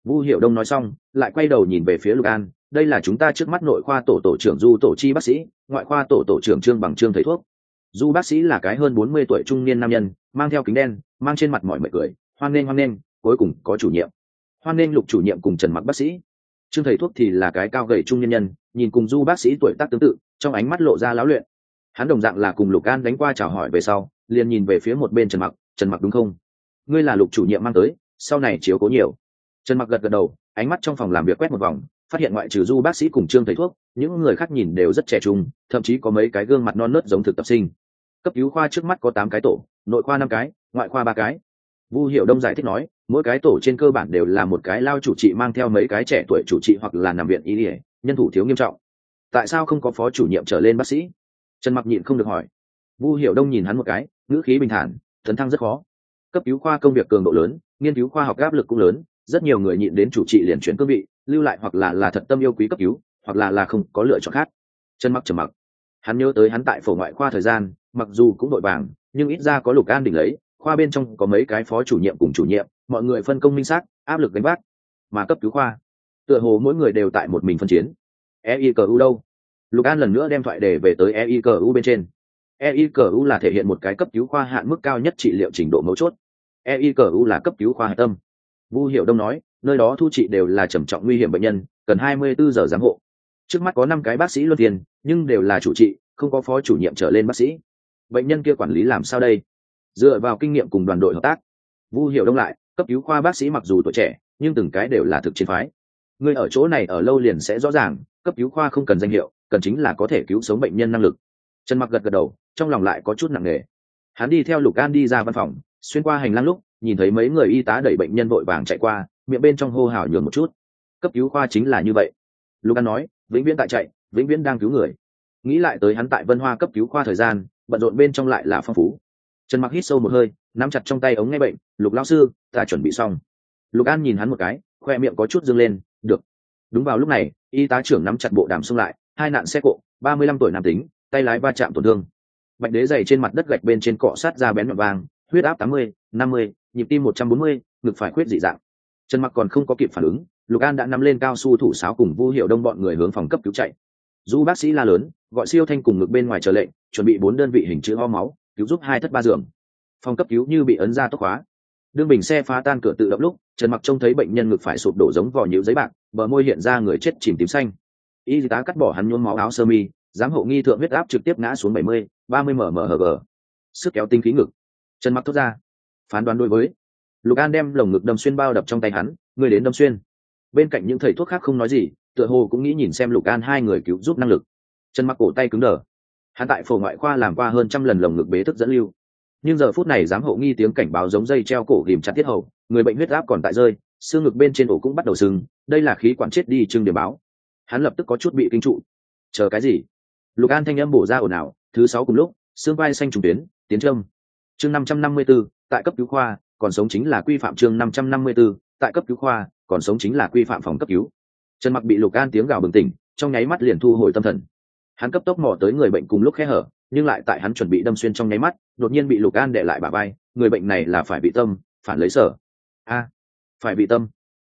Speaker 1: Vu hiệu đông nói xong, lại quay đầu nhìn về phía lục an, đây là chúng ta trước mắt nội khoa tổ tổ trưởng du tổ chi bác sĩ, ngoại khoa tổ tổ trưởng trương bằng trương thầy thuốc du bác sĩ là cái hơn bốn mươi tuổi trung niên nam nhân, mang theo kính đen, mang trên mặt mọi mệt cười, hoan nghênh hoan nghênh, cuối cùng có chủ nhiệm. Hoan nghênh lục chủ nhiệm cùng trần mặc bác sĩ. Trương thầy thuốc thì là cái cao gầy trung nhân nhân, nhìn cùng du bác sĩ tuổi tác tương tự, trong ánh mắt lộ ra láo luyện. Hắn đồng dạng là cùng lục an đánh qua chào hỏi về sau, liền nhìn về phía một bên trần mặc trần mặc đúng không? Ngươi là lục chủ nhiệm mang tới, sau này chiếu cố nhiều. Trần mặc gật gật đầu, ánh mắt trong phòng làm việc quét một vòng, phát hiện ngoại trừ du bác sĩ cùng trương thầy thuốc, những người khác nhìn đều rất trẻ trung, thậm chí có mấy cái gương mặt non nớt giống thực tập sinh cấp cứu khoa trước mắt có tám cái tổ, nội khoa năm cái, ngoại khoa ba cái. Vu hiệu đông giải thích nói, mỗi cái tổ trên cơ bản đều là một cái lao chủ trị mang theo mấy cái trẻ tuổi chủ trị hoặc là nằm viện y ỉa nhân thủ thiếu nghiêm trọng. Tại sao không có phó chủ nhiệm trở lên bác sĩ? Trần mặc nhịn không được hỏi. Vu hiệu đông nhìn hắn một cái, ngữ khí bình thản, tấn thăng rất khó. Cấp cứu khoa công việc cường độ lớn, nghiên cứu khoa học áp lực cũng lớn, rất nhiều người nhịn đến chủ trị liền chuyển cương vị, lưu lại hoặc là là thật tâm yêu quý cấp cứu, hoặc là là không có lựa chọn khác. Trần mặc trầm mặc. Hắn nhớ tới hắn tại phổ ngoại khoa thời gian mặc dù cũng đội vàng, nhưng ít ra có lục an đỉnh lấy, khoa bên trong có mấy cái phó chủ nhiệm cùng chủ nhiệm, mọi người phân công minh xác, áp lực đánh bác mà cấp cứu khoa, tựa hồ mỗi người đều tại một mình phân chiến. Eicu đâu? Lục an lần nữa đem thoại đề về tới eicu bên trên. Eicu là thể hiện một cái cấp cứu khoa hạn mức cao nhất trị liệu trình độ mấu chốt. Eicu là cấp cứu khoa hạch tâm. Vu hiệu đông nói, nơi đó thu trị đều là trầm trọng nguy hiểm bệnh nhân, cần 24 giờ giám hộ. Trước mắt có năm cái bác sĩ luân tiền nhưng đều là chủ trị, không có phó chủ nhiệm trở lên bác sĩ bệnh nhân kia quản lý làm sao đây? Dựa vào kinh nghiệm cùng đoàn đội hợp tác. Vu hiệu đông lại, cấp cứu khoa bác sĩ mặc dù tuổi trẻ, nhưng từng cái đều là thực chiến phái. Người ở chỗ này ở lâu liền sẽ rõ ràng, cấp cứu khoa không cần danh hiệu, cần chính là có thể cứu sống bệnh nhân năng lực. Trần mặc gật gật đầu, trong lòng lại có chút nặng nề. Hắn đi theo lục an đi ra văn phòng, xuyên qua hành lang lúc, nhìn thấy mấy người y tá đẩy bệnh nhân vội vàng chạy qua, miệng bên trong hô hào nhường một chút. Cấp cứu khoa chính là như vậy. Lục an nói, vĩnh viễn tại chạy, vĩnh viễn đang cứu người. Nghĩ lại tới hắn tại vân hoa cấp cứu khoa thời gian bận rộn bên trong lại là phong phú. Trần mặc hít sâu một hơi, nắm chặt trong tay ống nghe bệnh, lục lao sư, ta chuẩn bị xong. Lục an nhìn hắn một cái, khoe miệng có chút dâng lên, được. Đúng vào lúc này, y tá trưởng nắm chặt bộ đàm xông lại, hai nạn xe cộ, ba mươi lăm tuổi nam tính, tay lái va chạm tổn thương. Bạch đế dày trên mặt đất gạch bên trên cọ sát ra bén nhọn vàng, huyết áp tám mươi, năm mươi, nhịp tim một trăm bốn mươi, ngực phải khuyết dị dạng. Trần mặc còn không có kịp phản ứng, lục an đã nắm lên cao su thủ sáo cùng vu hiệu đông bọn người hướng phòng cấp cứu chạy. Dù bác sĩ la lớn gọi siêu thanh cùng ngực bên ngoài chờ lệnh, chuẩn bị bốn đơn vị hình chữ ho máu, cứu giúp hai thất ba giường. Phòng cấp cứu như bị ấn ra tốc khóa đương bình xe phá tan cửa tự động lúc, trần mặc trông thấy bệnh nhân ngực phải sụp đổ giống vỏ nhũ giấy bạc, bờ môi hiện ra người chết chìm tím xanh. Y tá cắt bỏ hắn nhuốm máu áo sơ mi, giám hộ nghi thượng huyết áp trực tiếp ngã xuống bảy mươi, ba mươi mmhg sức kéo tinh khí ngực. Trần mặc thốt ra. Phán đoán đối với. Lục an đem lồng ngực đâm xuyên bao đập trong tay hắn, người đến đâm xuyên. Bên cạnh những thầy thuốc khác không nói gì, tựa hồ cũng nghĩ nhìn xem lục an hai người cứu giúp năng lực trần mặc cổ tay cứng đờ. Hắn tại phổ ngoại khoa làm qua hơn trăm lần lồng ngực bế thức dẫn lưu. Nhưng giờ phút này giám hộ nghi tiếng cảnh báo giống dây treo cổ ghìm chặt tiết hầu, người bệnh huyết áp còn tại rơi, xương ngực bên trên ổ cũng bắt đầu sưng, đây là khí quản chết đi chưng điểm báo. Hắn lập tức có chút bị kinh trụ. Chờ cái gì? Lục an thanh âm bổ ra ồn ào, thứ sáu cùng lúc, xương vai xanh trùng tuyến, tiến trâm. Chương năm trăm năm mươi b ố tại cấp cứu khoa, còn sống chính là quy phạm chương năm trăm năm mươi b ố tại cấp cứu khoa, còn sống chính là quy phạm phòng cấp cứu. Trần mặc bị lục an tiếng gào bừng tỉnh, trong nháy mắt liền thu hồi tâm thần hắn cấp tốc mò tới người bệnh cùng lúc khe hở, nhưng lại tại hắn chuẩn bị đâm xuyên trong nháy mắt, đột nhiên bị lục an để lại bà bay người bệnh này là phải bị tâm, phản lấy sở. A, phải bị tâm.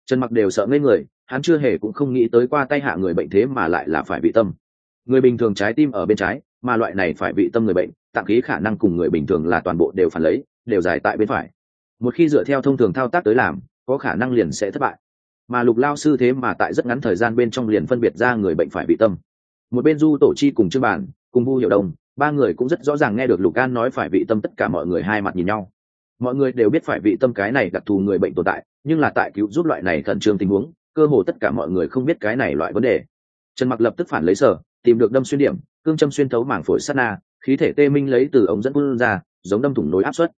Speaker 1: Trần mặc đều sợ ngây người, hắn chưa hề cũng không nghĩ tới qua tay hạ người bệnh thế mà lại là phải bị tâm. Người bình thường trái tim ở bên trái, mà loại này phải bị tâm người bệnh tạm khí khả năng cùng người bình thường là toàn bộ đều phản lấy, đều giải tại bên phải. Một khi dựa theo thông thường thao tác tới làm, có khả năng liền sẽ thất bại. Mà lục lao sư thế mà tại rất ngắn thời gian bên trong liền phân biệt ra người bệnh phải bị tâm một bên du tổ chi cùng trương bản, cùng vu hiệu đồng, ba người cũng rất rõ ràng nghe được lục an nói phải vị tâm tất cả mọi người hai mặt nhìn nhau. Mọi người đều biết phải vị tâm cái này đặc thù người bệnh tồn tại, nhưng là tại cứu giúp loại này khẩn trương tình huống, cơ hồ tất cả mọi người không biết cái này loại vấn đề. Trần mặc lập tức phản lấy sở, tìm được đâm xuyên điểm, cương châm xuyên thấu mảng phổi sát na, khí thể tê minh lấy từ ống dẫn quân ra, giống đâm thủng nối áp suất.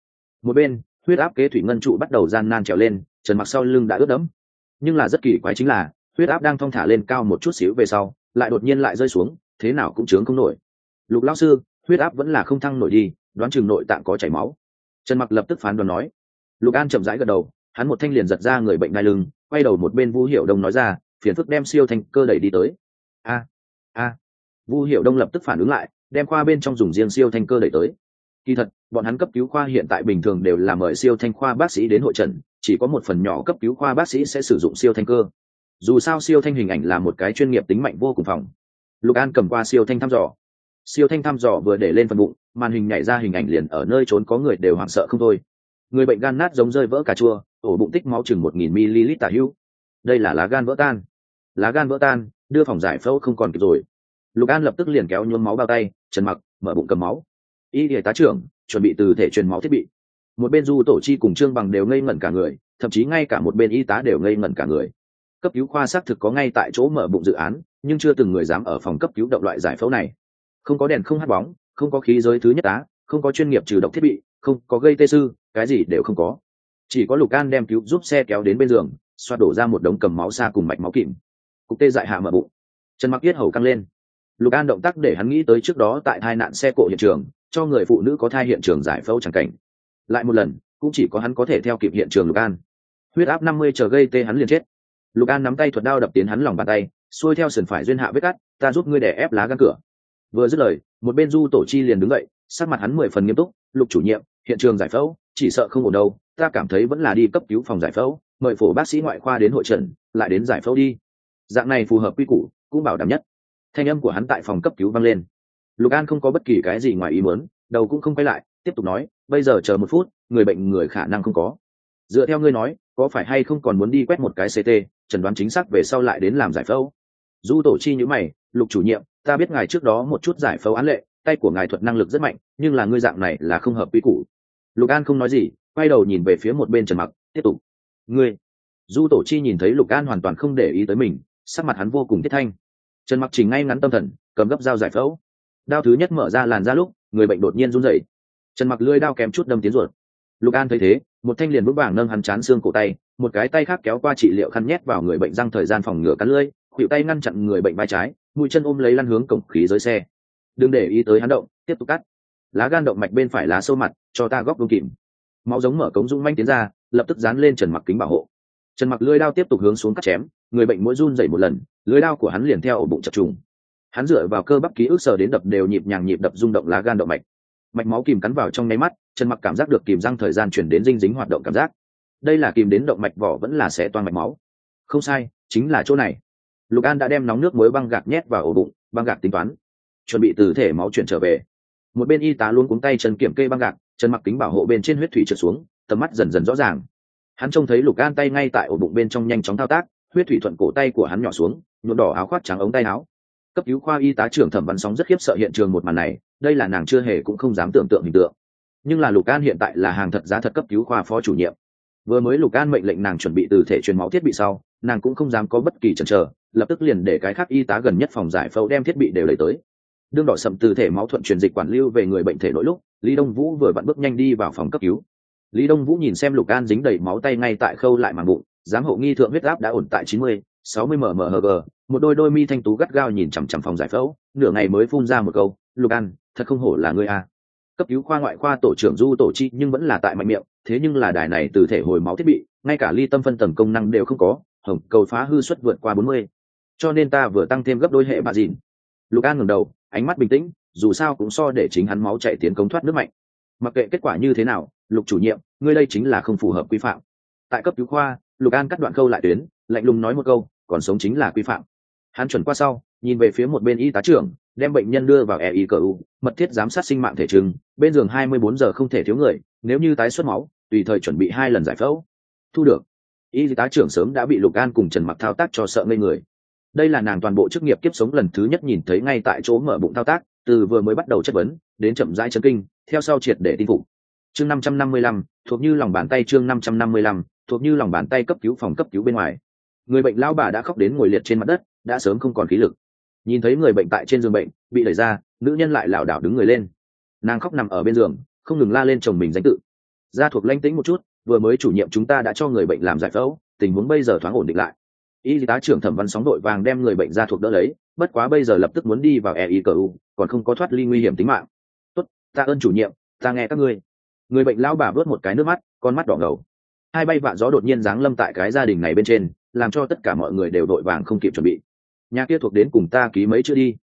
Speaker 1: Một bên, huyết áp kế thủy ngân trụ bắt đầu gian nan trèo lên, trần mặc sau lưng đã ướt đẫm. Nhưng là rất kỳ quái chính là, huyết áp đang thong thả lên cao một chút xíu về sau lại đột nhiên lại rơi xuống, thế nào cũng chướng không nổi. Lục lao sư, huyết áp vẫn là không thăng nổi đi, đoán chừng nội tạng có chảy máu. Trần mặc lập tức phán đoán nói. Lục an chậm rãi gật đầu, hắn một thanh liền giật ra người bệnh ngai lưng, quay đầu một bên vu hiệu đông nói ra, phiền phức đem siêu thanh cơ đẩy đi tới. A a. Vu hiệu đông lập tức phản ứng lại, đem khoa bên trong dùng riêng siêu thanh cơ đẩy tới. Kỳ thật, bọn hắn cấp cứu khoa hiện tại bình thường đều là mời siêu thanh khoa bác sĩ đến hội trần, chỉ có một phần nhỏ cấp cứu khoa bác sĩ sẽ sử dụng siêu thanh cơ dù sao siêu thanh hình ảnh là một cái chuyên nghiệp tính mạnh vô cùng phòng. Lục an cầm qua siêu thanh thăm dò. Siêu thanh thăm dò vừa để lên phần bụng, màn hình nhảy ra hình ảnh liền ở nơi trốn có người đều hoảng sợ không thôi. Người bệnh gan nát giống rơi vỡ cà chua, ổ bụng tích máu chừng một nghìn ml tả hữu. Đây là lá gan vỡ tan. Lá gan vỡ tan, đưa phòng giải phẫu không còn kịp rồi. Lục an lập tức liền kéo nhuốm máu bao tay, trần mặc, mở bụng cầm máu. Y y tá trưởng, chuẩn bị từ thể truyền máu thiết bị. Một bên du tổ chi cùng trương bằng đều ngây ngẩn cả người, thậm chí ngay cả một bên y tá đều ngây ngẩn cả người cấp cứu khoa xác thực có ngay tại chỗ mở bụng dự án, nhưng chưa từng người dám ở phòng cấp cứu động loại giải phẫu này. Không có đèn, không hát bóng, không có khí giới thứ nhất tá, không có chuyên nghiệp trừ độc thiết bị, không có gây tê sư, cái gì đều không có. Chỉ có lục an đem cứu giúp xe kéo đến bên giường, xoa đổ ra một đống cầm máu xa cùng mạch máu kìm. Cục tê dại hạ mở bụng. Chân mặc yết hầu căng lên. Lục an động tác để hắn nghĩ tới trước đó tại hai nạn xe cộ hiện trường, cho người phụ nữ có thai hiện trường giải phẫu chẳng cảnh. Lại một lần, cũng chỉ có hắn có thể theo kịp hiện trường lục an. Huyết áp năm mươi chờ gây tê hắn liền chết lục an nắm tay thuật đao đập tiến hắn lòng bàn tay, xuôi theo sườn phải duyên hạ vết cắt, ta giúp ngươi đè ép lá gan cửa. Vừa dứt lời, một bên du tổ chi liền đứng dậy, sắc mặt hắn mười phần nghiêm túc, lục chủ nhiệm, hiện trường giải phẫu, chỉ sợ không ổn đâu, ta cảm thấy vẫn là đi cấp cứu phòng giải phẫu, mời phổ bác sĩ ngoại khoa đến hội trần, lại đến giải phẫu đi. Dạng này phù hợp quy củ, cũng bảo đảm nhất. Thanh âm của hắn tại phòng cấp cứu vang lên. Lục an không có bất kỳ cái gì ngoài ý muốn, đầu cũng không quay lại, tiếp tục nói, bây giờ chờ một phút, người bệnh người khả năng không có. Dựa theo ngươi nói, có phải hay không còn muốn đi quét một cái ct chẩn đoán chính xác về sau lại đến làm giải phẫu. Du tổ chi nhữ mày, lục chủ nhiệm, ta biết ngài trước đó một chút giải phẫu án lệ, tay của ngài thuật năng lực rất mạnh, nhưng là ngươi dạng này là không hợp quy củ. Lục an không nói gì, quay đầu nhìn về phía một bên trần mặc, tiếp tục. Ngươi? Du tổ chi nhìn thấy lục an hoàn toàn không để ý tới mình, sắc mặt hắn vô cùng thiết thanh. Trần mặc chỉnh ngay ngắn tâm thần, cầm gấp dao giải phẫu. Đao thứ nhất mở ra làn ra lúc, người bệnh đột nhiên run rẩy. Trần mặc lưỡi đao kèm chút đâm tiến ruột lục an thấy thế, một thanh liền vững vàng nâng hắn chán xương cổ tay, một cái tay khác kéo qua trị liệu khăn nhét vào người bệnh răng thời gian phòng ngừa cắn lưỡi, khuỷu tay ngăn chặn người bệnh vai trái, mũi chân ôm lấy lăn hướng cổng khí giới xe. Đừng để ý tới hắn động, tiếp tục cắt. Lá gan động mạch bên phải lá sâu mặt, cho ta góc đông kìm. Máu giống mở cống rung manh tiến ra, lập tức dán lên trần mặc kính bảo hộ. Trần mặc lưỡi đao tiếp tục hướng xuống cắt chém, người bệnh mỗi run dậy một lần, lưỡi đao của hắn liền theo ổ bụng chập trùng. Hắn dựa vào cơ bắp ký ức sờ đến đập đều nhịp nhàng nhịp đập rung động lá gan động mạch. Mạch máu kìm cắn vào trong nháy mắt trần mặc cảm giác được kìm răng thời gian chuyển đến dinh dính hoạt động cảm giác. Đây là kìm đến động mạch vỏ vẫn là sẽ toan mạch máu. Không sai, chính là chỗ này. Lục an đã đem nóng nước muối băng gạc nhét vào ổ bụng, băng gạc tính toán. Chuẩn bị từ thể máu chuyển trở về. Một bên y tá luôn cuống tay chân kiểm kê băng gạc chân mặc kính bảo hộ bên trên huyết thủy trượt xuống, tầm mắt dần dần rõ ràng. Hắn trông thấy lục an tay ngay tại ổ bụng bên trong nhanh chóng thao tác, huyết thủy thuận cổ tay của hắn nhỏ xuống, nhuộm đỏ áo khoác trắng ống tay áo. Cấp cứu khoa y tá trưởng thẩm văn sóng rất khiếp sợ hiện trường một màn này, đây là nàng chưa hề cũng không dám tưởng tượng hình tượng nhưng là lục an hiện tại là hàng thật giá thật cấp cứu khoa phó chủ nhiệm. Vừa mới lục an mệnh lệnh nàng chuẩn bị từ thể truyền máu thiết bị sau, nàng cũng không dám có bất kỳ chần chờ, lập tức liền để cái khác y tá gần nhất phòng giải phẫu đem thiết bị đều lấy tới. Đương đỏ sậm từ thể máu thuận truyền dịch quản lưu về người bệnh thể nội lúc, lý đông vũ vừa vặn bước nhanh đi vào phòng cấp cứu. Lý đông vũ nhìn xem lục an dính đầy máu tay ngay tại khâu lại màng bụng, giám hộ nghi thượng huyết áp đã ổn tại chín mươi, sáu mươi mmhg một đôi đôi mi thanh tú gắt gao nhìn chằm chằm phòng giải phẫu, nửa ngày mới phun ra một câu, lục an, thật không hổ là ngươi a cấp cứu khoa ngoại khoa tổ trưởng du tổ chi nhưng vẫn là tại mạnh miệng, thế nhưng là đài này từ thể hồi máu thiết bị, ngay cả ly tâm phân tầng công năng đều không có hồng cầu phá hư suất vượt qua bốn mươi. Cho nên ta vừa tăng thêm gấp đôi hệ bà dìn lục an ngẩng đầu, ánh mắt bình tĩnh, dù sao cũng so để chính hắn máu chạy tiến cống thoát nước mạnh. Mặc kệ kết quả như thế nào, lục chủ nhiệm, ngươi đây chính là không phù hợp quy phạm. Tại cấp cứu khoa, lục an cắt đoạn câu lại tuyến, lạnh lùng nói một câu, còn sống chính là quy phạm. Hắn chuẩn qua sau, nhìn về phía một bên y tá trưởng đem bệnh nhân đưa vào e y cờ u, mật thiết giám sát sinh mạng thể trừng bên giường hai mươi bốn giờ không thể thiếu người, nếu như tái xuất máu, tùy thời chuẩn bị hai lần giải phẫu. Thu được. Y tá trưởng sớm đã bị lục an cùng trần mặc thao tác cho sợ ngây người. Đây là nàng toàn bộ chức nghiệp kiếp sống lần thứ nhất nhìn thấy ngay tại chỗ mở bụng thao tác, từ vừa mới bắt đầu chất vấn, đến chậm rãi chân kinh, theo sau triệt để tin phục. Chương năm trăm năm mươi lăm, thuộc như lòng bàn tay chương năm trăm năm mươi lăm, thuộc như lòng bàn tay cấp cứu phòng cấp cứu bên ngoài. Người bệnh lao bà đã khóc đến ngồi liệt trên mặt đất, đã sớm không còn khí lực nhìn thấy người bệnh tại trên giường bệnh, bị đẩy ra, nữ nhân lại lảo đảo đứng người lên. Nàng khóc nằm ở bên giường, không ngừng la lên chồng mình danh tự. Gia thuộc lanh tĩnh một chút, vừa mới chủ nhiệm chúng ta đã cho người bệnh làm giải phẫu, tình huống bây giờ thoáng ổn định lại. Y tá trưởng thẩm văn sóng đội vàng đem người bệnh ra thuộc đỡ lấy, bất quá bây giờ lập tức muốn đi vào e cờ u, còn không có thoát ly nguy hiểm tính mạng. Tốt ta ơn chủ nhiệm, ta nghe các ngươi. Người bệnh lão bà vớt một cái nước mắt, con mắt đỏ ngầu. Hai bay vạ gió đột nhiên giáng lâm tại cái gia đình này bên trên, làm cho tất cả mọi người đều đội vàng không kịp chuẩn bị nhà kia thuộc đến cùng ta ký mấy chưa đi.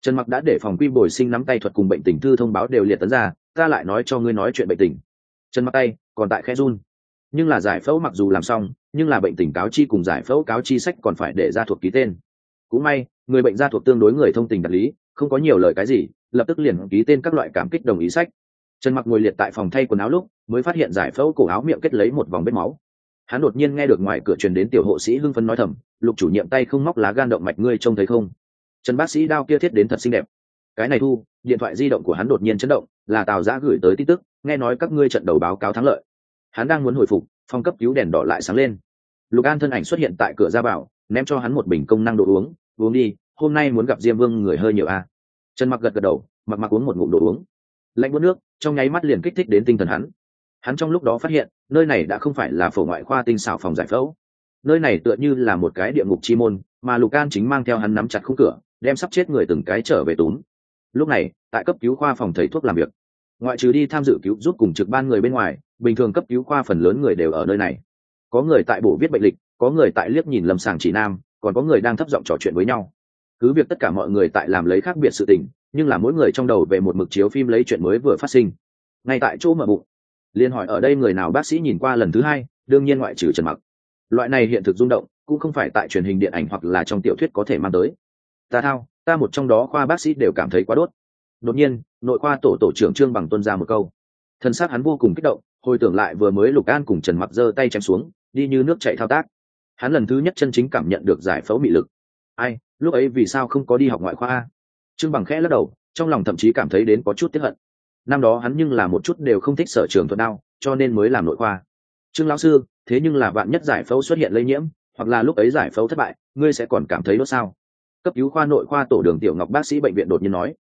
Speaker 1: Trần mặc đã để phòng quy bồi sinh nắm tay thuật cùng bệnh tình thư thông báo đều liệt tấn ra, ta lại nói cho ngươi nói chuyện bệnh tình. Trần mặc tay, còn tại khe run. Nhưng là giải phẫu mặc dù làm xong, nhưng là bệnh tình cáo chi cùng giải phẫu cáo chi sách còn phải để ra thuộc ký tên. Cũng may, người bệnh ra thuộc tương đối người thông tình đặc lý, không có nhiều lời cái gì, lập tức liền ký tên các loại cảm kích đồng ý sách. Trần mặc ngồi liệt tại phòng thay quần áo lúc, mới phát hiện giải phẫu cổ áo miệng kết lấy một vòng vết máu hắn đột nhiên nghe được ngoài cửa truyền đến tiểu hộ sĩ hưng phấn nói thầm, lục chủ nhiệm tay không móc lá gan động mạch ngươi trông thấy không? Trần bác sĩ đao kia thiết đến thật xinh đẹp. Cái này thu, điện thoại di động của hắn đột nhiên chấn động, là tào giã gửi tới tin tức, nghe nói các ngươi trận đầu báo cáo thắng lợi. Hắn đang muốn hồi phục phòng cấp cứu đèn đỏ lại sáng lên. Lục an thân ảnh xuất hiện tại cửa ra bảo ném cho hắn một bình công năng đồ uống uống đi, hôm nay muốn gặp diêm vương người hơi nhiều a. À. trần mặc gật gật đầu, mặc mặc uống một ngụm đồ uống. Lạnh bút nước, trong nháy mắt liền kích thích đến tinh thần hắn hắn trong lúc đó phát hiện, nơi này đã không phải là phổ ngoại khoa tinh xảo phòng giải phẫu. Nơi này tựa như là một cái địa ngục chi môn, mà lục an chính mang theo hắn nắm chặt khung cửa, đem sắp chết người từng cái trở về túm. Lúc này, tại cấp cứu khoa phòng thầy thuốc làm việc. Ngoại trừ đi tham dự cứu giúp cùng trực ban người bên ngoài, bình thường cấp cứu khoa phần lớn người đều ở nơi này. Có người tại bổ viết bệnh lịch, có người tại liếc nhìn lâm sàng chỉ nam, còn có người đang thấp giọng trò chuyện với nhau. Cứ việc tất cả mọi người tại làm lấy khác biệt sự tình, nhưng là mỗi người trong đầu về một mực chiếu phim lấy chuyện mới vừa phát sinh. Ngay tại chỗ mở bụng liên hỏi ở đây người nào bác sĩ nhìn qua lần thứ hai, đương nhiên ngoại trừ trần mặc. Loại này hiện thực rung động, cũng không phải tại truyền hình điện ảnh hoặc là trong tiểu thuyết có thể mang tới. Ta thao, ta một trong đó khoa bác sĩ đều cảm thấy quá đốt. Đột nhiên, nội khoa tổ tổ trưởng trương bằng tuân ra một câu. Thân xác hắn vô cùng kích động, hồi tưởng lại vừa mới lục an cùng trần mặc giơ tay chém xuống, đi như nước chạy thao tác. Hắn lần thứ nhất chân chính cảm nhận được giải phẫu mị lực. Ai, lúc ấy vì sao không có đi học ngoại khoa trương bằng khẽ lắc đầu, trong lòng thậm chí cảm thấy đến có chút tiếp hận năm đó hắn nhưng là một chút đều không thích sở trường thuật đao, cho nên mới làm nội khoa. Trương lão sư, thế nhưng là bạn nhất giải phẫu xuất hiện lây nhiễm, hoặc là lúc ấy giải phẫu thất bại, ngươi sẽ còn cảm thấy đốt sao? Cấp cứu khoa nội khoa tổ đường tiểu ngọc bác sĩ bệnh viện đột nhiên nói.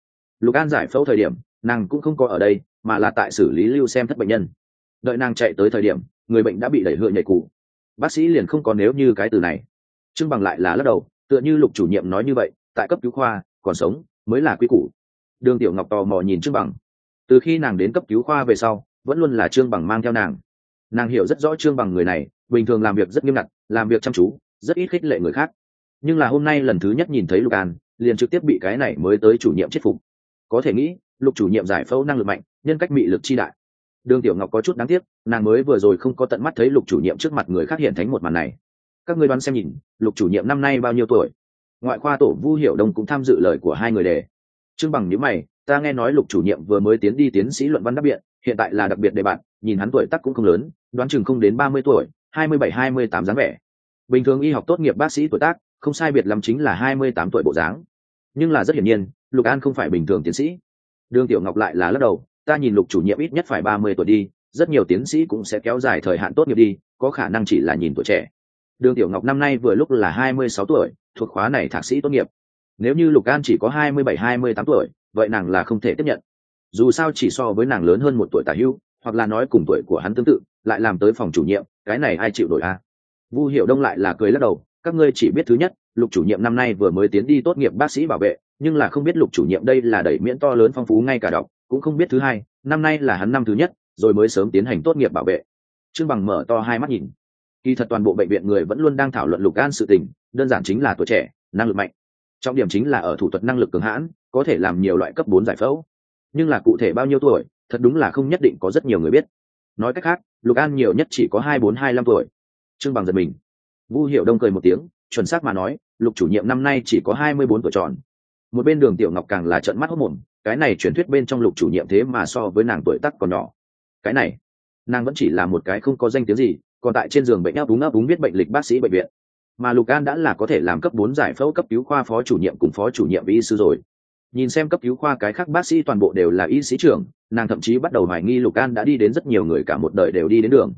Speaker 1: Lục an giải phẫu thời điểm, nàng cũng không có ở đây, mà là tại xử lý lưu xem thất bệnh nhân. Đợi nàng chạy tới thời điểm, người bệnh đã bị đẩy hựa nhảy cụ bác sĩ liền không có nếu như cái từ này. Trưng bằng lại là lắc đầu, tựa như lục chủ nhiệm nói như vậy, tại cấp cứu khoa, còn sống, mới là quy củ. Đường tiểu ngọc tò mò nhìn trương bằng từ khi nàng đến cấp cứu khoa về sau, vẫn luôn là trương bằng mang theo nàng. Nàng hiểu rất rõ trương bằng người này, bình thường làm việc rất nghiêm ngặt, làm việc chăm chú, rất ít khích lệ người khác. Nhưng là hôm nay lần thứ nhất nhìn thấy lục an, liền trực tiếp bị cái này mới tới chủ nhiệm chết phục. Có thể nghĩ, lục chủ nhiệm giải phẫu năng lực mạnh, nhân cách mị lực chi đại. Đường tiểu ngọc có chút đáng tiếc, nàng mới vừa rồi không có tận mắt thấy lục chủ nhiệm trước mặt người khác hiện thánh một màn này. Các ngươi đoán xem nhìn, lục chủ nhiệm năm nay bao nhiêu tuổi? Ngoại khoa tổ vu hiểu đông cũng tham dự lời của hai người đề. Trương bằng nhữ mày ta nghe nói lục chủ nhiệm vừa mới tiến đi tiến sĩ luận văn đáp biện, hiện tại là đặc biệt đề bạn nhìn hắn tuổi tác cũng không lớn, đoán chừng không đến ba mươi tuổi, hai mươi bảy, hai mươi tám dáng vẻ. Bình thường y học tốt nghiệp bác sĩ tuổi tác, không sai biệt lắm chính là hai mươi tám tuổi bộ dáng. Nhưng là rất hiển nhiên, lục an không phải bình thường tiến sĩ. Đường tiểu ngọc lại là lắc đầu, ta nhìn lục chủ nhiệm ít nhất phải ba mươi tuổi đi, rất nhiều tiến sĩ cũng sẽ kéo dài thời hạn tốt nghiệp đi, có khả năng chỉ là nhìn tuổi trẻ. Đường tiểu ngọc năm nay vừa lúc là hai mươi sáu tuổi, thuộc khóa này thạc sĩ tốt nghiệp. Nếu như lục an chỉ có hai mươi bảy, hai mươi tám tuổi vậy nàng là không thể tiếp nhận. Dù sao chỉ so với nàng lớn hơn một tuổi tả hưu hoặc là nói cùng tuổi của hắn tương tự, lại làm tới phòng chủ nhiệm, cái này ai chịu đổi a? Vu hiệu đông lại là cười lắc đầu, các ngươi chỉ biết thứ nhất, lục chủ nhiệm năm nay vừa mới tiến đi tốt nghiệp bác sĩ bảo vệ, nhưng là không biết lục chủ nhiệm đây là đẩy miễn to lớn phong phú ngay cả đọc, cũng không biết thứ hai, năm nay là hắn năm thứ nhất, rồi mới sớm tiến hành tốt nghiệp bảo vệ. Trương bằng mở to hai mắt nhìn. Kỳ thật toàn bộ bệnh viện người vẫn luôn đang thảo luận lục an sự tình, đơn giản chính là tuổi trẻ, năng lực mạnh trọng điểm chính là ở thủ thuật năng lực cường hãn, có thể làm nhiều loại cấp bốn giải phẫu. Nhưng là cụ thể bao nhiêu tuổi, thật đúng là không nhất định có rất nhiều người biết. Nói cách khác, lục an nhiều nhất chỉ có hai bốn, hai năm tuổi. Trương bằng giật mình. Vu hiệu đông cười một tiếng, chuẩn xác mà nói, lục chủ nhiệm năm nay chỉ có hai mươi bốn tuổi tròn. Một bên đường tiểu ngọc càng là trận mắt hốc mồm cái này truyền thuyết bên trong lục chủ nhiệm thế mà so với nàng tuổi tắc còn nhỏ. Cái này, nàng vẫn chỉ là một cái không có danh tiếng gì, còn tại trên giường bệnh áp đúng áp đúng biết bệnh lịch bác sĩ bệnh viện mà lục an đã là có thể làm cấp bốn giải phẫu cấp cứu khoa phó chủ nhiệm cùng phó chủ nhiệm y sư rồi. Nhìn xem cấp cứu khoa cái khác bác sĩ toàn bộ đều là y sĩ trưởng, nàng thậm chí bắt đầu hoài nghi lục an đã đi đến rất nhiều người cả một đời đều đi đến đường.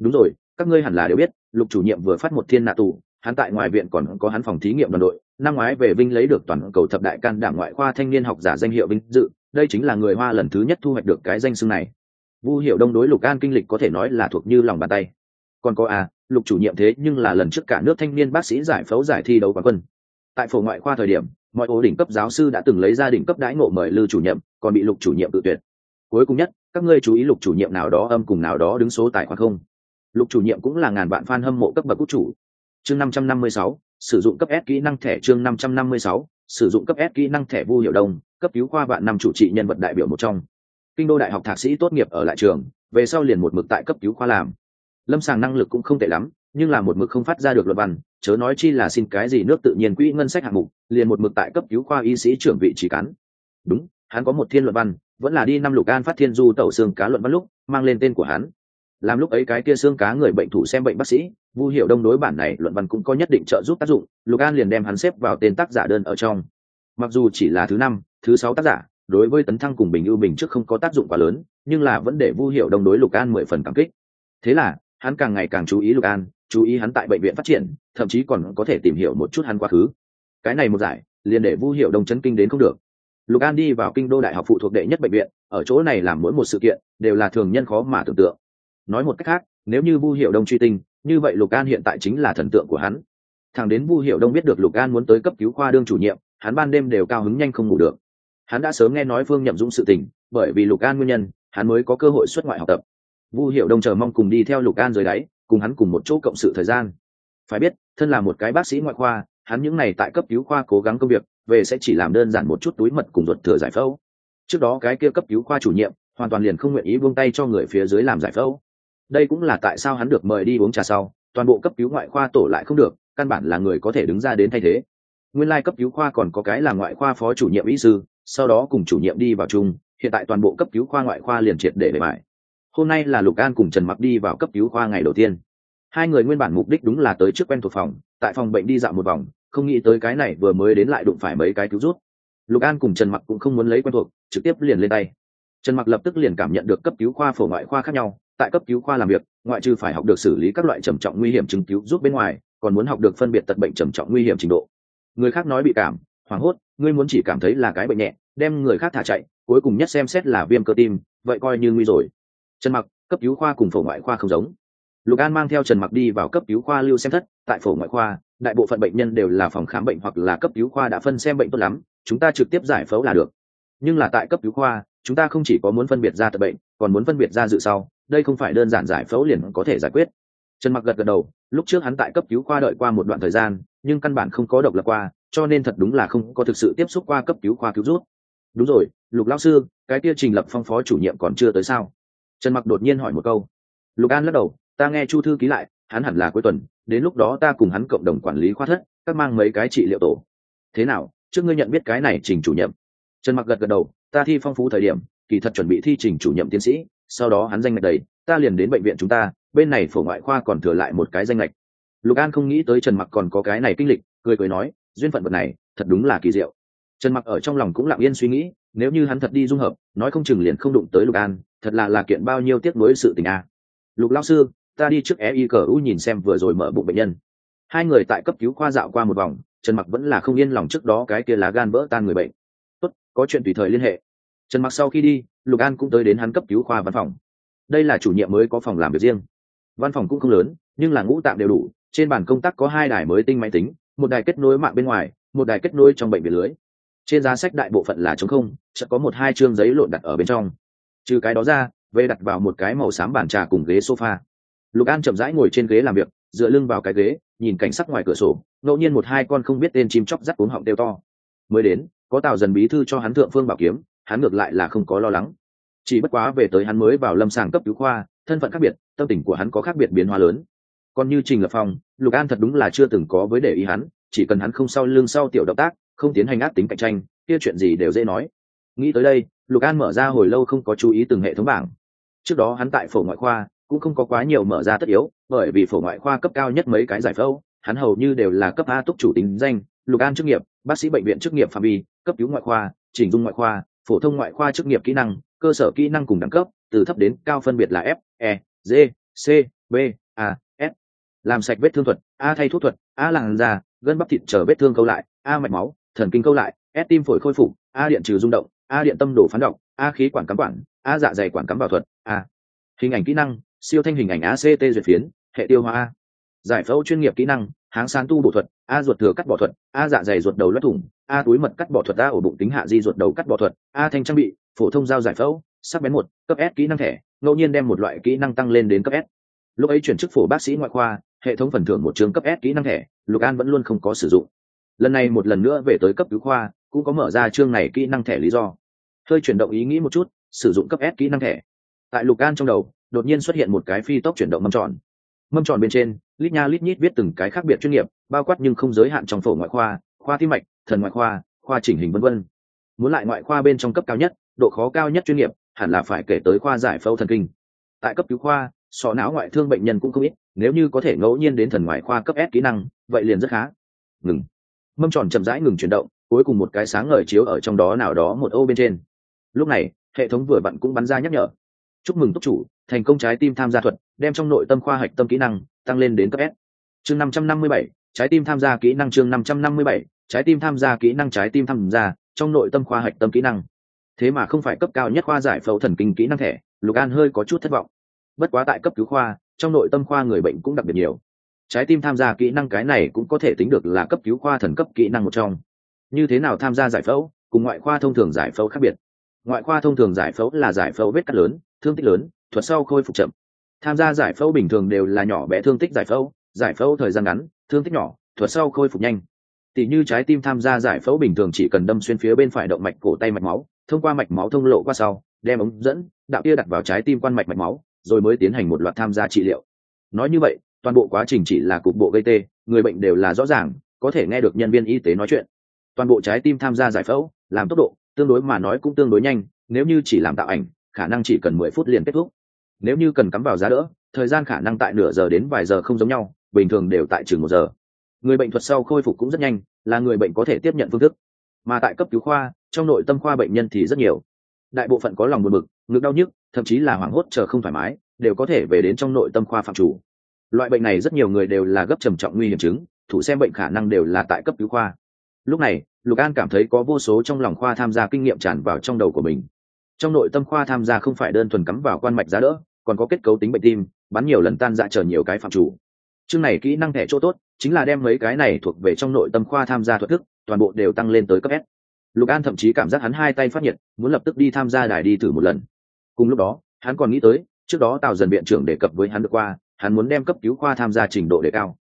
Speaker 1: Đúng rồi, các ngươi hẳn là đều biết, lục chủ nhiệm vừa phát một thiên nạ tù, hắn tại ngoài viện còn có hắn phòng thí nghiệm đoàn đội, năm ngoái về vinh lấy được toàn cầu thập đại can đảng ngoại khoa thanh niên học giả danh hiệu vinh dự, đây chính là người hoa lần thứ nhất thu hoạch được cái danh xưng này. Vu hiệu đông đối lục an kinh lịch có thể nói là thuộc như lòng bàn tay. Còn có à lục chủ nhiệm thế nhưng là lần trước cả nước thanh niên bác sĩ giải phẫu giải thi đấu quán quân tại phổ ngoại khoa thời điểm mọi ô đỉnh cấp giáo sư đã từng lấy gia đình cấp đãi ngộ mời lư chủ nhiệm còn bị lục chủ nhiệm tự tuyệt cuối cùng nhất các ngươi chú ý lục chủ nhiệm nào đó âm cùng nào đó đứng số tài khoản không lục chủ nhiệm cũng là ngàn vạn fan hâm mộ cấp bậc quốc chủ chương năm trăm năm mươi sáu sử dụng cấp S kỹ năng thẻ chương năm trăm năm mươi sáu sử dụng cấp S kỹ năng thẻ Vu Hiệu Đông, cấp cứu khoa vạn năm chủ trị nhân vật đại biểu một trong. Kinh đô đại học thạc sĩ tốt nghiệp ở lại trường, về sau liền một mực tại cấp cứu khoa làm. Lâm sàng năng lực cũng không tệ lắm, nhưng là một mực không phát ra được luật văn, chớ nói chi là xin cái gì nước tự nhiên quỹ ngân sách hạng mục, liền một mực tại cấp cứu khoa y sĩ trưởng vị trí cán. Đúng, hắn có một thiên luận văn, vẫn là đi năm lục an phát thiên du tẩu xương cá luận văn lúc, mang lên tên của hắn. Làm lúc ấy cái kia xương cá người bệnh thủ xem bệnh bác sĩ, Vu Hiểu Đông đối bản này luận văn cũng có nhất định trợ giúp tác dụng, Lục An liền đem hắn xếp vào tên tác giả đơn ở trong. Mặc dù chỉ là thứ năm, thứ sáu tác giả, đối với tấn thăng cùng bình ưu bình trước không có tác dụng quá lớn, nhưng là vẫn để Vu Hiểu Đông đối Lục An mười phần cảm kích. Thế là, hắn càng ngày càng chú ý Lục An, chú ý hắn tại bệnh viện phát triển, thậm chí còn có thể tìm hiểu một chút hắn quá khứ. Cái này một giải, liền để Vu Hiểu Đông chấn kinh đến không được. Lục An đi vào kinh đô đại học phụ thuộc đệ nhất bệnh viện, ở chỗ này làm mỗi một sự kiện đều là thường nhân khó mà tưởng tượng. Nói một cách khác, nếu như Vu Hiểu Đông truy tinh, như vậy lục an hiện tại chính là thần tượng của hắn thằng đến vu hiệu đông biết được lục an muốn tới cấp cứu khoa đương chủ nhiệm hắn ban đêm đều cao hứng nhanh không ngủ được hắn đã sớm nghe nói phương nhậm dũng sự tình bởi vì lục an nguyên nhân hắn mới có cơ hội xuất ngoại học tập vu hiệu đông chờ mong cùng đi theo lục an dưới đáy, cùng hắn cùng một chỗ cộng sự thời gian. Phải biết, thân là một cái bác sĩ ngoại khoa, hắn những n à y tại cấp cứu khoa cố gắng công việc, về sẽ chỉ làm đơn giản một chút túi mật cùng ruột thừa giải phẫu. Trước đó cái kia cấp cứu khoa chủ nhiệm, hoàn toàn liền không nguyện ý buông tay cho người phía dưới làm giải phẫu. Đây cũng là tại sao hắn được mời đi uống trà sau, toàn bộ cấp cứu ngoại khoa tổ lại không được, căn bản là người có thể đứng ra đến thay thế. Nguyên lai cấp cứu khoa còn có cái là ngoại khoa phó chủ nhiệm ý sư, sau đó cùng chủ nhiệm đi vào chung, hiện tại toàn bộ cấp cứu khoa ngoại khoa liền triệt để bề bài hôm nay là lục an cùng trần mặc đi vào cấp cứu khoa ngày đầu tiên. Hai người nguyên bản mục đích đúng là tới trước quen thuộc phòng, tại phòng bệnh đi dạo một vòng, không nghĩ tới cái này vừa mới đến lại đụng phải mấy cái cứu rút lục an cùng trần mặc cũng không muốn lấy quen thuộc, trực tiếp liền lên tay. Trần mặc lập tức liền cảm nhận được cấp cứu khoa phổ ngoại khoa khác nhau, tại cấp cứu khoa làm việc, ngoại trừ phải học được xử lý các loại trầm trọng nguy hiểm chứng cứu giúp bên ngoài, còn muốn học được phân biệt tật bệnh trầm trọng nguy hiểm trình độ. Người khác nói bị cảm, hoảng hốt, ngươi muốn chỉ cảm thấy là cái bệnh nhẹ, đem người khác thả chạy, cuối cùng nhất xem xét là viêm cơ tim, vậy coi như nguy rồi trần mặc, cấp cứu khoa cùng phổ ngoại khoa không giống. Lục an mang theo trần mặc đi vào cấp cứu khoa lưu xem thất, tại phổ ngoại khoa, đại bộ phận bệnh nhân đều là phòng khám bệnh hoặc là cấp cứu khoa đã phân xem bệnh tốt lắm, chúng ta trực tiếp giải phẫu là được. Nhưng là tại cấp cứu khoa, chúng ta không chỉ có muốn phân biệt ra tật bệnh, còn muốn phân biệt ra dự sau, đây không phải đơn giản giải phẫu liền có thể giải quyết. Trần mặc gật gật đầu, lúc trước hắn tại cấp cứu khoa đợi qua một đoạn thời gian, nhưng căn bản không có độc lập qua, cho nên thật đúng là không có thực sự tiếp xúc qua cấp cứu khoa cứu rút đúng rồi, lục lao sư, cái kia trình lập phong phó chủ nhiệm còn chưa tới sao? Trần mặc đột nhiên hỏi một câu. Lục an lắc đầu, ta nghe chu thư ký lại, hắn hẳn là cuối tuần, đến lúc đó ta cùng hắn cộng đồng quản lý khoa thất, các mang mấy cái trị liệu tổ. Thế nào, trước ngươi nhận biết cái này trình chủ nhiệm? Trần mặc gật gật đầu, ta thi phong phú thời điểm, kỳ thật chuẩn bị thi trình chủ nhiệm tiến sĩ, sau đó hắn danh ngạch đầy, ta liền đến bệnh viện chúng ta, bên này phổ ngoại khoa còn thừa lại một cái danh ngạch. Lục an không nghĩ tới trần mặc còn có cái này kinh lịch, cười cười nói, duyên phận vật này, thật đúng là kỳ diệu. Trần mặc ở trong lòng cũng lặng yên suy nghĩ nếu như hắn thật đi dung hợp, nói không chừng liền không đụng tới lục an, thật là là kiện bao nhiêu tiếc nuối sự tình a. Lục lao sư, ta đi trước e y cờ u nhìn xem vừa rồi mở bụng bệnh nhân. Hai người tại cấp cứu khoa dạo qua một vòng, trần mặc vẫn là không yên lòng trước đó cái kia lá gan vỡ tan người bệnh. Tốt, có chuyện tùy thời liên hệ. Trần mặc sau khi đi, lục an cũng tới đến hắn cấp cứu khoa văn phòng. Đây là chủ nhiệm mới có phòng làm việc riêng. Văn phòng cũng không lớn, nhưng là ngũ tạng đều đủ, trên bàn công tác có hai đài mới tinh máy tính, một đài kết nối mạng bên ngoài, một đài kết nối trong bệnh viện lưới trên giá sách đại bộ phận là trống không, chợt có một hai chương giấy lộn đặt ở bên trong. Trừ cái đó ra về đặt vào một cái màu xám bàn trà cùng ghế sofa. Lục an chậm rãi ngồi trên ghế làm việc, dựa lưng vào cái ghế, nhìn cảnh sắc ngoài cửa sổ, ngẫu nhiên một hai con không biết tên chim chóc rắt cuống họng đều to. Mới đến, có tào dần bí thư cho hắn thượng phương bảo kiếm, hắn ngược lại là không có lo lắng. Chỉ bất quá về tới hắn mới vào lâm sàng cấp cứu khoa, thân phận khác biệt, tâm tình của hắn có khác biệt biến hóa lớn. Còn như trình lập phong, lục an thật đúng là chưa từng có với để ý hắn, chỉ cần hắn không sau lưng sau tiểu động tác không tiến hành ác tính cạnh tranh, kia chuyện gì đều dễ nói. Nghĩ tới đây, lục an mở ra hồi lâu không có chú ý từng hệ thống bảng. Trước đó hắn tại phổ ngoại khoa cũng không có quá nhiều mở ra tất yếu, bởi vì phổ ngoại khoa cấp cao nhất mấy cái giải phẫu, hắn hầu như đều là cấp a túc chủ tính danh, lục an chức nghiệp, bác sĩ bệnh viện chức nghiệp phạm vi, cấp cứu ngoại khoa, chỉnh dung ngoại khoa, phổ thông ngoại khoa chức nghiệp kỹ năng, cơ sở kỹ năng cùng đẳng cấp, từ thấp đến cao phân biệt là f e g, c, b, a, s. Làm sạch vết thương thuật, a thay thuốc thuật, a làn da, gân bắp thịt chờ vết thương câu lại, a mạch máu thần kinh câu lại, ép tim phổi khôi phục, a điện trừ rung động, a điện tâm đổ phán động a khí quản cắm quản, a dạ dày quản cắm vào thuật, a. Hình ảnh kỹ năng, siêu thanh hình ảnh act duyệt phiến, hệ tiêu hóa a. Giải phẫu chuyên nghiệp kỹ năng, háng sáng tu bộ thuật, a ruột thừa cắt bỏ thuật, a dạ dày ruột đầu loét thủng, a túi mật cắt bỏ thuật, a ổ bụng tính hạ di ruột đầu cắt bỏ thuật, a thanh trang bị, phổ thông giao giải phẫu, sắc bén một, cấp s kỹ năng thẻ, ngẫu nhiên đem một loại kỹ năng tăng lên đến cấp s. Lúc ấy chuyển chức phổ bác sĩ ngoại khoa, hệ thống phần thưởng một trường cấp s kỹ năng thẻ, lục an vẫn luôn không có sử dụng lần này một lần nữa về tới cấp cứu khoa, cũng có mở ra chương này kỹ năng thẻ lý do. Hơi chuyển động ý nghĩ một chút, sử dụng cấp s kỹ năng thẻ. Tại lục an trong đầu, đột nhiên xuất hiện một cái phi tốc chuyển động mâm tròn. Mâm tròn bên trên, lít nha lít nhít viết từng cái khác biệt chuyên nghiệp, bao quát nhưng không giới hạn trong phổ ngoại khoa khoa tim mạch, thần ngoại khoa khoa chỉnh hình vân vân. Muốn lại ngoại khoa bên trong cấp cao nhất, độ khó cao nhất chuyên nghiệp, hẳn là phải kể tới khoa giải phẫu thần kinh. Tại cấp cứu khoa, sọ não ngoại thương bệnh nhân cũng không ít, nếu như có thể ngẫu nhiên đến thần ngoại khoa cấp s kỹ năng, vậy liền rất khá. Ngừng mâm tròn chậm rãi ngừng chuyển động, cuối cùng một cái sáng ngời chiếu ở trong đó nào đó một ô bên trên. Lúc này, hệ thống vừa vặn cũng bắn ra nhắc nhở. Chúc mừng túc chủ, thành công trái tim tham gia thuật, đem trong nội tâm khoa hạch tâm kỹ năng tăng lên đến cấp s. Chương năm trăm năm mươi bảy, trái tim tham gia kỹ năng chương năm trăm năm mươi bảy, trái tim tham gia kỹ năng trái tim tham gia, trong nội tâm khoa hạch tâm kỹ năng. Thế mà không phải cấp cao nhất khoa giải phẫu thần kinh kỹ năng thẻ, lục an hơi có chút thất vọng. Bất quá tại cấp cứu khoa, trong nội tâm khoa người bệnh cũng đặc biệt nhiều trái tim tham gia kỹ năng cái này cũng có thể tính được là cấp cứu khoa thần cấp kỹ năng một trong. Như thế nào tham gia giải phẫu, cùng ngoại khoa thông thường giải phẫu khác biệt. Ngoại khoa thông thường giải phẫu là giải phẫu vết cắt lớn, thương tích lớn, thuật sau khôi phục chậm. Tham gia giải phẫu bình thường đều là nhỏ bé thương tích giải phẫu giải phẫu thời gian ngắn, thương tích nhỏ, thuật sau khôi phục nhanh. Tỷ như trái tim tham gia giải phẫu bình thường chỉ cần đâm xuyên phía bên phải động mạch cổ tay mạch máu, thông qua mạch máu thông lộ qua sau, đem ống dẫn, đạo kia đặt vào trái tim quan mạch mạch máu, rồi mới tiến hành một loạt tham gia trị liệu. Nói như vậy toàn bộ quá trình chỉ là cục bộ gây tê, người bệnh đều là rõ ràng, có thể nghe được nhân viên y tế nói chuyện. Toàn bộ trái tim tham gia giải phẫu, làm tốc độ, tương đối mà nói cũng tương đối nhanh, nếu như chỉ làm tạo ảnh, khả năng chỉ cần mười phút liền kết thúc. Nếu như cần cắm vào giá đỡ, thời gian khả năng tại nửa giờ đến vài giờ không giống nhau, bình thường đều tại chừng một giờ. Người bệnh thuật sau khôi phục cũng rất nhanh, là người bệnh có thể tiếp nhận phương thức. Mà tại cấp cứu khoa, trong nội tâm khoa bệnh nhân thì rất nhiều. Đại bộ phận có lòng buồn bực, ngực đau nhức, thậm chí là hoảng hốt chờ không thoải mái, đều có thể về đến trong nội tâm khoa phạm chủ loại bệnh này rất nhiều người đều là gấp trầm trọng nguy hiểm chứng, thủ xem bệnh khả năng đều là tại cấp cứu khoa. Lúc này, lục an cảm thấy có vô số trong lòng khoa tham gia kinh nghiệm tràn vào trong đầu của mình. Trong nội tâm khoa tham gia không phải đơn thuần cắm vào quan mạch giá đỡ, còn có kết cấu tính bệnh tim, bắn nhiều lần tan dạ chờ nhiều cái phạm chủ. Chương này kỹ năng thẻ chỗ tốt, chính là đem mấy cái này thuộc về trong nội tâm khoa tham gia thuật thức, toàn bộ đều tăng lên tới cấp s. Lục an thậm chí cảm giác hắn hai tay phát nhiệt, muốn lập tức đi tham gia đài đi thử một lần. Cùng lúc đó, hắn còn nghĩ tới, trước đó tào dần viện trưởng đề cập với hắn được qua hắn muốn đem cấp cứu khoa tham gia trình độ đề cao.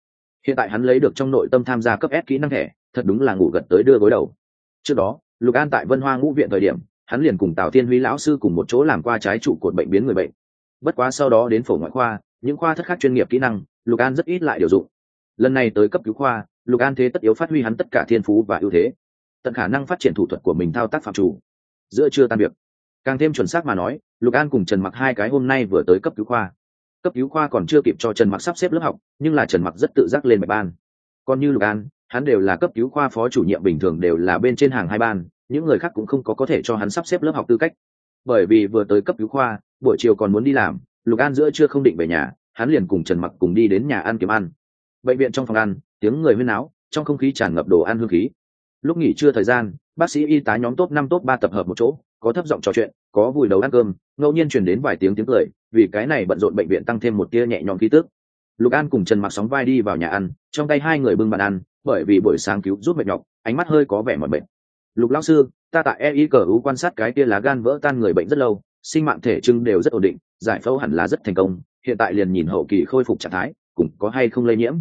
Speaker 1: Hiện tại hắn lấy được trong nội tâm tham gia cấp s kỹ năng thẻ, thật đúng là ngủ gật tới đưa gối đầu. Trước đó, lục an tại vân hoa ngũ viện thời điểm, hắn liền cùng tào thiên huy lão sư cùng một chỗ làm qua trái trụ cột bệnh biến người bệnh. Bất quá sau đó đến phổ ngoại khoa, những khoa thất khác chuyên nghiệp kỹ năng, lục an rất ít lại điều dụng. Lần này tới cấp cứu khoa, lục an thế tất yếu phát huy hắn tất cả thiên phú và ưu thế, tận khả năng phát triển thủ thuật của mình thao tác phạm chủ. Giữa chưa tan việc, càng thêm chuẩn xác mà nói, lục an cùng trần mặc hai cái hôm nay vừa tới cấp cứu khoa cấp cứu khoa còn chưa kịp cho trần mặc sắp xếp lớp học, nhưng là trần mặc rất tự giác lên bài ban. Còn như lục an, hắn đều là cấp cứu khoa phó chủ nhiệm bình thường đều là bên trên hàng hai ban, những người khác cũng không có có thể cho hắn sắp xếp lớp học tư cách. Bởi vì vừa tới cấp cứu khoa, buổi chiều còn muốn đi làm, lục an giữa chưa không định về nhà, hắn liền cùng trần mặc cùng đi đến nhà ăn kiếm ăn. Bệnh viện trong phòng ăn, tiếng người huyên náo, trong không khí tràn ngập đồ ăn hương khí. Lúc nghỉ trưa thời gian, bác sĩ y tá nhóm top năm top ba tập hợp một chỗ có thấp giọng trò chuyện, có vùi đầu ăn cơm, ngẫu nhiên truyền đến vài tiếng tiếng cười, vì cái này bận rộn bệnh viện tăng thêm một tia nhẹ nhõm khí tức. Lục an cùng trần mặc sóng vai đi vào nhà ăn, trong tay hai người bưng bàn ăn, bởi vì buổi sáng cứu giúp mệt nhọc, ánh mắt hơi có vẻ mỏi mệt. Lục lão sư, ta tại e cờ u quan sát cái tia lá gan vỡ tan người bệnh rất lâu, sinh mạng thể trưng đều rất ổn định, giải phẫu hẳn là rất thành công, hiện tại liền nhìn hậu kỳ khôi phục trạng thái, cũng có hay không lây nhiễm?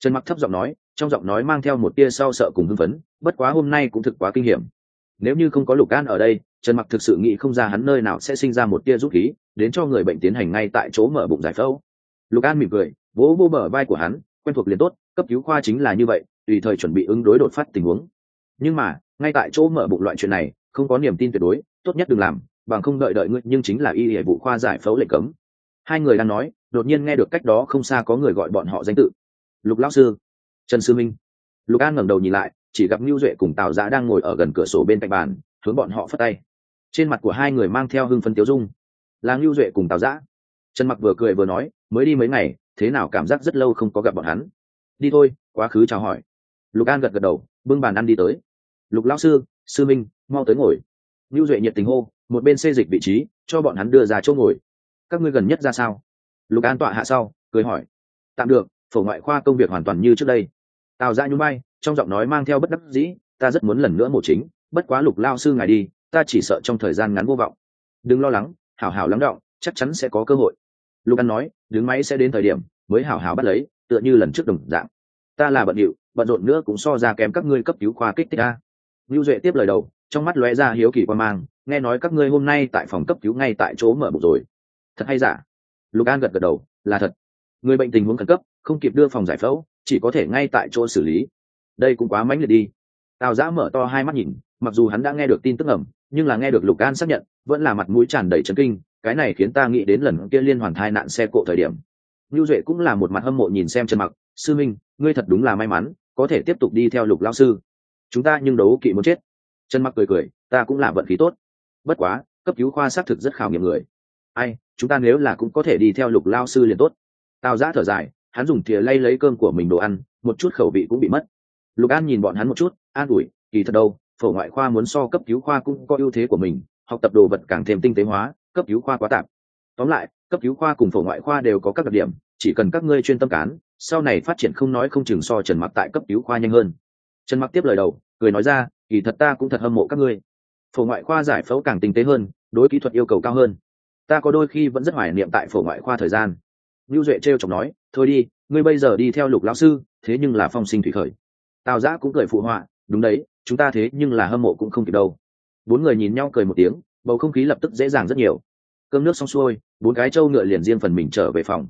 Speaker 1: Trần mặc thấp giọng nói, trong giọng nói mang theo một tia sau sợ cùng hưng phấn, bất quá hôm nay cũng thực quá kinh hiểm nếu như không có lục an ở đây, trần mặc thực sự nghĩ không ra hắn nơi nào sẽ sinh ra một tia rút khí, đến cho người bệnh tiến hành ngay tại chỗ mở bụng giải phẫu. Lục an mỉm cười, vỗ vô bờ vai của hắn, quen thuộc liền tốt, cấp cứu khoa chính là như vậy, tùy thời chuẩn bị ứng đối đột phát tình huống. Nhưng mà, ngay tại chỗ mở bụng loại chuyện này, không có niềm tin tuyệt đối, tốt nhất đừng làm, bằng không đợi đợi ngươi, nhưng chính là y hệ vụ khoa giải phẫu lệnh cấm. Hai người đang nói, đột nhiên nghe được cách đó không xa có người gọi bọn họ danh tự. Lục lão sư. Trần sư minh. Lục an ngẩng đầu nhìn lại chỉ gặp lưu duệ cùng tào Dã đang ngồi ở gần cửa sổ bên cạnh bàn, hướng bọn họ phất tay. Trên mặt của hai người mang theo hưng phấn tiêu dung. Là lưu duệ cùng tào Dã. trần mặc vừa cười vừa nói, mới đi mấy ngày, thế nào cảm giác rất lâu không có gặp bọn hắn? Đi thôi, quá khứ chào hỏi. Lục an gật gật đầu, bưng bàn ăn đi tới. Lục lão sư sư minh, mau tới ngồi. Lưu duệ nhiệt tình hô, một bên xê dịch vị trí, cho bọn hắn đưa ra chỗ ngồi. Các ngươi gần nhất ra sao? Lục an tọa hạ sau, cười hỏi. Tạm được, phổ ngoại khoa công việc hoàn toàn như trước đây. Tào Dã nhún vai trong giọng nói mang theo bất đắc dĩ, ta rất muốn lần nữa mổ chính, bất quá lục lao sư ngài đi, ta chỉ sợ trong thời gian ngắn vô vọng. Đừng lo lắng, hảo hảo lắng động chắc chắn sẽ có cơ hội. Lục ăn nói, đứng máy sẽ đến thời điểm, mới hảo hảo bắt lấy, tựa như lần trước đồng dạng. Ta là bận điệu, bận rộn nữa cũng so ra kém các ngươi cấp cứu khoa kích thích ta lưu duệ tiếp lời đầu, trong mắt lóe ra hiếu kỳ quan mang, nghe nói các ngươi hôm nay tại phòng cấp cứu ngay tại chỗ mở bụng rồi. Thật hay giả? Lục an gật gật đầu, là thật. Người bệnh tình huống khẩn cấp, không kịp đưa phòng giải phẫu, chỉ có thể ngay tại chỗ xử lý đây cũng quá mãnh liệt đi. Tào giã mở to hai mắt nhìn, mặc dù hắn đã nghe được tin tức ẩm nhưng là nghe được lục an xác nhận, vẫn là mặt mũi tràn đầy trấn kinh, cái này khiến ta nghĩ đến lần kia liên hoàn thai nạn xe cộ thời điểm. Lưu duệ cũng là một mặt hâm mộ nhìn xem trần mặc, sư minh, ngươi thật đúng là may mắn, có thể tiếp tục đi theo lục lao sư. Chúng ta nhưng đấu kỵ muốn chết. Trần mặc cười cười, ta cũng là vận khí tốt. Bất quá, cấp cứu khoa xác thực rất khảo nghiệm người. Ai, chúng ta nếu là cũng có thể đi theo lục lao sư liền tốt. Tào giã thở dài, hắn dùng thìa lay lấy cơm của mình đồ ăn, một chút khẩu vị cũng bị mất lục an nhìn bọn hắn một chút, an ủi, kỳ thật đâu, phổ ngoại khoa muốn so cấp cứu khoa cũng có ưu thế của mình, học tập đồ vật càng thêm tinh tế hóa, cấp cứu khoa quá tạp. Tóm lại, cấp cứu khoa cùng phổ ngoại khoa đều có các đặc điểm, chỉ cần các ngươi chuyên tâm cán, sau này phát triển không nói không chừng so trần mặc tại cấp cứu khoa nhanh hơn. Trần mặc tiếp lời đầu, cười nói ra, kỳ thật ta cũng thật hâm mộ các ngươi. Phổ ngoại khoa giải phẫu càng tinh tế hơn, đối kỹ thuật yêu cầu cao hơn. Ta có đôi khi vẫn rất hoài niệm tại phổ ngoại khoa thời gian. Lưu duệ t r chọc nói, thôi đi, ngươi bây giờ đi theo lục lão sư, thế nhưng là phong sinh thủy khởi tào giã cũng cười phụ họa, đúng đấy, chúng ta thế nhưng là hâm mộ cũng không kịp đâu. Bốn người nhìn nhau cười một tiếng, bầu không khí lập tức dễ dàng rất nhiều. Cơm nước xong xuôi, bốn cái trâu ngựa liền riêng phần mình trở về phòng.